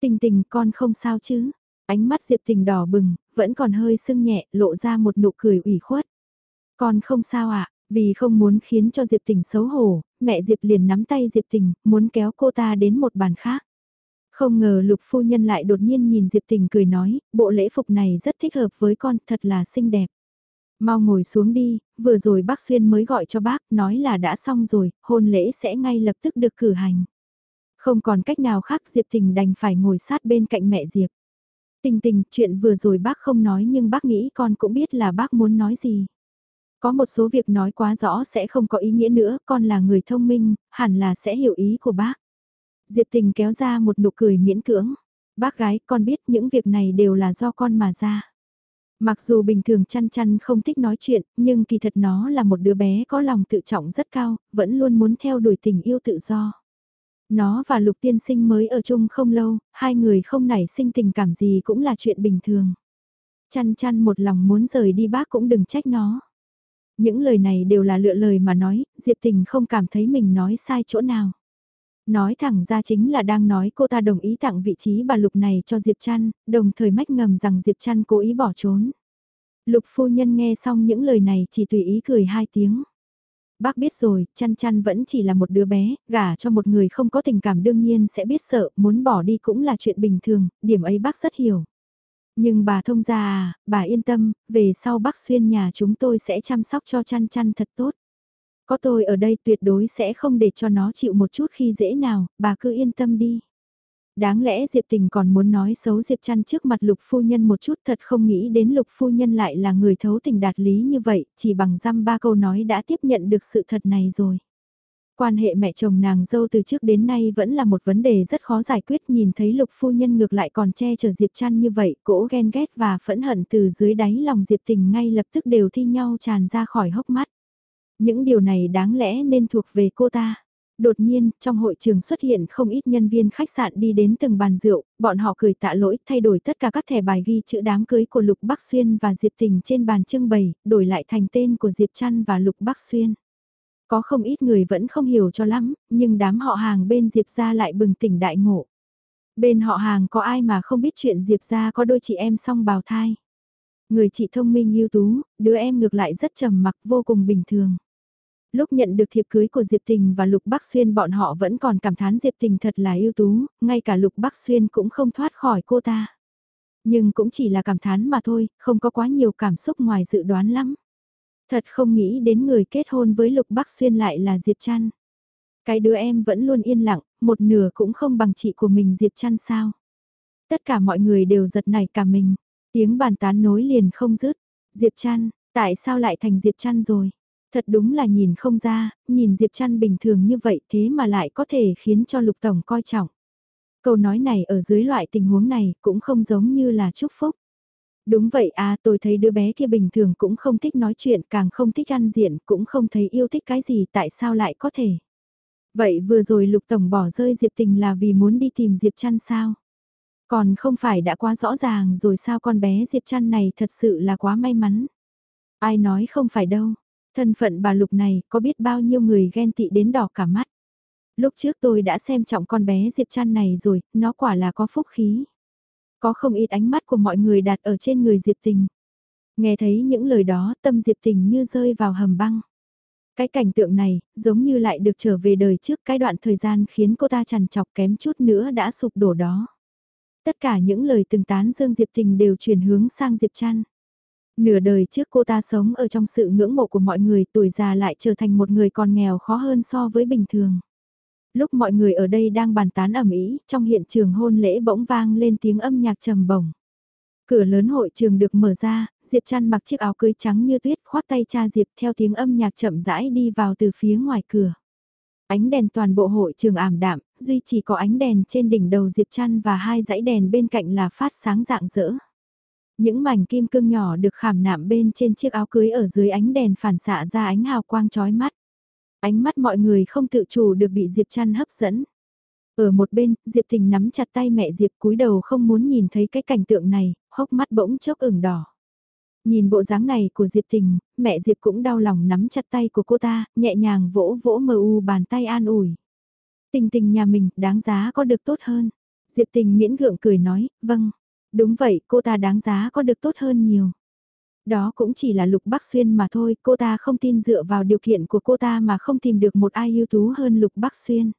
Tình tình con không sao chứ? Ánh mắt Diệp Tình đỏ bừng, vẫn còn hơi sưng nhẹ, lộ ra một nụ cười ủy khuất. Con không sao ạ, à? vì không muốn khiến cho Diệp Tình xấu hổ, mẹ Diệp liền nắm tay Diệp Tình, muốn kéo cô ta đến một bàn khác. Không ngờ lục phu nhân lại đột nhiên nhìn Diệp Tình cười nói, bộ lễ phục này rất thích hợp với con, thật là xinh đẹp. Mau ngồi xuống đi, vừa rồi bác Xuyên mới gọi cho bác, nói là đã xong rồi, hôn lễ sẽ ngay lập tức được cử hành. Không còn cách nào khác Diệp Tình đành phải ngồi sát bên cạnh mẹ Diệp. Tình tình, chuyện vừa rồi bác không nói nhưng bác nghĩ con cũng biết là bác muốn nói gì. Có một số việc nói quá rõ sẽ không có ý nghĩa nữa, con là người thông minh, hẳn là sẽ hiểu ý của bác. Diệp tình kéo ra một nụ cười miễn cưỡng. Bác gái, con biết những việc này đều là do con mà ra. Mặc dù bình thường chăn chăn không thích nói chuyện, nhưng kỳ thật nó là một đứa bé có lòng tự trọng rất cao, vẫn luôn muốn theo đuổi tình yêu tự do. Nó và lục tiên sinh mới ở chung không lâu, hai người không nảy sinh tình cảm gì cũng là chuyện bình thường. Chăn chăn một lòng muốn rời đi bác cũng đừng trách nó. Những lời này đều là lựa lời mà nói, Diệp Tình không cảm thấy mình nói sai chỗ nào. Nói thẳng ra chính là đang nói cô ta đồng ý tặng vị trí bà Lục này cho Diệp Trăn, đồng thời mách ngầm rằng Diệp Trăn cố ý bỏ trốn. Lục phu nhân nghe xong những lời này chỉ tùy ý cười hai tiếng. Bác biết rồi, chăn chăn vẫn chỉ là một đứa bé, gả cho một người không có tình cảm đương nhiên sẽ biết sợ, muốn bỏ đi cũng là chuyện bình thường, điểm ấy bác rất hiểu. Nhưng bà thông gia à, bà yên tâm, về sau bác xuyên nhà chúng tôi sẽ chăm sóc cho chăn chăn thật tốt. Có tôi ở đây tuyệt đối sẽ không để cho nó chịu một chút khi dễ nào, bà cứ yên tâm đi. Đáng lẽ Diệp Tình còn muốn nói xấu Diệp Trăn trước mặt Lục Phu Nhân một chút thật không nghĩ đến Lục Phu Nhân lại là người thấu tình đạt lý như vậy, chỉ bằng răm ba câu nói đã tiếp nhận được sự thật này rồi. Quan hệ mẹ chồng nàng dâu từ trước đến nay vẫn là một vấn đề rất khó giải quyết nhìn thấy Lục Phu Nhân ngược lại còn che chở Diệp Trăn như vậy, cỗ ghen ghét và phẫn hận từ dưới đáy lòng Diệp Tình ngay lập tức đều thi nhau tràn ra khỏi hốc mắt. Những điều này đáng lẽ nên thuộc về cô ta. Đột nhiên, trong hội trường xuất hiện không ít nhân viên khách sạn đi đến từng bàn rượu, bọn họ cười tạ lỗi, thay đổi tất cả các thẻ bài ghi chữ đám cưới của Lục Bắc Xuyên và Diệp Tình trên bàn trưng bày, đổi lại thành tên của Diệp Trăn và Lục Bắc Xuyên. Có không ít người vẫn không hiểu cho lắm, nhưng đám họ hàng bên Diệp ra lại bừng tỉnh đại ngộ. Bên họ hàng có ai mà không biết chuyện Diệp ra có đôi chị em song bào thai. Người chị thông minh ưu tú, đứa em ngược lại rất trầm mặc vô cùng bình thường. Lúc nhận được thiệp cưới của Diệp Tình và Lục Bắc Xuyên bọn họ vẫn còn cảm thán Diệp Tình thật là ưu tú, ngay cả Lục Bắc Xuyên cũng không thoát khỏi cô ta. Nhưng cũng chỉ là cảm thán mà thôi, không có quá nhiều cảm xúc ngoài dự đoán lắm. Thật không nghĩ đến người kết hôn với Lục Bắc Xuyên lại là Diệp Trăn. Cái đứa em vẫn luôn yên lặng, một nửa cũng không bằng chị của mình Diệp Trăn sao. Tất cả mọi người đều giật nảy cả mình, tiếng bàn tán nối liền không dứt. Diệp Trăn, tại sao lại thành Diệp Trăn rồi? Thật đúng là nhìn không ra, nhìn Diệp Trăn bình thường như vậy thế mà lại có thể khiến cho Lục Tổng coi trọng. Câu nói này ở dưới loại tình huống này cũng không giống như là chúc phúc. Đúng vậy à tôi thấy đứa bé kia bình thường cũng không thích nói chuyện càng không thích ăn diện cũng không thấy yêu thích cái gì tại sao lại có thể. Vậy vừa rồi Lục Tổng bỏ rơi Diệp Tình là vì muốn đi tìm Diệp Trăn sao? Còn không phải đã quá rõ ràng rồi sao con bé Diệp Trăn này thật sự là quá may mắn. Ai nói không phải đâu, Thân phận bà Lục này có biết bao nhiêu người ghen tị đến đỏ cả mắt. Lúc trước tôi đã xem trọng con bé Diệp Trăn này rồi, nó quả là có phúc khí. Có không ít ánh mắt của mọi người đặt ở trên người Diệp Tình. Nghe thấy những lời đó, tâm Diệp Tình như rơi vào hầm băng. Cái cảnh tượng này, giống như lại được trở về đời trước cái đoạn thời gian khiến cô ta chằn chọc kém chút nữa đã sụp đổ đó. Tất cả những lời từng tán dương Diệp Tình đều chuyển hướng sang Diệp Trăn. Nửa đời trước cô ta sống ở trong sự ngưỡng mộ của mọi người tuổi già lại trở thành một người còn nghèo khó hơn so với bình thường. Lúc mọi người ở đây đang bàn tán ẩm ý, trong hiện trường hôn lễ bỗng vang lên tiếng âm nhạc trầm bổng. Cửa lớn hội trường được mở ra, Diệp Trăn mặc chiếc áo cưới trắng như tuyết khoác tay cha Diệp theo tiếng âm nhạc chậm rãi đi vào từ phía ngoài cửa. Ánh đèn toàn bộ hội trường ảm đạm, duy chỉ có ánh đèn trên đỉnh đầu Diệp Trăn và hai dãy đèn bên cạnh là phát sáng rạng rỡ. Những mảnh kim cương nhỏ được khảm nạm bên trên chiếc áo cưới ở dưới ánh đèn phản xạ ra ánh hào quang chói mắt. Ánh mắt mọi người không tự chủ được bị Diệp Trăn hấp dẫn. Ở một bên, Diệp Tình nắm chặt tay mẹ Diệp cúi đầu không muốn nhìn thấy cái cảnh tượng này, hốc mắt bỗng chốc ửng đỏ. Nhìn bộ dáng này của Diệp Tình, mẹ Diệp cũng đau lòng nắm chặt tay của cô ta, nhẹ nhàng vỗ vỗ mờ u bàn tay an ủi. Tình tình nhà mình, đáng giá có được tốt hơn. Diệp Tình miễn gượng cười nói, vâng. Đúng vậy, cô ta đáng giá có được tốt hơn nhiều. Đó cũng chỉ là Lục Bắc Xuyên mà thôi, cô ta không tin dựa vào điều kiện của cô ta mà không tìm được một ai ưu tú hơn Lục Bắc Xuyên.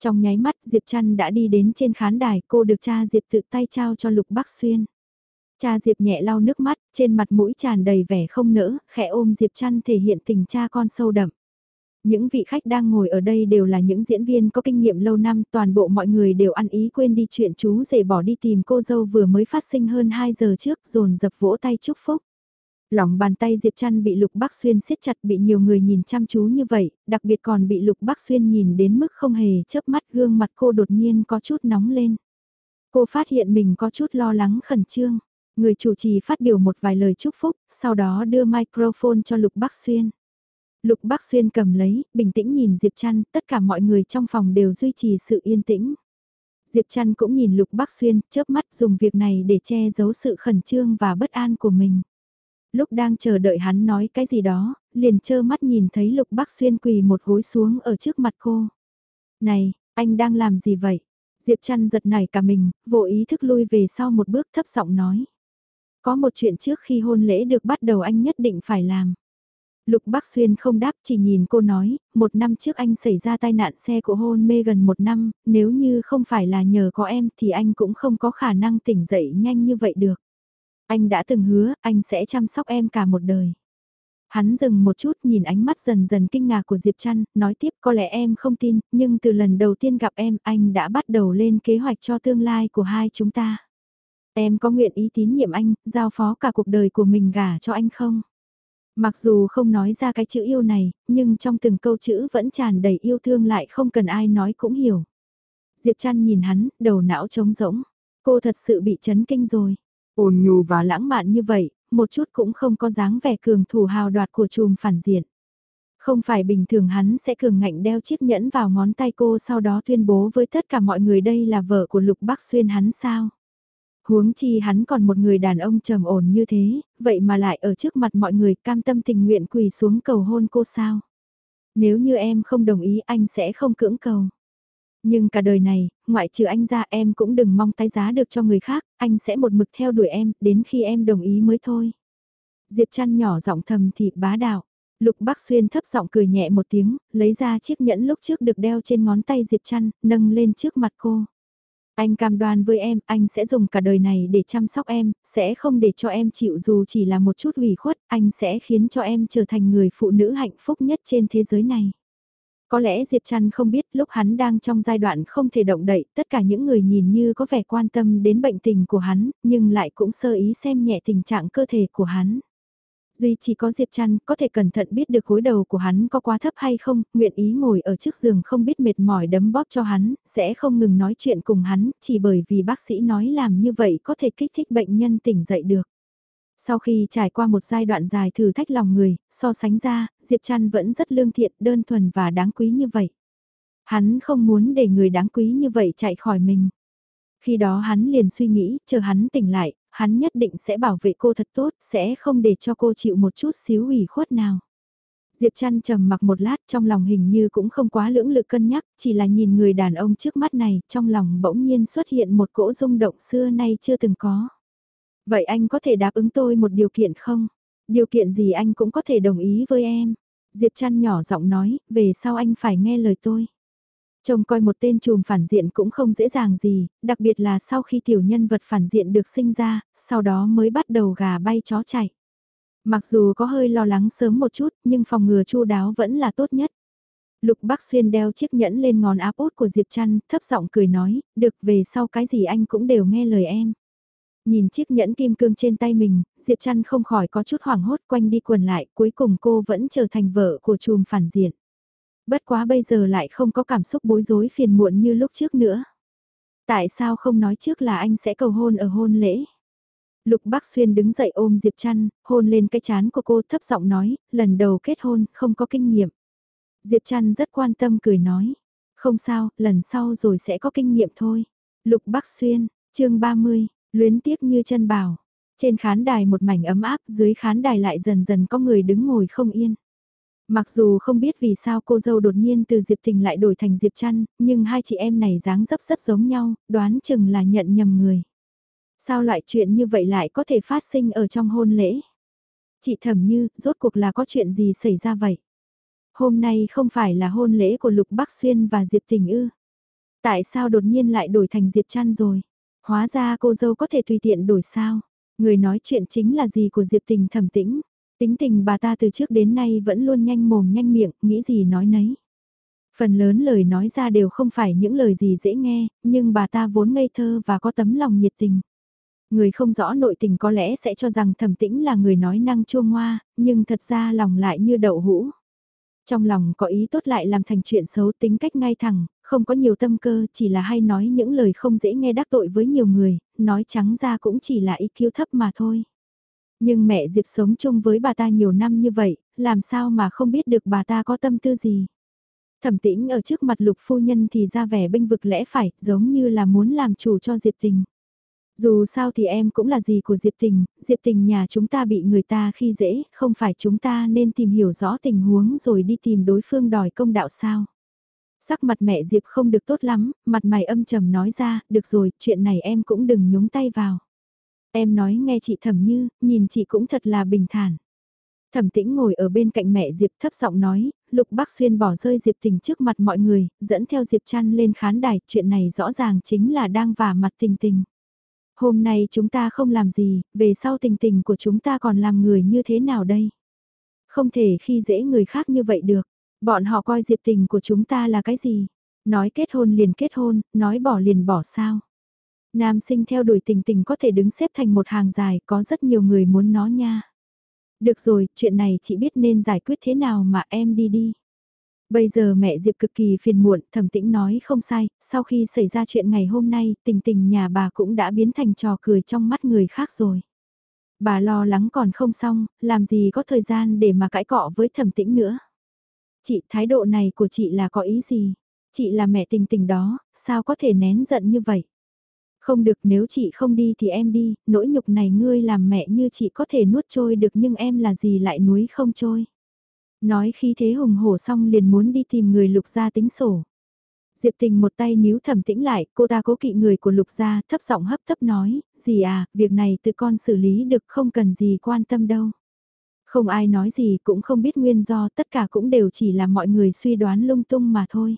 Trong nháy mắt Diệp Trăn đã đi đến trên khán đài, cô được cha Diệp tự tay trao cho Lục Bắc Xuyên. Cha Diệp nhẹ lau nước mắt, trên mặt mũi tràn đầy vẻ không nỡ, khẽ ôm Diệp Trăn thể hiện tình cha con sâu đậm. Những vị khách đang ngồi ở đây đều là những diễn viên có kinh nghiệm lâu năm, toàn bộ mọi người đều ăn ý quên đi chuyện chú rể bỏ đi tìm cô dâu vừa mới phát sinh hơn 2 giờ trước, dồn dập vỗ tay chúc phúc. Lòng bàn tay Diệp Trăn bị Lục Bắc Xuyên siết chặt bị nhiều người nhìn chăm chú như vậy, đặc biệt còn bị Lục Bắc Xuyên nhìn đến mức không hề chớp mắt gương mặt cô đột nhiên có chút nóng lên. Cô phát hiện mình có chút lo lắng khẩn trương. Người chủ trì phát biểu một vài lời chúc phúc, sau đó đưa microphone cho Lục Bắc Xuyên. Lục Bắc Xuyên cầm lấy, bình tĩnh nhìn Diệp Trăn, tất cả mọi người trong phòng đều duy trì sự yên tĩnh. Diệp Trăn cũng nhìn Lục Bắc Xuyên, chớp mắt dùng việc này để che giấu sự khẩn trương và bất an của mình. Lúc đang chờ đợi hắn nói cái gì đó, liền trơ mắt nhìn thấy Lục Bắc Xuyên quỳ một gối xuống ở trước mặt cô. Này, anh đang làm gì vậy? Diệp Trăn giật nảy cả mình, vô ý thức lui về sau một bước thấp giọng nói. Có một chuyện trước khi hôn lễ được bắt đầu anh nhất định phải làm. Lục Bắc Xuyên không đáp chỉ nhìn cô nói, một năm trước anh xảy ra tai nạn xe của hôn mê gần một năm, nếu như không phải là nhờ có em thì anh cũng không có khả năng tỉnh dậy nhanh như vậy được. Anh đã từng hứa, anh sẽ chăm sóc em cả một đời. Hắn dừng một chút nhìn ánh mắt dần dần kinh ngạc của Diệp Trăn, nói tiếp có lẽ em không tin, nhưng từ lần đầu tiên gặp em anh đã bắt đầu lên kế hoạch cho tương lai của hai chúng ta. Em có nguyện ý tín nhiệm anh, giao phó cả cuộc đời của mình gả cho anh không? Mặc dù không nói ra cái chữ yêu này, nhưng trong từng câu chữ vẫn tràn đầy yêu thương lại không cần ai nói cũng hiểu. Diệp Trăn nhìn hắn, đầu não trống rỗng. Cô thật sự bị chấn kinh rồi. Ôn nhu và lãng mạn như vậy, một chút cũng không có dáng vẻ cường thủ hào đoạt của chùm phản diện. Không phải bình thường hắn sẽ cường ngạnh đeo chiếc nhẫn vào ngón tay cô sau đó tuyên bố với tất cả mọi người đây là vợ của Lục Bắc Xuyên hắn sao. Huống chi hắn còn một người đàn ông trầm ổn như thế, vậy mà lại ở trước mặt mọi người cam tâm tình nguyện quỳ xuống cầu hôn cô sao. Nếu như em không đồng ý anh sẽ không cưỡng cầu. Nhưng cả đời này, ngoại trừ anh ra em cũng đừng mong tái giá được cho người khác, anh sẽ một mực theo đuổi em, đến khi em đồng ý mới thôi. Diệp chăn nhỏ giọng thầm thì bá đạo. Lục Bắc Xuyên thấp giọng cười nhẹ một tiếng, lấy ra chiếc nhẫn lúc trước được đeo trên ngón tay Diệp trăn nâng lên trước mặt cô. Anh cam đoan với em, anh sẽ dùng cả đời này để chăm sóc em, sẽ không để cho em chịu dù chỉ là một chút ủy khuất, anh sẽ khiến cho em trở thành người phụ nữ hạnh phúc nhất trên thế giới này. Có lẽ Diệp Trăn không biết lúc hắn đang trong giai đoạn không thể động đậy, tất cả những người nhìn như có vẻ quan tâm đến bệnh tình của hắn, nhưng lại cũng sơ ý xem nhẹ tình trạng cơ thể của hắn. Duy chỉ có Diệp Trăn có thể cẩn thận biết được gối đầu của hắn có quá thấp hay không, nguyện ý ngồi ở trước giường không biết mệt mỏi đấm bóp cho hắn, sẽ không ngừng nói chuyện cùng hắn, chỉ bởi vì bác sĩ nói làm như vậy có thể kích thích bệnh nhân tỉnh dậy được. Sau khi trải qua một giai đoạn dài thử thách lòng người, so sánh ra, Diệp Trăn vẫn rất lương thiện, đơn thuần và đáng quý như vậy. Hắn không muốn để người đáng quý như vậy chạy khỏi mình. Khi đó hắn liền suy nghĩ, chờ hắn tỉnh lại, hắn nhất định sẽ bảo vệ cô thật tốt, sẽ không để cho cô chịu một chút xíu ủy khuất nào. Diệp Trăn trầm mặc một lát trong lòng hình như cũng không quá lưỡng lự cân nhắc, chỉ là nhìn người đàn ông trước mắt này, trong lòng bỗng nhiên xuất hiện một cỗ rung động xưa nay chưa từng có. Vậy anh có thể đáp ứng tôi một điều kiện không? Điều kiện gì anh cũng có thể đồng ý với em. Diệp Trăn nhỏ giọng nói, về sau anh phải nghe lời tôi. Trông coi một tên trùm phản diện cũng không dễ dàng gì, đặc biệt là sau khi tiểu nhân vật phản diện được sinh ra, sau đó mới bắt đầu gà bay chó chạy. Mặc dù có hơi lo lắng sớm một chút, nhưng phòng ngừa chu đáo vẫn là tốt nhất. Lục Bắc Xuyên đeo chiếc nhẫn lên ngón áp út của Diệp Trăn, thấp giọng cười nói, được về sau cái gì anh cũng đều nghe lời em. Nhìn chiếc nhẫn kim cương trên tay mình, Diệp Trăn không khỏi có chút hoảng hốt quanh đi quần lại, cuối cùng cô vẫn trở thành vợ của chùm phản diện. Bất quá bây giờ lại không có cảm xúc bối rối phiền muộn như lúc trước nữa. Tại sao không nói trước là anh sẽ cầu hôn ở hôn lễ? Lục Bắc Xuyên đứng dậy ôm Diệp Trăn, hôn lên cái chán của cô thấp giọng nói, lần đầu kết hôn, không có kinh nghiệm. Diệp Trăn rất quan tâm cười nói, không sao, lần sau rồi sẽ có kinh nghiệm thôi. Lục Bắc Xuyên, chương 30, luyến tiếc như chân bào Trên khán đài một mảnh ấm áp, dưới khán đài lại dần dần có người đứng ngồi không yên. Mặc dù không biết vì sao cô dâu đột nhiên từ Diệp Tình lại đổi thành Diệp Trăn, nhưng hai chị em này dáng dấp rất giống nhau, đoán chừng là nhận nhầm người. Sao loại chuyện như vậy lại có thể phát sinh ở trong hôn lễ? Chị thẩm như, rốt cuộc là có chuyện gì xảy ra vậy? Hôm nay không phải là hôn lễ của Lục Bắc Xuyên và Diệp Tình ư? Tại sao đột nhiên lại đổi thành Diệp Trăn rồi? Hóa ra cô dâu có thể tùy tiện đổi sao? Người nói chuyện chính là gì của Diệp Tình thẩm tĩnh? Tính tình bà ta từ trước đến nay vẫn luôn nhanh mồm nhanh miệng, nghĩ gì nói nấy. Phần lớn lời nói ra đều không phải những lời gì dễ nghe, nhưng bà ta vốn ngây thơ và có tấm lòng nhiệt tình. Người không rõ nội tình có lẽ sẽ cho rằng thẩm tĩnh là người nói năng chua ngoa, nhưng thật ra lòng lại như đậu hũ. Trong lòng có ý tốt lại làm thành chuyện xấu tính cách ngay thẳng, không có nhiều tâm cơ chỉ là hay nói những lời không dễ nghe đắc tội với nhiều người, nói trắng ra cũng chỉ là ý kiêu thấp mà thôi. Nhưng mẹ Diệp sống chung với bà ta nhiều năm như vậy, làm sao mà không biết được bà ta có tâm tư gì. Thẩm tĩnh ở trước mặt lục phu nhân thì ra vẻ bênh vực lẽ phải, giống như là muốn làm chủ cho Diệp tình. Dù sao thì em cũng là gì của Diệp Tình, Diệp Tình nhà chúng ta bị người ta khi dễ, không phải chúng ta nên tìm hiểu rõ tình huống rồi đi tìm đối phương đòi công đạo sao. Sắc mặt mẹ Diệp không được tốt lắm, mặt mày âm trầm nói ra, được rồi, chuyện này em cũng đừng nhúng tay vào. Em nói nghe chị thẩm như, nhìn chị cũng thật là bình thản. Thẩm tĩnh ngồi ở bên cạnh mẹ Diệp thấp giọng nói, Lục Bắc Xuyên bỏ rơi Diệp tình trước mặt mọi người, dẫn theo Diệp chăn lên khán đài, chuyện này rõ ràng chính là đang vả mặt tình tình. Hôm nay chúng ta không làm gì, về sau tình tình của chúng ta còn làm người như thế nào đây? Không thể khi dễ người khác như vậy được, bọn họ coi Diệp tình của chúng ta là cái gì? Nói kết hôn liền kết hôn, nói bỏ liền bỏ sao? Nam sinh theo đuổi tình tình có thể đứng xếp thành một hàng dài, có rất nhiều người muốn nó nha. Được rồi, chuyện này chị biết nên giải quyết thế nào mà em đi đi. Bây giờ mẹ Diệp cực kỳ phiền muộn, thẩm tĩnh nói không sai, sau khi xảy ra chuyện ngày hôm nay, tình tình nhà bà cũng đã biến thành trò cười trong mắt người khác rồi. Bà lo lắng còn không xong, làm gì có thời gian để mà cãi cọ với thẩm tĩnh nữa. Chị, thái độ này của chị là có ý gì? Chị là mẹ tình tình đó, sao có thể nén giận như vậy? Không được nếu chị không đi thì em đi, nỗi nhục này ngươi làm mẹ như chị có thể nuốt trôi được nhưng em là gì lại nuối không trôi. Nói khi thế hùng hổ xong liền muốn đi tìm người lục gia tính sổ. Diệp tình một tay níu thẩm tĩnh lại, cô ta cố kỵ người của lục gia thấp giọng hấp tấp nói, gì à, việc này tự con xử lý được không cần gì quan tâm đâu. Không ai nói gì cũng không biết nguyên do, tất cả cũng đều chỉ là mọi người suy đoán lung tung mà thôi.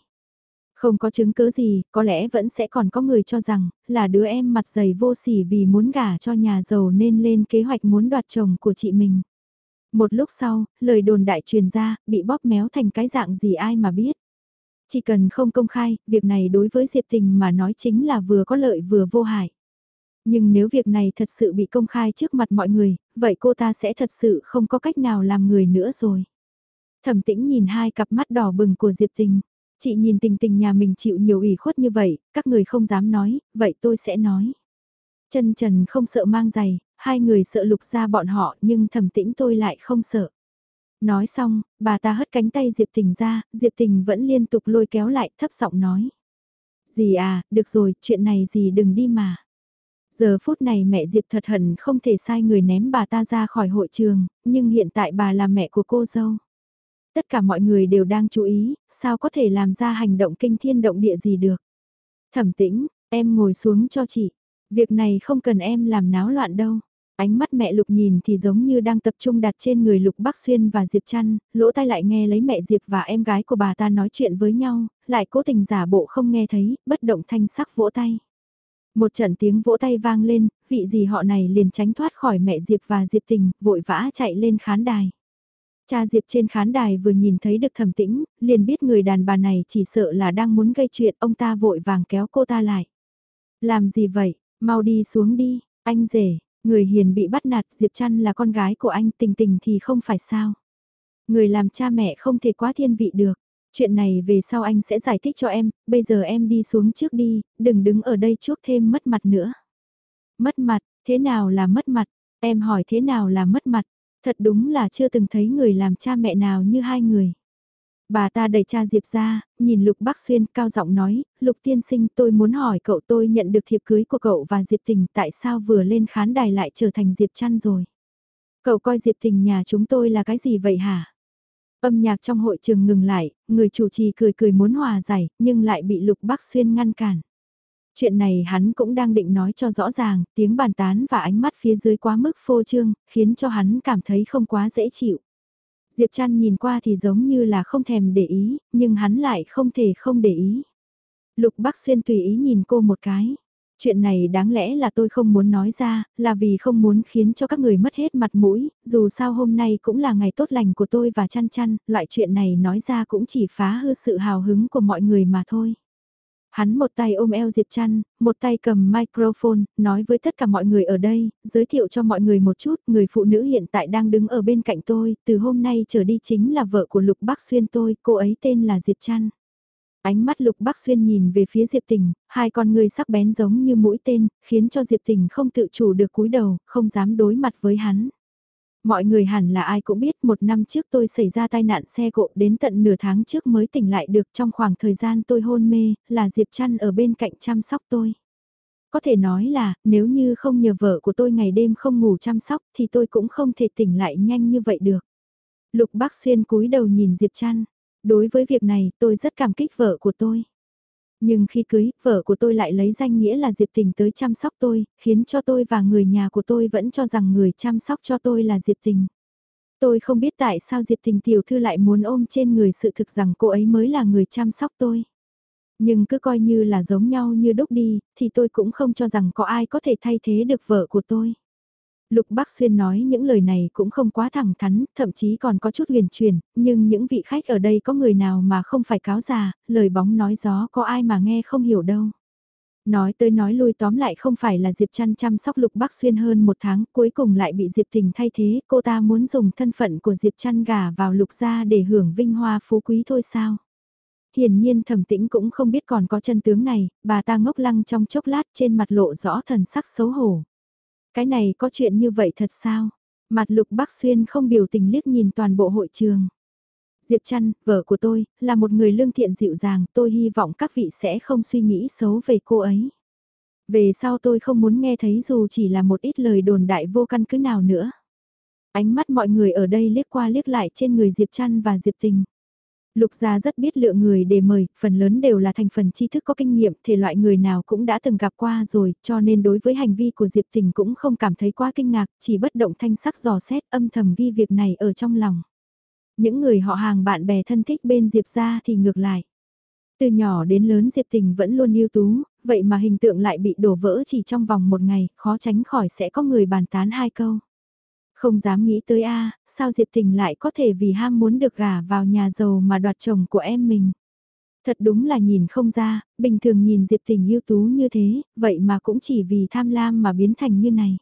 Không có chứng cứ gì, có lẽ vẫn sẽ còn có người cho rằng, là đứa em mặt dày vô sỉ vì muốn gả cho nhà giàu nên lên kế hoạch muốn đoạt chồng của chị mình. Một lúc sau, lời đồn đại truyền ra, bị bóp méo thành cái dạng gì ai mà biết. Chỉ cần không công khai, việc này đối với Diệp Tình mà nói chính là vừa có lợi vừa vô hại. Nhưng nếu việc này thật sự bị công khai trước mặt mọi người, vậy cô ta sẽ thật sự không có cách nào làm người nữa rồi. Thẩm tĩnh nhìn hai cặp mắt đỏ bừng của Diệp Tình. Chị nhìn tình tình nhà mình chịu nhiều ủy khuất như vậy, các người không dám nói, vậy tôi sẽ nói. Chân trần không sợ mang giày, hai người sợ lục ra bọn họ nhưng thầm tĩnh tôi lại không sợ. Nói xong, bà ta hất cánh tay Diệp Tình ra, Diệp Tình vẫn liên tục lôi kéo lại thấp giọng nói. Dì à, được rồi, chuyện này dì đừng đi mà. Giờ phút này mẹ Diệp thật hận không thể sai người ném bà ta ra khỏi hội trường, nhưng hiện tại bà là mẹ của cô dâu. Tất cả mọi người đều đang chú ý, sao có thể làm ra hành động kinh thiên động địa gì được. Thẩm tĩnh, em ngồi xuống cho chị. Việc này không cần em làm náo loạn đâu. Ánh mắt mẹ Lục nhìn thì giống như đang tập trung đặt trên người Lục Bắc Xuyên và Diệp Trăn, lỗ tai lại nghe lấy mẹ Diệp và em gái của bà ta nói chuyện với nhau, lại cố tình giả bộ không nghe thấy, bất động thanh sắc vỗ tay. Một trận tiếng vỗ tay vang lên, vị gì họ này liền tránh thoát khỏi mẹ Diệp và Diệp Tình, vội vã chạy lên khán đài. Cha Diệp trên khán đài vừa nhìn thấy được thẩm tĩnh, liền biết người đàn bà này chỉ sợ là đang muốn gây chuyện, ông ta vội vàng kéo cô ta lại. Làm gì vậy, mau đi xuống đi, anh rể, người hiền bị bắt nạt Diệp Trăn là con gái của anh tình tình thì không phải sao. Người làm cha mẹ không thể quá thiên vị được. Chuyện này về sau anh sẽ giải thích cho em, bây giờ em đi xuống trước đi, đừng đứng ở đây chuốc thêm mất mặt nữa. Mất mặt, thế nào là mất mặt? Em hỏi thế nào là mất mặt? Thật đúng là chưa từng thấy người làm cha mẹ nào như hai người. Bà ta đẩy cha Diệp ra, nhìn Lục Bắc Xuyên cao giọng nói, Lục tiên sinh tôi muốn hỏi cậu tôi nhận được thiệp cưới của cậu và Diệp Tình tại sao vừa lên khán đài lại trở thành Diệp Trăn rồi. Cậu coi Diệp Tình nhà chúng tôi là cái gì vậy hả? Âm nhạc trong hội trường ngừng lại, người chủ trì cười cười muốn hòa giải, nhưng lại bị Lục Bắc Xuyên ngăn cản. Chuyện này hắn cũng đang định nói cho rõ ràng, tiếng bàn tán và ánh mắt phía dưới quá mức phô trương, khiến cho hắn cảm thấy không quá dễ chịu. Diệp Trăn nhìn qua thì giống như là không thèm để ý, nhưng hắn lại không thể không để ý. Lục Bắc Xuyên tùy ý nhìn cô một cái. Chuyện này đáng lẽ là tôi không muốn nói ra, là vì không muốn khiến cho các người mất hết mặt mũi, dù sao hôm nay cũng là ngày tốt lành của tôi và chăn chăn, loại chuyện này nói ra cũng chỉ phá hư sự hào hứng của mọi người mà thôi. Hắn một tay ôm eo Diệp Trăn, một tay cầm microphone, nói với tất cả mọi người ở đây, giới thiệu cho mọi người một chút, người phụ nữ hiện tại đang đứng ở bên cạnh tôi, từ hôm nay trở đi chính là vợ của Lục Bắc Xuyên tôi, cô ấy tên là Diệp Trăn. Ánh mắt Lục Bắc Xuyên nhìn về phía Diệp Tình, hai con người sắc bén giống như mũi tên, khiến cho Diệp Tình không tự chủ được cúi đầu, không dám đối mặt với hắn. Mọi người hẳn là ai cũng biết một năm trước tôi xảy ra tai nạn xe cộ đến tận nửa tháng trước mới tỉnh lại được trong khoảng thời gian tôi hôn mê, là Diệp Trăn ở bên cạnh chăm sóc tôi. Có thể nói là, nếu như không nhờ vợ của tôi ngày đêm không ngủ chăm sóc thì tôi cũng không thể tỉnh lại nhanh như vậy được. Lục Bắc Xuyên cúi đầu nhìn Diệp Trăn. Đối với việc này tôi rất cảm kích vợ của tôi. Nhưng khi cưới, vợ của tôi lại lấy danh nghĩa là Diệp Tình tới chăm sóc tôi, khiến cho tôi và người nhà của tôi vẫn cho rằng người chăm sóc cho tôi là Diệp Tình. Tôi không biết tại sao Diệp Tình tiểu thư lại muốn ôm trên người sự thực rằng cô ấy mới là người chăm sóc tôi. Nhưng cứ coi như là giống nhau như đúc đi, thì tôi cũng không cho rằng có ai có thể thay thế được vợ của tôi. Lục Bắc Xuyên nói những lời này cũng không quá thẳng thắn, thậm chí còn có chút huyền truyền, nhưng những vị khách ở đây có người nào mà không phải cáo già, lời bóng nói gió có ai mà nghe không hiểu đâu. Nói tới nói lui tóm lại không phải là Diệp Trăn chăm sóc Lục Bắc Xuyên hơn một tháng, cuối cùng lại bị Diệp Tình thay thế, cô ta muốn dùng thân phận của Diệp Trăn gả vào Lục gia để hưởng vinh hoa phú quý thôi sao. Hiển nhiên thẩm tĩnh cũng không biết còn có chân tướng này, bà ta ngốc lăng trong chốc lát trên mặt lộ rõ thần sắc xấu hổ. Cái này có chuyện như vậy thật sao? Mặt lục bác xuyên không biểu tình liếc nhìn toàn bộ hội trường. Diệp Trăn, vợ của tôi, là một người lương thiện dịu dàng, tôi hy vọng các vị sẽ không suy nghĩ xấu về cô ấy. Về sau tôi không muốn nghe thấy dù chỉ là một ít lời đồn đại vô căn cứ nào nữa. Ánh mắt mọi người ở đây liếc qua liếc lại trên người Diệp Trăn và Diệp Tình. Lục gia rất biết lựa người để mời, phần lớn đều là thành phần tri thức có kinh nghiệm, thể loại người nào cũng đã từng gặp qua rồi, cho nên đối với hành vi của Diệp Tình cũng không cảm thấy quá kinh ngạc, chỉ bất động thanh sắc dò xét âm thầm ghi việc này ở trong lòng. Những người họ hàng bạn bè thân thích bên Diệp gia thì ngược lại. Từ nhỏ đến lớn Diệp Tình vẫn luôn ưu tú, vậy mà hình tượng lại bị đổ vỡ chỉ trong vòng một ngày, khó tránh khỏi sẽ có người bàn tán hai câu. Không dám nghĩ tới a sao Diệp Tình lại có thể vì ham muốn được gả vào nhà giàu mà đoạt chồng của em mình. Thật đúng là nhìn không ra, bình thường nhìn Diệp Tình ưu tú như thế, vậy mà cũng chỉ vì tham lam mà biến thành như này.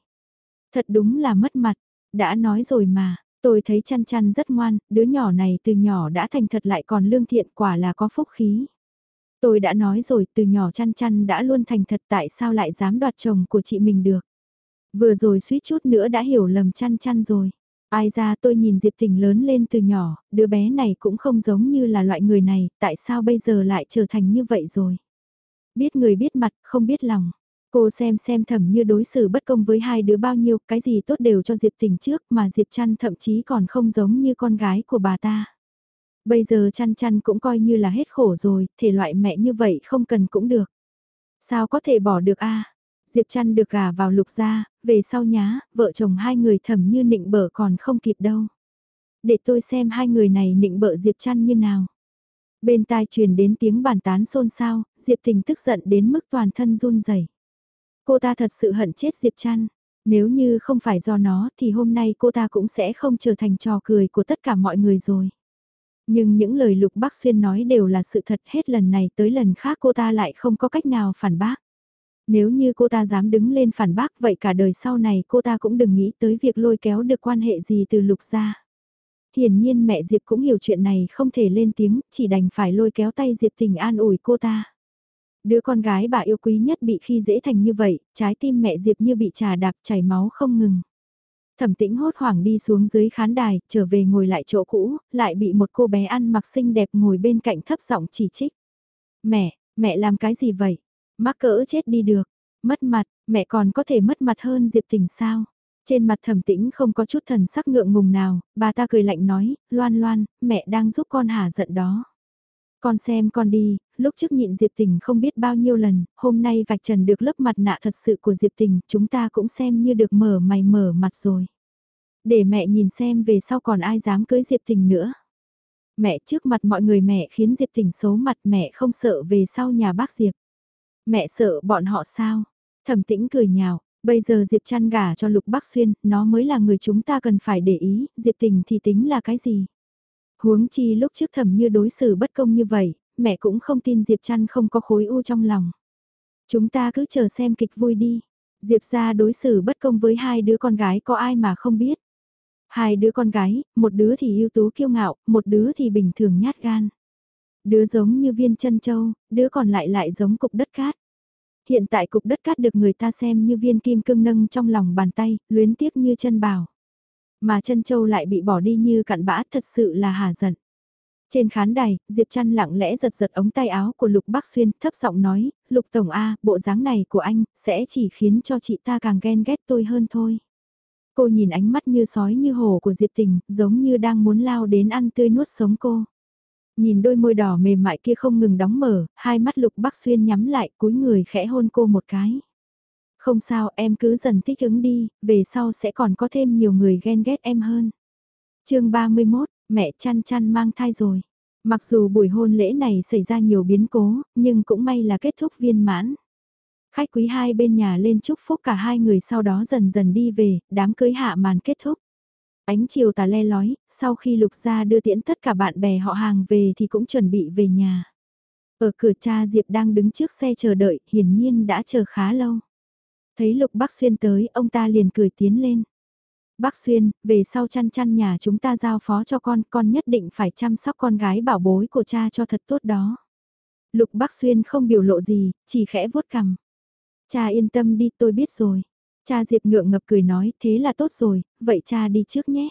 Thật đúng là mất mặt, đã nói rồi mà, tôi thấy chăn chăn rất ngoan, đứa nhỏ này từ nhỏ đã thành thật lại còn lương thiện quả là có phúc khí. Tôi đã nói rồi từ nhỏ chăn chăn đã luôn thành thật tại sao lại dám đoạt chồng của chị mình được. Vừa rồi suýt chút nữa đã hiểu lầm chăn chăn rồi. Ai ra tôi nhìn Diệp Tình lớn lên từ nhỏ, đứa bé này cũng không giống như là loại người này, tại sao bây giờ lại trở thành như vậy rồi. Biết người biết mặt, không biết lòng. Cô xem xem thầm như đối xử bất công với hai đứa bao nhiêu, cái gì tốt đều cho Diệp Tình trước mà Diệp Trăn thậm chí còn không giống như con gái của bà ta. Bây giờ chăn chăn cũng coi như là hết khổ rồi, thể loại mẹ như vậy không cần cũng được. Sao có thể bỏ được a Diệp chăn được gả vào lục gia, về sau nhá, vợ chồng hai người thầm như nịnh bở còn không kịp đâu. Để tôi xem hai người này nịnh bợ Diệp chăn như nào. Bên tai truyền đến tiếng bàn tán xôn xao, Diệp tình tức giận đến mức toàn thân run rẩy. Cô ta thật sự hận chết Diệp chăn. Nếu như không phải do nó thì hôm nay cô ta cũng sẽ không trở thành trò cười của tất cả mọi người rồi. Nhưng những lời Lục Bắc Xuyên nói đều là sự thật hết lần này tới lần khác cô ta lại không có cách nào phản bác. Nếu như cô ta dám đứng lên phản bác vậy cả đời sau này cô ta cũng đừng nghĩ tới việc lôi kéo được quan hệ gì từ Lục ra. Hiển nhiên mẹ Diệp cũng hiểu chuyện này không thể lên tiếng, chỉ đành phải lôi kéo tay Diệp tình an ủi cô ta. Đứa con gái bà yêu quý nhất bị khi dễ thành như vậy, trái tim mẹ Diệp như bị trà đạp chảy máu không ngừng. Thẩm tĩnh hốt hoảng đi xuống dưới khán đài, trở về ngồi lại chỗ cũ, lại bị một cô bé ăn mặc xinh đẹp ngồi bên cạnh thấp giọng chỉ trích. Mẹ, mẹ làm cái gì vậy? Mắc cỡ chết đi được. Mất mặt, mẹ còn có thể mất mặt hơn Diệp tình sao? Trên mặt thẩm tĩnh không có chút thần sắc ngượng ngùng nào, bà ta cười lạnh nói, loan loan, mẹ đang giúp con hà giận đó. Con xem con đi, lúc trước nhịn Diệp Tình không biết bao nhiêu lần, hôm nay vạch trần được lớp mặt nạ thật sự của Diệp Tình, chúng ta cũng xem như được mở mày mở mặt rồi. Để mẹ nhìn xem về sau còn ai dám cưới Diệp Tình nữa. Mẹ trước mặt mọi người mẹ khiến Diệp Tình xấu mặt mẹ không sợ về sau nhà bác Diệp. Mẹ sợ bọn họ sao? Thẩm tĩnh cười nhào, bây giờ Diệp chăn gả cho Lục Bắc Xuyên, nó mới là người chúng ta cần phải để ý, Diệp Tình thì tính là cái gì? Huống chi lúc trước thẩm như đối xử bất công như vậy, mẹ cũng không tin Diệp chăn không có khối u trong lòng. Chúng ta cứ chờ xem kịch vui đi. Diệp ra đối xử bất công với hai đứa con gái có ai mà không biết. Hai đứa con gái, một đứa thì ưu tú kiêu ngạo, một đứa thì bình thường nhát gan. Đứa giống như viên chân châu, đứa còn lại lại giống cục đất cát. Hiện tại cục đất cát được người ta xem như viên kim cương nâng trong lòng bàn tay, luyến tiếc như chân bào, Mà chân châu lại bị bỏ đi như cặn bã thật sự là hà giận. Trên khán đài, Diệp Trăn lặng lẽ giật giật ống tay áo của Lục Bắc Xuyên, thấp giọng nói, Lục Tổng A, bộ dáng này của anh, sẽ chỉ khiến cho chị ta càng ghen ghét tôi hơn thôi. Cô nhìn ánh mắt như sói như hổ của Diệp Tình, giống như đang muốn lao đến ăn tươi nuốt sống cô. Nhìn đôi môi đỏ mềm mại kia không ngừng đóng mở, hai mắt Lục Bắc Xuyên nhắm lại cúi người khẽ hôn cô một cái. Không sao em cứ dần thích ứng đi, về sau sẽ còn có thêm nhiều người ghen ghét em hơn. chương 31, mẹ chăn chăn mang thai rồi. Mặc dù buổi hôn lễ này xảy ra nhiều biến cố, nhưng cũng may là kết thúc viên mãn. Khách quý hai bên nhà lên chúc phúc cả hai người sau đó dần dần đi về, đám cưới hạ màn kết thúc. Ánh chiều tà le lói, sau khi lục gia đưa tiễn tất cả bạn bè họ hàng về thì cũng chuẩn bị về nhà. Ở cửa cha Diệp đang đứng trước xe chờ đợi, hiển nhiên đã chờ khá lâu. Thấy Lục Bắc Xuyên tới, ông ta liền cười tiến lên. Bác Xuyên, về sau chăn chăn nhà chúng ta giao phó cho con, con nhất định phải chăm sóc con gái bảo bối của cha cho thật tốt đó. Lục Bác Xuyên không biểu lộ gì, chỉ khẽ vuốt cằm. Cha yên tâm đi tôi biết rồi. Cha Diệp ngượng ngập cười nói thế là tốt rồi, vậy cha đi trước nhé.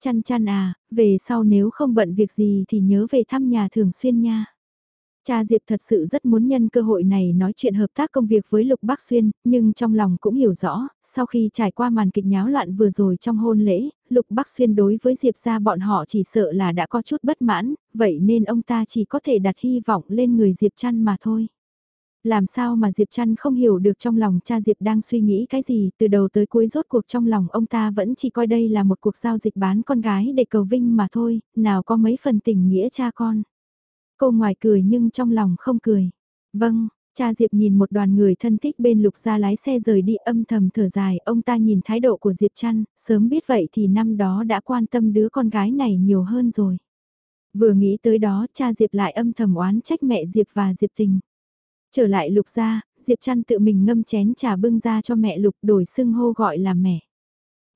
Chăn chăn à, về sau nếu không bận việc gì thì nhớ về thăm nhà thường xuyên nha. Cha Diệp thật sự rất muốn nhân cơ hội này nói chuyện hợp tác công việc với Lục Bắc Xuyên, nhưng trong lòng cũng hiểu rõ, sau khi trải qua màn kịch nháo loạn vừa rồi trong hôn lễ, Lục Bắc Xuyên đối với Diệp ra bọn họ chỉ sợ là đã có chút bất mãn, vậy nên ông ta chỉ có thể đặt hy vọng lên người Diệp Chăn mà thôi. Làm sao mà Diệp Trăn không hiểu được trong lòng cha Diệp đang suy nghĩ cái gì, từ đầu tới cuối rốt cuộc trong lòng ông ta vẫn chỉ coi đây là một cuộc giao dịch bán con gái để cầu vinh mà thôi, nào có mấy phần tình nghĩa cha con. Cô ngoài cười nhưng trong lòng không cười. Vâng, cha Diệp nhìn một đoàn người thân thích bên lục gia lái xe rời đi âm thầm thở dài, ông ta nhìn thái độ của Diệp Trăn, sớm biết vậy thì năm đó đã quan tâm đứa con gái này nhiều hơn rồi. Vừa nghĩ tới đó, cha Diệp lại âm thầm oán trách mẹ Diệp và Diệp Tình. Trở lại lục gia, Diệp Trăn tự mình ngâm chén trà bưng ra cho mẹ lục đổi xưng hô gọi là mẹ.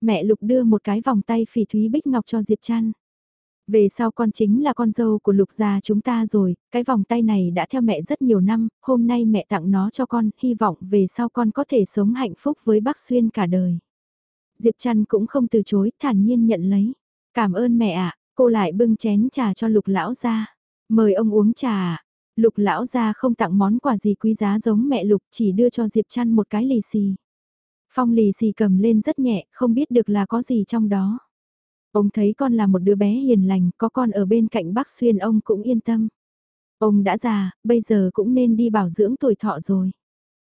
Mẹ lục đưa một cái vòng tay phỉ thúy bích ngọc cho Diệp Trăn. Về sau con chính là con dâu của lục gia chúng ta rồi, cái vòng tay này đã theo mẹ rất nhiều năm, hôm nay mẹ tặng nó cho con, hy vọng về sau con có thể sống hạnh phúc với bác Xuyên cả đời. Diệp Trăn cũng không từ chối, thản nhiên nhận lấy. Cảm ơn mẹ ạ, cô lại bưng chén trà cho lục lão ra. Mời ông uống trà ạ. Lục lão ra không tặng món quà gì quý giá giống mẹ lục chỉ đưa cho Diệp Trăn một cái lì xì. Phong lì xì cầm lên rất nhẹ, không biết được là có gì trong đó. Ông thấy con là một đứa bé hiền lành, có con ở bên cạnh bác Xuyên ông cũng yên tâm. Ông đã già, bây giờ cũng nên đi bảo dưỡng tuổi thọ rồi.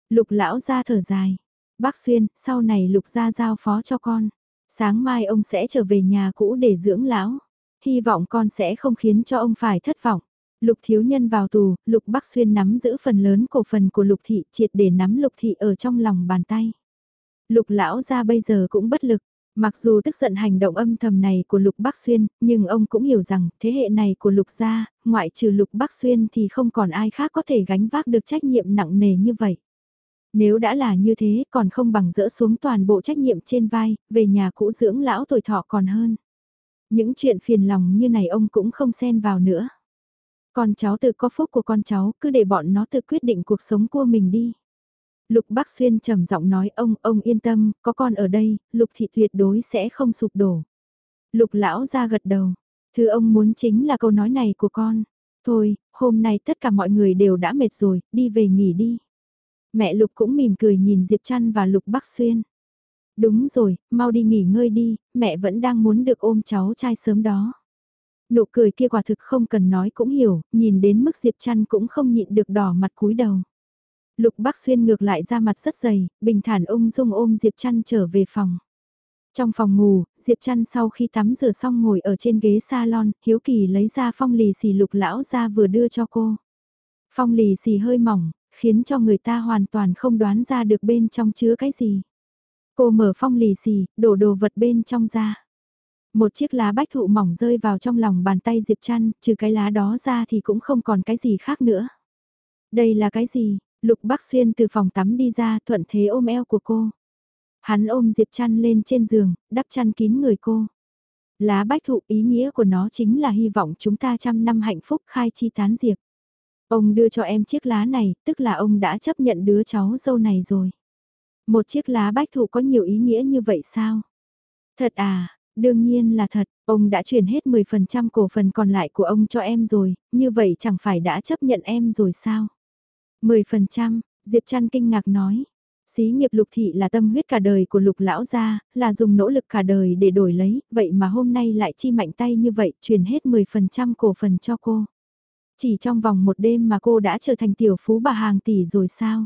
Lục lão ra thở dài. Bác Xuyên, sau này lục ra giao phó cho con. Sáng mai ông sẽ trở về nhà cũ để dưỡng lão. Hy vọng con sẽ không khiến cho ông phải thất vọng. Lục thiếu nhân vào tù, Lục Bắc Xuyên nắm giữ phần lớn cổ phần của Lục Thị triệt để nắm Lục Thị ở trong lòng bàn tay. Lục lão ra bây giờ cũng bất lực. Mặc dù tức giận hành động âm thầm này của Lục Bắc Xuyên, nhưng ông cũng hiểu rằng thế hệ này của Lục gia, ngoại trừ Lục Bắc Xuyên thì không còn ai khác có thể gánh vác được trách nhiệm nặng nề như vậy. Nếu đã là như thế còn không bằng dỡ xuống toàn bộ trách nhiệm trên vai, về nhà cũ dưỡng lão tuổi thọ còn hơn. Những chuyện phiền lòng như này ông cũng không xen vào nữa. Con cháu tự có phúc của con cháu, cứ để bọn nó tự quyết định cuộc sống của mình đi. Lục Bắc Xuyên trầm giọng nói ông, ông yên tâm, có con ở đây, Lục Thị tuyệt đối sẽ không sụp đổ. Lục lão ra gật đầu, thứ ông muốn chính là câu nói này của con. Thôi, hôm nay tất cả mọi người đều đã mệt rồi, đi về nghỉ đi. Mẹ Lục cũng mỉm cười nhìn Diệp Trăn và Lục Bắc Xuyên. Đúng rồi, mau đi nghỉ ngơi đi, mẹ vẫn đang muốn được ôm cháu trai sớm đó. Nụ cười kia quả thực không cần nói cũng hiểu, nhìn đến mức Diệp Trăn cũng không nhịn được đỏ mặt cúi đầu. Lục Bắc Xuyên ngược lại ra mặt rất dày, bình thản ung dung ôm Diệp Trăn trở về phòng. Trong phòng ngủ, Diệp Trăn sau khi tắm rửa xong ngồi ở trên ghế salon, hiếu kỳ lấy ra phong lì xì lục lão ra vừa đưa cho cô. Phong lì xì hơi mỏng, khiến cho người ta hoàn toàn không đoán ra được bên trong chứa cái gì. Cô mở phong lì xì, đổ đồ vật bên trong ra. Một chiếc lá bách thụ mỏng rơi vào trong lòng bàn tay Diệp Trăn, trừ cái lá đó ra thì cũng không còn cái gì khác nữa. Đây là cái gì? Lục Bắc Xuyên từ phòng tắm đi ra thuận thế ôm eo của cô. Hắn ôm Diệp Trăn lên trên giường, đắp chăn kín người cô. Lá bách thụ ý nghĩa của nó chính là hy vọng chúng ta trăm năm hạnh phúc khai chi tán diệp. Ông đưa cho em chiếc lá này, tức là ông đã chấp nhận đứa cháu dâu này rồi. Một chiếc lá bách thụ có nhiều ý nghĩa như vậy sao? Thật à, đương nhiên là thật, ông đã chuyển hết 10% cổ phần còn lại của ông cho em rồi, như vậy chẳng phải đã chấp nhận em rồi sao? 10%, Diệp Trăn kinh ngạc nói. Xí nghiệp lục thị là tâm huyết cả đời của lục lão gia, là dùng nỗ lực cả đời để đổi lấy, vậy mà hôm nay lại chi mạnh tay như vậy, chuyển hết 10% cổ phần cho cô. Chỉ trong vòng một đêm mà cô đã trở thành tiểu phú bà hàng tỷ rồi sao?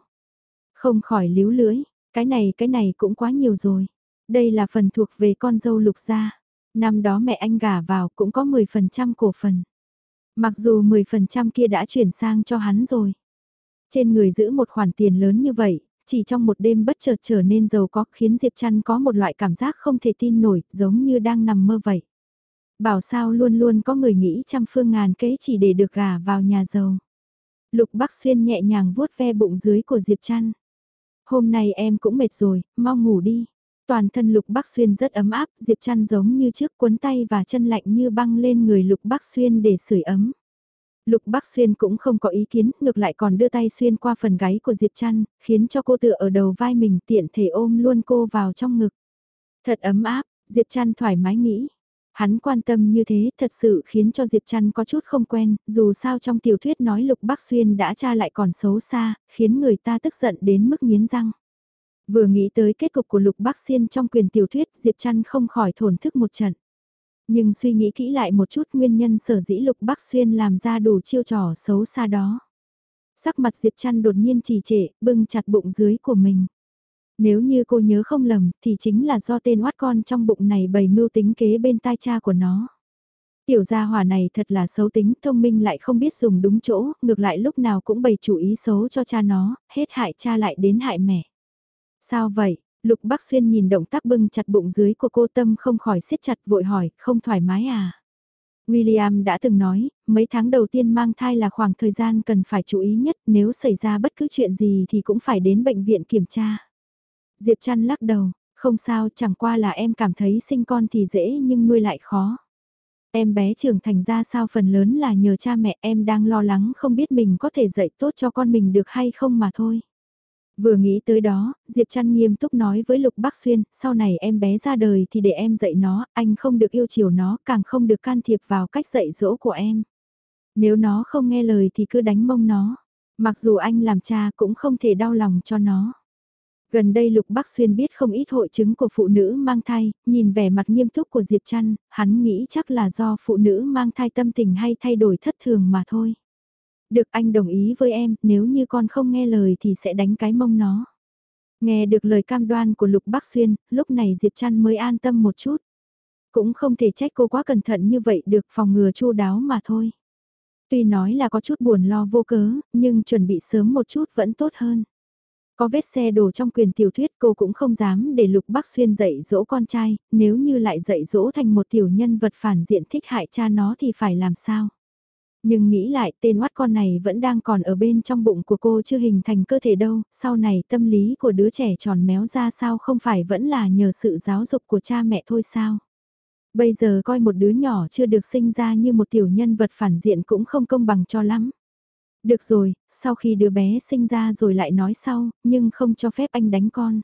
Không khỏi líu lưỡi, cái này cái này cũng quá nhiều rồi. Đây là phần thuộc về con dâu lục gia. Năm đó mẹ anh gả vào cũng có 10% cổ phần. Mặc dù 10% kia đã chuyển sang cho hắn rồi. Trên người giữ một khoản tiền lớn như vậy, chỉ trong một đêm bất chợt trở nên giàu có khiến Diệp Trăn có một loại cảm giác không thể tin nổi, giống như đang nằm mơ vậy. Bảo sao luôn luôn có người nghĩ trăm phương ngàn kế chỉ để được gả vào nhà giàu. Lục Bắc Xuyên nhẹ nhàng vuốt ve bụng dưới của Diệp Trăn. Hôm nay em cũng mệt rồi, mau ngủ đi. Toàn thân Lục Bắc Xuyên rất ấm áp, Diệp Trăn giống như trước cuốn tay và chân lạnh như băng lên người Lục Bắc Xuyên để sưởi ấm. Lục Bắc Xuyên cũng không có ý kiến, ngược lại còn đưa tay xuyên qua phần gáy của Diệp Trăn, khiến cho cô tựa ở đầu vai mình tiện thể ôm luôn cô vào trong ngực. Thật ấm áp, Diệp Trăn thoải mái nghĩ. Hắn quan tâm như thế thật sự khiến cho Diệp Trăn có chút không quen, dù sao trong tiểu thuyết nói Lục Bắc Xuyên đã tra lại còn xấu xa, khiến người ta tức giận đến mức nghiến răng. Vừa nghĩ tới kết cục của Lục Bắc Xuyên trong quyền tiểu thuyết Diệp Trăn không khỏi thổn thức một trận. Nhưng suy nghĩ kỹ lại một chút nguyên nhân sở dĩ Lục Bắc Xuyên làm ra đủ chiêu trò xấu xa đó. Sắc mặt Diệp Trăn đột nhiên trì trệ, bưng chặt bụng dưới của mình. Nếu như cô nhớ không lầm thì chính là do tên oát con trong bụng này bày mưu tính kế bên tai cha của nó. Tiểu gia hỏa này thật là xấu tính, thông minh lại không biết dùng đúng chỗ, ngược lại lúc nào cũng bày chủ ý xấu cho cha nó, hết hại cha lại đến hại mẹ. Sao vậy? Lục Bắc Xuyên nhìn động tác bưng chặt bụng dưới của cô tâm không khỏi siết chặt vội hỏi, không thoải mái à? William đã từng nói, mấy tháng đầu tiên mang thai là khoảng thời gian cần phải chú ý nhất, nếu xảy ra bất cứ chuyện gì thì cũng phải đến bệnh viện kiểm tra. Diệp Trăn lắc đầu, không sao, chẳng qua là em cảm thấy sinh con thì dễ nhưng nuôi lại khó. Em bé trưởng thành ra sao phần lớn là nhờ cha mẹ em đang lo lắng không biết mình có thể dạy tốt cho con mình được hay không mà thôi. Vừa nghĩ tới đó, Diệp Trăn nghiêm túc nói với Lục Bắc Xuyên, sau này em bé ra đời thì để em dạy nó, anh không được yêu chiều nó, càng không được can thiệp vào cách dạy dỗ của em. Nếu nó không nghe lời thì cứ đánh mông nó, mặc dù anh làm cha cũng không thể đau lòng cho nó. Gần đây Lục Bắc Xuyên biết không ít hội chứng của phụ nữ mang thai, nhìn vẻ mặt nghiêm túc của Diệp Trăn, hắn nghĩ chắc là do phụ nữ mang thai tâm tình hay thay đổi thất thường mà thôi. Được anh đồng ý với em, nếu như con không nghe lời thì sẽ đánh cái mông nó. Nghe được lời cam đoan của Lục Bắc Xuyên, lúc này Diệp Trăn mới an tâm một chút. Cũng không thể trách cô quá cẩn thận như vậy được phòng ngừa chu đáo mà thôi. Tuy nói là có chút buồn lo vô cớ, nhưng chuẩn bị sớm một chút vẫn tốt hơn. Có vết xe đổ trong quyền tiểu thuyết cô cũng không dám để Lục Bắc Xuyên dạy dỗ con trai, nếu như lại dạy dỗ thành một tiểu nhân vật phản diện thích hại cha nó thì phải làm sao? Nhưng nghĩ lại tên oát con này vẫn đang còn ở bên trong bụng của cô chưa hình thành cơ thể đâu, sau này tâm lý của đứa trẻ tròn méo ra sao không phải vẫn là nhờ sự giáo dục của cha mẹ thôi sao? Bây giờ coi một đứa nhỏ chưa được sinh ra như một tiểu nhân vật phản diện cũng không công bằng cho lắm. Được rồi, sau khi đứa bé sinh ra rồi lại nói sau, nhưng không cho phép anh đánh con.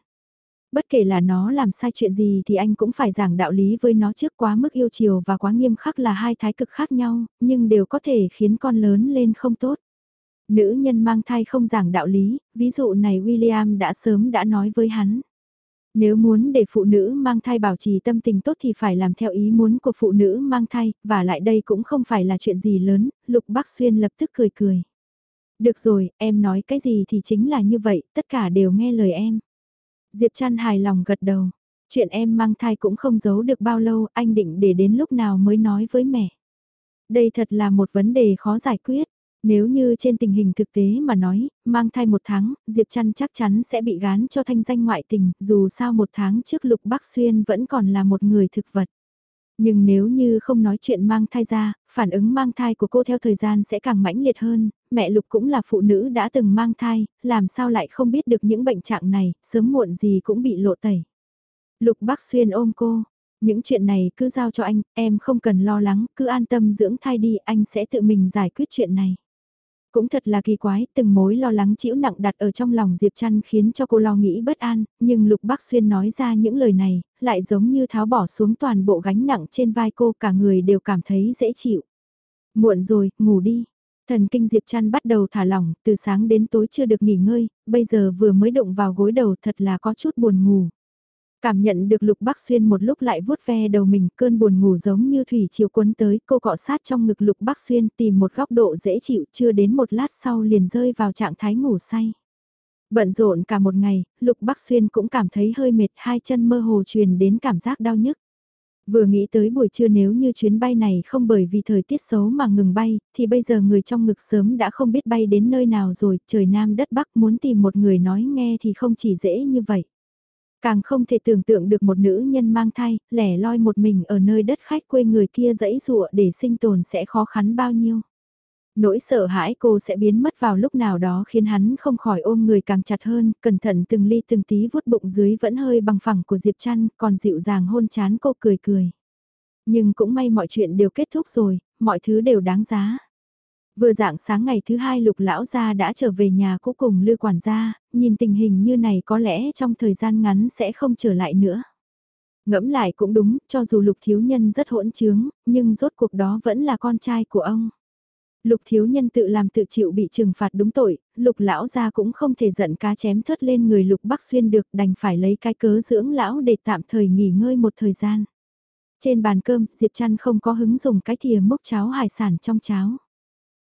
Bất kể là nó làm sai chuyện gì thì anh cũng phải giảng đạo lý với nó trước quá mức yêu chiều và quá nghiêm khắc là hai thái cực khác nhau, nhưng đều có thể khiến con lớn lên không tốt. Nữ nhân mang thai không giảng đạo lý, ví dụ này William đã sớm đã nói với hắn. Nếu muốn để phụ nữ mang thai bảo trì tâm tình tốt thì phải làm theo ý muốn của phụ nữ mang thai, và lại đây cũng không phải là chuyện gì lớn, Lục Bắc Xuyên lập tức cười cười. Được rồi, em nói cái gì thì chính là như vậy, tất cả đều nghe lời em. Diệp Trăn hài lòng gật đầu. Chuyện em mang thai cũng không giấu được bao lâu, anh định để đến lúc nào mới nói với mẹ. Đây thật là một vấn đề khó giải quyết. Nếu như trên tình hình thực tế mà nói, mang thai một tháng, Diệp Trăn chắc chắn sẽ bị gán cho thanh danh ngoại tình, dù sao một tháng trước Lục Bắc Xuyên vẫn còn là một người thực vật. Nhưng nếu như không nói chuyện mang thai ra, phản ứng mang thai của cô theo thời gian sẽ càng mãnh liệt hơn, mẹ Lục cũng là phụ nữ đã từng mang thai, làm sao lại không biết được những bệnh trạng này, sớm muộn gì cũng bị lộ tẩy. Lục Bắc Xuyên ôm cô, những chuyện này cứ giao cho anh, em không cần lo lắng, cứ an tâm dưỡng thai đi, anh sẽ tự mình giải quyết chuyện này. Cũng thật là kỳ quái, từng mối lo lắng chịu nặng đặt ở trong lòng Diệp Trăn khiến cho cô lo nghĩ bất an, nhưng Lục Bắc Xuyên nói ra những lời này, lại giống như tháo bỏ xuống toàn bộ gánh nặng trên vai cô cả người đều cảm thấy dễ chịu. Muộn rồi, ngủ đi. Thần kinh Diệp Trăn bắt đầu thả lỏng, từ sáng đến tối chưa được nghỉ ngơi, bây giờ vừa mới động vào gối đầu thật là có chút buồn ngủ. Cảm nhận được Lục Bắc Xuyên một lúc lại vuốt ve đầu mình, cơn buồn ngủ giống như thủy chiều cuốn tới, cô cọ sát trong ngực Lục Bắc Xuyên tìm một góc độ dễ chịu, chưa đến một lát sau liền rơi vào trạng thái ngủ say. Bận rộn cả một ngày, Lục Bắc Xuyên cũng cảm thấy hơi mệt, hai chân mơ hồ truyền đến cảm giác đau nhức. Vừa nghĩ tới buổi trưa nếu như chuyến bay này không bởi vì thời tiết xấu mà ngừng bay, thì bây giờ người trong ngực sớm đã không biết bay đến nơi nào rồi, trời Nam đất Bắc muốn tìm một người nói nghe thì không chỉ dễ như vậy. Càng không thể tưởng tượng được một nữ nhân mang thai, lẻ loi một mình ở nơi đất khách quê người kia dẫy dụa để sinh tồn sẽ khó khăn bao nhiêu. Nỗi sợ hãi cô sẽ biến mất vào lúc nào đó khiến hắn không khỏi ôm người càng chặt hơn, cẩn thận từng ly từng tí vuốt bụng dưới vẫn hơi bằng phẳng của Diệp Trăn, còn dịu dàng hôn chán cô cười cười. Nhưng cũng may mọi chuyện đều kết thúc rồi, mọi thứ đều đáng giá. Vừa dạng sáng ngày thứ hai lục lão gia đã trở về nhà cũ cùng lưu quản gia, nhìn tình hình như này có lẽ trong thời gian ngắn sẽ không trở lại nữa. Ngẫm lại cũng đúng, cho dù lục thiếu nhân rất hỗn trướng, nhưng rốt cuộc đó vẫn là con trai của ông. Lục thiếu nhân tự làm tự chịu bị trừng phạt đúng tội, lục lão gia cũng không thể giận cá chém thớt lên người lục bắc xuyên được đành phải lấy cái cớ dưỡng lão để tạm thời nghỉ ngơi một thời gian. Trên bàn cơm, Diệp Trăn không có hứng dùng cái thìa múc cháo hải sản trong cháo.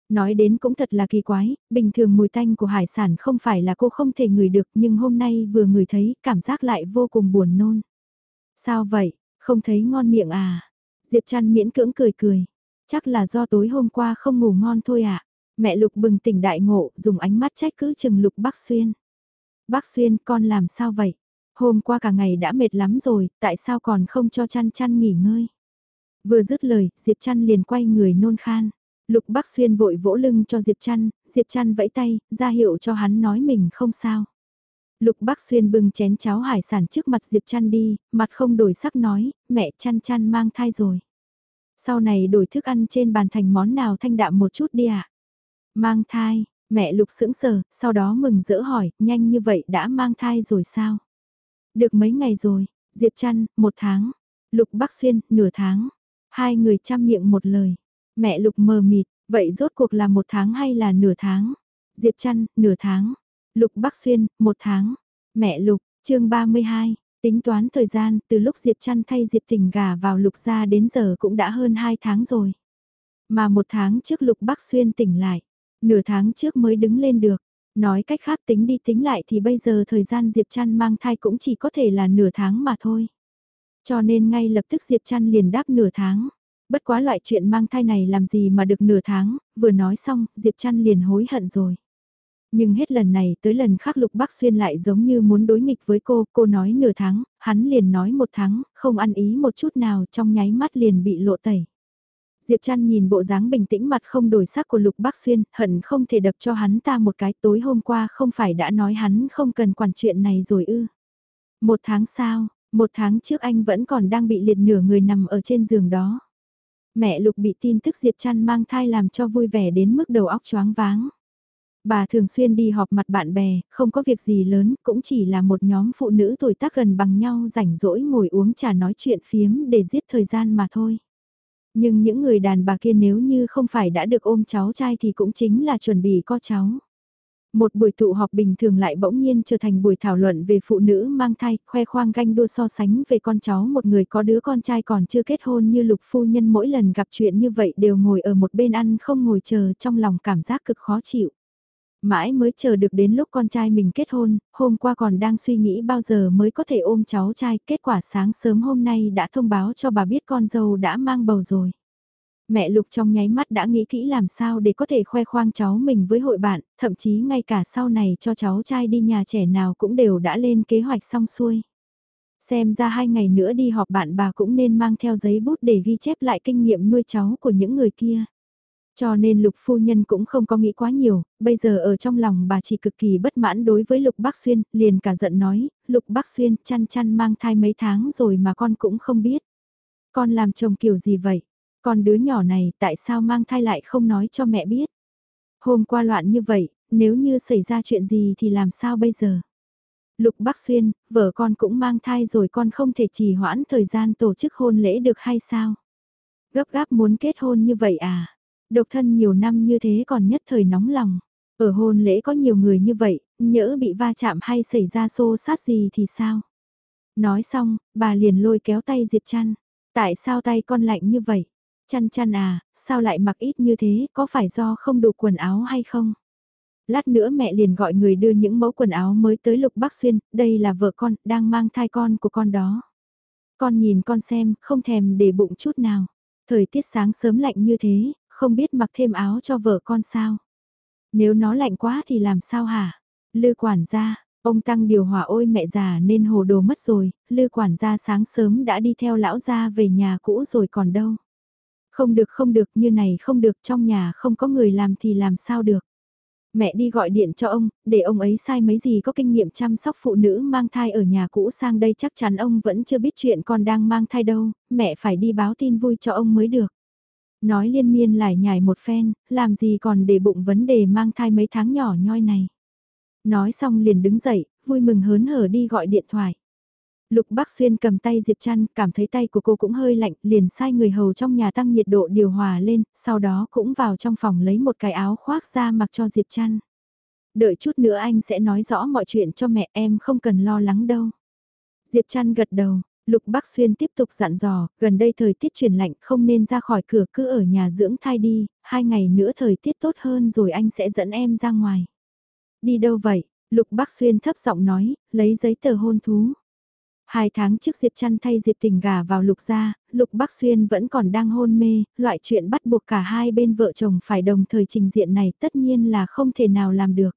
Nói đến cũng thật là kỳ quái, bình thường mùi tanh của hải sản không phải là cô không thể ngửi được nhưng hôm nay vừa ngửi thấy cảm giác lại vô cùng buồn nôn. Sao vậy, không thấy ngon miệng à? Diệp chăn miễn cưỡng cười cười. Chắc là do tối hôm qua không ngủ ngon thôi ạ. À? Mẹ Lục bừng tỉnh đại ngộ, dùng ánh mắt trách cứ chừng Lục Bắc Xuyên. Bác Xuyên, con làm sao vậy? Hôm qua cả ngày đã mệt lắm rồi, tại sao còn không cho chăn chăn nghỉ ngơi? Vừa dứt lời, Diệp chăn liền quay người nôn khan. Lục Bắc Xuyên vội vỗ lưng cho Diệp Trăn, Diệp Trăn vẫy tay, ra hiệu cho hắn nói mình không sao. Lục Bắc Xuyên bưng chén cháo hải sản trước mặt Diệp Trăn đi, mặt không đổi sắc nói, mẹ Trăn Trăn mang thai rồi. Sau này đổi thức ăn trên bàn thành món nào thanh đạm một chút đi ạ. À? Mang thai, mẹ Lục sững sờ, sau đó mừng rỡ hỏi, nhanh như vậy đã mang thai rồi sao? Được mấy ngày rồi, Diệp Trăn, một tháng. Lục Bắc Xuyên, nửa tháng. Hai người chăm miệng một lời. Mẹ Lục mờ mịt, vậy rốt cuộc là một tháng hay là nửa tháng? Diệp Trăn, nửa tháng. Lục Bắc Xuyên, một tháng. Mẹ Lục, chương 32, tính toán thời gian từ lúc Diệp Trăn thay Diệp Tình gà vào Lục gia đến giờ cũng đã hơn 2 tháng rồi. Mà một tháng trước Lục Bắc Xuyên tỉnh lại, nửa tháng trước mới đứng lên được. Nói cách khác tính đi tính lại thì bây giờ thời gian Diệp Trăn mang thai cũng chỉ có thể là nửa tháng mà thôi. Cho nên ngay lập tức Diệp Trăn liền đáp nửa tháng. Bất quá loại chuyện mang thai này làm gì mà được nửa tháng, vừa nói xong, Diệp Trăn liền hối hận rồi. Nhưng hết lần này tới lần khác Lục Bắc Xuyên lại giống như muốn đối nghịch với cô, cô nói nửa tháng, hắn liền nói một tháng, không ăn ý một chút nào trong nháy mắt liền bị lộ tẩy. Diệp Trăn nhìn bộ dáng bình tĩnh mặt không đổi sắc của Lục Bắc Xuyên, hận không thể đập cho hắn ta một cái tối hôm qua không phải đã nói hắn không cần quản chuyện này rồi ư. Một tháng sau, một tháng trước anh vẫn còn đang bị liệt nửa người nằm ở trên giường đó. Mẹ Lục bị tin tức Diệp Trăn mang thai làm cho vui vẻ đến mức đầu óc choáng váng. Bà thường xuyên đi họp mặt bạn bè, không có việc gì lớn, cũng chỉ là một nhóm phụ nữ tuổi tác gần bằng nhau rảnh rỗi ngồi uống trà nói chuyện phiếm để giết thời gian mà thôi. Nhưng những người đàn bà kia nếu như không phải đã được ôm cháu trai thì cũng chính là chuẩn bị có cháu. Một buổi tụ họp bình thường lại bỗng nhiên trở thành buổi thảo luận về phụ nữ mang thai, khoe khoang ganh đua so sánh về con cháu một người có đứa con trai còn chưa kết hôn như lục phu nhân mỗi lần gặp chuyện như vậy đều ngồi ở một bên ăn không ngồi chờ trong lòng cảm giác cực khó chịu. Mãi mới chờ được đến lúc con trai mình kết hôn, hôm qua còn đang suy nghĩ bao giờ mới có thể ôm cháu trai, kết quả sáng sớm hôm nay đã thông báo cho bà biết con dâu đã mang bầu rồi. Mẹ Lục trong nháy mắt đã nghĩ kỹ làm sao để có thể khoe khoang cháu mình với hội bạn, thậm chí ngay cả sau này cho cháu trai đi nhà trẻ nào cũng đều đã lên kế hoạch xong xuôi. Xem ra hai ngày nữa đi họp bạn bà cũng nên mang theo giấy bút để ghi chép lại kinh nghiệm nuôi cháu của những người kia. Cho nên lục phu nhân cũng không có nghĩ quá nhiều, bây giờ ở trong lòng bà chỉ cực kỳ bất mãn đối với lục bác xuyên, liền cả giận nói, lục bác xuyên chăn chăn mang thai mấy tháng rồi mà con cũng không biết. Con làm chồng kiểu gì vậy? Con đứa nhỏ này tại sao mang thai lại không nói cho mẹ biết? Hôm qua loạn như vậy, nếu như xảy ra chuyện gì thì làm sao bây giờ? Lục Bắc Xuyên, vợ con cũng mang thai rồi con không thể trì hoãn thời gian tổ chức hôn lễ được hay sao? Gấp gáp muốn kết hôn như vậy à? Độc thân nhiều năm như thế còn nhất thời nóng lòng. Ở hôn lễ có nhiều người như vậy, nhỡ bị va chạm hay xảy ra xô sát gì thì sao? Nói xong, bà liền lôi kéo tay Diệp Trăn. Tại sao tay con lạnh như vậy? Chăn chăn à, sao lại mặc ít như thế, có phải do không đủ quần áo hay không? Lát nữa mẹ liền gọi người đưa những mẫu quần áo mới tới Lục Bắc Xuyên, đây là vợ con, đang mang thai con của con đó. Con nhìn con xem, không thèm để bụng chút nào. Thời tiết sáng sớm lạnh như thế, không biết mặc thêm áo cho vợ con sao. Nếu nó lạnh quá thì làm sao hả? Lư quản gia, ông tăng điều hòa ôi mẹ già nên hồ đồ mất rồi, lư quản gia sáng sớm đã đi theo lão gia về nhà cũ rồi còn đâu. Không được không được như này không được trong nhà không có người làm thì làm sao được. Mẹ đi gọi điện cho ông, để ông ấy sai mấy gì có kinh nghiệm chăm sóc phụ nữ mang thai ở nhà cũ sang đây chắc chắn ông vẫn chưa biết chuyện con đang mang thai đâu, mẹ phải đi báo tin vui cho ông mới được. Nói liên miên lại nhảy một phen, làm gì còn để bụng vấn đề mang thai mấy tháng nhỏ nhoi này. Nói xong liền đứng dậy, vui mừng hớn hở đi gọi điện thoại. Lục Bắc Xuyên cầm tay Diệp Trăn, cảm thấy tay của cô cũng hơi lạnh, liền sai người hầu trong nhà tăng nhiệt độ điều hòa lên, sau đó cũng vào trong phòng lấy một cái áo khoác ra mặc cho Diệp Trăn. Đợi chút nữa anh sẽ nói rõ mọi chuyện cho mẹ em không cần lo lắng đâu. Diệp Trăn gật đầu, Lục Bắc Xuyên tiếp tục dặn dò, gần đây thời tiết chuyển lạnh không nên ra khỏi cửa cứ ở nhà dưỡng thai đi, hai ngày nữa thời tiết tốt hơn rồi anh sẽ dẫn em ra ngoài. Đi đâu vậy? Lục Bắc Xuyên thấp giọng nói, lấy giấy tờ hôn thú. Hai tháng trước Diệp Trăn thay Diệp Tình gà vào Lục gia, Lục Bắc Xuyên vẫn còn đang hôn mê, loại chuyện bắt buộc cả hai bên vợ chồng phải đồng thời trình diện này tất nhiên là không thể nào làm được.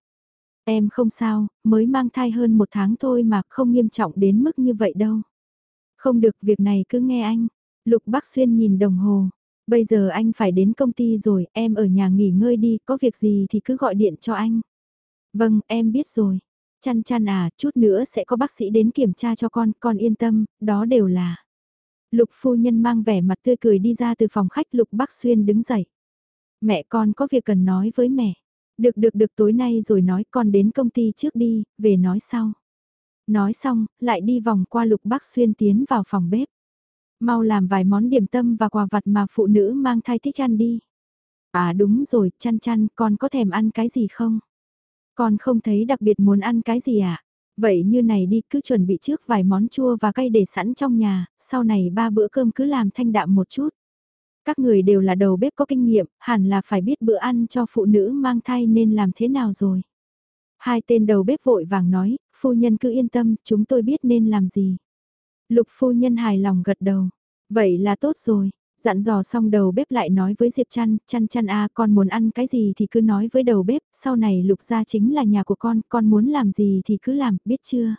Em không sao, mới mang thai hơn một tháng thôi mà không nghiêm trọng đến mức như vậy đâu. Không được việc này cứ nghe anh. Lục Bắc Xuyên nhìn đồng hồ. Bây giờ anh phải đến công ty rồi, em ở nhà nghỉ ngơi đi, có việc gì thì cứ gọi điện cho anh. Vâng, em biết rồi. Chăn chăn à, chút nữa sẽ có bác sĩ đến kiểm tra cho con, con yên tâm, đó đều là. Lục phu nhân mang vẻ mặt tươi cười đi ra từ phòng khách Lục Bắc Xuyên đứng dậy. Mẹ con có việc cần nói với mẹ. Được được được tối nay rồi nói con đến công ty trước đi, về nói sau. Nói xong, lại đi vòng qua Lục Bắc Xuyên tiến vào phòng bếp. Mau làm vài món điểm tâm và quà vặt mà phụ nữ mang thai thích ăn đi. À đúng rồi, chăn chăn, con có thèm ăn cái gì không? Con không thấy đặc biệt muốn ăn cái gì à? Vậy như này đi cứ chuẩn bị trước vài món chua và cay để sẵn trong nhà, sau này ba bữa cơm cứ làm thanh đạm một chút. Các người đều là đầu bếp có kinh nghiệm, hẳn là phải biết bữa ăn cho phụ nữ mang thai nên làm thế nào rồi. Hai tên đầu bếp vội vàng nói, phu nhân cứ yên tâm, chúng tôi biết nên làm gì. Lục phu nhân hài lòng gật đầu. Vậy là tốt rồi, Dặn dò xong đầu bếp lại nói với Diệp Trăn, Trăn Trăn a con muốn ăn cái gì thì cứ nói với đầu bếp, sau này lục gia chính là nhà của con, con muốn làm gì thì cứ làm, biết chưa?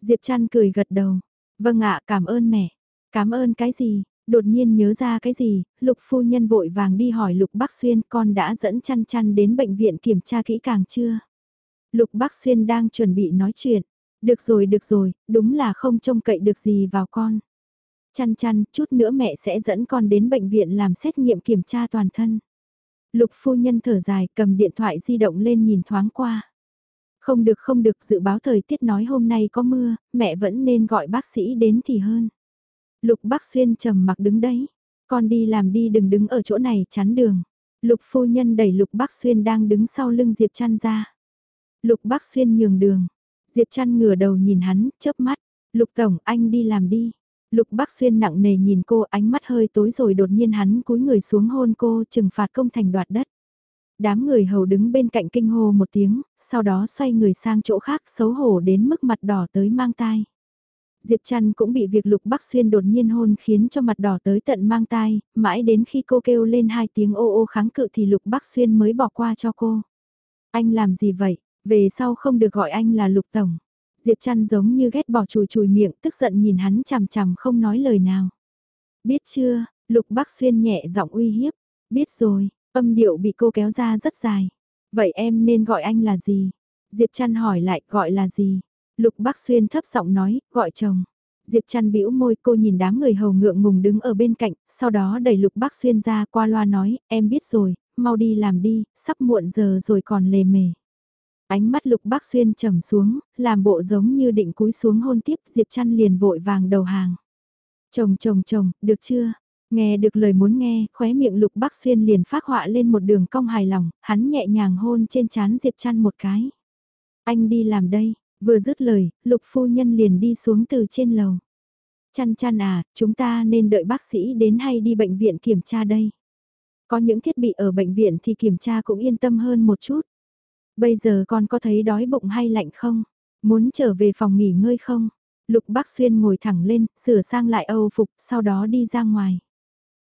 Diệp Trăn cười gật đầu, vâng ạ cảm ơn mẹ, cảm ơn cái gì? Đột nhiên nhớ ra cái gì, lục phu nhân vội vàng đi hỏi lục bác xuyên con đã dẫn trăn trăn đến bệnh viện kiểm tra kỹ càng chưa? Lục bác xuyên đang chuẩn bị nói chuyện, được rồi được rồi, đúng là không trông cậy được gì vào con. Chăn chăn, chút nữa mẹ sẽ dẫn con đến bệnh viện làm xét nghiệm kiểm tra toàn thân. Lục phu nhân thở dài cầm điện thoại di động lên nhìn thoáng qua. Không được không được dự báo thời tiết nói hôm nay có mưa, mẹ vẫn nên gọi bác sĩ đến thì hơn. Lục bác xuyên trầm mặc đứng đấy. Con đi làm đi đừng đứng ở chỗ này chắn đường. Lục phu nhân đẩy lục bác xuyên đang đứng sau lưng Diệp chăn ra. Lục bác xuyên nhường đường. Diệp chăn ngửa đầu nhìn hắn, chớp mắt. Lục tổng anh đi làm đi. Lục Bắc Xuyên nặng nề nhìn cô ánh mắt hơi tối rồi đột nhiên hắn cúi người xuống hôn cô trừng phạt công thành đoạt đất. Đám người hầu đứng bên cạnh kinh hô một tiếng, sau đó xoay người sang chỗ khác xấu hổ đến mức mặt đỏ tới mang tai. Diệp Trăn cũng bị việc Lục Bắc Xuyên đột nhiên hôn khiến cho mặt đỏ tới tận mang tai, mãi đến khi cô kêu lên hai tiếng ô ô kháng cự thì Lục Bắc Xuyên mới bỏ qua cho cô. Anh làm gì vậy? Về sau không được gọi anh là Lục Tổng. Diệp chăn giống như ghét bỏ chùi chùi miệng tức giận nhìn hắn chằm chằm không nói lời nào. Biết chưa, Lục Bắc Xuyên nhẹ giọng uy hiếp. Biết rồi, âm điệu bị cô kéo ra rất dài. Vậy em nên gọi anh là gì? Diệp chăn hỏi lại gọi là gì? Lục Bắc Xuyên thấp giọng nói, gọi chồng. Diệp chăn bĩu môi cô nhìn đám người hầu ngượng ngùng đứng ở bên cạnh, sau đó đẩy Lục Bắc Xuyên ra qua loa nói, em biết rồi, mau đi làm đi, sắp muộn giờ rồi còn lề mề. Ánh mắt lục bác xuyên trầm xuống, làm bộ giống như định cúi xuống hôn tiếp Diệp chăn liền vội vàng đầu hàng. Chồng chồng chồng, được chưa? Nghe được lời muốn nghe, khóe miệng lục bác xuyên liền phát họa lên một đường cong hài lòng, hắn nhẹ nhàng hôn trên trán Diệp chăn một cái. Anh đi làm đây, vừa dứt lời, lục phu nhân liền đi xuống từ trên lầu. Chăn chăn à, chúng ta nên đợi bác sĩ đến hay đi bệnh viện kiểm tra đây? Có những thiết bị ở bệnh viện thì kiểm tra cũng yên tâm hơn một chút. Bây giờ con có thấy đói bụng hay lạnh không? Muốn trở về phòng nghỉ ngơi không? Lục Bác Xuyên ngồi thẳng lên, sửa sang lại âu phục, sau đó đi ra ngoài.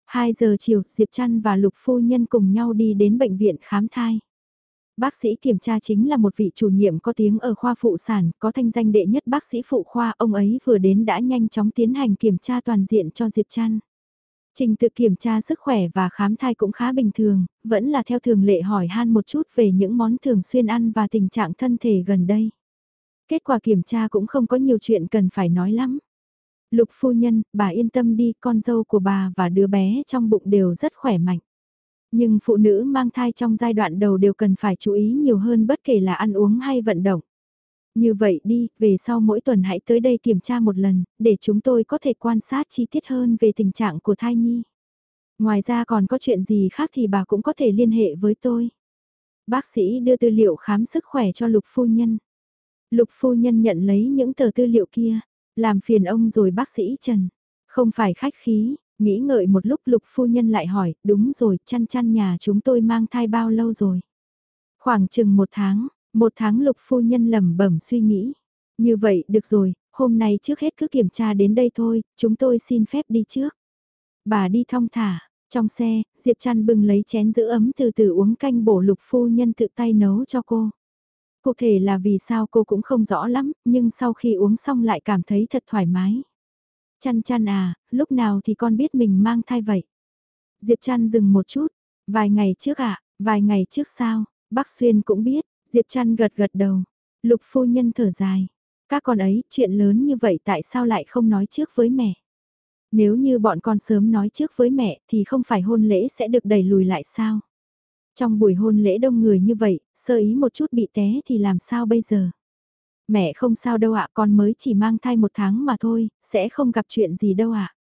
2 giờ chiều, Diệp Trăn và Lục Phu Nhân cùng nhau đi đến bệnh viện khám thai. Bác sĩ kiểm tra chính là một vị chủ nhiệm có tiếng ở khoa phụ sản, có thanh danh đệ nhất bác sĩ phụ khoa, ông ấy vừa đến đã nhanh chóng tiến hành kiểm tra toàn diện cho Diệp Trăn. Trình tự kiểm tra sức khỏe và khám thai cũng khá bình thường, vẫn là theo thường lệ hỏi han một chút về những món thường xuyên ăn và tình trạng thân thể gần đây. Kết quả kiểm tra cũng không có nhiều chuyện cần phải nói lắm. Lục phu nhân, bà yên tâm đi, con dâu của bà và đứa bé trong bụng đều rất khỏe mạnh. Nhưng phụ nữ mang thai trong giai đoạn đầu đều cần phải chú ý nhiều hơn bất kể là ăn uống hay vận động. Như vậy đi, về sau mỗi tuần hãy tới đây kiểm tra một lần, để chúng tôi có thể quan sát chi tiết hơn về tình trạng của thai nhi. Ngoài ra còn có chuyện gì khác thì bà cũng có thể liên hệ với tôi. Bác sĩ đưa tư liệu khám sức khỏe cho Lục Phu Nhân. Lục Phu Nhân nhận lấy những tờ tư liệu kia, làm phiền ông rồi bác sĩ Trần. Không phải khách khí, nghĩ ngợi một lúc Lục Phu Nhân lại hỏi, đúng rồi, chăn chăn nhà chúng tôi mang thai bao lâu rồi? Khoảng chừng một tháng, một tháng lục phu nhân lẩm bẩm suy nghĩ. Như vậy, được rồi, hôm nay trước hết cứ kiểm tra đến đây thôi, chúng tôi xin phép đi trước. Bà đi thong thả, trong xe, Diệp Trăn bưng lấy chén giữ ấm từ từ uống canh bổ lục phu nhân tự tay nấu cho cô. Cụ thể là vì sao cô cũng không rõ lắm, nhưng sau khi uống xong lại cảm thấy thật thoải mái. Chăn chăn à, lúc nào thì con biết mình mang thai vậy? Diệp trăn dừng một chút, vài ngày trước ạ, à, vài ngày trước sao, bác Xuyên cũng biết, Diệp Trăn gật gật đầu. Lục phu nhân thở dài. Các con ấy, chuyện lớn như vậy tại sao lại không nói trước với mẹ? Nếu như bọn con sớm nói trước với mẹ thì không phải hôn lễ sẽ được đẩy lùi lại sao? Trong buổi hôn lễ đông người như vậy, sơ ý một chút bị té thì làm sao bây giờ? Mẹ không sao đâu ạ, con mới chỉ mang thai một tháng mà thôi, sẽ không gặp chuyện gì đâu ạ.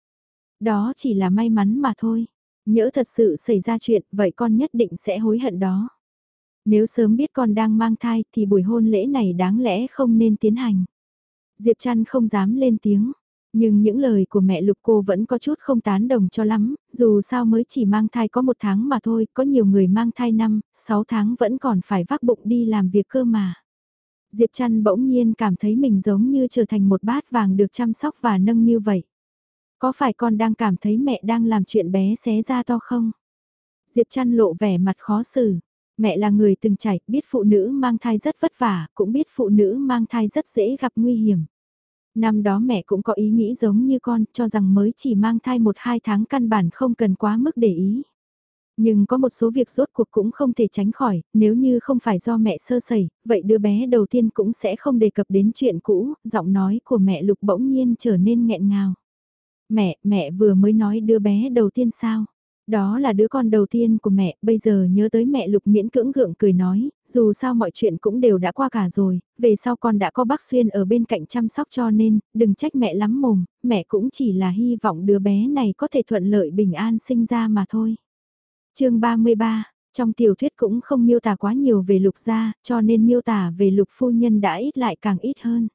Đó chỉ là may mắn mà thôi. Nhỡ thật sự xảy ra chuyện, vậy con nhất định sẽ hối hận đó. Nếu sớm biết con đang mang thai thì buổi hôn lễ này đáng lẽ không nên tiến hành. Diệp Trăn không dám lên tiếng, nhưng những lời của mẹ Lục cô vẫn có chút không tán đồng cho lắm, dù sao mới chỉ mang thai có một tháng mà thôi, có nhiều người mang thai năm, sáu tháng vẫn còn phải vác bụng đi làm việc cơ mà. Diệp Trăn bỗng nhiên cảm thấy mình giống như trở thành một bát vàng được chăm sóc và nâng như vậy. Có phải con đang cảm thấy mẹ đang làm chuyện bé xé ra to không? Diệp Trăn lộ vẻ mặt khó xử. Mẹ là người từng trải, biết phụ nữ mang thai rất vất vả, cũng biết phụ nữ mang thai rất dễ gặp nguy hiểm. Năm đó mẹ cũng có ý nghĩ giống như con, cho rằng mới chỉ mang thai một hai tháng căn bản không cần quá mức để ý. Nhưng có một số việc rốt cuộc cũng không thể tránh khỏi, nếu như không phải do mẹ sơ sẩy, vậy đứa bé đầu tiên cũng sẽ không đề cập đến chuyện cũ, giọng nói của mẹ Lục bỗng nhiên trở nên nghẹn ngào. Mẹ, mẹ vừa mới nói đứa bé đầu tiên sao? Đó là đứa con đầu tiên của mẹ, bây giờ nhớ tới mẹ Lục miễn cưỡng gượng cười nói, dù sao mọi chuyện cũng đều đã qua cả rồi, về sau con đã có bác Xuyên ở bên cạnh chăm sóc cho nên, đừng trách mẹ lắm mồm, mẹ cũng chỉ là hy vọng đứa bé này có thể thuận lợi bình an sinh ra mà thôi. chương 33 trong tiểu thuyết cũng không miêu tả quá nhiều về lục gia, cho nên miêu tả về lục phu nhân đã ít lại càng ít hơn.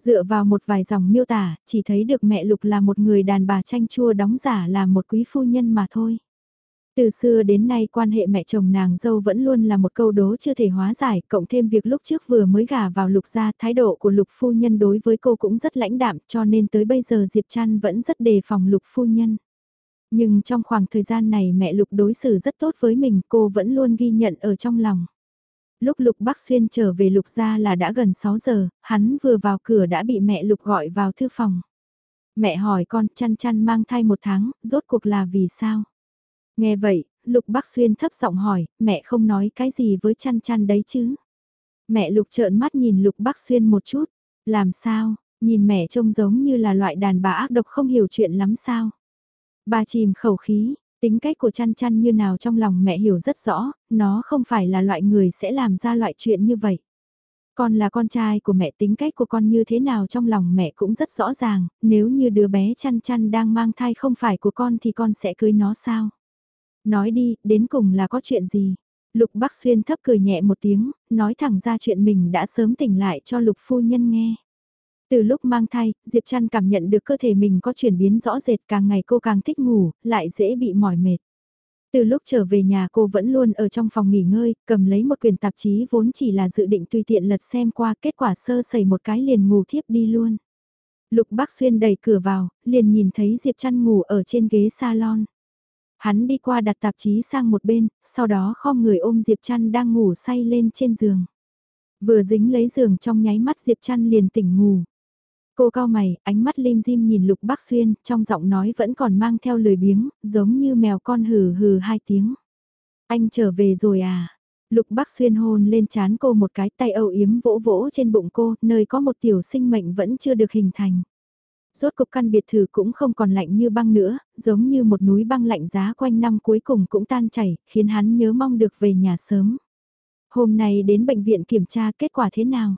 Dựa vào một vài dòng miêu tả, chỉ thấy được mẹ Lục là một người đàn bà chanh chua đóng giả là một quý phu nhân mà thôi. Từ xưa đến nay quan hệ mẹ chồng nàng dâu vẫn luôn là một câu đố chưa thể hóa giải, cộng thêm việc lúc trước vừa mới gả vào lục gia thái độ của lục phu nhân đối với cô cũng rất lãnh đạm cho nên tới bây giờ Diệp Trăn vẫn rất đề phòng lục phu nhân. Nhưng trong khoảng thời gian này mẹ lục đối xử rất tốt với mình cô vẫn luôn ghi nhận ở trong lòng lúc Lục Bắc Xuyên trở về Lục gia là đã gần 6 giờ, hắn vừa vào cửa đã bị mẹ Lục gọi vào thư phòng. Mẹ hỏi con chăn chăn mang thai một tháng, rốt cuộc là vì sao? Nghe vậy, Lục Bắc Xuyên thấp giọng hỏi, mẹ không nói cái gì với chăn chăn đấy chứ? Mẹ Lục trợn mắt nhìn Lục Bắc Xuyên một chút, làm sao, nhìn mẹ trông giống như là loại đàn bà ác độc không hiểu chuyện lắm sao? Bà chìm khẩu khí, Tính cách của chăn chăn như nào trong lòng mẹ hiểu rất rõ, nó không phải là loại người sẽ làm ra loại chuyện như vậy. Con là con trai của mẹ tính cách của con như thế nào trong lòng mẹ cũng rất rõ ràng, nếu như đứa bé chăn chăn đang mang thai không phải của con thì con sẽ cưới nó sao? Nói đi, đến cùng là có chuyện gì? Lục Bắc Xuyên thấp cười nhẹ một tiếng, nói thẳng ra chuyện mình đã sớm tỉnh lại cho Lục Phu Nhân nghe. Từ lúc mang thai, Diệp Trăn cảm nhận được cơ thể mình có chuyển biến rõ rệt càng ngày cô càng thích ngủ, lại dễ bị mỏi mệt. Từ lúc trở về nhà cô vẫn luôn ở trong phòng nghỉ ngơi, cầm lấy một quyển tạp chí vốn chỉ là dự định tùy tiện lật xem qua kết quả sơ sẩy một cái liền ngủ thiếp đi luôn. Lục Bác Xuyên đẩy cửa vào, liền nhìn thấy Diệp Trăn ngủ ở trên ghế salon. Hắn đi qua đặt tạp chí sang một bên, sau đó khom người ôm Diệp Trăn đang ngủ say lên trên giường. Vừa dính lấy giường trong nháy mắt Diệp Trăn liền tỉnh ngủ. Cô cao mày, ánh mắt lim dim nhìn Lục Bắc Xuyên, trong giọng nói vẫn còn mang theo lười biếng, giống như mèo con hừ hừ hai tiếng. Anh trở về rồi à? Lục Bắc Xuyên hôn lên chán cô một cái tay âu yếm vỗ vỗ trên bụng cô, nơi có một tiểu sinh mệnh vẫn chưa được hình thành. Rốt cục căn biệt thự cũng không còn lạnh như băng nữa, giống như một núi băng lạnh giá quanh năm cuối cùng cũng tan chảy, khiến hắn nhớ mong được về nhà sớm. Hôm nay đến bệnh viện kiểm tra kết quả thế nào?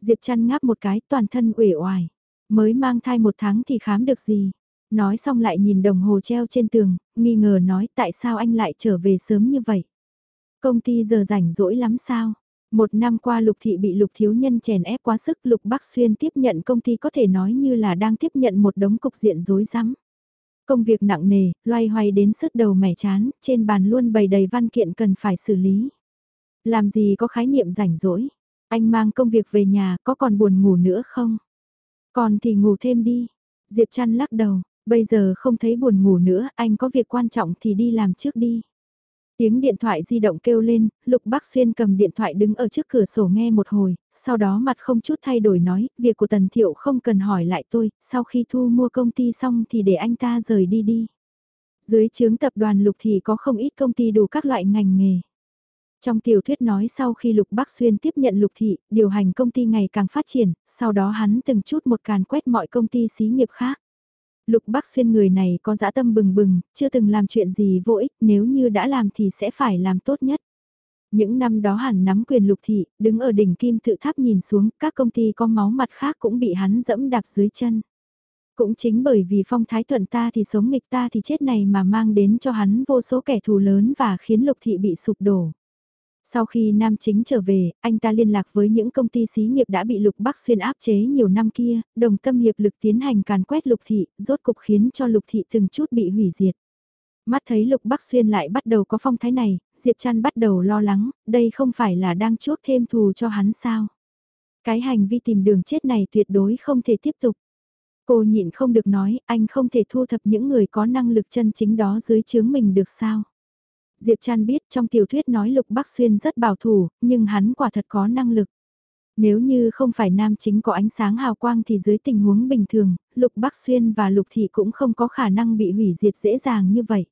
Diệp chăn ngáp một cái toàn thân uể oải. Mới mang thai một tháng thì khám được gì. Nói xong lại nhìn đồng hồ treo trên tường, nghi ngờ nói tại sao anh lại trở về sớm như vậy. Công ty giờ rảnh rỗi lắm sao? Một năm qua Lục Thị bị Lục Thiếu Nhân chèn ép quá sức Lục Bắc Xuyên tiếp nhận công ty có thể nói như là đang tiếp nhận một đống cục diện rối rắm. Công việc nặng nề, loay hoay đến sức đầu mẻ chán, trên bàn luôn bày đầy văn kiện cần phải xử lý. Làm gì có khái niệm rảnh rỗi, anh mang công việc về nhà có còn buồn ngủ nữa không? Còn thì ngủ thêm đi. Diệp chăn lắc đầu, bây giờ không thấy buồn ngủ nữa, anh có việc quan trọng thì đi làm trước đi. Tiếng điện thoại di động kêu lên, Lục Bắc Xuyên cầm điện thoại đứng ở trước cửa sổ nghe một hồi, sau đó mặt không chút thay đổi nói, việc của Tần Thiệu không cần hỏi lại tôi, sau khi thu mua công ty xong thì để anh ta rời đi đi. Dưới chướng tập đoàn Lục thì có không ít công ty đủ các loại ngành nghề. Trong tiểu thuyết nói sau khi Lục Bắc Xuyên tiếp nhận Lục Thị, điều hành công ty ngày càng phát triển, sau đó hắn từng chút một càn quét mọi công ty xí nghiệp khác. Lục Bắc Xuyên người này có dã tâm bừng bừng, chưa từng làm chuyện gì vô ích, nếu như đã làm thì sẽ phải làm tốt nhất. Những năm đó hẳn nắm quyền lục thị, đứng ở đỉnh kim tự tháp nhìn xuống, các công ty có máu mặt khác cũng bị hắn dẫm đạp dưới chân. Cũng chính bởi vì phong thái thuận ta thì sống nghịch ta thì chết này mà mang đến cho hắn vô số kẻ thù lớn và khiến lục thị bị sụp đổ. Sau khi nam chính trở về, anh ta liên lạc với những công ty xí nghiệp đã bị Lục Bắc Xuyên áp chế nhiều năm kia, đồng tâm hiệp lực tiến hành càn quét Lục Thị, rốt cục khiến cho Lục Thị từng chút bị hủy diệt. Mắt thấy Lục Bắc Xuyên lại bắt đầu có phong thái này, Diệp Trăn bắt đầu lo lắng, đây không phải là đang chuốc thêm thù cho hắn sao. Cái hành vi tìm đường chết này tuyệt đối không thể tiếp tục. Cô nhịn không được nói, anh không thể thu thập những người có năng lực chân chính đó dưới chướng mình được sao. Diệp Trăn biết trong tiểu thuyết nói Lục Bắc Xuyên rất bảo thủ, nhưng hắn quả thật có năng lực. Nếu như không phải nam chính có ánh sáng hào quang thì dưới tình huống bình thường, Lục Bắc Xuyên và Lục Thị cũng không có khả năng bị hủy diệt dễ dàng như vậy.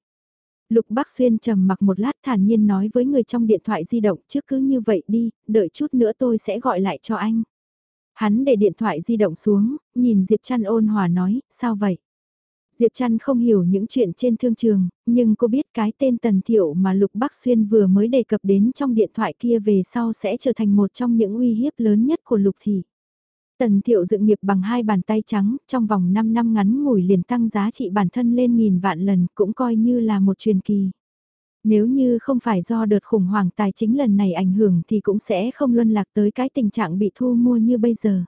Lục Bắc Xuyên trầm mặc một lát thản nhiên nói với người trong điện thoại di động trước cứ như vậy đi, đợi chút nữa tôi sẽ gọi lại cho anh. Hắn để điện thoại di động xuống, nhìn Diệp Trăn ôn hòa nói, sao vậy? Diệp Trăn không hiểu những chuyện trên thương trường, nhưng cô biết cái tên Tần Thiệu mà Lục Bắc Xuyên vừa mới đề cập đến trong điện thoại kia về sau sẽ trở thành một trong những uy hiếp lớn nhất của Lục Thị. Tần Thiệu dựng nghiệp bằng hai bàn tay trắng, trong vòng 5 năm ngắn ngủi liền tăng giá trị bản thân lên nghìn vạn lần cũng coi như là một truyền kỳ. Nếu như không phải do đợt khủng hoảng tài chính lần này ảnh hưởng thì cũng sẽ không luân lạc tới cái tình trạng bị thu mua như bây giờ.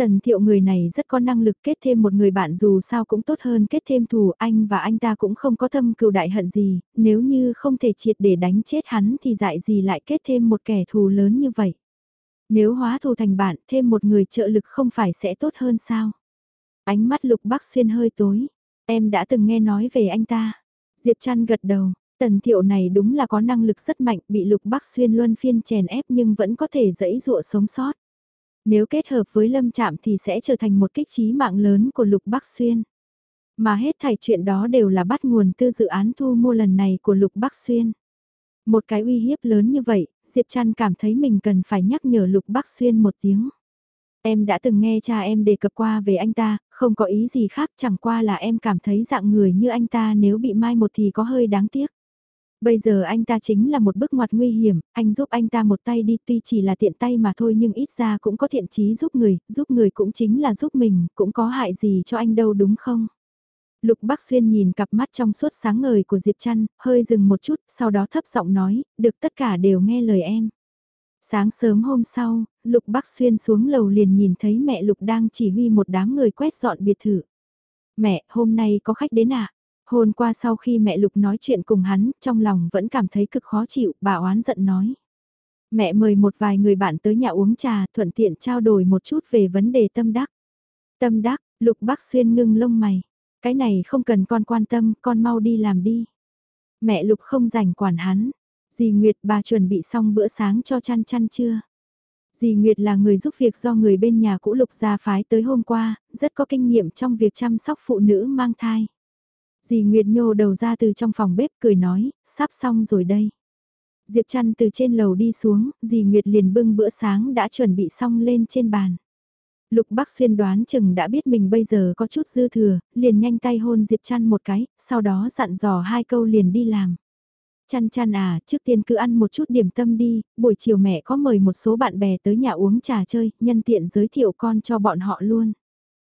Tần thiệu người này rất có năng lực kết thêm một người bạn dù sao cũng tốt hơn kết thêm thù anh và anh ta cũng không có thâm cừu đại hận gì, nếu như không thể triệt để đánh chết hắn thì dại gì lại kết thêm một kẻ thù lớn như vậy. Nếu hóa thù thành bạn thêm một người trợ lực không phải sẽ tốt hơn sao? Ánh mắt lục bác xuyên hơi tối, em đã từng nghe nói về anh ta. Diệp chăn gật đầu, tần thiệu này đúng là có năng lực rất mạnh bị lục bác xuyên luân phiên chèn ép nhưng vẫn có thể dẫy dụa sống sót. Nếu kết hợp với lâm chạm thì sẽ trở thành một kích trí mạng lớn của Lục Bắc Xuyên. Mà hết thảy chuyện đó đều là bắt nguồn từ dự án thu mua lần này của Lục Bắc Xuyên. Một cái uy hiếp lớn như vậy, Diệp Trăn cảm thấy mình cần phải nhắc nhở Lục Bắc Xuyên một tiếng. Em đã từng nghe cha em đề cập qua về anh ta, không có ý gì khác chẳng qua là em cảm thấy dạng người như anh ta nếu bị mai một thì có hơi đáng tiếc. Bây giờ anh ta chính là một bước ngoặt nguy hiểm, anh giúp anh ta một tay đi tuy chỉ là tiện tay mà thôi nhưng ít ra cũng có thiện chí giúp người, giúp người cũng chính là giúp mình, cũng có hại gì cho anh đâu đúng không? Lục Bắc Xuyên nhìn cặp mắt trong suốt sáng ngời của Diệp Trăn, hơi dừng một chút, sau đó thấp giọng nói, được tất cả đều nghe lời em. Sáng sớm hôm sau, Lục Bắc Xuyên xuống lầu liền nhìn thấy mẹ Lục đang chỉ huy một đám người quét dọn biệt thự. Mẹ, hôm nay có khách đến à? Hôm qua sau khi mẹ Lục nói chuyện cùng hắn, trong lòng vẫn cảm thấy cực khó chịu, bà oán giận nói. Mẹ mời một vài người bạn tới nhà uống trà, thuận tiện trao đổi một chút về vấn đề tâm đắc. Tâm đắc, Lục Bắc Xuyên ngưng lông mày. Cái này không cần con quan tâm, con mau đi làm đi. Mẹ Lục không rảnh quản hắn. Dì Nguyệt bà chuẩn bị xong bữa sáng cho chăn chăn chưa? Dì Nguyệt là người giúp việc do người bên nhà cũ Lục gia phái tới hôm qua, rất có kinh nghiệm trong việc chăm sóc phụ nữ mang thai. Dì Nguyệt nhô đầu ra từ trong phòng bếp cười nói, sắp xong rồi đây. Diệp chăn từ trên lầu đi xuống, dì Nguyệt liền bưng bữa sáng đã chuẩn bị xong lên trên bàn. Lục Bắc Xuyên đoán chừng đã biết mình bây giờ có chút dư thừa, liền nhanh tay hôn Diệp Chăn một cái, sau đó dặn dò hai câu liền đi làm. Chăn chăn à, trước tiên cứ ăn một chút điểm tâm đi, buổi chiều mẹ có mời một số bạn bè tới nhà uống trà chơi, nhân tiện giới thiệu con cho bọn họ luôn.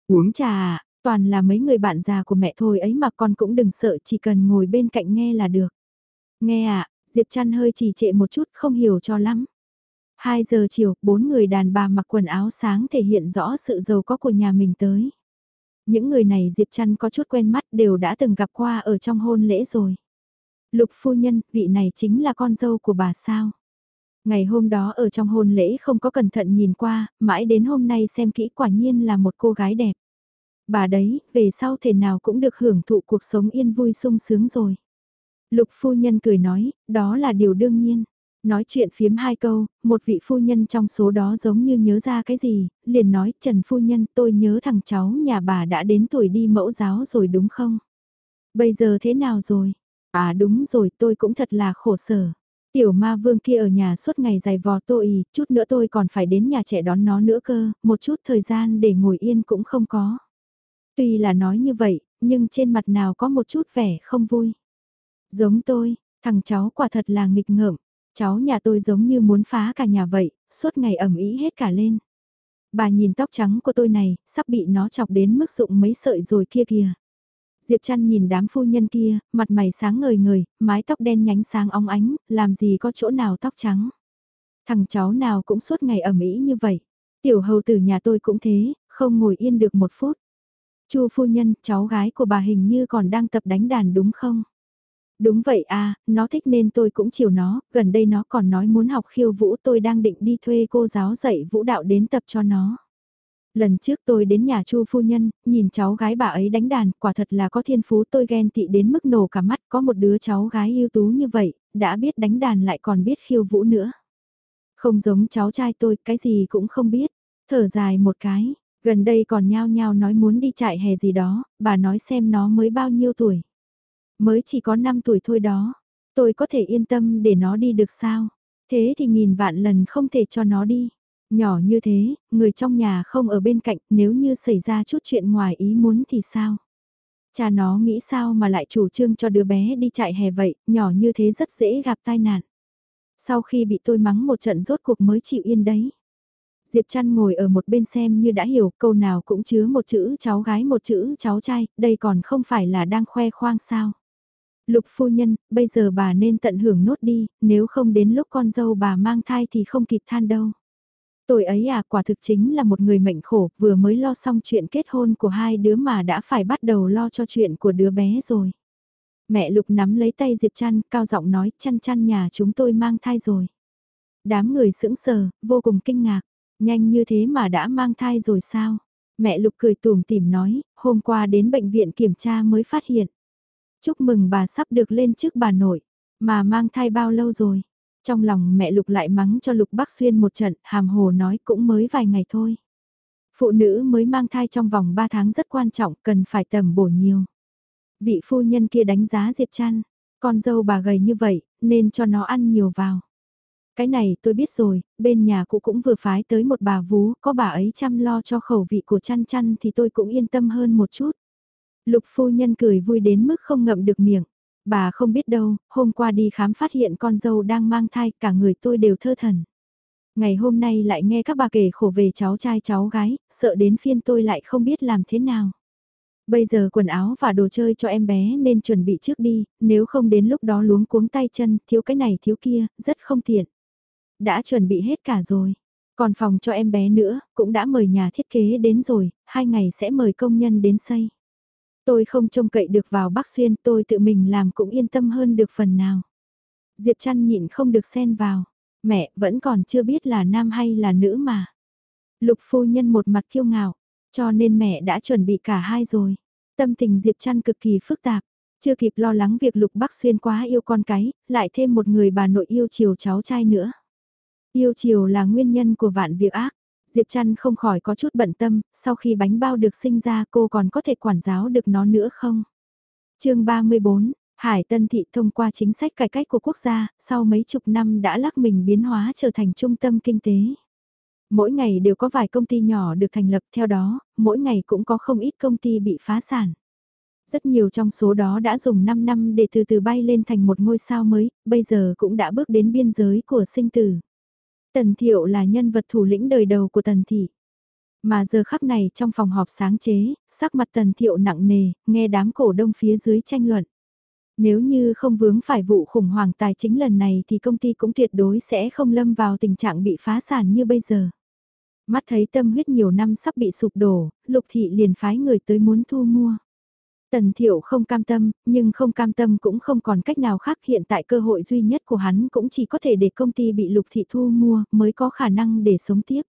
Uống trà à, Toàn là mấy người bạn già của mẹ thôi ấy mà con cũng đừng sợ chỉ cần ngồi bên cạnh nghe là được. Nghe ạ, à, Diệp Trăn hơi trì trệ một chút không hiểu cho lắm. 2 giờ chiều, bốn người đàn bà mặc quần áo sáng thể hiện rõ sự giàu có của nhà mình tới. Những người này Diệp Trăn có chút quen mắt đều đã từng gặp qua ở trong hôn lễ rồi. Lục phu nhân, vị này chính là con dâu của bà sao? Ngày hôm đó ở trong hôn lễ không có cẩn thận nhìn qua, mãi đến hôm nay xem kỹ quả nhiên là một cô gái đẹp. Bà đấy, về sau thể nào cũng được hưởng thụ cuộc sống yên vui sung sướng rồi. Lục phu nhân cười nói, đó là điều đương nhiên. Nói chuyện phiếm hai câu, một vị phu nhân trong số đó giống như nhớ ra cái gì, liền nói, Trần phu nhân tôi nhớ thằng cháu nhà bà đã đến tuổi đi mẫu giáo rồi đúng không? Bây giờ thế nào rồi? À đúng rồi tôi cũng thật là khổ sở. Tiểu ma vương kia ở nhà suốt ngày dài vò tôi, chút nữa tôi còn phải đến nhà trẻ đón nó nữa cơ, một chút thời gian để ngồi yên cũng không có. Tuy là nói như vậy, nhưng trên mặt nào có một chút vẻ không vui. Giống tôi, thằng cháu quả thật là nghịch ngợm, cháu nhà tôi giống như muốn phá cả nhà vậy, suốt ngày ẩm ý hết cả lên. Bà nhìn tóc trắng của tôi này, sắp bị nó chọc đến mức dụng mấy sợi rồi kia kìa. Diệp chăn nhìn đám phu nhân kia, mặt mày sáng ngời ngời, mái tóc đen nhánh sáng óng ánh, làm gì có chỗ nào tóc trắng. Thằng cháu nào cũng suốt ngày ẩm ý như vậy. Tiểu hầu tử nhà tôi cũng thế, không ngồi yên được một phút. Chu phu nhân, cháu gái của bà hình như còn đang tập đánh đàn đúng không? Đúng vậy à, nó thích nên tôi cũng chiều nó, gần đây nó còn nói muốn học khiêu vũ tôi đang định đi thuê cô giáo dạy vũ đạo đến tập cho nó. Lần trước tôi đến nhà Chu phu nhân, nhìn cháu gái bà ấy đánh đàn, quả thật là có thiên phú tôi ghen tị đến mức nổ cả mắt, có một đứa cháu gái ưu tú như vậy, đã biết đánh đàn lại còn biết khiêu vũ nữa. Không giống cháu trai tôi, cái gì cũng không biết. Thở dài một cái, gần đây còn nhao nhao nói muốn đi chạy hè gì đó, bà nói xem nó mới bao nhiêu tuổi. Mới chỉ có 5 tuổi thôi đó, tôi có thể yên tâm để nó đi được sao? Thế thì nghìn vạn lần không thể cho nó đi. Nhỏ như thế, người trong nhà không ở bên cạnh, nếu như xảy ra chút chuyện ngoài ý muốn thì sao? Cha nó nghĩ sao mà lại chủ trương cho đứa bé đi chạy hè vậy, nhỏ như thế rất dễ gặp tai nạn. Sau khi bị tôi mắng một trận rốt cuộc mới chịu yên đấy. Diệp Trăn ngồi ở một bên xem như đã hiểu câu nào cũng chứa một chữ cháu gái một chữ cháu trai, đây còn không phải là đang khoe khoang sao. Lục phu nhân, bây giờ bà nên tận hưởng nốt đi, nếu không đến lúc con dâu bà mang thai thì không kịp than đâu. Tôi ấy à quả thực chính là một người mệnh khổ, vừa mới lo xong chuyện kết hôn của hai đứa mà đã phải bắt đầu lo cho chuyện của đứa bé rồi. Mẹ Lục nắm lấy tay Diệp Trăn, cao giọng nói, chăn chăn nhà chúng tôi mang thai rồi. Đám người sững sờ, vô cùng kinh ngạc, nhanh như thế mà đã mang thai rồi sao? Mẹ Lục cười tủm tỉm nói, hôm qua đến bệnh viện kiểm tra mới phát hiện. Chúc mừng bà sắp được lên trước bà nội, mà mang thai bao lâu rồi? Trong lòng mẹ Lục lại mắng cho Lục Bắc Xuyên một trận, hàm hồ nói cũng mới vài ngày thôi. Phụ nữ mới mang thai trong vòng 3 tháng rất quan trọng, cần phải tầm bổ nhiều. Vị phu nhân kia đánh giá Diệp Trăn, con dâu bà gầy như vậy, nên cho nó ăn nhiều vào. Cái này tôi biết rồi, bên nhà cụ cũng vừa phái tới một bà vú, có bà ấy chăm lo cho khẩu vị của chăn chăn thì tôi cũng yên tâm hơn một chút. Lục phu nhân cười vui đến mức không ngậm được miệng. Bà không biết đâu, hôm qua đi khám phát hiện con dâu đang mang thai, cả người tôi đều thơ thần. Ngày hôm nay lại nghe các bà kể khổ về cháu trai cháu gái, sợ đến phiên tôi lại không biết làm thế nào. Bây giờ quần áo và đồ chơi cho em bé nên chuẩn bị trước đi, nếu không đến lúc đó luống cuống tay chân, thiếu cái này thiếu kia, rất không tiện. Đã chuẩn bị hết cả rồi. Còn phòng cho em bé nữa, cũng đã mời nhà thiết kế đến rồi, hai ngày sẽ mời công nhân đến xây. Tôi không trông cậy được vào Bắc Xuyên, tôi tự mình làm cũng yên tâm hơn được phần nào. Diệp chăn nhịn không được xen vào. Mẹ vẫn còn chưa biết là nam hay là nữ mà. Lục phu nhân một mặt kiêu ngạo, cho nên mẹ đã chuẩn bị cả hai rồi. Tâm tình Diệp chăn cực kỳ phức tạp. Chưa kịp lo lắng việc Lục Bắc Xuyên quá yêu con cái, lại thêm một người bà nội yêu chiều cháu trai nữa. Yêu chiều là nguyên nhân của vạn việc ác. Diệp Trăn không khỏi có chút bận tâm, sau khi bánh bao được sinh ra cô còn có thể quản giáo được nó nữa không? chương 34, Hải Tân Thị thông qua chính sách cải cách của quốc gia, sau mấy chục năm đã lắc mình biến hóa trở thành trung tâm kinh tế. Mỗi ngày đều có vài công ty nhỏ được thành lập theo đó, mỗi ngày cũng có không ít công ty bị phá sản. Rất nhiều trong số đó đã dùng 5 năm để từ từ bay lên thành một ngôi sao mới, bây giờ cũng đã bước đến biên giới của sinh tử. Tần Thiệu là nhân vật thủ lĩnh đời đầu của Tần Thị. Mà giờ khắc này trong phòng họp sáng chế, sắc mặt Tần Thiệu nặng nề, nghe đám cổ đông phía dưới tranh luận. Nếu như không vướng phải vụ khủng hoảng tài chính lần này thì công ty cũng tuyệt đối sẽ không lâm vào tình trạng bị phá sản như bây giờ. Mắt thấy tâm huyết nhiều năm sắp bị sụp đổ, Lục Thị liền phái người tới muốn thu mua. Tần Thiệu không cam tâm, nhưng không cam tâm cũng không còn cách nào khác hiện tại cơ hội duy nhất của hắn cũng chỉ có thể để công ty bị Lục Thị thu mua mới có khả năng để sống tiếp.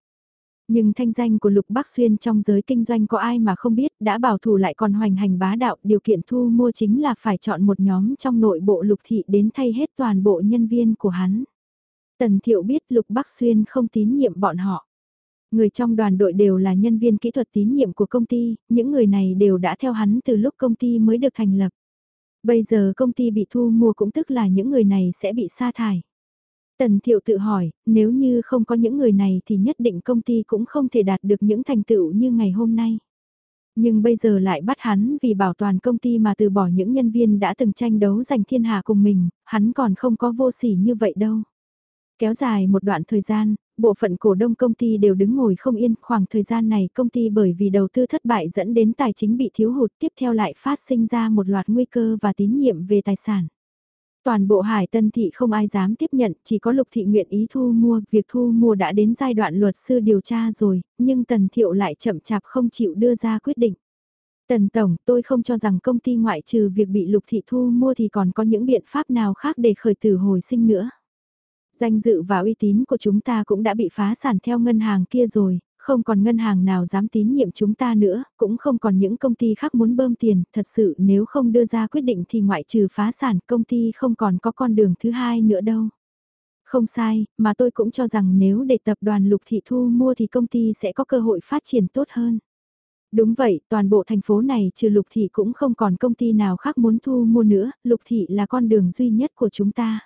Nhưng thanh danh của Lục Bắc Xuyên trong giới kinh doanh có ai mà không biết đã bảo thủ lại còn hoành hành bá đạo điều kiện thu mua chính là phải chọn một nhóm trong nội bộ Lục Thị đến thay hết toàn bộ nhân viên của hắn. Tần Thiệu biết Lục Bắc Xuyên không tín nhiệm bọn họ. Người trong đoàn đội đều là nhân viên kỹ thuật tín nhiệm của công ty, những người này đều đã theo hắn từ lúc công ty mới được thành lập. Bây giờ công ty bị thu mua cũng tức là những người này sẽ bị sa thải. Tần Thiệu tự hỏi, nếu như không có những người này thì nhất định công ty cũng không thể đạt được những thành tựu như ngày hôm nay. Nhưng bây giờ lại bắt hắn vì bảo toàn công ty mà từ bỏ những nhân viên đã từng tranh đấu giành thiên hạ cùng mình, hắn còn không có vô sỉ như vậy đâu. Kéo dài một đoạn thời gian, bộ phận cổ đông công ty đều đứng ngồi không yên, khoảng thời gian này công ty bởi vì đầu tư thất bại dẫn đến tài chính bị thiếu hụt tiếp theo lại phát sinh ra một loạt nguy cơ và tín nhiệm về tài sản. Toàn bộ hải tân thị không ai dám tiếp nhận, chỉ có lục thị nguyện ý thu mua, việc thu mua đã đến giai đoạn luật sư điều tra rồi, nhưng tần thiệu lại chậm chạp không chịu đưa ra quyết định. Tần Tổng, tôi không cho rằng công ty ngoại trừ việc bị lục thị thu mua thì còn có những biện pháp nào khác để khởi tử hồi sinh nữa. Danh dự và uy tín của chúng ta cũng đã bị phá sản theo ngân hàng kia rồi, không còn ngân hàng nào dám tín nhiệm chúng ta nữa, cũng không còn những công ty khác muốn bơm tiền, thật sự nếu không đưa ra quyết định thì ngoại trừ phá sản công ty không còn có con đường thứ hai nữa đâu. Không sai, mà tôi cũng cho rằng nếu để tập đoàn lục thị thu mua thì công ty sẽ có cơ hội phát triển tốt hơn. Đúng vậy, toàn bộ thành phố này trừ lục thị cũng không còn công ty nào khác muốn thu mua nữa, lục thị là con đường duy nhất của chúng ta.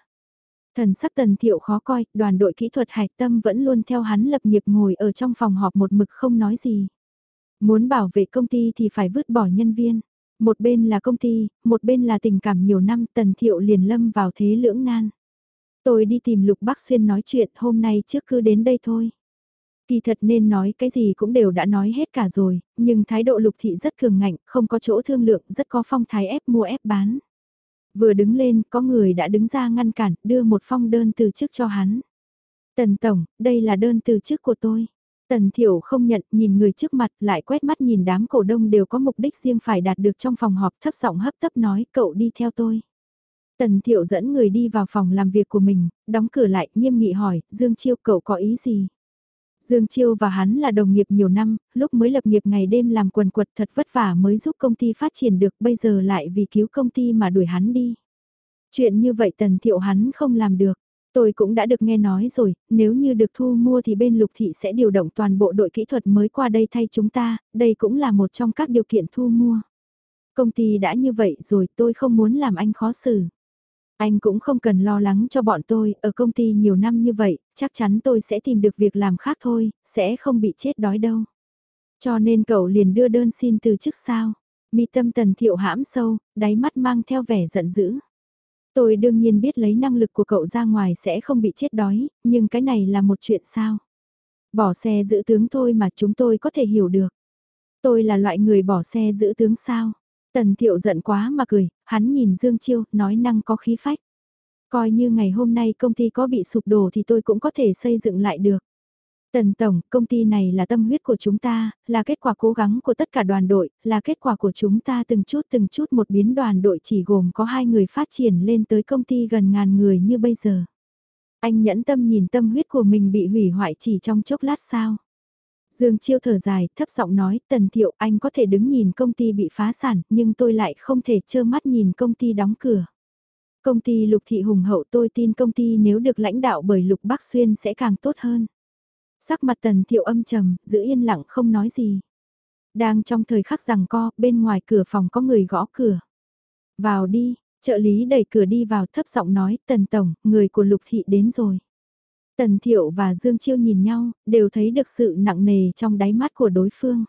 Thần sắc tần thiệu khó coi, đoàn đội kỹ thuật hạch tâm vẫn luôn theo hắn lập nghiệp ngồi ở trong phòng họp một mực không nói gì. Muốn bảo vệ công ty thì phải vứt bỏ nhân viên. Một bên là công ty, một bên là tình cảm nhiều năm tần thiệu liền lâm vào thế lưỡng nan. Tôi đi tìm Lục Bắc Xuyên nói chuyện hôm nay trước cứ đến đây thôi. Kỳ thật nên nói cái gì cũng đều đã nói hết cả rồi, nhưng thái độ lục thị rất cường ngạnh, không có chỗ thương lượng, rất có phong thái ép mua ép bán. Vừa đứng lên, có người đã đứng ra ngăn cản, đưa một phong đơn từ chức cho hắn. Tần Tổng, đây là đơn từ chức của tôi. Tần Thiểu không nhận, nhìn người trước mặt, lại quét mắt nhìn đám cổ đông đều có mục đích riêng phải đạt được trong phòng họp thấp giọng hấp tấp nói, cậu đi theo tôi. Tần Thiệu dẫn người đi vào phòng làm việc của mình, đóng cửa lại, nghiêm nghị hỏi, Dương Chiêu cậu có ý gì? Dương Chiêu và hắn là đồng nghiệp nhiều năm, lúc mới lập nghiệp ngày đêm làm quần quật thật vất vả mới giúp công ty phát triển được bây giờ lại vì cứu công ty mà đuổi hắn đi. Chuyện như vậy tần thiệu hắn không làm được. Tôi cũng đã được nghe nói rồi, nếu như được thu mua thì bên lục thị sẽ điều động toàn bộ đội kỹ thuật mới qua đây thay chúng ta, đây cũng là một trong các điều kiện thu mua. Công ty đã như vậy rồi tôi không muốn làm anh khó xử. Anh cũng không cần lo lắng cho bọn tôi, ở công ty nhiều năm như vậy, chắc chắn tôi sẽ tìm được việc làm khác thôi, sẽ không bị chết đói đâu. Cho nên cậu liền đưa đơn xin từ chức sao. Mi tâm tần thiệu hãm sâu, đáy mắt mang theo vẻ giận dữ. Tôi đương nhiên biết lấy năng lực của cậu ra ngoài sẽ không bị chết đói, nhưng cái này là một chuyện sao. Bỏ xe giữ tướng thôi mà chúng tôi có thể hiểu được. Tôi là loại người bỏ xe giữ tướng sao. Tần thiệu giận quá mà cười, hắn nhìn Dương Chiêu, nói năng có khí phách. Coi như ngày hôm nay công ty có bị sụp đổ thì tôi cũng có thể xây dựng lại được. Tần Tổng, công ty này là tâm huyết của chúng ta, là kết quả cố gắng của tất cả đoàn đội, là kết quả của chúng ta từng chút từng chút một biến đoàn đội chỉ gồm có hai người phát triển lên tới công ty gần ngàn người như bây giờ. Anh nhẫn tâm nhìn tâm huyết của mình bị hủy hoại chỉ trong chốc lát sao. Dương Chiêu thở dài, thấp giọng nói, Tần Thiệu anh có thể đứng nhìn công ty bị phá sản, nhưng tôi lại không thể trơ mắt nhìn công ty đóng cửa. Công ty Lục Thị Hùng Hậu tôi tin công ty nếu được lãnh đạo bởi Lục Bắc Xuyên sẽ càng tốt hơn. Sắc mặt Tần Thiệu âm trầm, giữ yên lặng không nói gì. Đang trong thời khắc rằng co, bên ngoài cửa phòng có người gõ cửa. Vào đi, trợ lý đẩy cửa đi vào thấp giọng nói, Tần Tổng, người của Lục Thị đến rồi. Tần Thiệu và Dương Chiêu nhìn nhau, đều thấy được sự nặng nề trong đáy mắt của đối phương.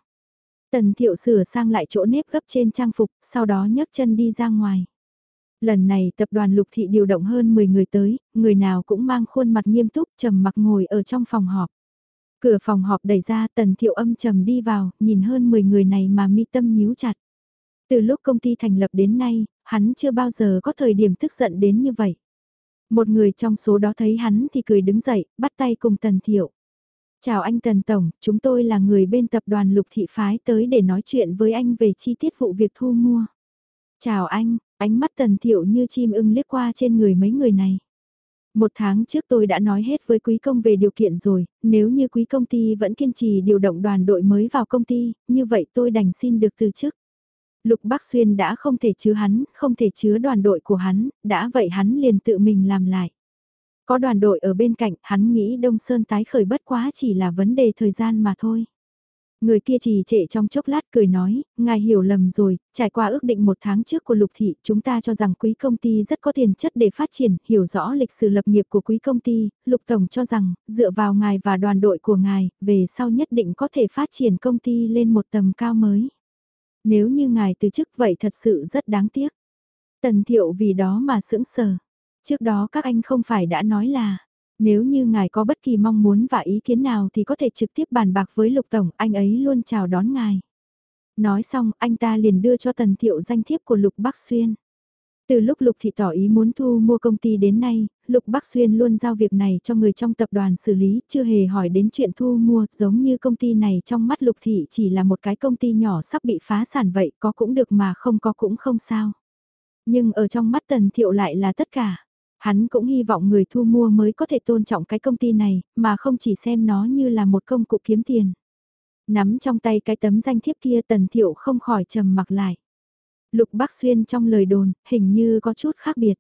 Tần Thiệu sửa sang lại chỗ nếp gấp trên trang phục, sau đó nhấc chân đi ra ngoài. Lần này tập đoàn Lục Thị điều động hơn 10 người tới, người nào cũng mang khuôn mặt nghiêm túc trầm mặc ngồi ở trong phòng họp. Cửa phòng họp đẩy ra Tần Thiệu âm trầm đi vào, nhìn hơn 10 người này mà mi tâm nhíu chặt. Từ lúc công ty thành lập đến nay, hắn chưa bao giờ có thời điểm tức giận đến như vậy. Một người trong số đó thấy hắn thì cười đứng dậy, bắt tay cùng Tần Thiệu. Chào anh Tần Tổng, chúng tôi là người bên tập đoàn Lục Thị Phái tới để nói chuyện với anh về chi tiết vụ việc thu mua. Chào anh, ánh mắt Tần Thiệu như chim ưng liếc qua trên người mấy người này. Một tháng trước tôi đã nói hết với quý công về điều kiện rồi, nếu như quý công ty vẫn kiên trì điều động đoàn đội mới vào công ty, như vậy tôi đành xin được từ chức. Lục Bắc Xuyên đã không thể chứa hắn, không thể chứa đoàn đội của hắn, đã vậy hắn liền tự mình làm lại. Có đoàn đội ở bên cạnh, hắn nghĩ Đông Sơn tái khởi bất quá chỉ là vấn đề thời gian mà thôi. Người kia trì trệ trong chốc lát cười nói, ngài hiểu lầm rồi, trải qua ước định một tháng trước của lục thị, chúng ta cho rằng quý công ty rất có tiền chất để phát triển, hiểu rõ lịch sử lập nghiệp của quý công ty, lục tổng cho rằng, dựa vào ngài và đoàn đội của ngài, về sau nhất định có thể phát triển công ty lên một tầm cao mới. Nếu như ngài từ chức vậy thật sự rất đáng tiếc. Tần thiệu vì đó mà sững sờ. Trước đó các anh không phải đã nói là, Nếu như ngài có bất kỳ mong muốn và ý kiến nào thì có thể trực tiếp bàn bạc với Lục Tổng, anh ấy luôn chào đón ngài. Nói xong, anh ta liền đưa cho Tần Thiệu danh thiếp của Lục Bắc Xuyên. Từ lúc Lục Thị tỏ ý muốn thu mua công ty đến nay, Lục Bắc Xuyên luôn giao việc này cho người trong tập đoàn xử lý, chưa hề hỏi đến chuyện thu mua, giống như công ty này trong mắt Lục Thị chỉ là một cái công ty nhỏ sắp bị phá sản vậy, có cũng được mà không có cũng không sao. Nhưng ở trong mắt Tần Thiệu lại là tất cả. Hắn cũng hy vọng người thu mua mới có thể tôn trọng cái công ty này, mà không chỉ xem nó như là một công cụ kiếm tiền. Nắm trong tay cái tấm danh thiếp kia Tần Thiệu không khỏi trầm mặc lại. Lục Bắc Xuyên trong lời đồn, hình như có chút khác biệt.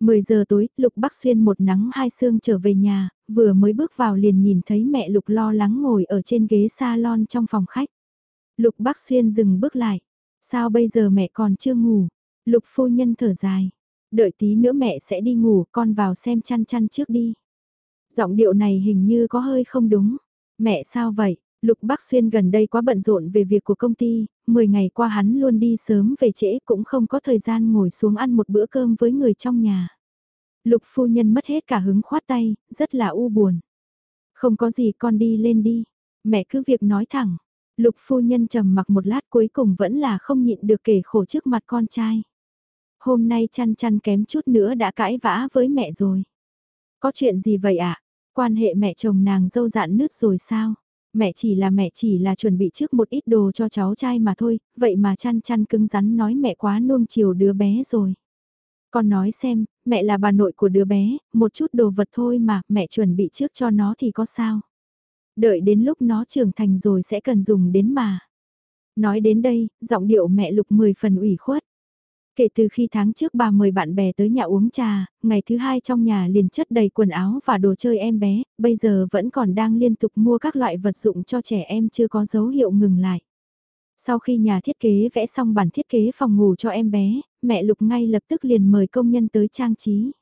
10 giờ tối, Lục Bắc Xuyên một nắng hai sương trở về nhà, vừa mới bước vào liền nhìn thấy mẹ Lục lo lắng ngồi ở trên ghế salon trong phòng khách. Lục Bắc Xuyên dừng bước lại. Sao bây giờ mẹ còn chưa ngủ? Lục phu nhân thở dài. Đợi tí nữa mẹ sẽ đi ngủ, con vào xem chăn chăn trước đi. Giọng điệu này hình như có hơi không đúng. Mẹ sao vậy? Lục Bắc Xuyên gần đây quá bận rộn về việc của công ty, 10 ngày qua hắn luôn đi sớm về trễ cũng không có thời gian ngồi xuống ăn một bữa cơm với người trong nhà. Lục phu nhân mất hết cả hứng khoát tay, rất là u buồn. Không có gì con đi lên đi, mẹ cứ việc nói thẳng. Lục phu nhân trầm mặc một lát cuối cùng vẫn là không nhịn được kể khổ trước mặt con trai. Hôm nay chăn chăn kém chút nữa đã cãi vã với mẹ rồi. Có chuyện gì vậy ạ? À? Quan hệ mẹ chồng nàng dâu dạn nứt rồi sao? Mẹ chỉ là mẹ chỉ là chuẩn bị trước một ít đồ cho cháu trai mà thôi, vậy mà chăn chăn cứng rắn nói mẹ quá nuông chiều đứa bé rồi. Con nói xem, mẹ là bà nội của đứa bé, một chút đồ vật thôi mà, mẹ chuẩn bị trước cho nó thì có sao. Đợi đến lúc nó trưởng thành rồi sẽ cần dùng đến mà. Nói đến đây, giọng điệu mẹ lục mười phần ủy khuất. Kể từ khi tháng trước bà mời bạn bè tới nhà uống trà, ngày thứ hai trong nhà liền chất đầy quần áo và đồ chơi em bé, bây giờ vẫn còn đang liên tục mua các loại vật dụng cho trẻ em chưa có dấu hiệu ngừng lại. Sau khi nhà thiết kế vẽ xong bản thiết kế phòng ngủ cho em bé, mẹ Lục ngay lập tức liền mời công nhân tới trang trí.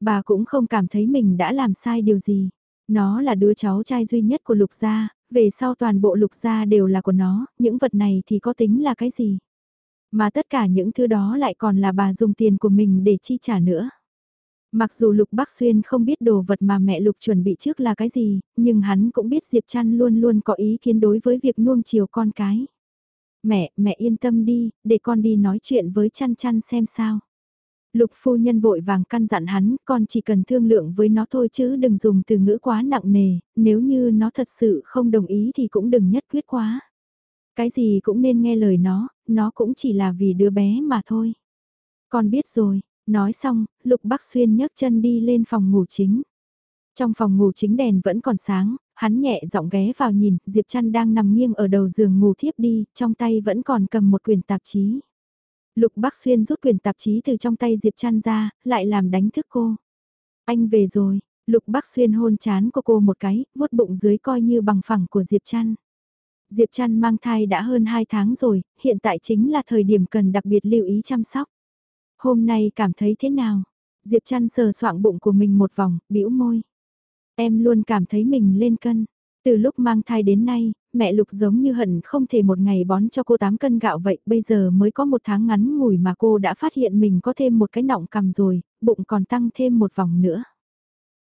Bà cũng không cảm thấy mình đã làm sai điều gì. Nó là đứa cháu trai duy nhất của Lục gia, về sau toàn bộ Lục gia đều là của nó, những vật này thì có tính là cái gì? Mà tất cả những thứ đó lại còn là bà dùng tiền của mình để chi trả nữa. Mặc dù Lục Bắc Xuyên không biết đồ vật mà mẹ Lục chuẩn bị trước là cái gì, nhưng hắn cũng biết Diệp Trăn luôn luôn có ý kiến đối với việc nuông chiều con cái. Mẹ, mẹ yên tâm đi, để con đi nói chuyện với Trăn Trăn xem sao. Lục phu nhân vội vàng căn dặn hắn, con chỉ cần thương lượng với nó thôi chứ đừng dùng từ ngữ quá nặng nề, nếu như nó thật sự không đồng ý thì cũng đừng nhất quyết quá. Cái gì cũng nên nghe lời nó, nó cũng chỉ là vì đứa bé mà thôi. Con biết rồi, nói xong, Lục Bắc Xuyên nhấc chân đi lên phòng ngủ chính. Trong phòng ngủ chính đèn vẫn còn sáng, hắn nhẹ giọng ghé vào nhìn, Diệp Trăn đang nằm nghiêng ở đầu giường ngủ thiếp đi, trong tay vẫn còn cầm một quyển tạp chí. Lục Bắc Xuyên rút quyển tạp chí từ trong tay Diệp Trăn ra, lại làm đánh thức cô. Anh về rồi, Lục Bắc Xuyên hôn chán của cô một cái, vuốt bụng dưới coi như bằng phẳng của Diệp Trăn. Diệp Trăn mang thai đã hơn 2 tháng rồi, hiện tại chính là thời điểm cần đặc biệt lưu ý chăm sóc. Hôm nay cảm thấy thế nào? Diệp Trăn sờ soạng bụng của mình một vòng, bĩu môi. Em luôn cảm thấy mình lên cân. Từ lúc mang thai đến nay, mẹ Lục giống như hận không thể một ngày bón cho cô 8 cân gạo vậy, bây giờ mới có một tháng ngắn ngủi mà cô đã phát hiện mình có thêm một cái nọng cầm rồi, bụng còn tăng thêm một vòng nữa.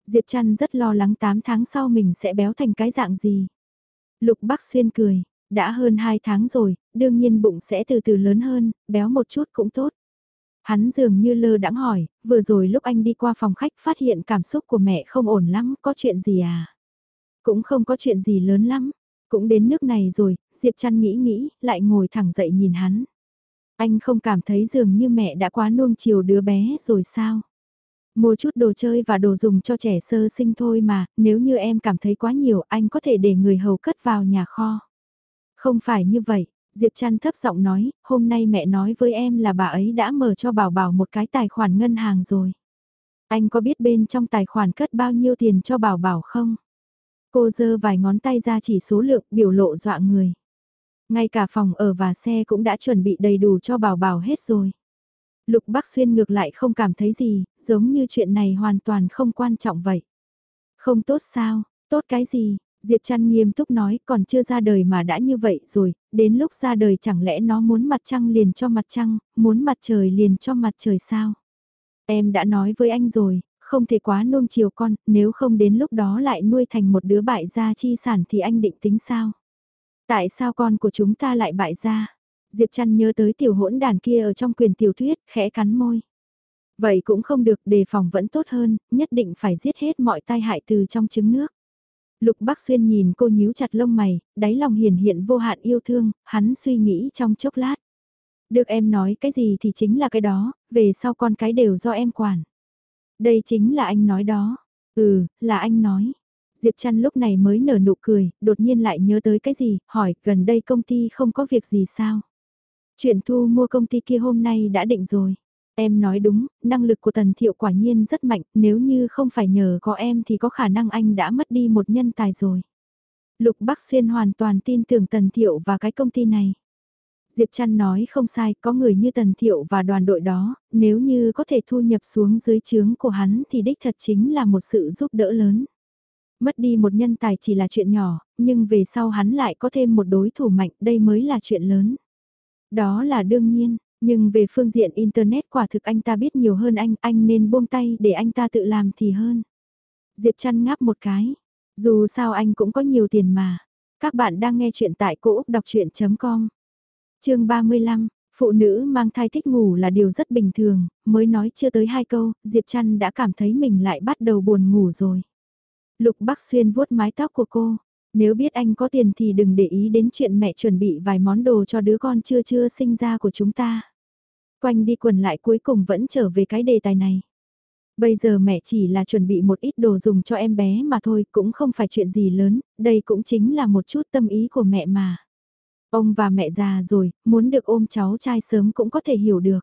Diệp Trăn rất lo lắng 8 tháng sau mình sẽ béo thành cái dạng gì. Lục Bắc Xuyên cười, đã hơn 2 tháng rồi, đương nhiên bụng sẽ từ từ lớn hơn, béo một chút cũng tốt. Hắn dường như lơ đãng hỏi, vừa rồi lúc anh đi qua phòng khách phát hiện cảm xúc của mẹ không ổn lắm, có chuyện gì à? Cũng không có chuyện gì lớn lắm, cũng đến nước này rồi, Diệp Trăn nghĩ nghĩ, lại ngồi thẳng dậy nhìn hắn. Anh không cảm thấy dường như mẹ đã quá nuông chiều đứa bé rồi sao? Mua chút đồ chơi và đồ dùng cho trẻ sơ sinh thôi mà, nếu như em cảm thấy quá nhiều anh có thể để người hầu cất vào nhà kho. Không phải như vậy, Diệp Trăn thấp giọng nói, hôm nay mẹ nói với em là bà ấy đã mở cho Bảo Bảo một cái tài khoản ngân hàng rồi. Anh có biết bên trong tài khoản cất bao nhiêu tiền cho Bảo Bảo không? Cô giơ vài ngón tay ra chỉ số lượng biểu lộ dọa người. Ngay cả phòng ở và xe cũng đã chuẩn bị đầy đủ cho Bảo Bảo hết rồi. Lục Bắc Xuyên ngược lại không cảm thấy gì, giống như chuyện này hoàn toàn không quan trọng vậy. Không tốt sao, tốt cái gì, Diệp Trăn nghiêm túc nói còn chưa ra đời mà đã như vậy rồi, đến lúc ra đời chẳng lẽ nó muốn mặt trăng liền cho mặt trăng, muốn mặt trời liền cho mặt trời sao? Em đã nói với anh rồi, không thể quá nuông chiều con, nếu không đến lúc đó lại nuôi thành một đứa bại gia chi sản thì anh định tính sao? Tại sao con của chúng ta lại bại gia? Diệp Trăn nhớ tới tiểu hỗn đàn kia ở trong quyền tiểu thuyết, khẽ cắn môi. Vậy cũng không được, đề phòng vẫn tốt hơn, nhất định phải giết hết mọi tai hại từ trong trứng nước. Lục Bắc Xuyên nhìn cô nhíu chặt lông mày, đáy lòng hiền hiện vô hạn yêu thương, hắn suy nghĩ trong chốc lát. Được em nói cái gì thì chính là cái đó, về sau con cái đều do em quản. Đây chính là anh nói đó. Ừ, là anh nói. Diệp Trăn lúc này mới nở nụ cười, đột nhiên lại nhớ tới cái gì, hỏi gần đây công ty không có việc gì sao? Chuyện thu mua công ty kia hôm nay đã định rồi. Em nói đúng, năng lực của Tần Thiệu quả nhiên rất mạnh, nếu như không phải nhờ có em thì có khả năng anh đã mất đi một nhân tài rồi. Lục Bắc Xuyên hoàn toàn tin tưởng Tần Thiệu và cái công ty này. Diệp Trăn nói không sai, có người như Tần Thiệu và đoàn đội đó, nếu như có thể thu nhập xuống dưới chướng của hắn thì đích thật chính là một sự giúp đỡ lớn. Mất đi một nhân tài chỉ là chuyện nhỏ, nhưng về sau hắn lại có thêm một đối thủ mạnh, đây mới là chuyện lớn. Đó là đương nhiên, nhưng về phương diện Internet quả thực anh ta biết nhiều hơn anh, anh nên buông tay để anh ta tự làm thì hơn. Diệp chăn ngáp một cái, dù sao anh cũng có nhiều tiền mà. Các bạn đang nghe chuyện tại cỗ Úc Đọc Chuyện.com Trường 35, phụ nữ mang thai thích ngủ là điều rất bình thường, mới nói chưa tới hai câu, Diệp chăn đã cảm thấy mình lại bắt đầu buồn ngủ rồi. Lục Bắc Xuyên vuốt mái tóc của cô, nếu biết anh có tiền thì đừng để ý đến chuyện mẹ chuẩn bị vài món đồ cho đứa con chưa chưa sinh ra của chúng ta. Quanh đi quần lại cuối cùng vẫn trở về cái đề tài này. Bây giờ mẹ chỉ là chuẩn bị một ít đồ dùng cho em bé mà thôi, cũng không phải chuyện gì lớn, đây cũng chính là một chút tâm ý của mẹ mà. Ông và mẹ già rồi, muốn được ôm cháu trai sớm cũng có thể hiểu được.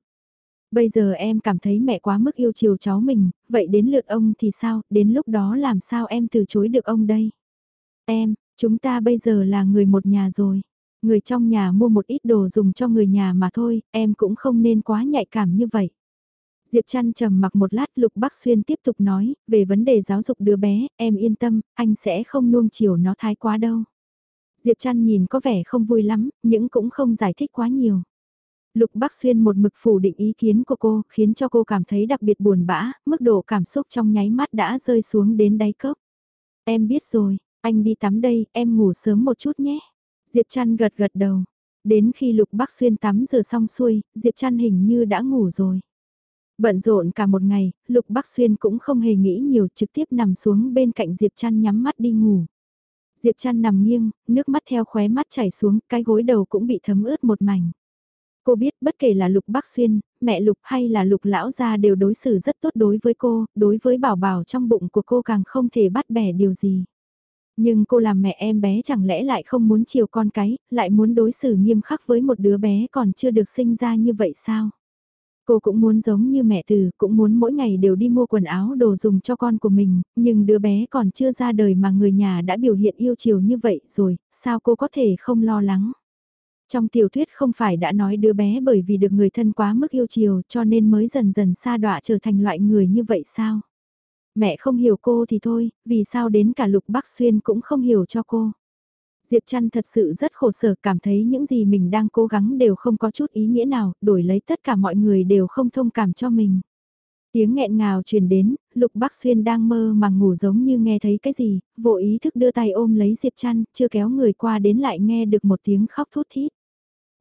Bây giờ em cảm thấy mẹ quá mức yêu chiều cháu mình, vậy đến lượt ông thì sao, đến lúc đó làm sao em từ chối được ông đây? Em, chúng ta bây giờ là người một nhà rồi. Người trong nhà mua một ít đồ dùng cho người nhà mà thôi, em cũng không nên quá nhạy cảm như vậy. Diệp Trăn trầm mặc một lát Lục Bắc Xuyên tiếp tục nói, về vấn đề giáo dục đứa bé, em yên tâm, anh sẽ không nuông chiều nó thái quá đâu. Diệp Trăn nhìn có vẻ không vui lắm, nhưng cũng không giải thích quá nhiều. Lục Bắc Xuyên một mực phủ định ý kiến của cô, khiến cho cô cảm thấy đặc biệt buồn bã, mức độ cảm xúc trong nháy mắt đã rơi xuống đến đáy cốc. Em biết rồi, anh đi tắm đây, em ngủ sớm một chút nhé. Diệp Trăn gật gật đầu. Đến khi Lục Bắc Xuyên tắm rửa xong xuôi, Diệp Trăn hình như đã ngủ rồi. Bận rộn cả một ngày, Lục Bắc Xuyên cũng không hề nghĩ nhiều trực tiếp nằm xuống bên cạnh Diệp Trăn nhắm mắt đi ngủ. Diệp Trăn nằm nghiêng, nước mắt theo khóe mắt chảy xuống, cái gối đầu cũng bị thấm ướt một mảnh. Cô biết bất kể là Lục Bắc Xuyên, mẹ Lục hay là Lục Lão gia đều đối xử rất tốt đối với cô, đối với bảo bảo trong bụng của cô càng không thể bắt bẻ điều gì. Nhưng cô làm mẹ em bé chẳng lẽ lại không muốn chiều con cái, lại muốn đối xử nghiêm khắc với một đứa bé còn chưa được sinh ra như vậy sao? Cô cũng muốn giống như mẹ từ, cũng muốn mỗi ngày đều đi mua quần áo đồ dùng cho con của mình, nhưng đứa bé còn chưa ra đời mà người nhà đã biểu hiện yêu chiều như vậy rồi, sao cô có thể không lo lắng? Trong tiểu thuyết không phải đã nói đứa bé bởi vì được người thân quá mức yêu chiều cho nên mới dần dần xa đọa trở thành loại người như vậy sao? Mẹ không hiểu cô thì thôi, vì sao đến cả Lục Bắc Xuyên cũng không hiểu cho cô? Diệp Trăn thật sự rất khổ sở cảm thấy những gì mình đang cố gắng đều không có chút ý nghĩa nào, đổi lấy tất cả mọi người đều không thông cảm cho mình. Tiếng nghẹn ngào truyền đến, Lục Bắc Xuyên đang mơ mà ngủ giống như nghe thấy cái gì, vô ý thức đưa tay ôm lấy Diệp Trăn, chưa kéo người qua đến lại nghe được một tiếng khóc thút thít.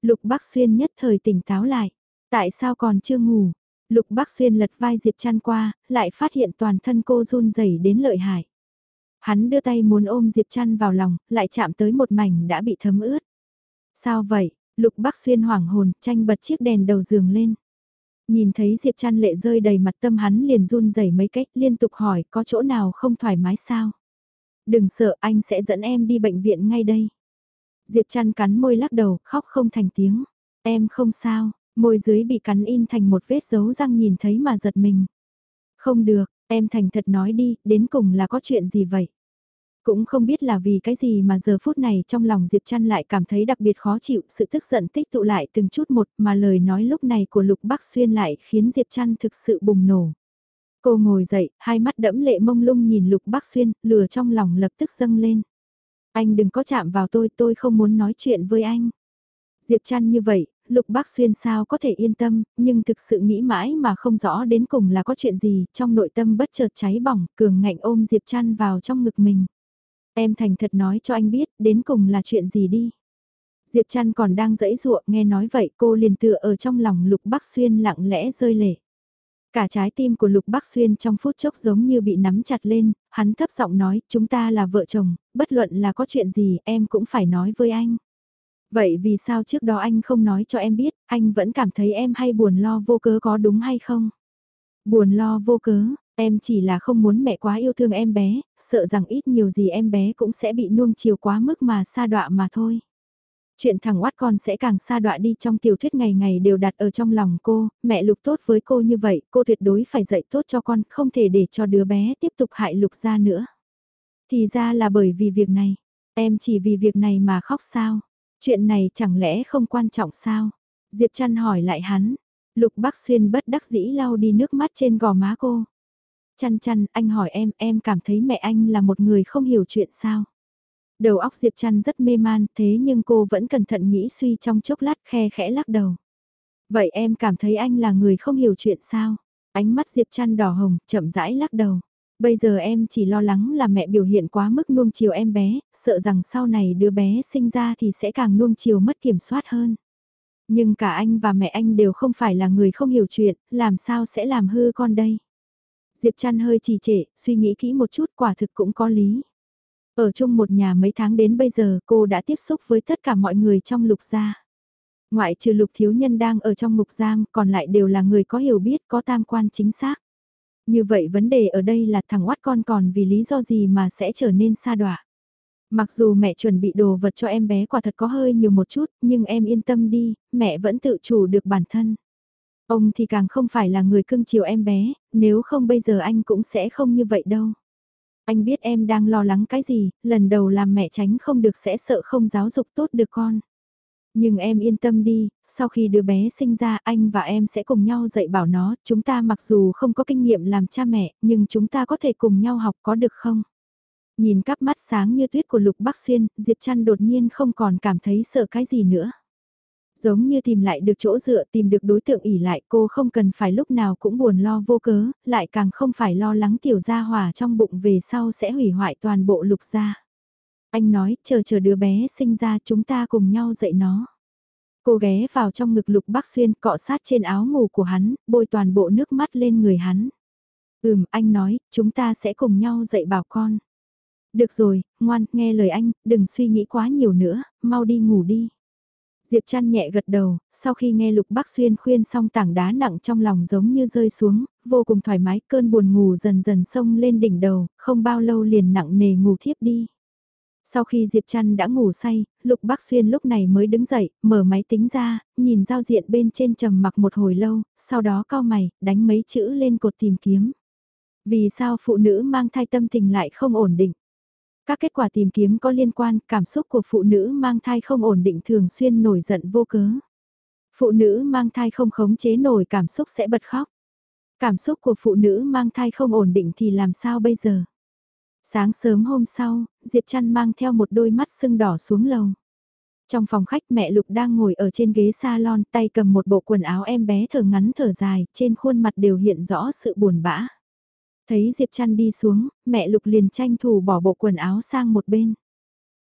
Lục Bắc Xuyên nhất thời tỉnh táo lại, tại sao còn chưa ngủ? Lục Bắc Xuyên lật vai Diệp Trăn qua, lại phát hiện toàn thân cô run rẩy đến lợi hại. Hắn đưa tay muốn ôm Diệp Trăn vào lòng, lại chạm tới một mảnh đã bị thấm ướt. Sao vậy? Lục Bắc Xuyên hoảng hồn, tranh bật chiếc đèn đầu giường lên. Nhìn thấy Diệp Trăn lệ rơi đầy mặt tâm hắn liền run rẩy mấy cách liên tục hỏi có chỗ nào không thoải mái sao? Đừng sợ anh sẽ dẫn em đi bệnh viện ngay đây. Diệp Trăn cắn môi lắc đầu, khóc không thành tiếng. Em không sao, môi dưới bị cắn in thành một vết dấu răng nhìn thấy mà giật mình. Không được, em thành thật nói đi, đến cùng là có chuyện gì vậy? Cũng không biết là vì cái gì mà giờ phút này trong lòng Diệp Trăn lại cảm thấy đặc biệt khó chịu, sự tức giận tích tụ lại từng chút một mà lời nói lúc này của Lục Bắc Xuyên lại khiến Diệp Trăn thực sự bùng nổ. Cô ngồi dậy, hai mắt đẫm lệ mông lung nhìn Lục Bắc Xuyên, lừa trong lòng lập tức dâng lên. Anh đừng có chạm vào tôi, tôi không muốn nói chuyện với anh. Diệp Trăn như vậy, Lục Bác Xuyên sao có thể yên tâm, nhưng thực sự nghĩ mãi mà không rõ đến cùng là có chuyện gì, trong nội tâm bất chợt cháy bỏng, cường ngạnh ôm Diệp Trăn vào trong ngực mình. Em thành thật nói cho anh biết, đến cùng là chuyện gì đi. Diệp Trăn còn đang dẫy ruộng nghe nói vậy cô liền tựa ở trong lòng Lục Bắc Xuyên lặng lẽ rơi lệ. Cả trái tim của Lục Bắc Xuyên trong phút chốc giống như bị nắm chặt lên, hắn thấp giọng nói, chúng ta là vợ chồng, bất luận là có chuyện gì em cũng phải nói với anh. Vậy vì sao trước đó anh không nói cho em biết, anh vẫn cảm thấy em hay buồn lo vô cớ có đúng hay không? Buồn lo vô cớ, em chỉ là không muốn mẹ quá yêu thương em bé, sợ rằng ít nhiều gì em bé cũng sẽ bị nuông chiều quá mức mà xa đọa mà thôi. Chuyện thằng oát con sẽ càng xa đọa đi trong tiểu thuyết ngày ngày đều đặt ở trong lòng cô, mẹ lục tốt với cô như vậy, cô tuyệt đối phải dạy tốt cho con, không thể để cho đứa bé tiếp tục hại lục ra nữa. Thì ra là bởi vì việc này, em chỉ vì việc này mà khóc sao? Chuyện này chẳng lẽ không quan trọng sao? Diệp Trăn hỏi lại hắn. Lục Bắc Xuyên bất đắc dĩ lau đi nước mắt trên gò má cô. Chăn chăn, anh hỏi em, em cảm thấy mẹ anh là một người không hiểu chuyện sao? Đầu óc Diệp Trăn rất mê man, thế nhưng cô vẫn cẩn thận nghĩ suy trong chốc lát khe khẽ lắc đầu. Vậy em cảm thấy anh là người không hiểu chuyện sao? Ánh mắt Diệp Trăn đỏ hồng, chậm rãi lắc đầu. Bây giờ em chỉ lo lắng là mẹ biểu hiện quá mức nuông chiều em bé, sợ rằng sau này đứa bé sinh ra thì sẽ càng nuông chiều mất kiểm soát hơn. Nhưng cả anh và mẹ anh đều không phải là người không hiểu chuyện, làm sao sẽ làm hư con đây? Diệp Trăn hơi trì trệ, suy nghĩ kỹ một chút quả thực cũng có lý. Ở chung một nhà mấy tháng đến bây giờ cô đã tiếp xúc với tất cả mọi người trong lục gia. Ngoại trừ lục thiếu nhân đang ở trong ngục giam còn lại đều là người có hiểu biết có tam quan chính xác. Như vậy vấn đề ở đây là thằng oát con còn vì lý do gì mà sẽ trở nên xa đọa. Mặc dù mẹ chuẩn bị đồ vật cho em bé quả thật có hơi nhiều một chút, nhưng em yên tâm đi, mẹ vẫn tự chủ được bản thân. Ông thì càng không phải là người cưng chiều em bé, nếu không bây giờ anh cũng sẽ không như vậy đâu. Anh biết em đang lo lắng cái gì, lần đầu làm mẹ tránh không được sẽ sợ không giáo dục tốt được con. Nhưng em yên tâm đi, sau khi đứa bé sinh ra anh và em sẽ cùng nhau dạy bảo nó, chúng ta mặc dù không có kinh nghiệm làm cha mẹ, nhưng chúng ta có thể cùng nhau học có được không? Nhìn cắp mắt sáng như tuyết của Lục Bắc Xuyên, Diệp Trăn đột nhiên không còn cảm thấy sợ cái gì nữa. Giống như tìm lại được chỗ dựa tìm được đối tượng ỉ lại cô không cần phải lúc nào cũng buồn lo vô cớ, lại càng không phải lo lắng tiểu gia Hòa trong bụng về sau sẽ hủy hoại toàn bộ lục gia. Anh nói, chờ chờ đứa bé sinh ra chúng ta cùng nhau dạy nó. Cô ghé vào trong ngực lục bác xuyên cọ sát trên áo ngủ của hắn, bôi toàn bộ nước mắt lên người hắn. Ừm, anh nói, chúng ta sẽ cùng nhau dạy bảo con. Được rồi, ngoan, nghe lời anh, đừng suy nghĩ quá nhiều nữa, mau đi ngủ đi. Diệp chăn nhẹ gật đầu, sau khi nghe Lục Bắc Xuyên khuyên xong tảng đá nặng trong lòng giống như rơi xuống, vô cùng thoải mái, cơn buồn ngủ dần dần sông lên đỉnh đầu, không bao lâu liền nặng nề ngủ thiếp đi. Sau khi Diệp Trăn đã ngủ say, Lục Bắc Xuyên lúc này mới đứng dậy, mở máy tính ra, nhìn giao diện bên trên trầm mặc một hồi lâu, sau đó cao mày, đánh mấy chữ lên cột tìm kiếm. Vì sao phụ nữ mang thai tâm tình lại không ổn định? Các kết quả tìm kiếm có liên quan, cảm xúc của phụ nữ mang thai không ổn định thường xuyên nổi giận vô cớ. Phụ nữ mang thai không khống chế nổi cảm xúc sẽ bật khóc. Cảm xúc của phụ nữ mang thai không ổn định thì làm sao bây giờ? Sáng sớm hôm sau, Diệp Trăn mang theo một đôi mắt sưng đỏ xuống lầu. Trong phòng khách mẹ Lục đang ngồi ở trên ghế salon tay cầm một bộ quần áo em bé thở ngắn thở dài, trên khuôn mặt đều hiện rõ sự buồn bã. Thấy Diệp Trăn đi xuống, mẹ Lục liền tranh thủ bỏ bộ quần áo sang một bên.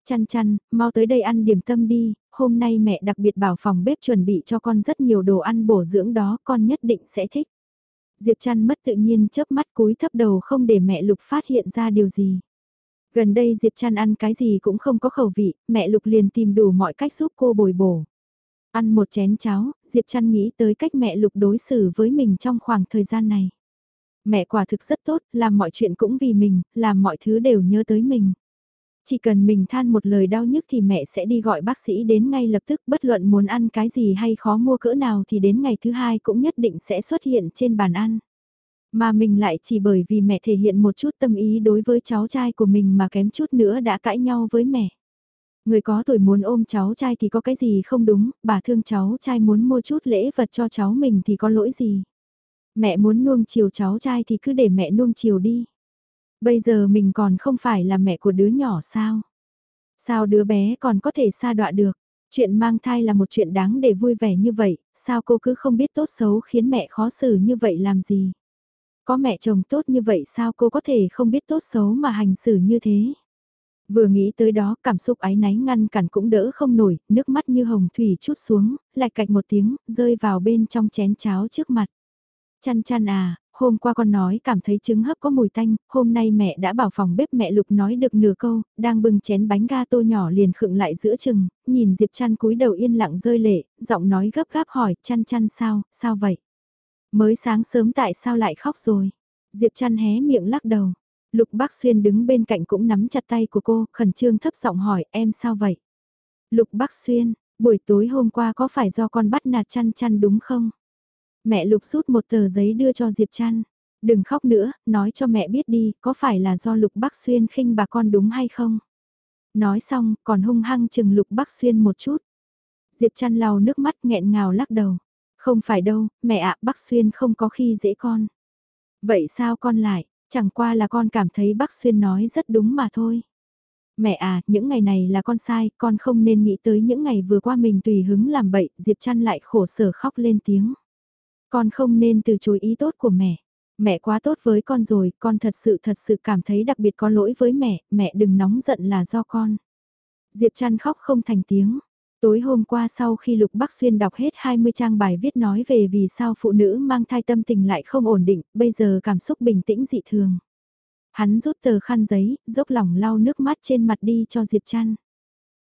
Chăn chăn, mau tới đây ăn điểm tâm đi, hôm nay mẹ đặc biệt bảo phòng bếp chuẩn bị cho con rất nhiều đồ ăn bổ dưỡng đó, con nhất định sẽ thích. Diệp Trăn mất tự nhiên chớp mắt cúi thấp đầu không để mẹ Lục phát hiện ra điều gì. Gần đây Diệp Trăn ăn cái gì cũng không có khẩu vị, mẹ Lục liền tìm đủ mọi cách giúp cô bồi bổ. Ăn một chén cháo, Diệp Trăn nghĩ tới cách mẹ Lục đối xử với mình trong khoảng thời gian này. Mẹ quả thực rất tốt, làm mọi chuyện cũng vì mình, làm mọi thứ đều nhớ tới mình. Chỉ cần mình than một lời đau nhức thì mẹ sẽ đi gọi bác sĩ đến ngay lập tức bất luận muốn ăn cái gì hay khó mua cỡ nào thì đến ngày thứ hai cũng nhất định sẽ xuất hiện trên bàn ăn. Mà mình lại chỉ bởi vì mẹ thể hiện một chút tâm ý đối với cháu trai của mình mà kém chút nữa đã cãi nhau với mẹ. Người có tuổi muốn ôm cháu trai thì có cái gì không đúng, bà thương cháu trai muốn mua chút lễ vật cho cháu mình thì có lỗi gì. Mẹ muốn nuông chiều cháu trai thì cứ để mẹ nuông chiều đi. Bây giờ mình còn không phải là mẹ của đứa nhỏ sao? Sao đứa bé còn có thể xa đọa được? Chuyện mang thai là một chuyện đáng để vui vẻ như vậy, sao cô cứ không biết tốt xấu khiến mẹ khó xử như vậy làm gì? Có mẹ chồng tốt như vậy sao cô có thể không biết tốt xấu mà hành xử như thế? Vừa nghĩ tới đó cảm xúc ái náy ngăn cản cũng đỡ không nổi, nước mắt như hồng thủy chút xuống, lạch cạch một tiếng, rơi vào bên trong chén cháo trước mặt. Chăn chăn à, hôm qua con nói cảm thấy trứng hấp có mùi tanh, hôm nay mẹ đã bảo phòng bếp mẹ Lục nói được nửa câu, đang bưng chén bánh ga tô nhỏ liền khựng lại giữa chừng, nhìn Diệp chăn cúi đầu yên lặng rơi lệ, giọng nói gấp gáp hỏi chăn chăn sao, sao vậy? Mới sáng sớm tại sao lại khóc rồi? Diệp chăn hé miệng lắc đầu. Lục Bác Xuyên đứng bên cạnh cũng nắm chặt tay của cô, khẩn trương thấp giọng hỏi em sao vậy? Lục Bác Xuyên, buổi tối hôm qua có phải do con bắt nạt chăn chăn đúng không? Mẹ Lục rút một tờ giấy đưa cho Diệp trăn Đừng khóc nữa, nói cho mẹ biết đi, có phải là do Lục Bác Xuyên khinh bà con đúng hay không? Nói xong, còn hung hăng chừng Lục Bác Xuyên một chút. Diệp trăn lau nước mắt nghẹn ngào lắc đầu. Không phải đâu, mẹ ạ, Bác Xuyên không có khi dễ con. Vậy sao con lại? Chẳng qua là con cảm thấy bác Xuyên nói rất đúng mà thôi. Mẹ à, những ngày này là con sai, con không nên nghĩ tới những ngày vừa qua mình tùy hứng làm bậy, Diệp trăn lại khổ sở khóc lên tiếng. Con không nên từ chối ý tốt của mẹ. Mẹ quá tốt với con rồi, con thật sự thật sự cảm thấy đặc biệt có lỗi với mẹ, mẹ đừng nóng giận là do con. Diệp chăn khóc không thành tiếng, Tối hôm qua sau khi Lục Bắc Xuyên đọc hết 20 trang bài viết nói về vì sao phụ nữ mang thai tâm tình lại không ổn định, bây giờ cảm xúc bình tĩnh dị thường. Hắn rút tờ khăn giấy, dốc lòng lau nước mắt trên mặt đi cho Diệp Trăn.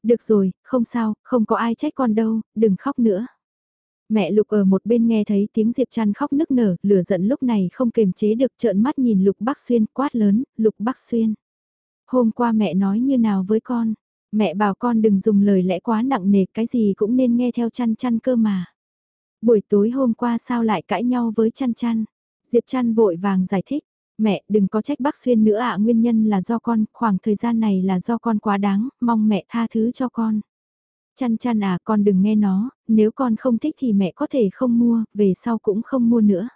Được rồi, không sao, không có ai trách con đâu, đừng khóc nữa. Mẹ Lục ở một bên nghe thấy tiếng Diệp Trăn khóc nức nở, lửa giận lúc này không kềm chế được trợn mắt nhìn Lục Bắc Xuyên quát lớn, Lục Bắc Xuyên. Hôm qua mẹ nói như nào với con, Mẹ bảo con đừng dùng lời lẽ quá nặng nề, cái gì cũng nên nghe theo chăn chăn cơ mà. Buổi tối hôm qua sao lại cãi nhau với chăn chăn? Diệp chăn vội vàng giải thích. Mẹ đừng có trách bác Xuyên nữa ạ nguyên nhân là do con, khoảng thời gian này là do con quá đáng, mong mẹ tha thứ cho con. Chăn chăn à con đừng nghe nó, nếu con không thích thì mẹ có thể không mua, về sau cũng không mua nữa.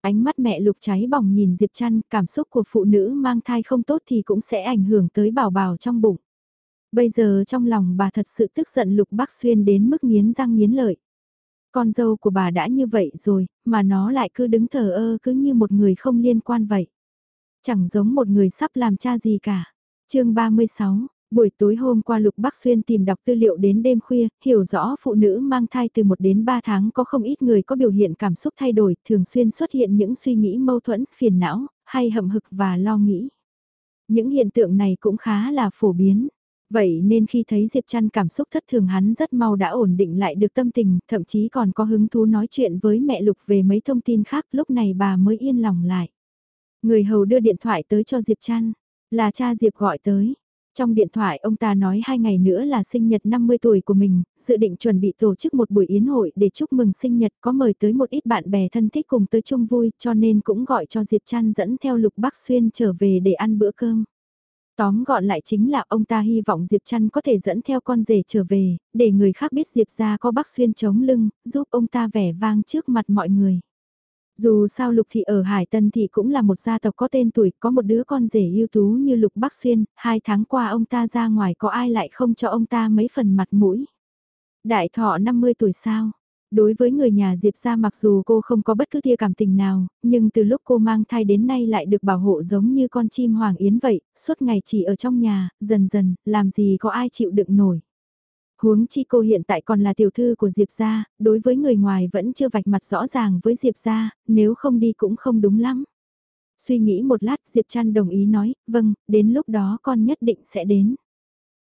Ánh mắt mẹ lục cháy bỏng nhìn Diệp chăn, cảm xúc của phụ nữ mang thai không tốt thì cũng sẽ ảnh hưởng tới bảo bảo trong bụng. Bây giờ trong lòng bà thật sự tức giận Lục Bắc Xuyên đến mức nghiến răng nghiến lợi. Con dâu của bà đã như vậy rồi, mà nó lại cứ đứng thờ ơ cứ như một người không liên quan vậy. Chẳng giống một người sắp làm cha gì cả. chương 36, buổi tối hôm qua Lục Bắc Xuyên tìm đọc tư liệu đến đêm khuya, hiểu rõ phụ nữ mang thai từ 1 đến 3 tháng có không ít người có biểu hiện cảm xúc thay đổi, thường xuyên xuất hiện những suy nghĩ mâu thuẫn, phiền não, hay hậm hực và lo nghĩ. Những hiện tượng này cũng khá là phổ biến. Vậy nên khi thấy Diệp Trăn cảm xúc thất thường hắn rất mau đã ổn định lại được tâm tình, thậm chí còn có hứng thú nói chuyện với mẹ Lục về mấy thông tin khác, lúc này bà mới yên lòng lại. Người hầu đưa điện thoại tới cho Diệp Trăn, là cha Diệp gọi tới. Trong điện thoại ông ta nói hai ngày nữa là sinh nhật 50 tuổi của mình, dự định chuẩn bị tổ chức một buổi yến hội để chúc mừng sinh nhật có mời tới một ít bạn bè thân thích cùng tới chung vui cho nên cũng gọi cho Diệp Trăn dẫn theo Lục Bắc Xuyên trở về để ăn bữa cơm. Tóm gọn lại chính là ông ta hy vọng Diệp Trăn có thể dẫn theo con rể trở về, để người khác biết Diệp ra có bác xuyên chống lưng, giúp ông ta vẻ vang trước mặt mọi người. Dù sao Lục Thị ở Hải Tân Thị cũng là một gia tộc có tên tuổi, có một đứa con rể ưu tú như Lục Bắc Xuyên, hai tháng qua ông ta ra ngoài có ai lại không cho ông ta mấy phần mặt mũi. Đại thọ 50 tuổi sao? Đối với người nhà Diệp ra mặc dù cô không có bất cứ tia cảm tình nào, nhưng từ lúc cô mang thai đến nay lại được bảo hộ giống như con chim hoàng yến vậy, suốt ngày chỉ ở trong nhà, dần dần, làm gì có ai chịu đựng nổi. Huống chi cô hiện tại còn là tiểu thư của Diệp gia, đối với người ngoài vẫn chưa vạch mặt rõ ràng với Diệp gia, nếu không đi cũng không đúng lắm. Suy nghĩ một lát Diệp Trăn đồng ý nói, vâng, đến lúc đó con nhất định sẽ đến.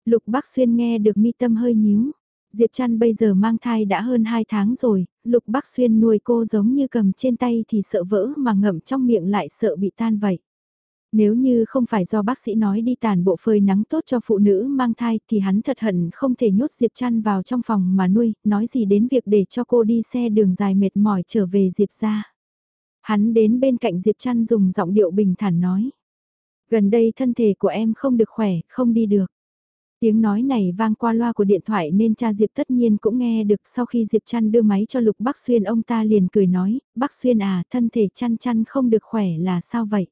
Lục Bắc Xuyên nghe được mi tâm hơi nhíu, Diệp Trăn bây giờ mang thai đã hơn 2 tháng rồi, Lục Bắc Xuyên nuôi cô giống như cầm trên tay thì sợ vỡ mà ngậm trong miệng lại sợ bị tan vậy. Nếu như không phải do bác sĩ nói đi tàn bộ phơi nắng tốt cho phụ nữ mang thai thì hắn thật hận không thể nhốt Diệp Trăn vào trong phòng mà nuôi, nói gì đến việc để cho cô đi xe đường dài mệt mỏi trở về Diệp ra. Hắn đến bên cạnh Diệp Trăn dùng giọng điệu bình thản nói. Gần đây thân thể của em không được khỏe, không đi được. Tiếng nói này vang qua loa của điện thoại nên cha Diệp tất nhiên cũng nghe được sau khi Diệp chăn đưa máy cho Lục Bắc Xuyên ông ta liền cười nói, Bắc Xuyên à, thân thể chăn chăn không được khỏe là sao vậy?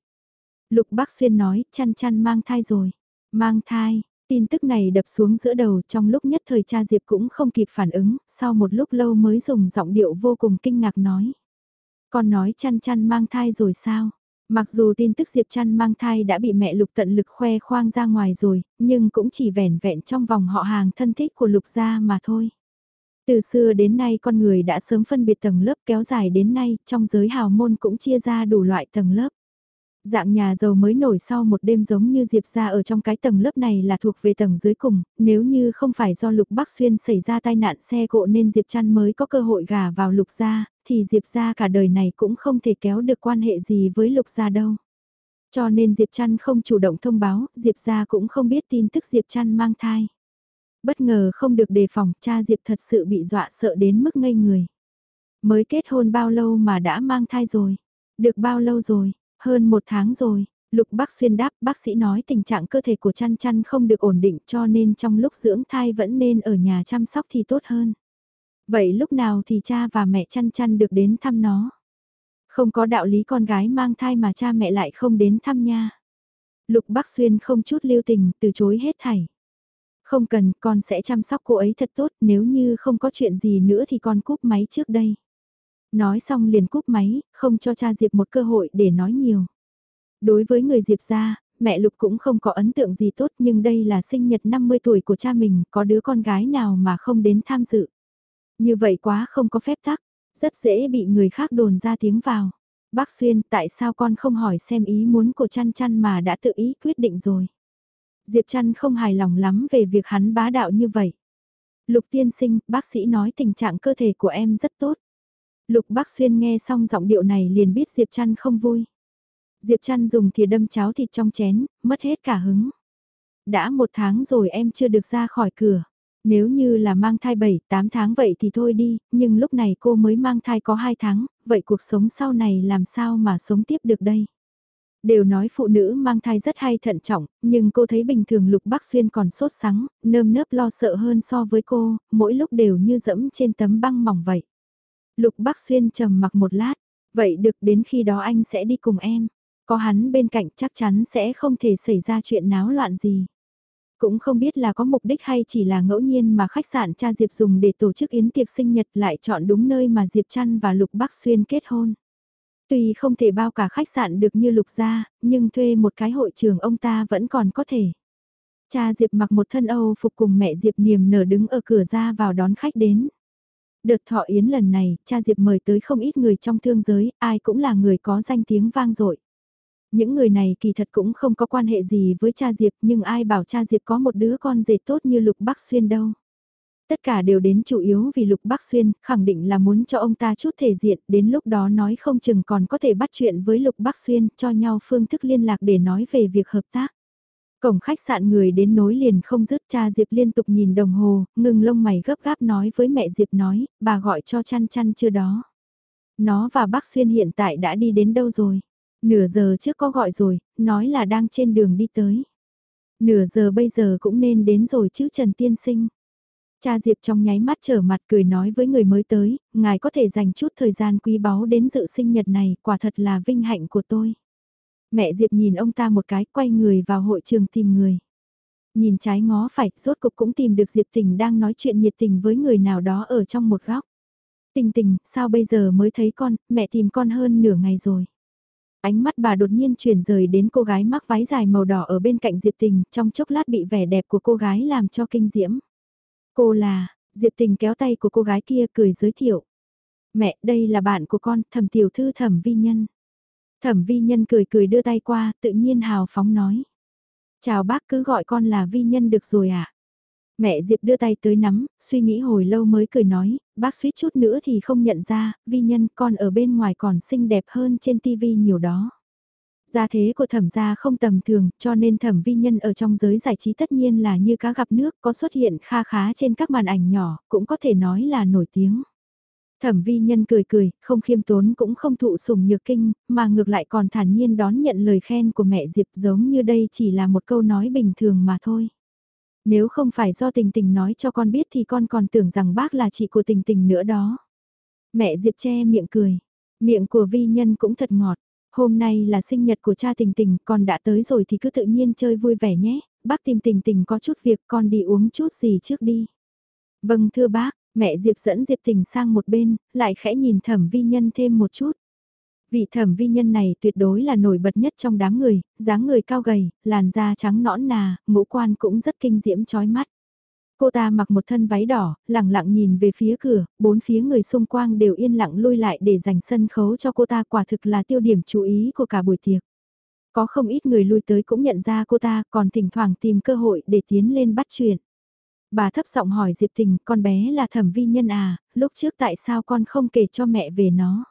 Lục Bắc Xuyên nói, chăn chăn mang thai rồi. Mang thai, Tin tức này đập xuống giữa đầu trong lúc nhất thời cha Diệp cũng không kịp phản ứng, sau một lúc lâu mới dùng giọng điệu vô cùng kinh ngạc nói. Con nói chăn chăn mang thai rồi sao? Mặc dù tin tức Diệp chăn mang thai đã bị mẹ Lục tận lực khoe khoang ra ngoài rồi, nhưng cũng chỉ vẻn vẹn trong vòng họ hàng thân thích của Lục gia mà thôi. Từ xưa đến nay con người đã sớm phân biệt tầng lớp kéo dài đến nay, trong giới hào môn cũng chia ra đủ loại tầng lớp. Dạng nhà giàu mới nổi sau một đêm giống như Diệp ra ở trong cái tầng lớp này là thuộc về tầng dưới cùng, nếu như không phải do Lục Bắc Xuyên xảy ra tai nạn xe cộ nên Diệp Trăn mới có cơ hội gả vào Lục gia, thì Diệp gia cả đời này cũng không thể kéo được quan hệ gì với Lục gia đâu. Cho nên Diệp Trăn không chủ động thông báo, Diệp gia cũng không biết tin tức Diệp Trăn mang thai. Bất ngờ không được đề phòng, cha Diệp thật sự bị dọa sợ đến mức ngây người. Mới kết hôn bao lâu mà đã mang thai rồi? Được bao lâu rồi? Hơn một tháng rồi, Lục Bắc Xuyên đáp bác sĩ nói tình trạng cơ thể của chăn chăn không được ổn định cho nên trong lúc dưỡng thai vẫn nên ở nhà chăm sóc thì tốt hơn. Vậy lúc nào thì cha và mẹ chăn chăn được đến thăm nó? Không có đạo lý con gái mang thai mà cha mẹ lại không đến thăm nha. Lục Bắc Xuyên không chút lưu tình từ chối hết thảy. Không cần, con sẽ chăm sóc cô ấy thật tốt, nếu như không có chuyện gì nữa thì con cúp máy trước đây. Nói xong liền cúp máy, không cho cha Diệp một cơ hội để nói nhiều. Đối với người Diệp gia, mẹ Lục cũng không có ấn tượng gì tốt nhưng đây là sinh nhật 50 tuổi của cha mình, có đứa con gái nào mà không đến tham dự. Như vậy quá không có phép tắc, rất dễ bị người khác đồn ra tiếng vào. Bác Xuyên tại sao con không hỏi xem ý muốn của chăn chăn mà đã tự ý quyết định rồi. Diệp chăn không hài lòng lắm về việc hắn bá đạo như vậy. Lục tiên sinh, bác sĩ nói tình trạng cơ thể của em rất tốt. Lục Bắc Xuyên nghe xong giọng điệu này liền biết Diệp Trăn không vui. Diệp Trăn dùng thìa đâm cháo thịt trong chén, mất hết cả hứng. Đã một tháng rồi em chưa được ra khỏi cửa. Nếu như là mang thai 7, 8 tháng vậy thì thôi đi, nhưng lúc này cô mới mang thai có 2 tháng, vậy cuộc sống sau này làm sao mà sống tiếp được đây? Đều nói phụ nữ mang thai rất hay thận trọng, nhưng cô thấy bình thường Lục Bắc Xuyên còn sốt sắng, nơm nớp lo sợ hơn so với cô, mỗi lúc đều như dẫm trên tấm băng mỏng vậy. Lục Bắc Xuyên trầm mặc một lát, vậy được đến khi đó anh sẽ đi cùng em. Có hắn bên cạnh chắc chắn sẽ không thể xảy ra chuyện náo loạn gì. Cũng không biết là có mục đích hay chỉ là ngẫu nhiên mà khách sạn cha Diệp dùng để tổ chức yến tiệc sinh nhật lại chọn đúng nơi mà Diệp Trăn và Lục Bắc Xuyên kết hôn. Tuy không thể bao cả khách sạn được như Lục gia, nhưng thuê một cái hội trường ông ta vẫn còn có thể. Cha Diệp mặc một thân Âu phục cùng mẹ Diệp niềm nở đứng ở cửa ra vào đón khách đến. Đợt thọ yến lần này, cha Diệp mời tới không ít người trong thương giới, ai cũng là người có danh tiếng vang dội. Những người này kỳ thật cũng không có quan hệ gì với cha Diệp nhưng ai bảo cha Diệp có một đứa con dệt tốt như Lục Bắc Xuyên đâu. Tất cả đều đến chủ yếu vì Lục Bắc Xuyên, khẳng định là muốn cho ông ta chút thể diện, đến lúc đó nói không chừng còn có thể bắt chuyện với Lục Bắc Xuyên, cho nhau phương thức liên lạc để nói về việc hợp tác. Cổng khách sạn người đến nối liền không dứt cha Diệp liên tục nhìn đồng hồ, ngừng lông mày gấp gáp nói với mẹ Diệp nói, bà gọi cho chăn chăn chưa đó. Nó và bác Xuyên hiện tại đã đi đến đâu rồi? Nửa giờ trước có gọi rồi, nói là đang trên đường đi tới. Nửa giờ bây giờ cũng nên đến rồi chứ Trần Tiên Sinh. Cha Diệp trong nháy mắt trở mặt cười nói với người mới tới, ngài có thể dành chút thời gian quý báu đến dự sinh nhật này, quả thật là vinh hạnh của tôi. Mẹ Diệp nhìn ông ta một cái, quay người vào hội trường tìm người. Nhìn trái ngó phải, rốt cục cũng tìm được Diệp Tình đang nói chuyện nhiệt tình với người nào đó ở trong một góc. Tình tình, sao bây giờ mới thấy con, mẹ tìm con hơn nửa ngày rồi. Ánh mắt bà đột nhiên chuyển rời đến cô gái mắc váy dài màu đỏ ở bên cạnh Diệp Tình, trong chốc lát bị vẻ đẹp của cô gái làm cho kinh diễm. Cô là, Diệp Tình kéo tay của cô gái kia cười giới thiệu. Mẹ, đây là bạn của con, thẩm tiểu thư thẩm vi nhân. Thẩm vi nhân cười cười đưa tay qua, tự nhiên hào phóng nói. Chào bác cứ gọi con là vi nhân được rồi ạ. À? Mẹ Diệp đưa tay tới nắm, suy nghĩ hồi lâu mới cười nói, bác suýt chút nữa thì không nhận ra, vi nhân con ở bên ngoài còn xinh đẹp hơn trên tivi nhiều đó. Gia thế của thẩm gia không tầm thường, cho nên thẩm vi nhân ở trong giới giải trí tất nhiên là như cá gặp nước, có xuất hiện kha khá trên các màn ảnh nhỏ, cũng có thể nói là nổi tiếng. Thẩm vi nhân cười cười, không khiêm tốn cũng không thụ sủng nhược kinh, mà ngược lại còn thản nhiên đón nhận lời khen của mẹ Diệp giống như đây chỉ là một câu nói bình thường mà thôi. Nếu không phải do tình tình nói cho con biết thì con còn tưởng rằng bác là chị của tình tình nữa đó. Mẹ Diệp che miệng cười, miệng của vi nhân cũng thật ngọt. Hôm nay là sinh nhật của cha tình tình, con đã tới rồi thì cứ tự nhiên chơi vui vẻ nhé, bác tìm tình tình có chút việc con đi uống chút gì trước đi. Vâng thưa bác, mẹ Diệp dẫn Diệp tình sang một bên, lại khẽ nhìn thẩm vi nhân thêm một chút. Vị thẩm vi nhân này tuyệt đối là nổi bật nhất trong đám người, dáng người cao gầy, làn da trắng nõn nà, ngũ quan cũng rất kinh diễm chói mắt. Cô ta mặc một thân váy đỏ, lặng lặng nhìn về phía cửa, bốn phía người xung quanh đều yên lặng lui lại để dành sân khấu cho cô ta quả thực là tiêu điểm chú ý của cả buổi tiệc. Có không ít người lui tới cũng nhận ra cô ta còn thỉnh thoảng tìm cơ hội để tiến lên bắt chuyện. Bà thấp giọng hỏi Diệp Tình, con bé là thẩm vi nhân à, lúc trước tại sao con không kể cho mẹ về nó?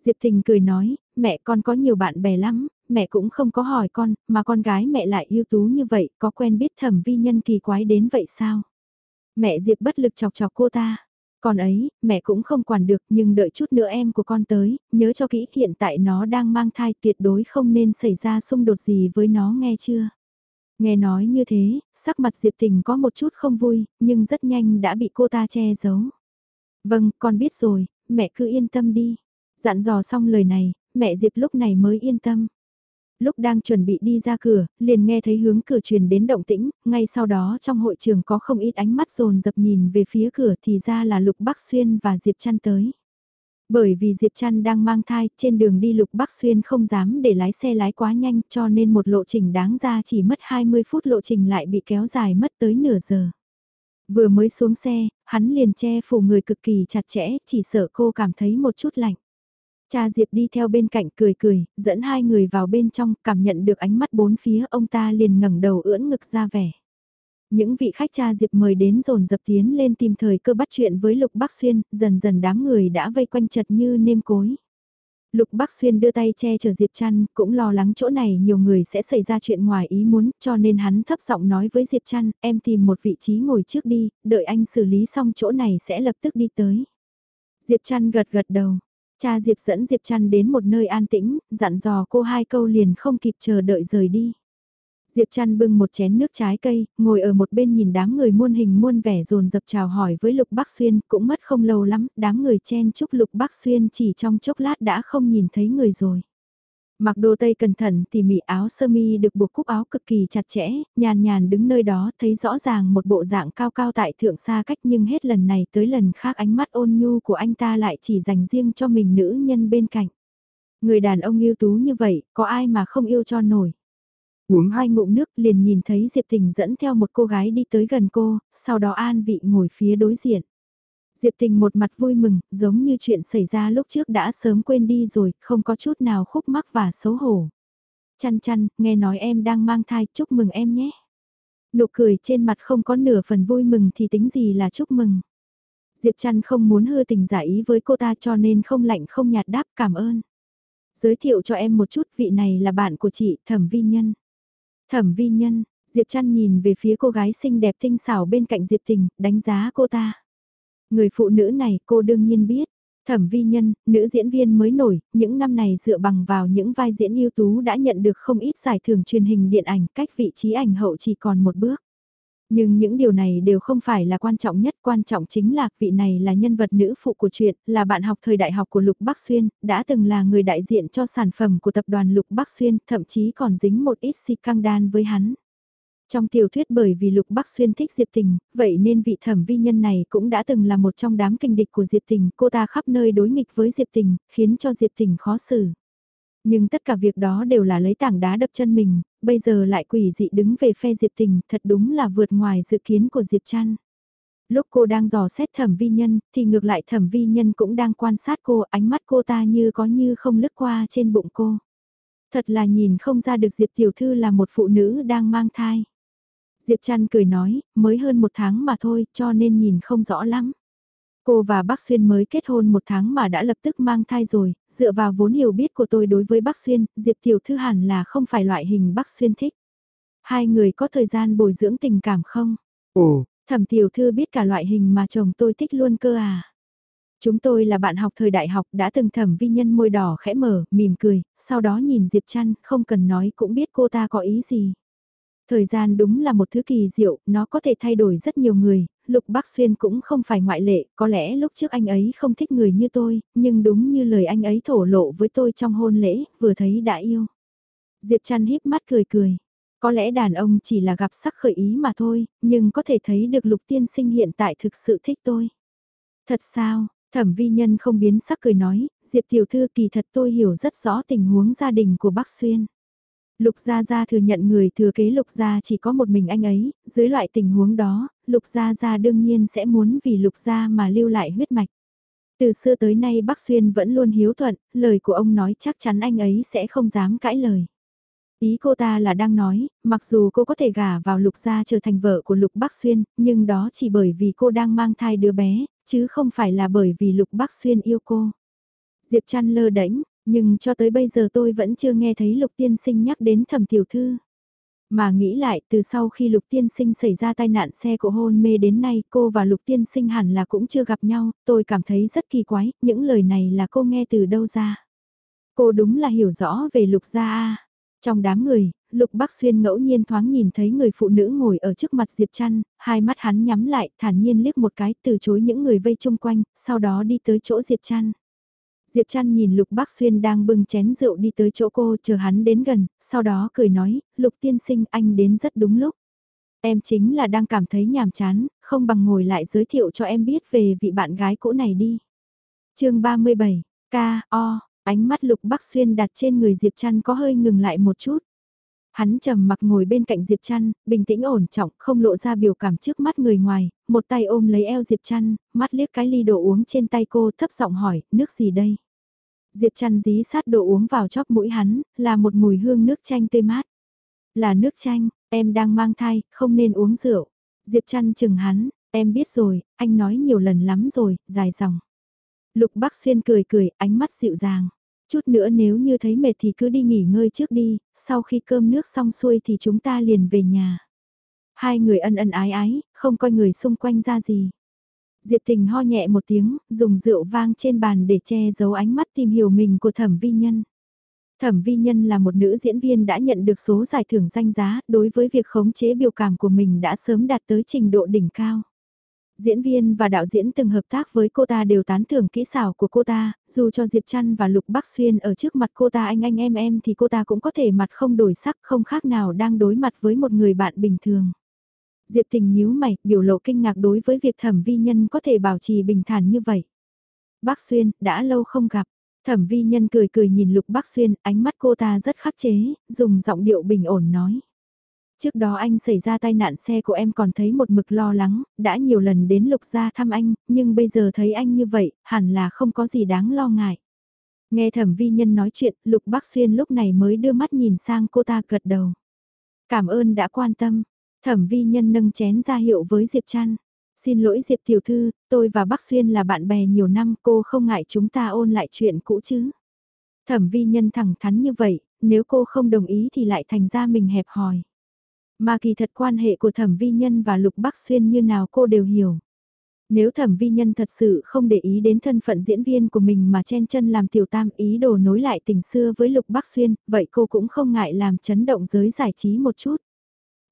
Diệp Tình cười nói, mẹ con có nhiều bạn bè lắm, mẹ cũng không có hỏi con, mà con gái mẹ lại ưu tú như vậy, có quen biết thẩm vi nhân kỳ quái đến vậy sao? Mẹ Diệp bất lực chọc chọc cô ta. Con ấy, mẹ cũng không quản được nhưng đợi chút nữa em của con tới, nhớ cho kỹ hiện tại nó đang mang thai tuyệt đối không nên xảy ra xung đột gì với nó nghe chưa? Nghe nói như thế, sắc mặt Diệp Tình có một chút không vui, nhưng rất nhanh đã bị cô ta che giấu. Vâng, con biết rồi, mẹ cứ yên tâm đi. Dặn dò xong lời này, mẹ Diệp lúc này mới yên tâm. Lúc đang chuẩn bị đi ra cửa, liền nghe thấy hướng cửa truyền đến động tĩnh, ngay sau đó trong hội trường có không ít ánh mắt dồn dập nhìn về phía cửa thì ra là Lục Bắc Xuyên và Diệp Trăn tới. Bởi vì Diệp Trăn đang mang thai, trên đường đi Lục Bắc Xuyên không dám để lái xe lái quá nhanh cho nên một lộ trình đáng ra chỉ mất 20 phút lộ trình lại bị kéo dài mất tới nửa giờ. Vừa mới xuống xe, hắn liền che phủ người cực kỳ chặt chẽ, chỉ sợ cô cảm thấy một chút lạnh. Cha Diệp đi theo bên cạnh cười cười, dẫn hai người vào bên trong, cảm nhận được ánh mắt bốn phía ông ta liền ngẩng đầu ưỡn ngực ra vẻ. Những vị khách cha Diệp mời đến dồn dập tiến lên tìm thời cơ bắt chuyện với Lục Bắc Xuyên, dần dần đám người đã vây quanh chật như nêm cối. Lục Bắc Xuyên đưa tay che chở Diệp Trăn, cũng lo lắng chỗ này nhiều người sẽ xảy ra chuyện ngoài ý muốn, cho nên hắn thấp giọng nói với Diệp Trăn, em tìm một vị trí ngồi trước đi, đợi anh xử lý xong chỗ này sẽ lập tức đi tới. Diệp Trăn gật gật đầu, cha Diệp dẫn Diệp Trăn đến một nơi an tĩnh, dặn dò cô hai câu liền không kịp chờ đợi rời đi. Diệp Trăn bưng một chén nước trái cây, ngồi ở một bên nhìn đám người muôn hình muôn vẻ rồn dập chào hỏi với Lục Bắc Xuyên, cũng mất không lâu lắm, đám người chen chúc Lục Bắc Xuyên chỉ trong chốc lát đã không nhìn thấy người rồi. Mặc đồ tây cẩn thận tỉ mỉ áo sơ mi được buộc cúc áo cực kỳ chặt chẽ, nhàn nhàn đứng nơi đó thấy rõ ràng một bộ dạng cao cao tại thượng xa cách nhưng hết lần này tới lần khác ánh mắt ôn nhu của anh ta lại chỉ dành riêng cho mình nữ nhân bên cạnh. Người đàn ông yêu tú như vậy, có ai mà không yêu cho nổi. Uống hai ngụm nước liền nhìn thấy Diệp Tình dẫn theo một cô gái đi tới gần cô, sau đó an vị ngồi phía đối diện. Diệp Tình một mặt vui mừng, giống như chuyện xảy ra lúc trước đã sớm quên đi rồi, không có chút nào khúc mắc và xấu hổ. Chăn chăn, nghe nói em đang mang thai, chúc mừng em nhé. Nụ cười trên mặt không có nửa phần vui mừng thì tính gì là chúc mừng. Diệp chăn không muốn hư tình giả ý với cô ta cho nên không lạnh không nhạt đáp cảm ơn. Giới thiệu cho em một chút vị này là bạn của chị, Thẩm Vi Nhân. Thẩm vi nhân, Diệp Trăn nhìn về phía cô gái xinh đẹp tinh xảo bên cạnh Diệp Tình, đánh giá cô ta. Người phụ nữ này cô đương nhiên biết. Thẩm vi nhân, nữ diễn viên mới nổi, những năm này dựa bằng vào những vai diễn ưu tú đã nhận được không ít giải thưởng truyền hình điện ảnh cách vị trí ảnh hậu chỉ còn một bước. Nhưng những điều này đều không phải là quan trọng nhất, quan trọng chính là vị này là nhân vật nữ phụ của truyện, là bạn học thời đại học của Lục Bắc Xuyên, đã từng là người đại diện cho sản phẩm của tập đoàn Lục Bắc Xuyên, thậm chí còn dính một ít si căng đan với hắn. Trong tiểu thuyết bởi vì Lục Bắc Xuyên thích Diệp Tình, vậy nên vị thẩm vi nhân này cũng đã từng là một trong đám kinh địch của Diệp Tình, cô ta khắp nơi đối nghịch với Diệp Tình, khiến cho Diệp Tình khó xử. Nhưng tất cả việc đó đều là lấy tảng đá đập chân mình, bây giờ lại quỷ dị đứng về phe Diệp Tình, thật đúng là vượt ngoài dự kiến của Diệp Trăn. Lúc cô đang dò xét thẩm vi nhân, thì ngược lại thẩm vi nhân cũng đang quan sát cô, ánh mắt cô ta như có như không lướt qua trên bụng cô. Thật là nhìn không ra được Diệp Tiểu Thư là một phụ nữ đang mang thai. Diệp Trăn cười nói, mới hơn một tháng mà thôi, cho nên nhìn không rõ lắm. Cô và bác Xuyên mới kết hôn một tháng mà đã lập tức mang thai rồi, dựa vào vốn hiểu biết của tôi đối với bác Xuyên, Diệp Tiểu Thư hẳn là không phải loại hình bác Xuyên thích. Hai người có thời gian bồi dưỡng tình cảm không? Ồ, Thẩm Tiểu Thư biết cả loại hình mà chồng tôi thích luôn cơ à? Chúng tôi là bạn học thời đại học đã từng thẩm vi nhân môi đỏ khẽ mở, mỉm cười, sau đó nhìn Diệp Trăn, không cần nói cũng biết cô ta có ý gì. Thời gian đúng là một thứ kỳ diệu, nó có thể thay đổi rất nhiều người, Lục Bắc Xuyên cũng không phải ngoại lệ, có lẽ lúc trước anh ấy không thích người như tôi, nhưng đúng như lời anh ấy thổ lộ với tôi trong hôn lễ, vừa thấy đã yêu. Diệp Trăn híp mắt cười cười. Có lẽ đàn ông chỉ là gặp sắc khởi ý mà thôi, nhưng có thể thấy được lục tiên sinh hiện tại thực sự thích tôi. Thật sao, thẩm vi nhân không biến sắc cười nói, Diệp tiểu thư kỳ thật tôi hiểu rất rõ tình huống gia đình của bác Xuyên. Lục Gia Gia thừa nhận người thừa kế Lục Gia chỉ có một mình anh ấy, dưới loại tình huống đó, Lục Gia Gia đương nhiên sẽ muốn vì Lục Gia mà lưu lại huyết mạch. Từ xưa tới nay Bắc Xuyên vẫn luôn hiếu thuận, lời của ông nói chắc chắn anh ấy sẽ không dám cãi lời. Ý cô ta là đang nói, mặc dù cô có thể gả vào Lục Gia trở thành vợ của Lục Bắc Xuyên, nhưng đó chỉ bởi vì cô đang mang thai đứa bé, chứ không phải là bởi vì Lục Bắc Xuyên yêu cô. Diệp Trăn lơ đánh, nhưng cho tới bây giờ tôi vẫn chưa nghe thấy Lục Tiên Sinh nhắc đến thẩm tiểu thư. Mà nghĩ lại từ sau khi Lục Tiên Sinh xảy ra tai nạn xe của hôn mê đến nay cô và Lục Tiên Sinh hẳn là cũng chưa gặp nhau, tôi cảm thấy rất kỳ quái, những lời này là cô nghe từ đâu ra. Cô đúng là hiểu rõ về Lục Gia A. Trong đám người, Lục Bắc Xuyên ngẫu nhiên thoáng nhìn thấy người phụ nữ ngồi ở trước mặt Diệp Trăn, hai mắt hắn nhắm lại, thản nhiên liếc một cái từ chối những người vây chung quanh, sau đó đi tới chỗ Diệp Trăn. Diệp Trăn nhìn Lục Bác Xuyên đang bưng chén rượu đi tới chỗ cô chờ hắn đến gần, sau đó cười nói, Lục tiên sinh anh đến rất đúng lúc. Em chính là đang cảm thấy nhàm chán, không bằng ngồi lại giới thiệu cho em biết về vị bạn gái cũ này đi. chương 37, K, O, ánh mắt Lục Bắc Xuyên đặt trên người Diệp Trăn có hơi ngừng lại một chút. Hắn trầm mặc ngồi bên cạnh Diệp Trăn, bình tĩnh ổn trọng, không lộ ra biểu cảm trước mắt người ngoài, một tay ôm lấy eo Diệp Trăn, mắt liếc cái ly đồ uống trên tay cô thấp giọng hỏi, nước gì đây? Diệp Trăn dí sát đồ uống vào chóp mũi hắn, là một mùi hương nước chanh tươi mát. Là nước chanh, em đang mang thai, không nên uống rượu. Diệp Trăn chừng hắn, em biết rồi, anh nói nhiều lần lắm rồi, dài dòng. Lục Bắc Xuyên cười cười, ánh mắt dịu dàng. Chút nữa nếu như thấy mệt thì cứ đi nghỉ ngơi trước đi, sau khi cơm nước xong xuôi thì chúng ta liền về nhà. Hai người ân ân ái ái, không coi người xung quanh ra gì. Diệp Tình ho nhẹ một tiếng, dùng rượu vang trên bàn để che giấu ánh mắt tìm hiểu mình của thẩm vi nhân. Thẩm vi nhân là một nữ diễn viên đã nhận được số giải thưởng danh giá, đối với việc khống chế biểu cảm của mình đã sớm đạt tới trình độ đỉnh cao. Diễn viên và đạo diễn từng hợp tác với cô ta đều tán thưởng kỹ xảo của cô ta, dù cho Diệp Trăn và Lục Bắc Xuyên ở trước mặt cô ta anh anh em em thì cô ta cũng có thể mặt không đổi sắc không khác nào đang đối mặt với một người bạn bình thường. Diệp tình nhíu mày, biểu lộ kinh ngạc đối với việc thẩm vi nhân có thể bảo trì bình thản như vậy. Bác Xuyên, đã lâu không gặp. Thẩm vi nhân cười cười nhìn Lục Bác Xuyên, ánh mắt cô ta rất khắc chế, dùng giọng điệu bình ổn nói. Trước đó anh xảy ra tai nạn xe của em còn thấy một mực lo lắng, đã nhiều lần đến lục gia thăm anh, nhưng bây giờ thấy anh như vậy, hẳn là không có gì đáng lo ngại. Nghe thẩm vi nhân nói chuyện, lục bác xuyên lúc này mới đưa mắt nhìn sang cô ta gật đầu. Cảm ơn đã quan tâm, thẩm vi nhân nâng chén ra hiệu với Diệp Trăn. Xin lỗi Diệp Tiểu Thư, tôi và Bác Xuyên là bạn bè nhiều năm cô không ngại chúng ta ôn lại chuyện cũ chứ. Thẩm vi nhân thẳng thắn như vậy, nếu cô không đồng ý thì lại thành ra mình hẹp hòi. Mà kỳ thật quan hệ của thẩm vi nhân và Lục Bắc Xuyên như nào cô đều hiểu. Nếu thẩm vi nhân thật sự không để ý đến thân phận diễn viên của mình mà chen chân làm tiểu tam ý đồ nối lại tình xưa với Lục Bắc Xuyên, vậy cô cũng không ngại làm chấn động giới giải trí một chút.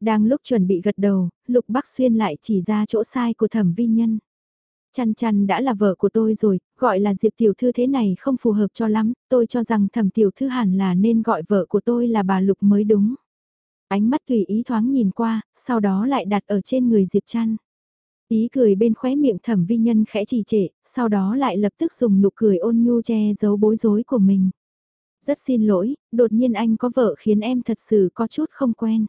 Đang lúc chuẩn bị gật đầu, Lục Bắc Xuyên lại chỉ ra chỗ sai của thẩm vi nhân. Chăn chăn đã là vợ của tôi rồi, gọi là Diệp Tiểu Thư thế này không phù hợp cho lắm, tôi cho rằng thẩm Tiểu Thư hẳn là nên gọi vợ của tôi là bà Lục mới đúng. Ánh mắt tùy ý thoáng nhìn qua, sau đó lại đặt ở trên người Diệp Trăn. Ý cười bên khóe miệng thẩm vi nhân khẽ trì trệ, sau đó lại lập tức dùng nụ cười ôn nhu che giấu bối rối của mình. Rất xin lỗi, đột nhiên anh có vợ khiến em thật sự có chút không quen.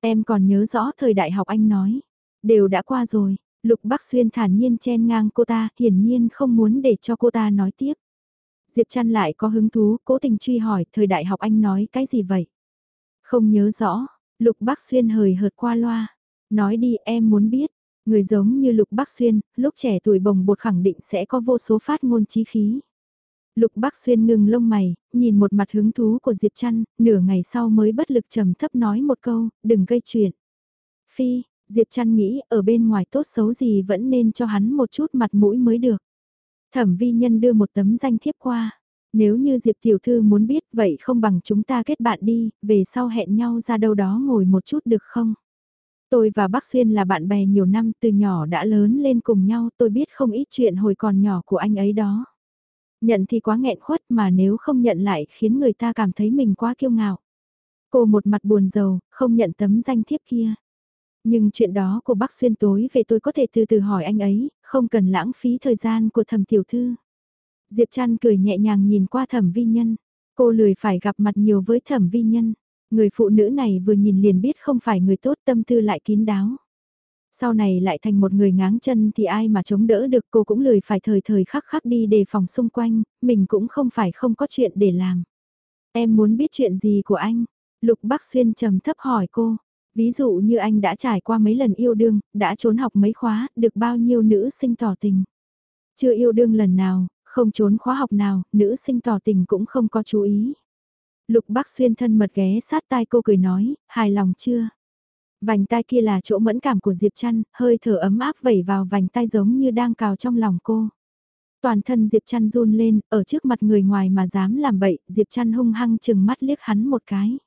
Em còn nhớ rõ thời đại học anh nói. Đều đã qua rồi, Lục Bắc Xuyên thản nhiên chen ngang cô ta, hiển nhiên không muốn để cho cô ta nói tiếp. Diệp Trăn lại có hứng thú, cố tình truy hỏi, thời đại học anh nói cái gì vậy? Không nhớ rõ, Lục Bắc Xuyên hời hợt qua loa. Nói đi em muốn biết, người giống như Lục Bắc Xuyên, lúc trẻ tuổi bồng bột khẳng định sẽ có vô số phát ngôn trí khí. Lục Bắc Xuyên ngừng lông mày, nhìn một mặt hứng thú của Diệp Trăn, nửa ngày sau mới bất lực trầm thấp nói một câu, đừng gây chuyện. Phi, Diệp Trăn nghĩ ở bên ngoài tốt xấu gì vẫn nên cho hắn một chút mặt mũi mới được. Thẩm vi nhân đưa một tấm danh thiếp qua. Nếu như Diệp Tiểu Thư muốn biết vậy không bằng chúng ta kết bạn đi, về sau hẹn nhau ra đâu đó ngồi một chút được không? Tôi và bác Xuyên là bạn bè nhiều năm từ nhỏ đã lớn lên cùng nhau tôi biết không ít chuyện hồi còn nhỏ của anh ấy đó. Nhận thì quá nghẹn khuất mà nếu không nhận lại khiến người ta cảm thấy mình quá kiêu ngạo. Cô một mặt buồn rầu, không nhận tấm danh thiếp kia. Nhưng chuyện đó của bác xuyên tối về tôi có thể từ từ hỏi anh ấy, không cần lãng phí thời gian của thầm tiểu thư. Diệp Trăn cười nhẹ nhàng nhìn qua thẩm vi nhân. Cô lười phải gặp mặt nhiều với thẩm vi nhân. Người phụ nữ này vừa nhìn liền biết không phải người tốt tâm tư lại kín đáo. Sau này lại thành một người ngáng chân thì ai mà chống đỡ được cô cũng lười phải thời thời khắc khắc đi đề phòng xung quanh, mình cũng không phải không có chuyện để làm. Em muốn biết chuyện gì của anh? Lục Bắc Xuyên trầm thấp hỏi cô. Ví dụ như anh đã trải qua mấy lần yêu đương, đã trốn học mấy khóa, được bao nhiêu nữ sinh tỏ tình. Chưa yêu đương lần nào, không trốn khóa học nào, nữ sinh tỏ tình cũng không có chú ý. Lục Bắc Xuyên thân mật ghé sát tai cô cười nói, hài lòng chưa? Vành tai kia là chỗ mẫn cảm của Diệp Trăn, hơi thở ấm áp vẩy vào vành tai giống như đang cào trong lòng cô. Toàn thân Diệp Trăn run lên, ở trước mặt người ngoài mà dám làm bậy, Diệp Trăn hung hăng chừng mắt liếc hắn một cái.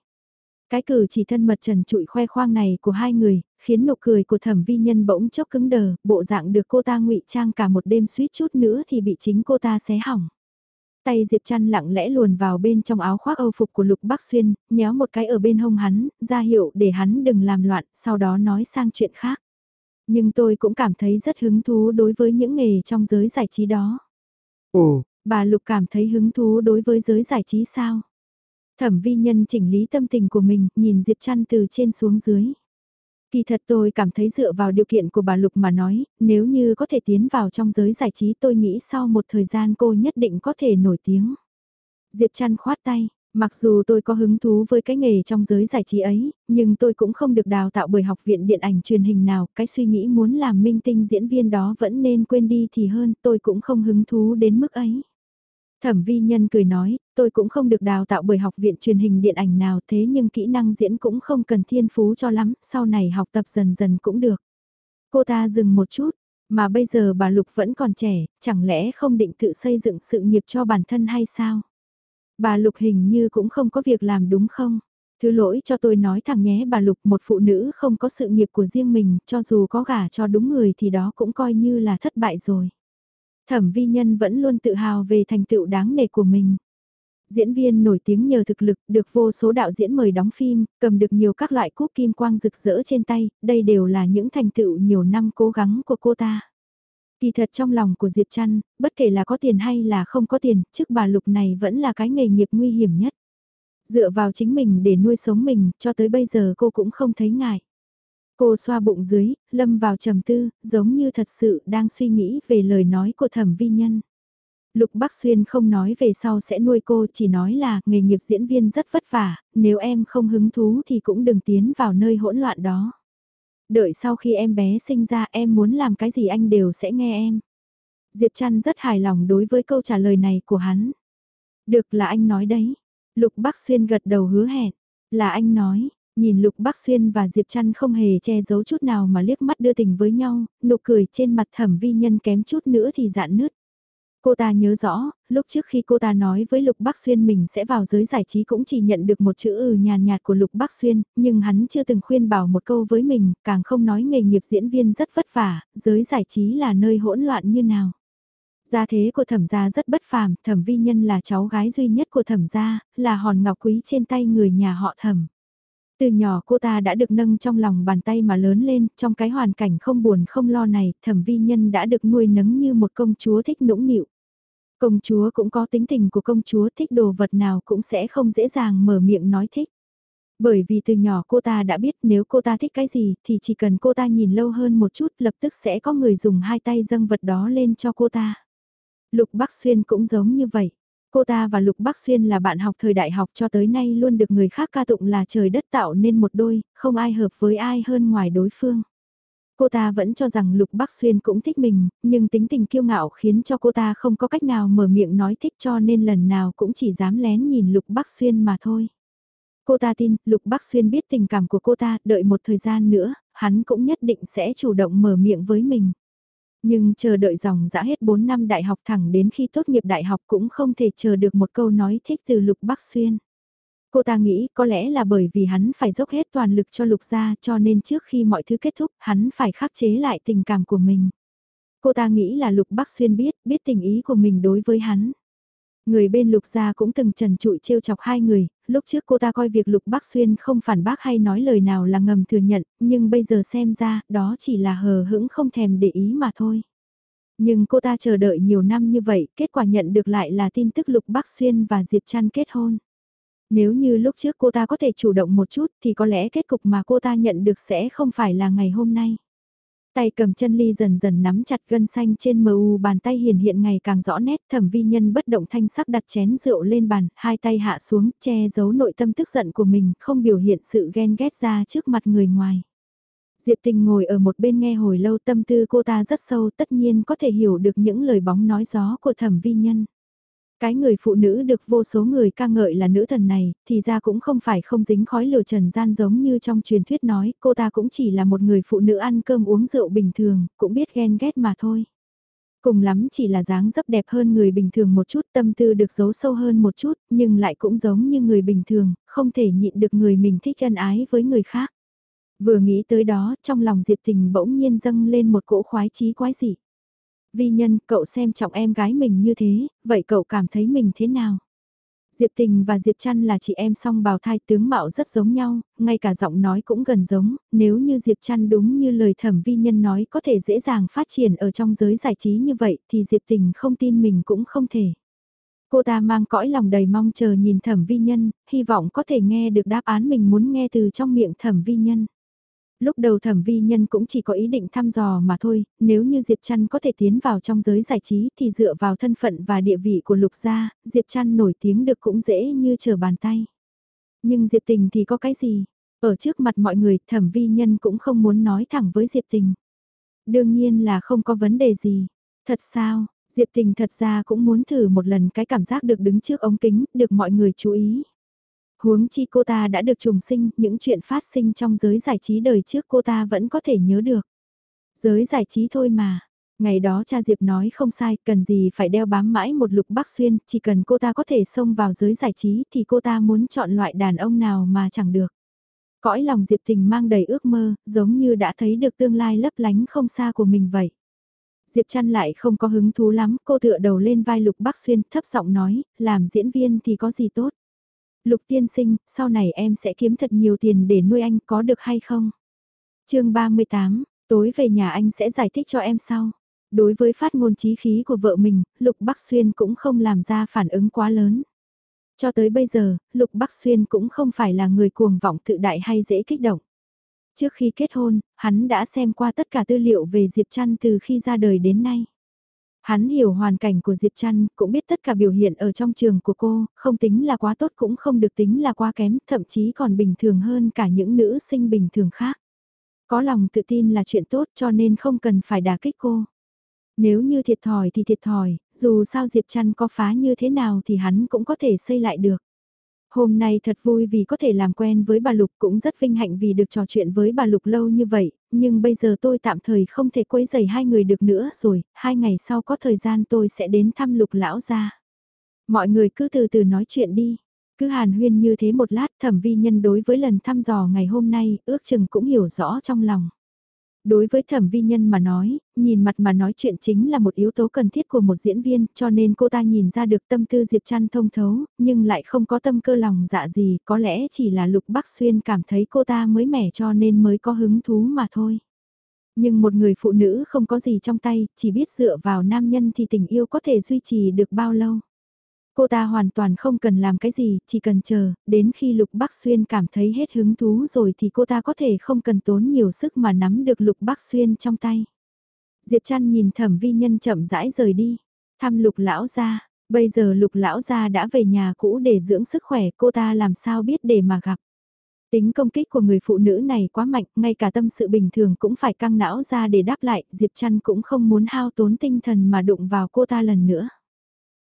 Cái cử chỉ thân mật trần trụi khoe khoang này của hai người, khiến nụ cười của thẩm vi nhân bỗng chốc cứng đờ, bộ dạng được cô ta ngụy trang cả một đêm suýt chút nữa thì bị chính cô ta xé hỏng. Tay Diệp Trăn lặng lẽ luồn vào bên trong áo khoác âu phục của Lục Bắc Xuyên, nhéo một cái ở bên hông hắn, ra hiệu để hắn đừng làm loạn, sau đó nói sang chuyện khác. Nhưng tôi cũng cảm thấy rất hứng thú đối với những nghề trong giới giải trí đó. Ồ, bà Lục cảm thấy hứng thú đối với giới giải trí sao? Thẩm vi nhân chỉnh lý tâm tình của mình, nhìn Diệp Trăn từ trên xuống dưới. Kỳ thật tôi cảm thấy dựa vào điều kiện của bà Lục mà nói, nếu như có thể tiến vào trong giới giải trí tôi nghĩ sau một thời gian cô nhất định có thể nổi tiếng. Diệp Trăn khoát tay, mặc dù tôi có hứng thú với cái nghề trong giới giải trí ấy, nhưng tôi cũng không được đào tạo bởi học viện điện ảnh truyền hình nào, cái suy nghĩ muốn làm minh tinh diễn viên đó vẫn nên quên đi thì hơn, tôi cũng không hứng thú đến mức ấy. Thẩm vi nhân cười nói, tôi cũng không được đào tạo bởi học viện truyền hình điện ảnh nào thế nhưng kỹ năng diễn cũng không cần thiên phú cho lắm, sau này học tập dần dần cũng được. Cô ta dừng một chút, mà bây giờ bà Lục vẫn còn trẻ, chẳng lẽ không định tự xây dựng sự nghiệp cho bản thân hay sao? Bà Lục hình như cũng không có việc làm đúng không? Thứ lỗi cho tôi nói thẳng nhé bà Lục một phụ nữ không có sự nghiệp của riêng mình, cho dù có gả cho đúng người thì đó cũng coi như là thất bại rồi. Thẩm vi nhân vẫn luôn tự hào về thành tựu đáng nể của mình. Diễn viên nổi tiếng nhờ thực lực, được vô số đạo diễn mời đóng phim, cầm được nhiều các loại cúp kim quang rực rỡ trên tay, đây đều là những thành tựu nhiều năm cố gắng của cô ta. Kỳ thật trong lòng của Diệp Trăn, bất kể là có tiền hay là không có tiền, chức bà Lục này vẫn là cái nghề nghiệp nguy hiểm nhất. Dựa vào chính mình để nuôi sống mình, cho tới bây giờ cô cũng không thấy ngại. Cô xoa bụng dưới, lâm vào trầm tư, giống như thật sự đang suy nghĩ về lời nói của thẩm vi nhân. Lục Bắc Xuyên không nói về sau sẽ nuôi cô, chỉ nói là nghề nghiệp diễn viên rất vất vả, nếu em không hứng thú thì cũng đừng tiến vào nơi hỗn loạn đó. Đợi sau khi em bé sinh ra em muốn làm cái gì anh đều sẽ nghe em. Diệp Trăn rất hài lòng đối với câu trả lời này của hắn. Được là anh nói đấy. Lục Bắc Xuyên gật đầu hứa hẹn. Là anh nói, Nhìn Lục Bắc Xuyên và Diệp Trăn không hề che giấu chút nào mà liếc mắt đưa tình với nhau, nụ cười trên mặt thẩm vi nhân kém chút nữa thì dạn nứt. Cô ta nhớ rõ, lúc trước khi cô ta nói với Lục Bắc Xuyên mình sẽ vào giới giải trí cũng chỉ nhận được một chữ ừ nhàn nhạt của Lục Bắc Xuyên, nhưng hắn chưa từng khuyên bảo một câu với mình, càng không nói nghề nghiệp diễn viên rất vất vả, giới giải trí là nơi hỗn loạn như nào. Gia thế của thẩm gia rất bất phàm, thẩm vi nhân là cháu gái duy nhất của thẩm gia, là hòn ngọc quý trên tay người nhà họ thẩm. Từ nhỏ cô ta đã được nâng trong lòng bàn tay mà lớn lên, trong cái hoàn cảnh không buồn không lo này, thẩm vi nhân đã được nuôi nấng như một công chúa thích nũng nịu. Công chúa cũng có tính tình của công chúa thích đồ vật nào cũng sẽ không dễ dàng mở miệng nói thích. Bởi vì từ nhỏ cô ta đã biết nếu cô ta thích cái gì thì chỉ cần cô ta nhìn lâu hơn một chút lập tức sẽ có người dùng hai tay dâng vật đó lên cho cô ta. Lục Bắc Xuyên cũng giống như vậy. Cô ta và Lục Bắc Xuyên là bạn học thời đại học cho tới nay luôn được người khác ca tụng là trời đất tạo nên một đôi, không ai hợp với ai hơn ngoài đối phương. Cô ta vẫn cho rằng Lục Bắc Xuyên cũng thích mình, nhưng tính tình kiêu ngạo khiến cho cô ta không có cách nào mở miệng nói thích cho nên lần nào cũng chỉ dám lén nhìn Lục Bắc Xuyên mà thôi. Cô ta tin, Lục Bắc Xuyên biết tình cảm của cô ta, đợi một thời gian nữa, hắn cũng nhất định sẽ chủ động mở miệng với mình. Nhưng chờ đợi dòng dã hết 4 năm đại học thẳng đến khi tốt nghiệp đại học cũng không thể chờ được một câu nói thích từ Lục Bắc Xuyên. Cô ta nghĩ có lẽ là bởi vì hắn phải dốc hết toàn lực cho Lục gia cho nên trước khi mọi thứ kết thúc hắn phải khắc chế lại tình cảm của mình. Cô ta nghĩ là Lục Bắc Xuyên biết, biết tình ý của mình đối với hắn. Người bên Lục gia cũng từng trần trụi trêu chọc hai người, lúc trước cô ta coi việc Lục Bắc Xuyên không phản bác hay nói lời nào là ngầm thừa nhận, nhưng bây giờ xem ra, đó chỉ là hờ hững không thèm để ý mà thôi. Nhưng cô ta chờ đợi nhiều năm như vậy, kết quả nhận được lại là tin tức Lục Bắc Xuyên và Diệp Trăn kết hôn. Nếu như lúc trước cô ta có thể chủ động một chút thì có lẽ kết cục mà cô ta nhận được sẽ không phải là ngày hôm nay. Tay cầm chân ly dần dần nắm chặt gân xanh trên mờ u bàn tay hiền hiện ngày càng rõ nét thẩm vi nhân bất động thanh sắc đặt chén rượu lên bàn, hai tay hạ xuống che giấu nội tâm tức giận của mình, không biểu hiện sự ghen ghét ra trước mặt người ngoài. Diệp tình ngồi ở một bên nghe hồi lâu tâm tư cô ta rất sâu tất nhiên có thể hiểu được những lời bóng nói gió của thẩm vi nhân. Cái người phụ nữ được vô số người ca ngợi là nữ thần này, thì ra cũng không phải không dính khói lửa trần gian giống như trong truyền thuyết nói, cô ta cũng chỉ là một người phụ nữ ăn cơm uống rượu bình thường, cũng biết ghen ghét mà thôi. Cùng lắm chỉ là dáng dấp đẹp hơn người bình thường một chút, tâm tư được giấu sâu hơn một chút, nhưng lại cũng giống như người bình thường, không thể nhịn được người mình thích ân ái với người khác. Vừa nghĩ tới đó, trong lòng Diệp Tình bỗng nhiên dâng lên một cỗ khoái chí quái dị vi nhân, cậu xem trọng em gái mình như thế, vậy cậu cảm thấy mình thế nào? Diệp Tình và Diệp Trăn là chị em song bào thai tướng mạo rất giống nhau, ngay cả giọng nói cũng gần giống, nếu như Diệp Trăn đúng như lời thẩm vi nhân nói có thể dễ dàng phát triển ở trong giới giải trí như vậy thì Diệp Tình không tin mình cũng không thể. Cô ta mang cõi lòng đầy mong chờ nhìn thẩm vi nhân, hy vọng có thể nghe được đáp án mình muốn nghe từ trong miệng thẩm vi nhân. Lúc đầu thẩm vi nhân cũng chỉ có ý định thăm dò mà thôi, nếu như Diệp Trăn có thể tiến vào trong giới giải trí thì dựa vào thân phận và địa vị của lục gia, Diệp Trăn nổi tiếng được cũng dễ như trở bàn tay. Nhưng Diệp Tình thì có cái gì? Ở trước mặt mọi người thẩm vi nhân cũng không muốn nói thẳng với Diệp Tình. Đương nhiên là không có vấn đề gì. Thật sao, Diệp Tình thật ra cũng muốn thử một lần cái cảm giác được đứng trước ống kính, được mọi người chú ý. Huống chi cô ta đã được trùng sinh, những chuyện phát sinh trong giới giải trí đời trước cô ta vẫn có thể nhớ được. Giới giải trí thôi mà. Ngày đó cha Diệp nói không sai, cần gì phải đeo bám mãi một lục bắc xuyên, chỉ cần cô ta có thể xông vào giới giải trí thì cô ta muốn chọn loại đàn ông nào mà chẳng được. Cõi lòng Diệp Tình mang đầy ước mơ, giống như đã thấy được tương lai lấp lánh không xa của mình vậy. Diệp Trăn lại không có hứng thú lắm, cô tựa đầu lên vai Lục Bắc Xuyên, thấp giọng nói, làm diễn viên thì có gì tốt. Lục tiên sinh, sau này em sẽ kiếm thật nhiều tiền để nuôi anh có được hay không? chương 38, tối về nhà anh sẽ giải thích cho em sau. Đối với phát ngôn trí khí của vợ mình, Lục Bắc Xuyên cũng không làm ra phản ứng quá lớn. Cho tới bây giờ, Lục Bắc Xuyên cũng không phải là người cuồng vọng tự đại hay dễ kích động. Trước khi kết hôn, hắn đã xem qua tất cả tư liệu về Diệp Trăn từ khi ra đời đến nay. Hắn hiểu hoàn cảnh của Diệp Trăn, cũng biết tất cả biểu hiện ở trong trường của cô, không tính là quá tốt cũng không được tính là quá kém, thậm chí còn bình thường hơn cả những nữ sinh bình thường khác. Có lòng tự tin là chuyện tốt cho nên không cần phải đả kích cô. Nếu như thiệt thòi thì thiệt thòi, dù sao Diệp Trăn có phá như thế nào thì hắn cũng có thể xây lại được. Hôm nay thật vui vì có thể làm quen với bà Lục cũng rất vinh hạnh vì được trò chuyện với bà Lục lâu như vậy, nhưng bây giờ tôi tạm thời không thể quấy rầy hai người được nữa rồi, hai ngày sau có thời gian tôi sẽ đến thăm Lục lão gia. Mọi người cứ từ từ nói chuyện đi. Cứ hàn huyên như thế một lát thẩm vi nhân đối với lần thăm dò ngày hôm nay ước chừng cũng hiểu rõ trong lòng đối với thẩm vi nhân mà nói, nhìn mặt mà nói chuyện chính là một yếu tố cần thiết của một diễn viên, cho nên cô ta nhìn ra được tâm tư Diệp Trăn thông thấu, nhưng lại không có tâm cơ lòng dạ gì, có lẽ chỉ là Lục Bắc Xuyên cảm thấy cô ta mới mẻ cho nên mới có hứng thú mà thôi. Nhưng một người phụ nữ không có gì trong tay, chỉ biết dựa vào nam nhân thì tình yêu có thể duy trì được bao lâu. Cô ta hoàn toàn không cần làm cái gì, chỉ cần chờ, đến khi Lục Bắc Xuyên cảm thấy hết hứng thú rồi thì cô ta có thể không cần tốn nhiều sức mà nắm được Lục Bắc Xuyên trong tay. Diệp Trăn nhìn thẩm vi nhân chậm rãi rời đi, thăm Lục Lão ra, bây giờ Lục Lão ra đã về nhà cũ để dưỡng sức khỏe cô ta làm sao biết để mà gặp. Tính công kích của người phụ nữ này quá mạnh, ngay cả tâm sự bình thường cũng phải căng não ra để đáp lại, Diệp Trăn cũng không muốn hao tốn tinh thần mà đụng vào cô ta lần nữa.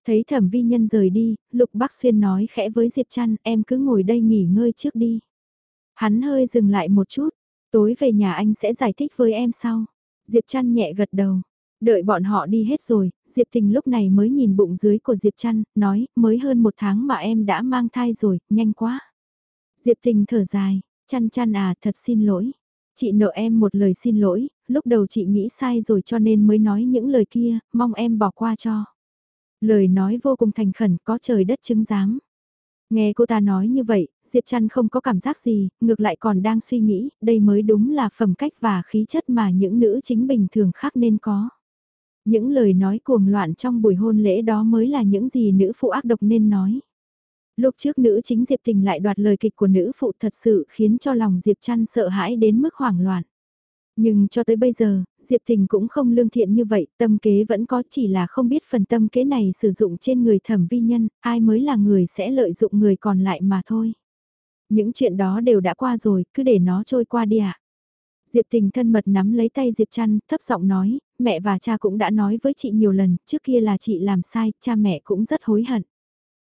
Thấy thẩm vi nhân rời đi, Lục Bắc Xuyên nói khẽ với Diệp Trăn em cứ ngồi đây nghỉ ngơi trước đi. Hắn hơi dừng lại một chút, tối về nhà anh sẽ giải thích với em sau. Diệp Trăn nhẹ gật đầu. Đợi bọn họ đi hết rồi, Diệp Tình lúc này mới nhìn bụng dưới của Diệp Trăn, nói, mới hơn một tháng mà em đã mang thai rồi, nhanh quá. Diệp Tình thở dài, Trăn Trăn à, thật xin lỗi. Chị nợ em một lời xin lỗi, lúc đầu chị nghĩ sai rồi cho nên mới nói những lời kia, mong em bỏ qua cho. Lời nói vô cùng thành khẩn có trời đất chứng giám. Nghe cô ta nói như vậy, Diệp Trăn không có cảm giác gì, ngược lại còn đang suy nghĩ, đây mới đúng là phẩm cách và khí chất mà những nữ chính bình thường khác nên có. Những lời nói cuồng loạn trong buổi hôn lễ đó mới là những gì nữ phụ ác độc nên nói. Lúc trước nữ chính Diệp Tình lại đoạt lời kịch của nữ phụ thật sự khiến cho lòng Diệp Trăn sợ hãi đến mức hoảng loạn. Nhưng cho tới bây giờ, Diệp Thình cũng không lương thiện như vậy, tâm kế vẫn có chỉ là không biết phần tâm kế này sử dụng trên người thẩm vi nhân, ai mới là người sẽ lợi dụng người còn lại mà thôi. Những chuyện đó đều đã qua rồi, cứ để nó trôi qua đi ạ. Diệp Tình thân mật nắm lấy tay Diệp Trăn, thấp giọng nói, mẹ và cha cũng đã nói với chị nhiều lần, trước kia là chị làm sai, cha mẹ cũng rất hối hận.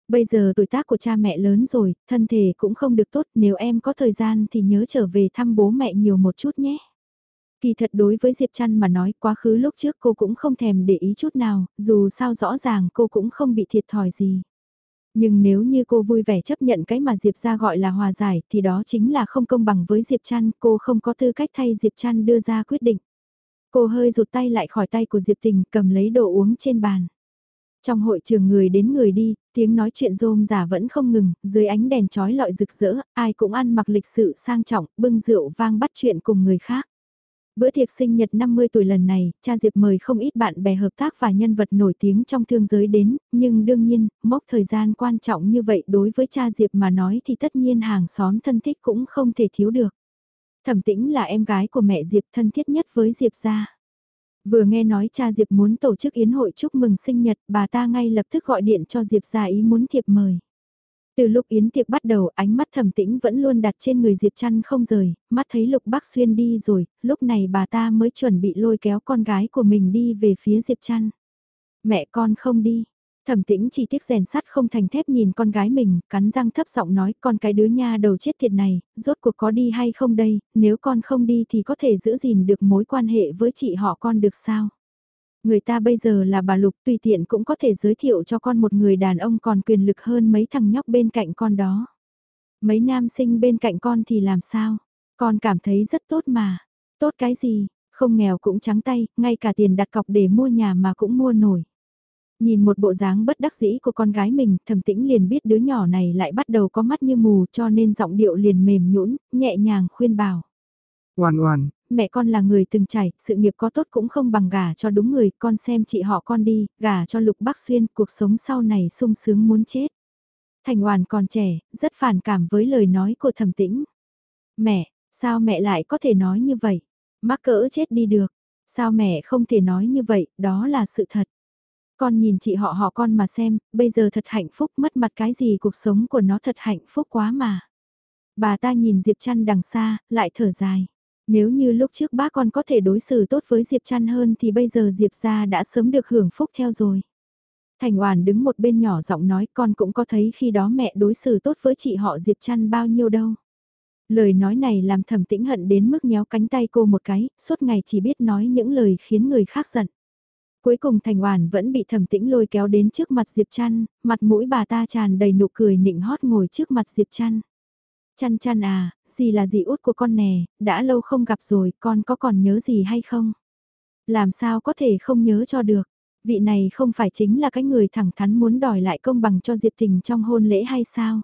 Bây giờ tuổi tác của cha mẹ lớn rồi, thân thể cũng không được tốt, nếu em có thời gian thì nhớ trở về thăm bố mẹ nhiều một chút nhé. Kỳ thật đối với Diệp Trăn mà nói quá khứ lúc trước cô cũng không thèm để ý chút nào, dù sao rõ ràng cô cũng không bị thiệt thòi gì. Nhưng nếu như cô vui vẻ chấp nhận cái mà Diệp ra gọi là hòa giải thì đó chính là không công bằng với Diệp Trăn, cô không có tư cách thay Diệp Trăn đưa ra quyết định. Cô hơi rụt tay lại khỏi tay của Diệp Tình cầm lấy đồ uống trên bàn. Trong hội trường người đến người đi, tiếng nói chuyện rôm giả vẫn không ngừng, dưới ánh đèn trói lọi rực rỡ, ai cũng ăn mặc lịch sự sang trọng, bưng rượu vang bắt chuyện cùng người khác. Bữa tiệc sinh nhật 50 tuổi lần này, cha Diệp mời không ít bạn bè hợp tác và nhân vật nổi tiếng trong thương giới đến, nhưng đương nhiên, mốc thời gian quan trọng như vậy đối với cha Diệp mà nói thì tất nhiên hàng xóm thân thích cũng không thể thiếu được. Thẩm tĩnh là em gái của mẹ Diệp thân thiết nhất với Diệp gia. Vừa nghe nói cha Diệp muốn tổ chức yến hội chúc mừng sinh nhật, bà ta ngay lập tức gọi điện cho Diệp gia ý muốn thiệp mời. Từ lúc yến tiệc bắt đầu ánh mắt thẩm tĩnh vẫn luôn đặt trên người Diệp Trăn không rời, mắt thấy Lục Bắc Xuyên đi rồi, lúc này bà ta mới chuẩn bị lôi kéo con gái của mình đi về phía Diệp Trăn. Mẹ con không đi. Thẩm tĩnh chỉ tiếc rèn sắt không thành thép nhìn con gái mình, cắn răng thấp giọng nói con cái đứa nha đầu chết tiệt này, rốt cuộc có đi hay không đây, nếu con không đi thì có thể giữ gìn được mối quan hệ với chị họ con được sao? Người ta bây giờ là bà Lục tùy tiện cũng có thể giới thiệu cho con một người đàn ông còn quyền lực hơn mấy thằng nhóc bên cạnh con đó. Mấy nam sinh bên cạnh con thì làm sao? Con cảm thấy rất tốt mà. Tốt cái gì? Không nghèo cũng trắng tay, ngay cả tiền đặt cọc để mua nhà mà cũng mua nổi. Nhìn một bộ dáng bất đắc dĩ của con gái mình, thầm tĩnh liền biết đứa nhỏ này lại bắt đầu có mắt như mù cho nên giọng điệu liền mềm nhũn nhẹ nhàng khuyên bảo. Oan oan, mẹ con là người từng trải, sự nghiệp có tốt cũng không bằng gả cho đúng người, con xem chị họ con đi, gả cho Lục Bắc Xuyên, cuộc sống sau này sung sướng muốn chết. Thành Hoàn còn trẻ, rất phản cảm với lời nói của thẩm tĩnh. Mẹ, sao mẹ lại có thể nói như vậy? Mắc cỡ chết đi được. Sao mẹ không thể nói như vậy, đó là sự thật. Con nhìn chị họ họ con mà xem, bây giờ thật hạnh phúc mất mặt cái gì cuộc sống của nó thật hạnh phúc quá mà. Bà ta nhìn Diệp Trăn đằng xa, lại thở dài. Nếu như lúc trước bác con có thể đối xử tốt với Diệp Trăn hơn thì bây giờ Diệp gia đã sớm được hưởng phúc theo rồi. Thành Oản đứng một bên nhỏ giọng nói con cũng có thấy khi đó mẹ đối xử tốt với chị họ Diệp Trăn bao nhiêu đâu. Lời nói này làm thẩm tĩnh hận đến mức nhéo cánh tay cô một cái, suốt ngày chỉ biết nói những lời khiến người khác giận. Cuối cùng Thành Oản vẫn bị thẩm tĩnh lôi kéo đến trước mặt Diệp Trăn, mặt mũi bà ta tràn đầy nụ cười nịnh hót ngồi trước mặt Diệp Trăn. Chăn chăn à, gì là gì út của con nè, đã lâu không gặp rồi, con có còn nhớ gì hay không? Làm sao có thể không nhớ cho được? Vị này không phải chính là cái người thẳng thắn muốn đòi lại công bằng cho Diệp Tình trong hôn lễ hay sao?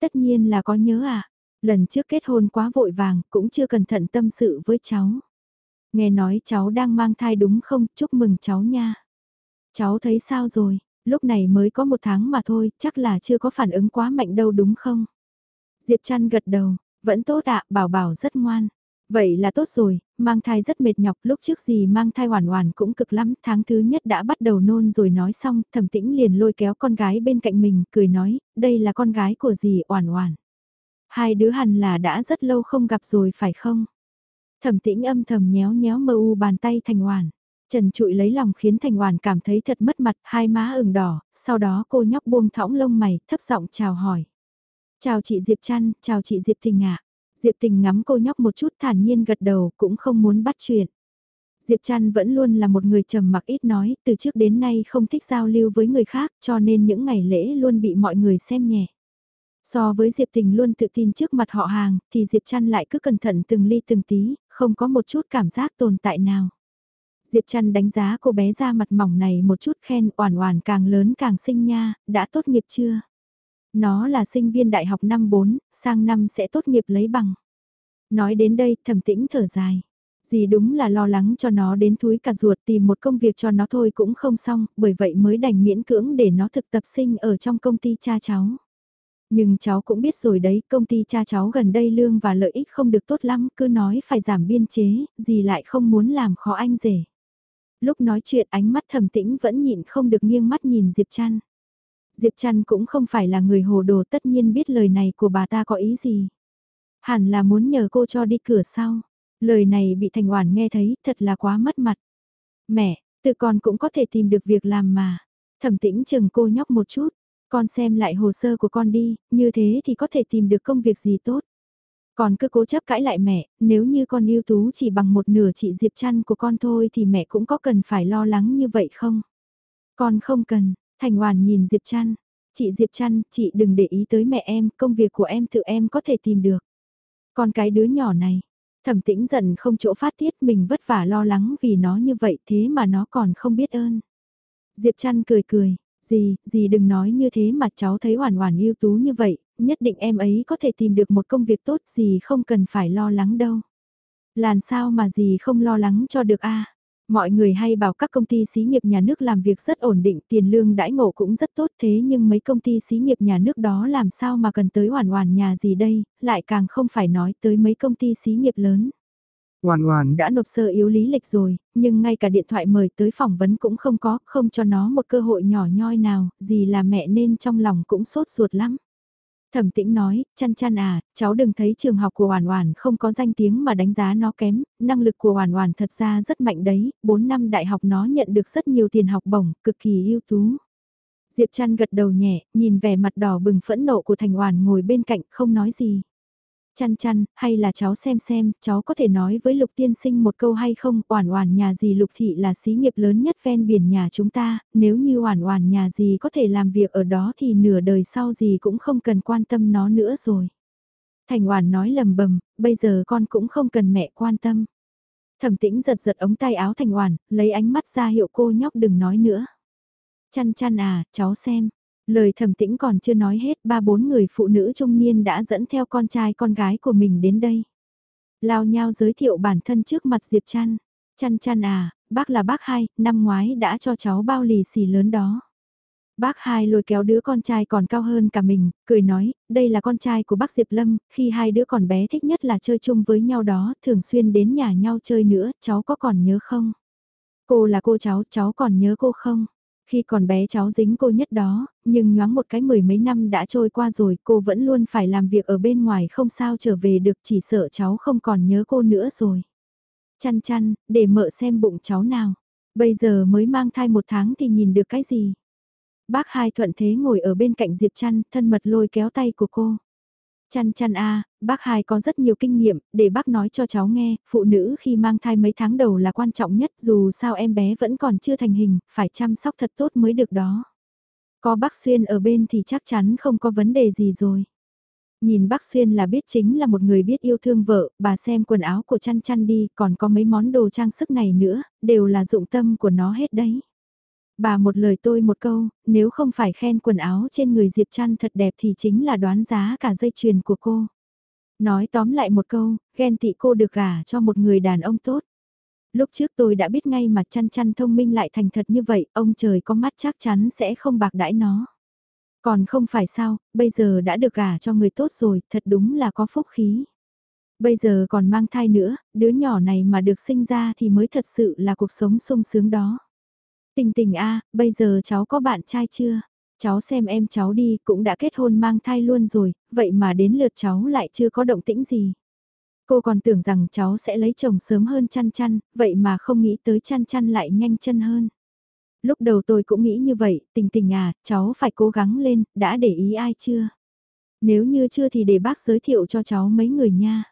Tất nhiên là có nhớ à, lần trước kết hôn quá vội vàng, cũng chưa cẩn thận tâm sự với cháu. Nghe nói cháu đang mang thai đúng không, chúc mừng cháu nha. Cháu thấy sao rồi, lúc này mới có một tháng mà thôi, chắc là chưa có phản ứng quá mạnh đâu đúng không? Diệp Trăn gật đầu, vẫn tốt ạ, bảo bảo rất ngoan. Vậy là tốt rồi, mang thai rất mệt nhọc, lúc trước gì mang thai hoàn hoàn cũng cực lắm, tháng thứ nhất đã bắt đầu nôn rồi nói xong, thẩm tĩnh liền lôi kéo con gái bên cạnh mình, cười nói, đây là con gái của dì hoàn hoàn. Hai đứa hẳn là đã rất lâu không gặp rồi phải không? Thẩm tĩnh âm thầm nhéo nhéo mơ u bàn tay thành hoàn. Trần trụi lấy lòng khiến Thành Hoàn cảm thấy thật mất mặt, hai má ửng đỏ, sau đó cô nhóc buông thõng lông mày, thấp giọng chào hỏi. Chào chị Diệp Trăn, chào chị Diệp Tình ạ. Diệp Tình ngắm cô nhóc một chút thản nhiên gật đầu cũng không muốn bắt chuyện. Diệp Trăn vẫn luôn là một người trầm mặc ít nói, từ trước đến nay không thích giao lưu với người khác cho nên những ngày lễ luôn bị mọi người xem nhẹ. So với Diệp Tình luôn tự tin trước mặt họ hàng, thì Diệp Trăn lại cứ cẩn thận từng ly từng tí, không có một chút cảm giác tồn tại nào. Diệp Trăn đánh giá cô bé ra mặt mỏng này một chút khen oản oản càng lớn càng xinh nha, đã tốt nghiệp chưa? Nó là sinh viên đại học năm 4, sang năm sẽ tốt nghiệp lấy bằng. Nói đến đây thầm tĩnh thở dài. Dì đúng là lo lắng cho nó đến thúi cả ruột tìm một công việc cho nó thôi cũng không xong, bởi vậy mới đành miễn cưỡng để nó thực tập sinh ở trong công ty cha cháu. Nhưng cháu cũng biết rồi đấy, công ty cha cháu gần đây lương và lợi ích không được tốt lắm, cứ nói phải giảm biên chế, gì lại không muốn làm khó anh rể. Lúc nói chuyện ánh mắt thầm tĩnh vẫn nhịn không được nghiêng mắt nhìn Diệp Trăn. Diệp Trăn cũng không phải là người hồ đồ tất nhiên biết lời này của bà ta có ý gì. Hẳn là muốn nhờ cô cho đi cửa sau. Lời này bị Thành Oản nghe thấy thật là quá mất mặt. Mẹ, tự con cũng có thể tìm được việc làm mà. Thẩm tĩnh chừng cô nhóc một chút. Con xem lại hồ sơ của con đi, như thế thì có thể tìm được công việc gì tốt. Còn cứ cố chấp cãi lại mẹ, nếu như con yêu tú chỉ bằng một nửa chị Diệp Trăn của con thôi thì mẹ cũng có cần phải lo lắng như vậy không? Con không cần, Thành Hoàn nhìn Diệp Trăn. Chị Diệp Trăn, chị đừng để ý tới mẹ em, công việc của em tự em có thể tìm được. Còn cái đứa nhỏ này, thẩm tĩnh giận không chỗ phát tiết mình vất vả lo lắng vì nó như vậy thế mà nó còn không biết ơn. Diệp Trăn cười cười, gì gì đừng nói như thế mà cháu thấy hoàn hoàn ưu tú như vậy, nhất định em ấy có thể tìm được một công việc tốt gì không cần phải lo lắng đâu. Làm sao mà gì không lo lắng cho được a Mọi người hay bảo các công ty xí nghiệp nhà nước làm việc rất ổn định, tiền lương đãi ngộ cũng rất tốt thế nhưng mấy công ty xí nghiệp nhà nước đó làm sao mà cần tới hoàn hoàn nhà gì đây, lại càng không phải nói tới mấy công ty xí nghiệp lớn. Hoàn Hoàn đã nộp sơ yếu lý lịch rồi, nhưng ngay cả điện thoại mời tới phỏng vấn cũng không có, không cho nó một cơ hội nhỏ nhoi nào, gì là mẹ nên trong lòng cũng sốt ruột lắm. Thẩm tĩnh nói, chăn chăn à, cháu đừng thấy trường học của Hoàn Hoàn không có danh tiếng mà đánh giá nó kém, năng lực của Hoàn Hoàn thật ra rất mạnh đấy, 4 năm đại học nó nhận được rất nhiều tiền học bổng, cực kỳ ưu tú. Diệp chăn gật đầu nhẹ, nhìn vẻ mặt đỏ bừng phẫn nộ của Thành Hoàn ngồi bên cạnh không nói gì. Chăn chăn, hay là cháu xem xem, cháu có thể nói với Lục Tiên Sinh một câu hay không, oản oản nhà gì Lục Thị là xí nghiệp lớn nhất ven biển nhà chúng ta, nếu như oản oản nhà gì có thể làm việc ở đó thì nửa đời sau gì cũng không cần quan tâm nó nữa rồi. Thành oản nói lầm bầm, bây giờ con cũng không cần mẹ quan tâm. Thẩm tĩnh giật giật ống tay áo Thành oản, lấy ánh mắt ra hiệu cô nhóc đừng nói nữa. Chăn chăn à, cháu xem, Lời thầm tĩnh còn chưa nói hết ba bốn người phụ nữ trung niên đã dẫn theo con trai con gái của mình đến đây. Lao nhau giới thiệu bản thân trước mặt Diệp Trăn. trăn trăn à, bác là bác hai, năm ngoái đã cho cháu bao lì xì lớn đó. Bác hai lôi kéo đứa con trai còn cao hơn cả mình, cười nói, đây là con trai của bác Diệp Lâm, khi hai đứa còn bé thích nhất là chơi chung với nhau đó, thường xuyên đến nhà nhau chơi nữa, cháu có còn nhớ không? Cô là cô cháu, cháu còn nhớ cô không? Khi còn bé cháu dính cô nhất đó, nhưng nhoáng một cái mười mấy năm đã trôi qua rồi cô vẫn luôn phải làm việc ở bên ngoài không sao trở về được chỉ sợ cháu không còn nhớ cô nữa rồi. Chăn chăn, để mợ xem bụng cháu nào. Bây giờ mới mang thai một tháng thì nhìn được cái gì. Bác hai thuận thế ngồi ở bên cạnh Diệp chăn, thân mật lôi kéo tay của cô. Chăn chăn a, bác hai có rất nhiều kinh nghiệm, để bác nói cho cháu nghe, phụ nữ khi mang thai mấy tháng đầu là quan trọng nhất dù sao em bé vẫn còn chưa thành hình, phải chăm sóc thật tốt mới được đó. Có bác Xuyên ở bên thì chắc chắn không có vấn đề gì rồi. Nhìn bác Xuyên là biết chính là một người biết yêu thương vợ, bà xem quần áo của chăn chăn đi, còn có mấy món đồ trang sức này nữa, đều là dụng tâm của nó hết đấy. Bà một lời tôi một câu, nếu không phải khen quần áo trên người Diệp Trăn thật đẹp thì chính là đoán giá cả dây chuyền của cô. Nói tóm lại một câu, ghen tị cô được gả cho một người đàn ông tốt. Lúc trước tôi đã biết ngay mà chăn chăn thông minh lại thành thật như vậy, ông trời có mắt chắc chắn sẽ không bạc đãi nó. Còn không phải sao, bây giờ đã được gả cho người tốt rồi, thật đúng là có phúc khí. Bây giờ còn mang thai nữa, đứa nhỏ này mà được sinh ra thì mới thật sự là cuộc sống sung sướng đó. Tình tình a, bây giờ cháu có bạn trai chưa? Cháu xem em cháu đi, cũng đã kết hôn mang thai luôn rồi, vậy mà đến lượt cháu lại chưa có động tĩnh gì. Cô còn tưởng rằng cháu sẽ lấy chồng sớm hơn chăn chăn, vậy mà không nghĩ tới chăn chăn lại nhanh chân hơn. Lúc đầu tôi cũng nghĩ như vậy, tình tình à, cháu phải cố gắng lên, đã để ý ai chưa? Nếu như chưa thì để bác giới thiệu cho cháu mấy người nha.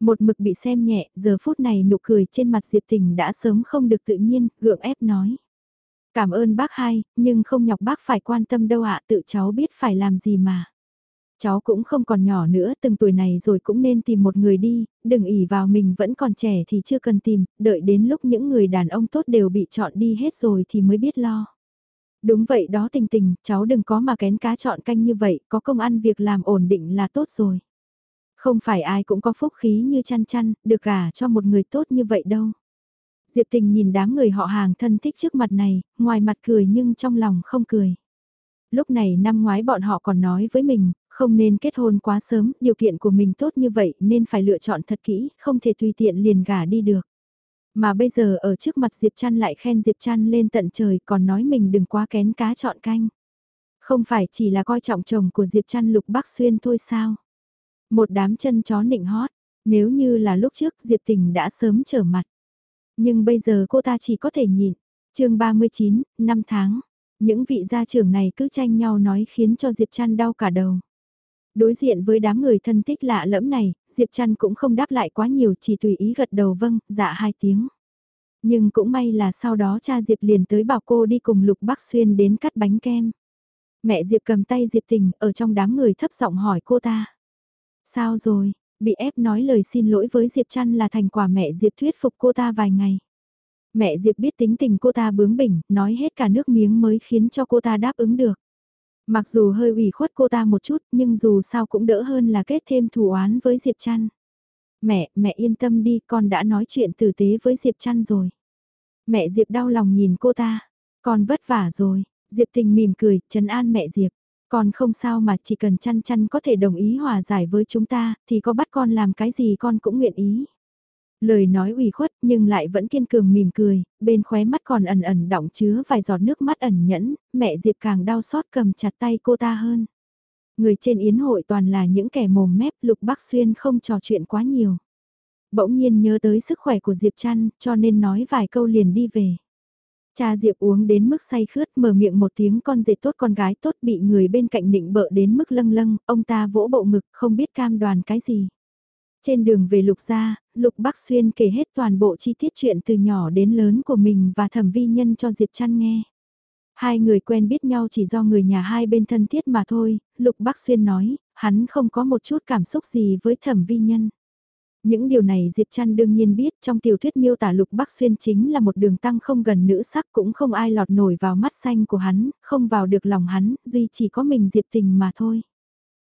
Một mực bị xem nhẹ, giờ phút này nụ cười trên mặt Diệp Tình đã sớm không được tự nhiên, gượng ép nói. Cảm ơn bác hai, nhưng không nhọc bác phải quan tâm đâu ạ tự cháu biết phải làm gì mà. Cháu cũng không còn nhỏ nữa, từng tuổi này rồi cũng nên tìm một người đi, đừng ỉ vào mình vẫn còn trẻ thì chưa cần tìm, đợi đến lúc những người đàn ông tốt đều bị chọn đi hết rồi thì mới biết lo. Đúng vậy đó tình tình, cháu đừng có mà kén cá chọn canh như vậy, có công ăn việc làm ổn định là tốt rồi. Không phải ai cũng có phúc khí như chăn chăn, được gả cho một người tốt như vậy đâu. Diệp tình nhìn đám người họ hàng thân thích trước mặt này, ngoài mặt cười nhưng trong lòng không cười. Lúc này năm ngoái bọn họ còn nói với mình, không nên kết hôn quá sớm, điều kiện của mình tốt như vậy nên phải lựa chọn thật kỹ, không thể tùy tiện liền gả đi được. Mà bây giờ ở trước mặt Diệp Trăn lại khen Diệp Trăn lên tận trời còn nói mình đừng quá kén cá chọn canh. Không phải chỉ là coi trọng chồng của Diệp Trăn Lục Bắc Xuyên thôi sao? Một đám chân chó nịnh hót, nếu như là lúc trước Diệp Tình đã sớm trở mặt. Nhưng bây giờ cô ta chỉ có thể nhìn. chương 39, năm tháng. Những vị gia trưởng này cứ tranh nhau nói khiến cho Diệp Trăn đau cả đầu. Đối diện với đám người thân thích lạ lẫm này, Diệp Trăn cũng không đáp lại quá nhiều chỉ tùy ý gật đầu vâng, dạ hai tiếng. Nhưng cũng may là sau đó cha Diệp liền tới bảo cô đi cùng Lục Bắc Xuyên đến cắt bánh kem. Mẹ Diệp cầm tay Diệp tình ở trong đám người thấp giọng hỏi cô ta. Sao rồi, bị ép nói lời xin lỗi với Diệp Trăn là thành quả mẹ Diệp thuyết phục cô ta vài ngày. Mẹ Diệp biết tính tình cô ta bướng bỉnh, nói hết cả nước miếng mới khiến cho cô ta đáp ứng được. Mặc dù hơi ủy khuất cô ta một chút nhưng dù sao cũng đỡ hơn là kết thêm thù oán với Diệp Trăn. Mẹ, mẹ yên tâm đi, con đã nói chuyện tử tế với Diệp Trăn rồi. Mẹ Diệp đau lòng nhìn cô ta, con vất vả rồi, Diệp tình mỉm cười, trấn an mẹ Diệp. Con không sao mà chỉ cần chăn chăn có thể đồng ý hòa giải với chúng ta, thì có bắt con làm cái gì con cũng nguyện ý. Lời nói ủy khuất nhưng lại vẫn kiên cường mỉm cười, bên khóe mắt còn ẩn ẩn đọng chứa vài giọt nước mắt ẩn nhẫn, mẹ Diệp càng đau xót cầm chặt tay cô ta hơn. Người trên yến hội toàn là những kẻ mồm mép Lục Bắc Xuyên không trò chuyện quá nhiều. Bỗng nhiên nhớ tới sức khỏe của Diệp Trăn cho nên nói vài câu liền đi về. Cha Diệp uống đến mức say khướt mở miệng một tiếng con dệt tốt con gái tốt bị người bên cạnh định bợ đến mức lâng lâng, ông ta vỗ bộ ngực không biết cam đoàn cái gì. Trên đường về Lục gia, Lục Bắc Xuyên kể hết toàn bộ chi tiết chuyện từ nhỏ đến lớn của mình và thẩm vi nhân cho Diệp Trăn nghe. Hai người quen biết nhau chỉ do người nhà hai bên thân thiết mà thôi, Lục Bắc Xuyên nói, hắn không có một chút cảm xúc gì với thẩm vi nhân. Những điều này Diệp Trăn đương nhiên biết trong tiểu thuyết miêu tả Lục Bắc Xuyên chính là một đường tăng không gần nữ sắc cũng không ai lọt nổi vào mắt xanh của hắn, không vào được lòng hắn, duy chỉ có mình Diệp Tình mà thôi.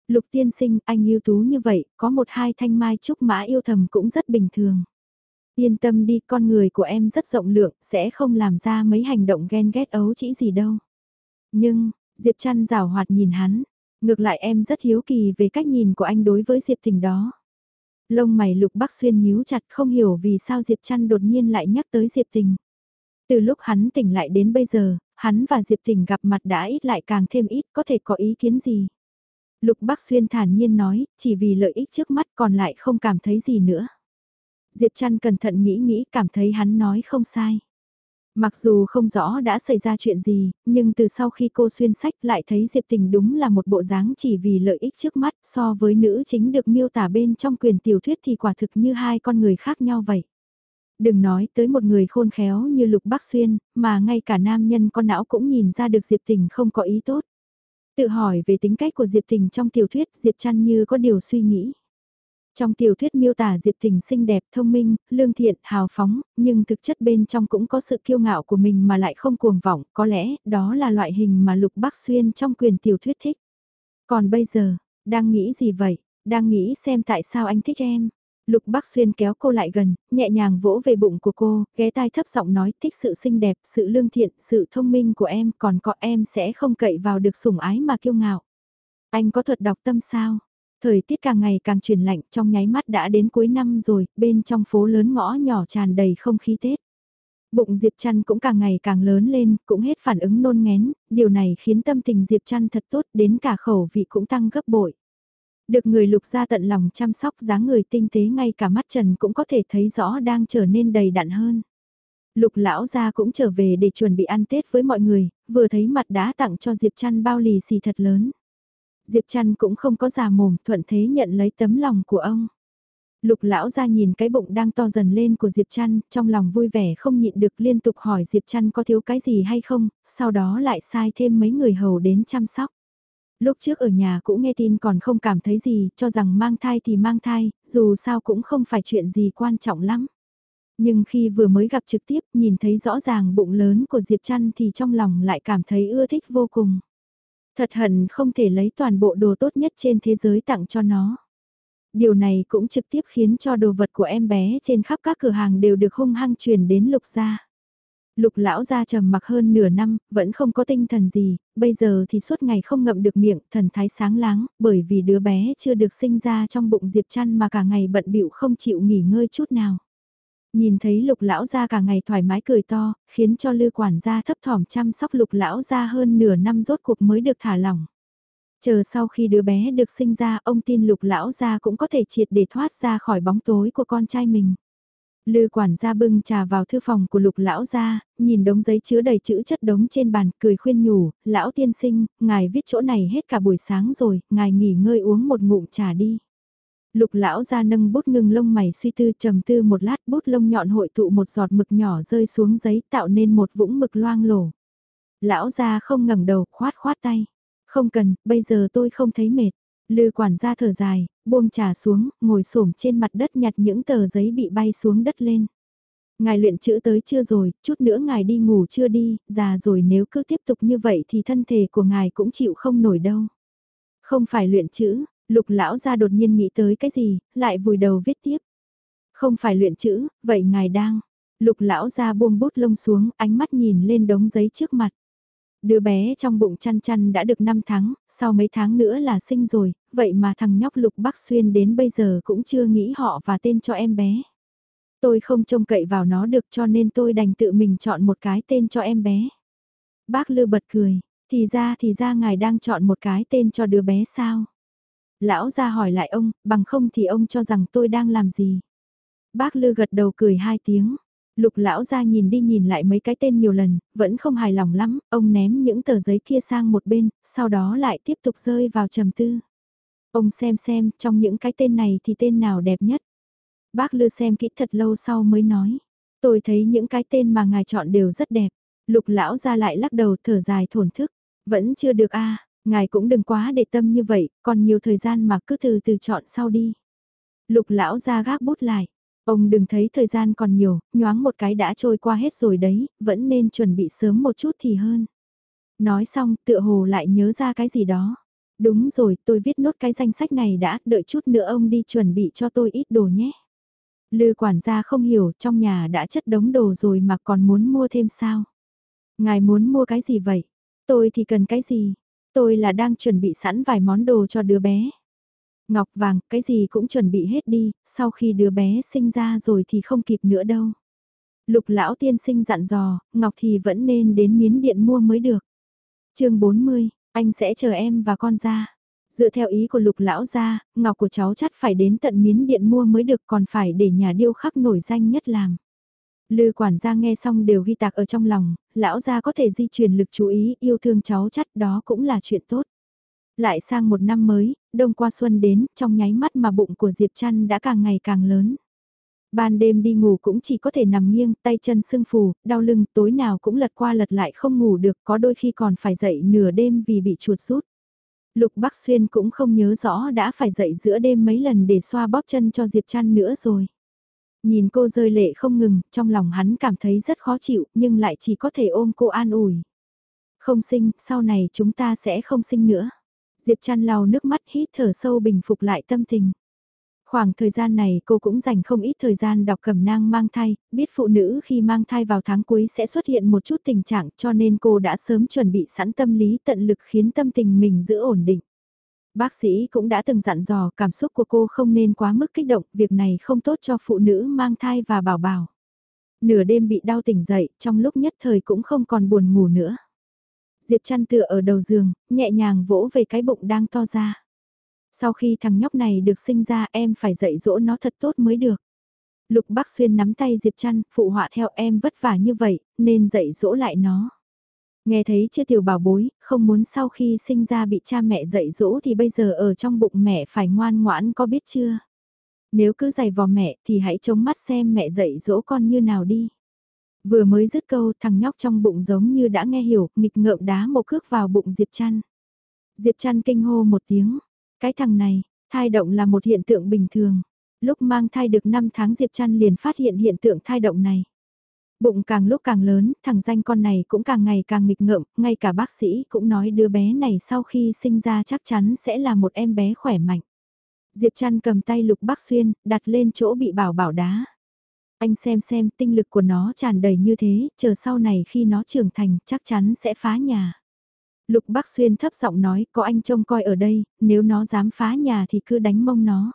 Lục tiên sinh, anh yêu tú như vậy, có một hai thanh mai trúc mã yêu thầm cũng rất bình thường. Yên tâm đi, con người của em rất rộng lượng, sẽ không làm ra mấy hành động ghen ghét ấu chỉ gì đâu. Nhưng, Diệp Trăn rào hoạt nhìn hắn, ngược lại em rất hiếu kỳ về cách nhìn của anh đối với Diệp Tình đó. Lông mày Lục Bắc Xuyên nhíu chặt không hiểu vì sao Diệp Trăn đột nhiên lại nhắc tới Diệp Tình. Từ lúc hắn tỉnh lại đến bây giờ, hắn và Diệp Tình gặp mặt đã ít lại càng thêm ít có thể có ý kiến gì. Lục Bắc Xuyên thản nhiên nói, chỉ vì lợi ích trước mắt còn lại không cảm thấy gì nữa. Diệp Trăn cẩn thận nghĩ nghĩ cảm thấy hắn nói không sai. Mặc dù không rõ đã xảy ra chuyện gì, nhưng từ sau khi cô xuyên sách lại thấy Diệp Tình đúng là một bộ dáng chỉ vì lợi ích trước mắt so với nữ chính được miêu tả bên trong quyền tiểu thuyết thì quả thực như hai con người khác nhau vậy. Đừng nói tới một người khôn khéo như Lục Bắc Xuyên, mà ngay cả nam nhân con não cũng nhìn ra được Diệp Tình không có ý tốt. Tự hỏi về tính cách của Diệp Tình trong tiểu thuyết Diệp Trăn như có điều suy nghĩ. Trong tiểu thuyết miêu tả Diệp Tình xinh đẹp, thông minh, lương thiện, hào phóng, nhưng thực chất bên trong cũng có sự kiêu ngạo của mình mà lại không cuồng vọng, có lẽ đó là loại hình mà Lục Bắc Xuyên trong quyền tiểu thuyết thích. Còn bây giờ, đang nghĩ gì vậy? Đang nghĩ xem tại sao anh thích em? Lục Bắc Xuyên kéo cô lại gần, nhẹ nhàng vỗ về bụng của cô, ghé tai thấp giọng nói thích sự xinh đẹp, sự lương thiện, sự thông minh của em, còn có em sẽ không cậy vào được sủng ái mà kiêu ngạo. Anh có thuật đọc tâm sao? Thời tiết càng ngày càng chuyển lạnh trong nháy mắt đã đến cuối năm rồi, bên trong phố lớn ngõ nhỏ tràn đầy không khí Tết. Bụng Diệp Trăn cũng càng ngày càng lớn lên, cũng hết phản ứng nôn ngén, điều này khiến tâm tình Diệp Trăn thật tốt đến cả khẩu vị cũng tăng gấp bội. Được người lục ra tận lòng chăm sóc dáng người tinh tế ngay cả mắt trần cũng có thể thấy rõ đang trở nên đầy đặn hơn. Lục lão gia cũng trở về để chuẩn bị ăn Tết với mọi người, vừa thấy mặt đã tặng cho Diệp Trăn bao lì xì thật lớn. Diệp Trăn cũng không có già mồm thuận thế nhận lấy tấm lòng của ông. Lục lão ra nhìn cái bụng đang to dần lên của Diệp Trăn, trong lòng vui vẻ không nhịn được liên tục hỏi Diệp Trăn có thiếu cái gì hay không, sau đó lại sai thêm mấy người hầu đến chăm sóc. Lúc trước ở nhà cũng nghe tin còn không cảm thấy gì, cho rằng mang thai thì mang thai, dù sao cũng không phải chuyện gì quan trọng lắm. Nhưng khi vừa mới gặp trực tiếp nhìn thấy rõ ràng bụng lớn của Diệp Trăn thì trong lòng lại cảm thấy ưa thích vô cùng. Thật hận không thể lấy toàn bộ đồ tốt nhất trên thế giới tặng cho nó. Điều này cũng trực tiếp khiến cho đồ vật của em bé trên khắp các cửa hàng đều được hung hăng truyền đến lục gia. Lục lão gia trầm mặc hơn nửa năm, vẫn không có tinh thần gì, bây giờ thì suốt ngày không ngậm được miệng, thần thái sáng láng, bởi vì đứa bé chưa được sinh ra trong bụng Diệp Trăn mà cả ngày bận bịu không chịu nghỉ ngơi chút nào. Nhìn thấy lục lão gia cả ngày thoải mái cười to, khiến cho lư quản gia thấp thỏm chăm sóc lục lão gia hơn nửa năm rốt cuộc mới được thả lỏng. Chờ sau khi đứa bé được sinh ra, ông tin lục lão gia cũng có thể triệt để thoát ra khỏi bóng tối của con trai mình. Lư quản gia bưng trà vào thư phòng của lục lão gia, nhìn đống giấy chứa đầy chữ chất đống trên bàn, cười khuyên nhủ, lão tiên sinh, ngài viết chỗ này hết cả buổi sáng rồi, ngài nghỉ ngơi uống một ngụm trà đi. Lục lão gia nâng bút ngưng lông mày suy tư trầm tư một lát bút lông nhọn hội tụ một giọt mực nhỏ rơi xuống giấy tạo nên một vũng mực loang lổ. Lão gia không ngẩng đầu, khoát khoát tay. Không cần, bây giờ tôi không thấy mệt. Lư quản gia thở dài, buông trà xuống, ngồi xổm trên mặt đất nhặt những tờ giấy bị bay xuống đất lên. Ngài luyện chữ tới chưa rồi, chút nữa ngài đi ngủ chưa đi, già rồi nếu cứ tiếp tục như vậy thì thân thể của ngài cũng chịu không nổi đâu. Không phải luyện chữ, lục lão ra đột nhiên nghĩ tới cái gì, lại vùi đầu viết tiếp. Không phải luyện chữ, vậy ngài đang. Lục lão ra buông bút lông xuống, ánh mắt nhìn lên đống giấy trước mặt. Đứa bé trong bụng chăn chăn đã được 5 tháng, sau mấy tháng nữa là sinh rồi, vậy mà thằng nhóc Lục Bắc Xuyên đến bây giờ cũng chưa nghĩ họ và tên cho em bé. Tôi không trông cậy vào nó được cho nên tôi đành tự mình chọn một cái tên cho em bé. Bác Lư bật cười, thì ra thì ra ngài đang chọn một cái tên cho đứa bé sao? Lão ra hỏi lại ông, bằng không thì ông cho rằng tôi đang làm gì? Bác Lư gật đầu cười hai tiếng. Lục lão ra nhìn đi nhìn lại mấy cái tên nhiều lần, vẫn không hài lòng lắm, ông ném những tờ giấy kia sang một bên, sau đó lại tiếp tục rơi vào trầm tư. Ông xem xem, trong những cái tên này thì tên nào đẹp nhất. Bác Lư xem kỹ thật lâu sau mới nói. Tôi thấy những cái tên mà ngài chọn đều rất đẹp. Lục lão ra lại lắc đầu thở dài thổn thức. Vẫn chưa được a ngài cũng đừng quá để tâm như vậy, còn nhiều thời gian mà cứ từ từ chọn sau đi. Lục lão ra gác bút lại. Ông đừng thấy thời gian còn nhiều, nhoáng một cái đã trôi qua hết rồi đấy, vẫn nên chuẩn bị sớm một chút thì hơn. Nói xong, tựa hồ lại nhớ ra cái gì đó. Đúng rồi, tôi viết nốt cái danh sách này đã, đợi chút nữa ông đi chuẩn bị cho tôi ít đồ nhé. Lư quản gia không hiểu, trong nhà đã chất đống đồ rồi mà còn muốn mua thêm sao? Ngài muốn mua cái gì vậy? Tôi thì cần cái gì? Tôi là đang chuẩn bị sẵn vài món đồ cho đứa bé. Ngọc vàng, cái gì cũng chuẩn bị hết đi, sau khi đứa bé sinh ra rồi thì không kịp nữa đâu. Lục lão tiên sinh dặn dò, Ngọc thì vẫn nên đến miến điện mua mới được. chương 40, anh sẽ chờ em và con ra. Dựa theo ý của lục lão ra, Ngọc của cháu chắc phải đến tận miến điện mua mới được còn phải để nhà điêu khắc nổi danh nhất làm. Lư quản gia nghe xong đều ghi tạc ở trong lòng, lão gia có thể di chuyển lực chú ý yêu thương cháu chắc đó cũng là chuyện tốt. Lại sang một năm mới, đông qua xuân đến, trong nháy mắt mà bụng của Diệp Trăn đã càng ngày càng lớn. Ban đêm đi ngủ cũng chỉ có thể nằm nghiêng, tay chân sưng phù, đau lưng, tối nào cũng lật qua lật lại không ngủ được, có đôi khi còn phải dậy nửa đêm vì bị chuột rút. Lục Bắc Xuyên cũng không nhớ rõ đã phải dậy giữa đêm mấy lần để xoa bóp chân cho Diệp Trăn nữa rồi. Nhìn cô rơi lệ không ngừng, trong lòng hắn cảm thấy rất khó chịu, nhưng lại chỉ có thể ôm cô an ủi. Không sinh, sau này chúng ta sẽ không sinh nữa. Diệp chăn lau nước mắt hít thở sâu bình phục lại tâm tình. Khoảng thời gian này cô cũng dành không ít thời gian đọc cẩm nang mang thai, biết phụ nữ khi mang thai vào tháng cuối sẽ xuất hiện một chút tình trạng cho nên cô đã sớm chuẩn bị sẵn tâm lý tận lực khiến tâm tình mình giữ ổn định. Bác sĩ cũng đã từng dặn dò cảm xúc của cô không nên quá mức kích động, việc này không tốt cho phụ nữ mang thai và bảo bảo. Nửa đêm bị đau tỉnh dậy, trong lúc nhất thời cũng không còn buồn ngủ nữa. Diệp chăn tựa ở đầu giường, nhẹ nhàng vỗ về cái bụng đang to ra. Sau khi thằng nhóc này được sinh ra em phải dạy dỗ nó thật tốt mới được. Lục Bắc Xuyên nắm tay Diệp chăn, phụ họa theo em vất vả như vậy, nên dạy dỗ lại nó. Nghe thấy chưa tiểu bảo bối, không muốn sau khi sinh ra bị cha mẹ dạy dỗ thì bây giờ ở trong bụng mẹ phải ngoan ngoãn có biết chưa? Nếu cứ giày vò mẹ thì hãy chống mắt xem mẹ dạy dỗ con như nào đi. Vừa mới dứt câu thằng nhóc trong bụng giống như đã nghe hiểu, nghịch ngợm đá một cước vào bụng Diệp Trăn. Diệp Trăn kinh hô một tiếng. Cái thằng này, thai động là một hiện tượng bình thường. Lúc mang thai được 5 tháng Diệp Trăn liền phát hiện hiện tượng thai động này. Bụng càng lúc càng lớn, thằng danh con này cũng càng ngày càng nghịch ngợm, ngay cả bác sĩ cũng nói đứa bé này sau khi sinh ra chắc chắn sẽ là một em bé khỏe mạnh. Diệp Trăn cầm tay Lục Bắc Xuyên, đặt lên chỗ bị bảo bảo đá. Anh xem xem tinh lực của nó tràn đầy như thế, chờ sau này khi nó trưởng thành chắc chắn sẽ phá nhà. Lục Bắc Xuyên thấp giọng nói, có anh trông coi ở đây, nếu nó dám phá nhà thì cứ đánh mông nó.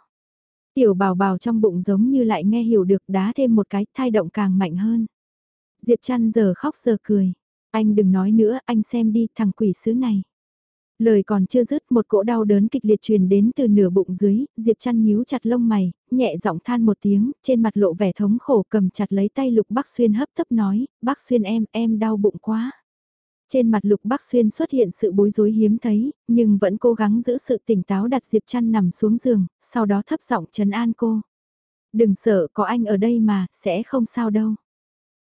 Tiểu bảo bảo trong bụng giống như lại nghe hiểu được đá thêm một cái, thai động càng mạnh hơn. Diệp chăn giờ khóc giờ cười. Anh đừng nói nữa, anh xem đi, thằng quỷ sứ này. Lời còn chưa dứt một cỗ đau đớn kịch liệt truyền đến từ nửa bụng dưới, Diệp chăn nhíu chặt lông mày, nhẹ giọng than một tiếng, trên mặt lộ vẻ thống khổ cầm chặt lấy tay Lục Bắc Xuyên hấp tấp nói, Bắc Xuyên em, em đau bụng quá. Trên mặt Lục Bắc Xuyên xuất hiện sự bối rối hiếm thấy, nhưng vẫn cố gắng giữ sự tỉnh táo đặt Diệp chăn nằm xuống giường, sau đó thấp giọng trấn an cô. Đừng sợ, có anh ở đây mà, sẽ không sao đâu.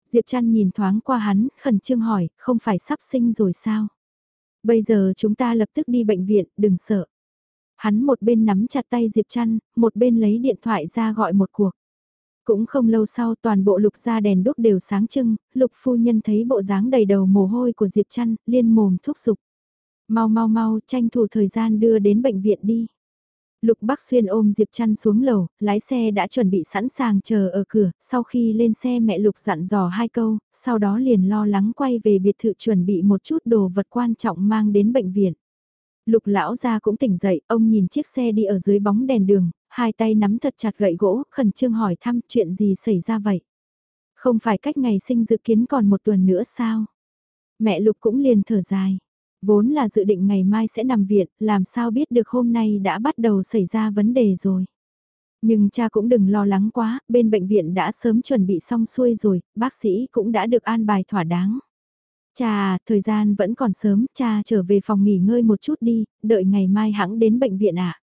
Diệp Trăn nhìn thoáng qua hắn, khẩn trương hỏi, không phải sắp sinh rồi sao? Bây giờ chúng ta lập tức đi bệnh viện, đừng sợ. Hắn một bên nắm chặt tay Diệp Trăn, một bên lấy điện thoại ra gọi một cuộc. Cũng không lâu sau toàn bộ lục gia đèn đốt đều sáng trưng, lục phu nhân thấy bộ dáng đầy đầu mồ hôi của Diệp Trăn, liên mồm thúc giục. Mau mau mau, tranh thủ thời gian đưa đến bệnh viện đi. Lục Bắc Xuyên ôm Diệp Trăn xuống lầu, lái xe đã chuẩn bị sẵn sàng chờ ở cửa, sau khi lên xe mẹ Lục dặn dò hai câu, sau đó liền lo lắng quay về biệt thự chuẩn bị một chút đồ vật quan trọng mang đến bệnh viện. Lục lão gia cũng tỉnh dậy, ông nhìn chiếc xe đi ở dưới bóng đèn đường, hai tay nắm thật chặt gậy gỗ, khẩn trương hỏi thăm chuyện gì xảy ra vậy. Không phải cách ngày sinh dự kiến còn một tuần nữa sao? Mẹ Lục cũng liền thở dài. Vốn là dự định ngày mai sẽ nằm viện, làm sao biết được hôm nay đã bắt đầu xảy ra vấn đề rồi. Nhưng cha cũng đừng lo lắng quá, bên bệnh viện đã sớm chuẩn bị xong xuôi rồi, bác sĩ cũng đã được an bài thỏa đáng. Cha, thời gian vẫn còn sớm, cha trở về phòng nghỉ ngơi một chút đi, đợi ngày mai hãng đến bệnh viện ạ. À.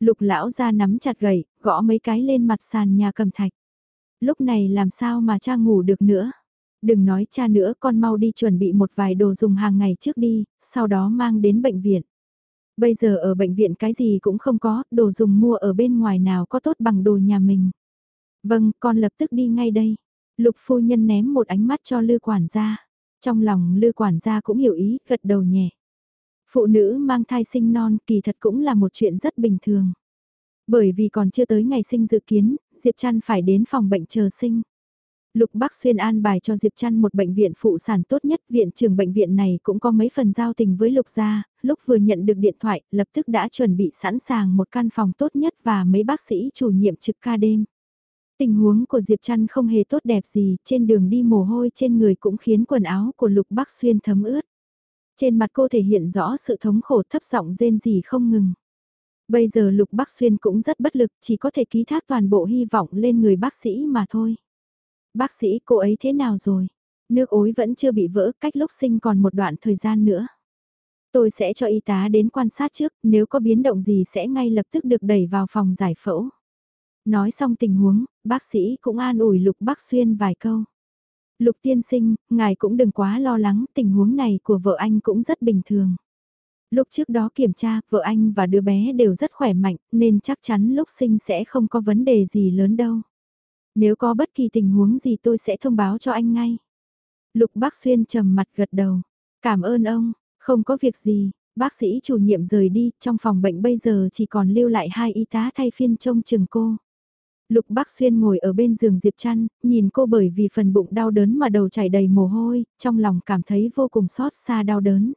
Lục lão ra nắm chặt gậy, gõ mấy cái lên mặt sàn nhà cầm thạch. Lúc này làm sao mà cha ngủ được nữa. Đừng nói cha nữa con mau đi chuẩn bị một vài đồ dùng hàng ngày trước đi, sau đó mang đến bệnh viện. Bây giờ ở bệnh viện cái gì cũng không có, đồ dùng mua ở bên ngoài nào có tốt bằng đồ nhà mình. Vâng, con lập tức đi ngay đây. Lục phu nhân ném một ánh mắt cho lư quản gia. Trong lòng lư quản gia cũng hiểu ý, gật đầu nhẹ. Phụ nữ mang thai sinh non kỳ thật cũng là một chuyện rất bình thường. Bởi vì còn chưa tới ngày sinh dự kiến, Diệp Trăn phải đến phòng bệnh chờ sinh. Lục Bắc Xuyên an bài cho Diệp Trăn một bệnh viện phụ sản tốt nhất, viện trưởng bệnh viện này cũng có mấy phần giao tình với Lục gia, lúc vừa nhận được điện thoại, lập tức đã chuẩn bị sẵn sàng một căn phòng tốt nhất và mấy bác sĩ chủ nhiệm trực ca đêm. Tình huống của Diệp Trăn không hề tốt đẹp gì, trên đường đi mồ hôi trên người cũng khiến quần áo của Lục Bắc Xuyên thấm ướt. Trên mặt cô thể hiện rõ sự thống khổ thấp giọng rên rỉ không ngừng. Bây giờ Lục Bắc Xuyên cũng rất bất lực, chỉ có thể ký thác toàn bộ hy vọng lên người bác sĩ mà thôi. Bác sĩ cô ấy thế nào rồi? Nước ối vẫn chưa bị vỡ cách lúc sinh còn một đoạn thời gian nữa. Tôi sẽ cho y tá đến quan sát trước, nếu có biến động gì sẽ ngay lập tức được đẩy vào phòng giải phẫu. Nói xong tình huống, bác sĩ cũng an ủi Lục Bắc Xuyên vài câu. Lục tiên sinh, ngài cũng đừng quá lo lắng, tình huống này của vợ anh cũng rất bình thường. Lúc trước đó kiểm tra, vợ anh và đứa bé đều rất khỏe mạnh, nên chắc chắn lúc sinh sẽ không có vấn đề gì lớn đâu. Nếu có bất kỳ tình huống gì tôi sẽ thông báo cho anh ngay. Lục Bác Xuyên trầm mặt gật đầu. Cảm ơn ông, không có việc gì, bác sĩ chủ nhiệm rời đi, trong phòng bệnh bây giờ chỉ còn lưu lại hai y tá thay phiên trông chừng cô. Lục Bác Xuyên ngồi ở bên giường Diệp Trăn, nhìn cô bởi vì phần bụng đau đớn mà đầu chảy đầy mồ hôi, trong lòng cảm thấy vô cùng xót xa đau đớn.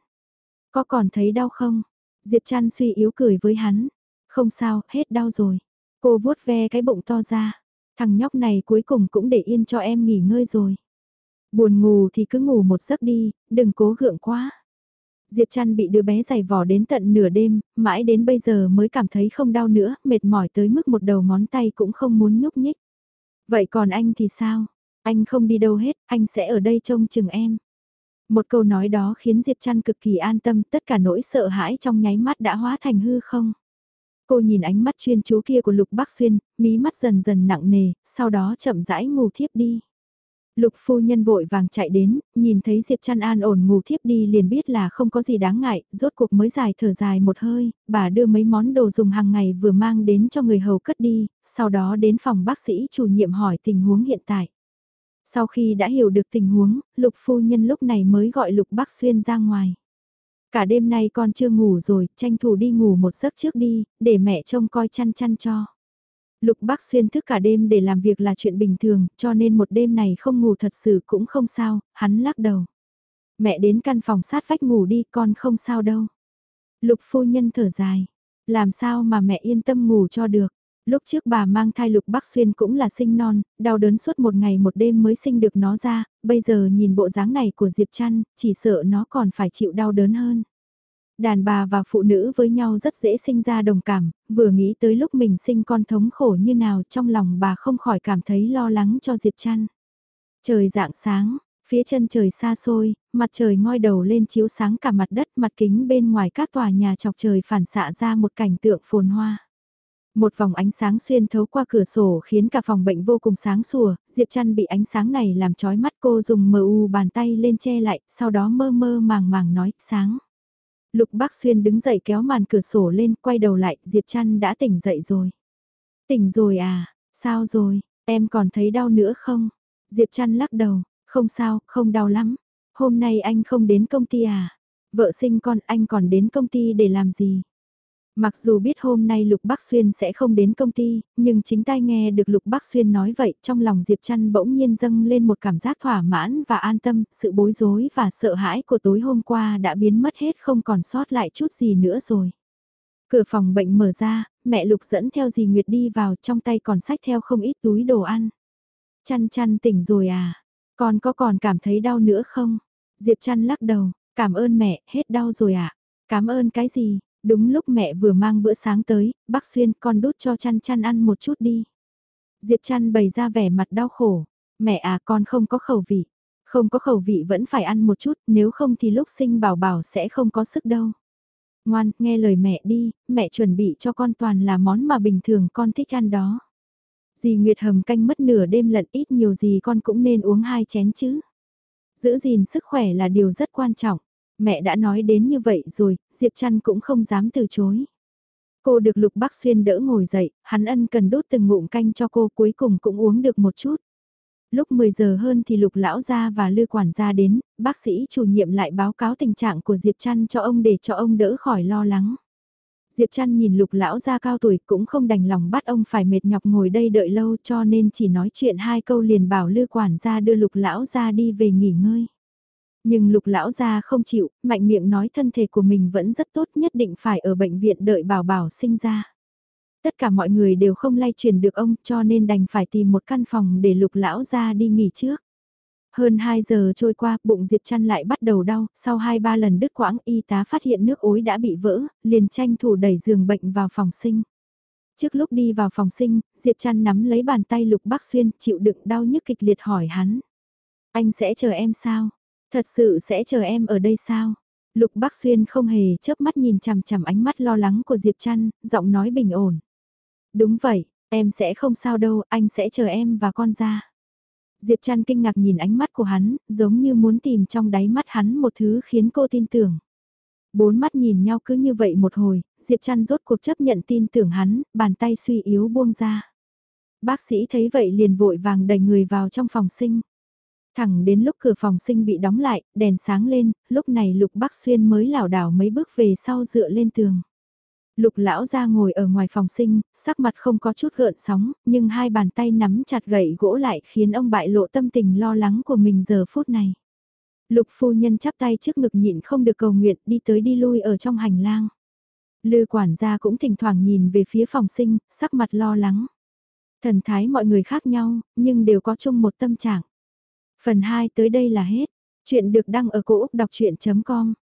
Có còn thấy đau không? Diệp Trăn suy yếu cười với hắn. Không sao, hết đau rồi. Cô vuốt ve cái bụng to ra. Thằng nhóc này cuối cùng cũng để yên cho em nghỉ ngơi rồi. Buồn ngủ thì cứ ngủ một giấc đi, đừng cố gượng quá. Diệp Trăn bị đứa bé giày vò đến tận nửa đêm, mãi đến bây giờ mới cảm thấy không đau nữa, mệt mỏi tới mức một đầu ngón tay cũng không muốn nhúc nhích. Vậy còn anh thì sao? Anh không đi đâu hết, anh sẽ ở đây trông chừng em. Một câu nói đó khiến Diệp Trăn cực kỳ an tâm, tất cả nỗi sợ hãi trong nháy mắt đã hóa thành hư không. Cô nhìn ánh mắt chuyên chú kia của Lục Bắc Xuyên, mí mắt dần dần nặng nề, sau đó chậm rãi ngủ thiếp đi. Lục phu nhân vội vàng chạy đến, nhìn thấy Diệp Trăn an ổn ngủ thiếp đi liền biết là không có gì đáng ngại, rốt cuộc mới dài thở dài một hơi, bà đưa mấy món đồ dùng hàng ngày vừa mang đến cho người hầu cất đi, sau đó đến phòng bác sĩ chủ nhiệm hỏi tình huống hiện tại. Sau khi đã hiểu được tình huống, Lục phu nhân lúc này mới gọi Lục Bắc Xuyên ra ngoài. Cả đêm nay con chưa ngủ rồi, tranh thủ đi ngủ một giấc trước đi, để mẹ trông coi chăn chăn cho. Lục Bắc Xuyên thức cả đêm để làm việc là chuyện bình thường, cho nên một đêm này không ngủ thật sự cũng không sao, hắn lắc đầu. Mẹ đến căn phòng sát vách ngủ đi, con không sao đâu. Lục phu nhân thở dài, làm sao mà mẹ yên tâm ngủ cho được. Lúc trước bà mang thai Lục Bắc Xuyên cũng là sinh non, đau đớn suốt một ngày một đêm mới sinh được nó ra, bây giờ nhìn bộ dáng này của Diệp Trăn, chỉ sợ nó còn phải chịu đau đớn hơn. Đàn bà và phụ nữ với nhau rất dễ sinh ra đồng cảm, vừa nghĩ tới lúc mình sinh con thống khổ như nào trong lòng bà không khỏi cảm thấy lo lắng cho Diệp Trăn. Trời dạng sáng, phía chân trời xa xôi, mặt trời ngoi đầu lên chiếu sáng cả mặt đất mặt kính bên ngoài các tòa nhà chọc trời phản xạ ra một cảnh tượng phồn hoa. Một vòng ánh sáng xuyên thấu qua cửa sổ khiến cả phòng bệnh vô cùng sáng sủa, Diệp Trăn bị ánh sáng này làm chói mắt cô dùng mờ u bàn tay lên che lại, sau đó mơ mơ màng màng nói, sáng. Lục Bác Xuyên đứng dậy kéo màn cửa sổ lên, quay đầu lại, Diệp Trăn đã tỉnh dậy rồi. Tỉnh rồi à, sao rồi, em còn thấy đau nữa không? Diệp Trăn lắc đầu, không sao, không đau lắm. Hôm nay anh không đến công ty à? Vợ sinh con anh còn đến công ty để làm gì? Mặc dù biết hôm nay Lục Bắc Xuyên sẽ không đến công ty, nhưng chính tai nghe được Lục Bắc Xuyên nói vậy trong lòng Diệp Trăn bỗng nhiên dâng lên một cảm giác thỏa mãn và an tâm, sự bối rối và sợ hãi của tối hôm qua đã biến mất hết không còn sót lại chút gì nữa rồi. Cửa phòng bệnh mở ra, mẹ Lục dẫn theo dì Nguyệt đi vào trong tay còn sách theo không ít túi đồ ăn. Chăn chăn tỉnh rồi à, con có còn cảm thấy đau nữa không? Diệp Trăn lắc đầu, cảm ơn mẹ, hết đau rồi ạ. À? Cảm ơn cái gì? Đúng lúc mẹ vừa mang bữa sáng tới, bác Xuyên con đút cho chăn chăn ăn một chút đi. Diệp chăn bày ra vẻ mặt đau khổ. Mẹ à con không có khẩu vị. Không có khẩu vị vẫn phải ăn một chút, nếu không thì lúc sinh bảo bảo sẽ không có sức đâu. Ngoan, nghe lời mẹ đi, mẹ chuẩn bị cho con toàn là món mà bình thường con thích ăn đó. Dì Nguyệt hầm canh mất nửa đêm lận ít nhiều gì con cũng nên uống hai chén chứ. Giữ gìn sức khỏe là điều rất quan trọng. Mẹ đã nói đến như vậy rồi, Diệp Trăn cũng không dám từ chối. Cô được Lục Bắc Xuyên đỡ ngồi dậy, hắn ân cần đốt từng ngụm canh cho cô cuối cùng cũng uống được một chút. Lúc 10 giờ hơn thì Lục Lão gia và Lư Quản gia đến, bác sĩ chủ nhiệm lại báo cáo tình trạng của Diệp Trăn cho ông để cho ông đỡ khỏi lo lắng. Diệp Trăn nhìn Lục Lão gia cao tuổi cũng không đành lòng bắt ông phải mệt nhọc ngồi đây đợi lâu cho nên chỉ nói chuyện hai câu liền bảo Lư Quản gia đưa Lục Lão gia đi về nghỉ ngơi. Nhưng lục lão gia không chịu, mạnh miệng nói thân thể của mình vẫn rất tốt nhất định phải ở bệnh viện đợi bảo bảo sinh ra. Tất cả mọi người đều không lay truyền được ông cho nên đành phải tìm một căn phòng để lục lão gia đi nghỉ trước. Hơn 2 giờ trôi qua, bụng Diệp Trăn lại bắt đầu đau, sau 2-3 lần đứt quãng y tá phát hiện nước ối đã bị vỡ, liền tranh thủ đẩy giường bệnh vào phòng sinh. Trước lúc đi vào phòng sinh, Diệp Trăn nắm lấy bàn tay Lục Bắc Xuyên, chịu đựng đau nhức kịch liệt hỏi hắn. Anh sẽ chờ em sao? Thật sự sẽ chờ em ở đây sao? Lục Bắc Xuyên không hề chớp mắt nhìn chằm chằm ánh mắt lo lắng của Diệp Trăn, giọng nói bình ổn. Đúng vậy, em sẽ không sao đâu, anh sẽ chờ em và con ra. Diệp Trăn kinh ngạc nhìn ánh mắt của hắn, giống như muốn tìm trong đáy mắt hắn một thứ khiến cô tin tưởng. Bốn mắt nhìn nhau cứ như vậy một hồi, Diệp Trăn rốt cuộc chấp nhận tin tưởng hắn, bàn tay suy yếu buông ra. Bác sĩ thấy vậy liền vội vàng đẩy người vào trong phòng sinh. Thẳng đến lúc cửa phòng sinh bị đóng lại, đèn sáng lên, lúc này Lục Bắc Xuyên mới lảo đảo mấy bước về sau dựa lên tường. Lục lão ra ngồi ở ngoài phòng sinh, sắc mặt không có chút gợn sóng, nhưng hai bàn tay nắm chặt gậy gỗ lại khiến ông bại lộ tâm tình lo lắng của mình giờ phút này. Lục phu nhân chắp tay trước ngực nhịn không được cầu nguyện đi tới đi lui ở trong hành lang. Lư quản gia cũng thỉnh thoảng nhìn về phía phòng sinh, sắc mặt lo lắng. Thần thái mọi người khác nhau, nhưng đều có chung một tâm trạng. Phần 2 tới đây là hết. Chuyện được đăng ở cổ Úc đọc chuyện.com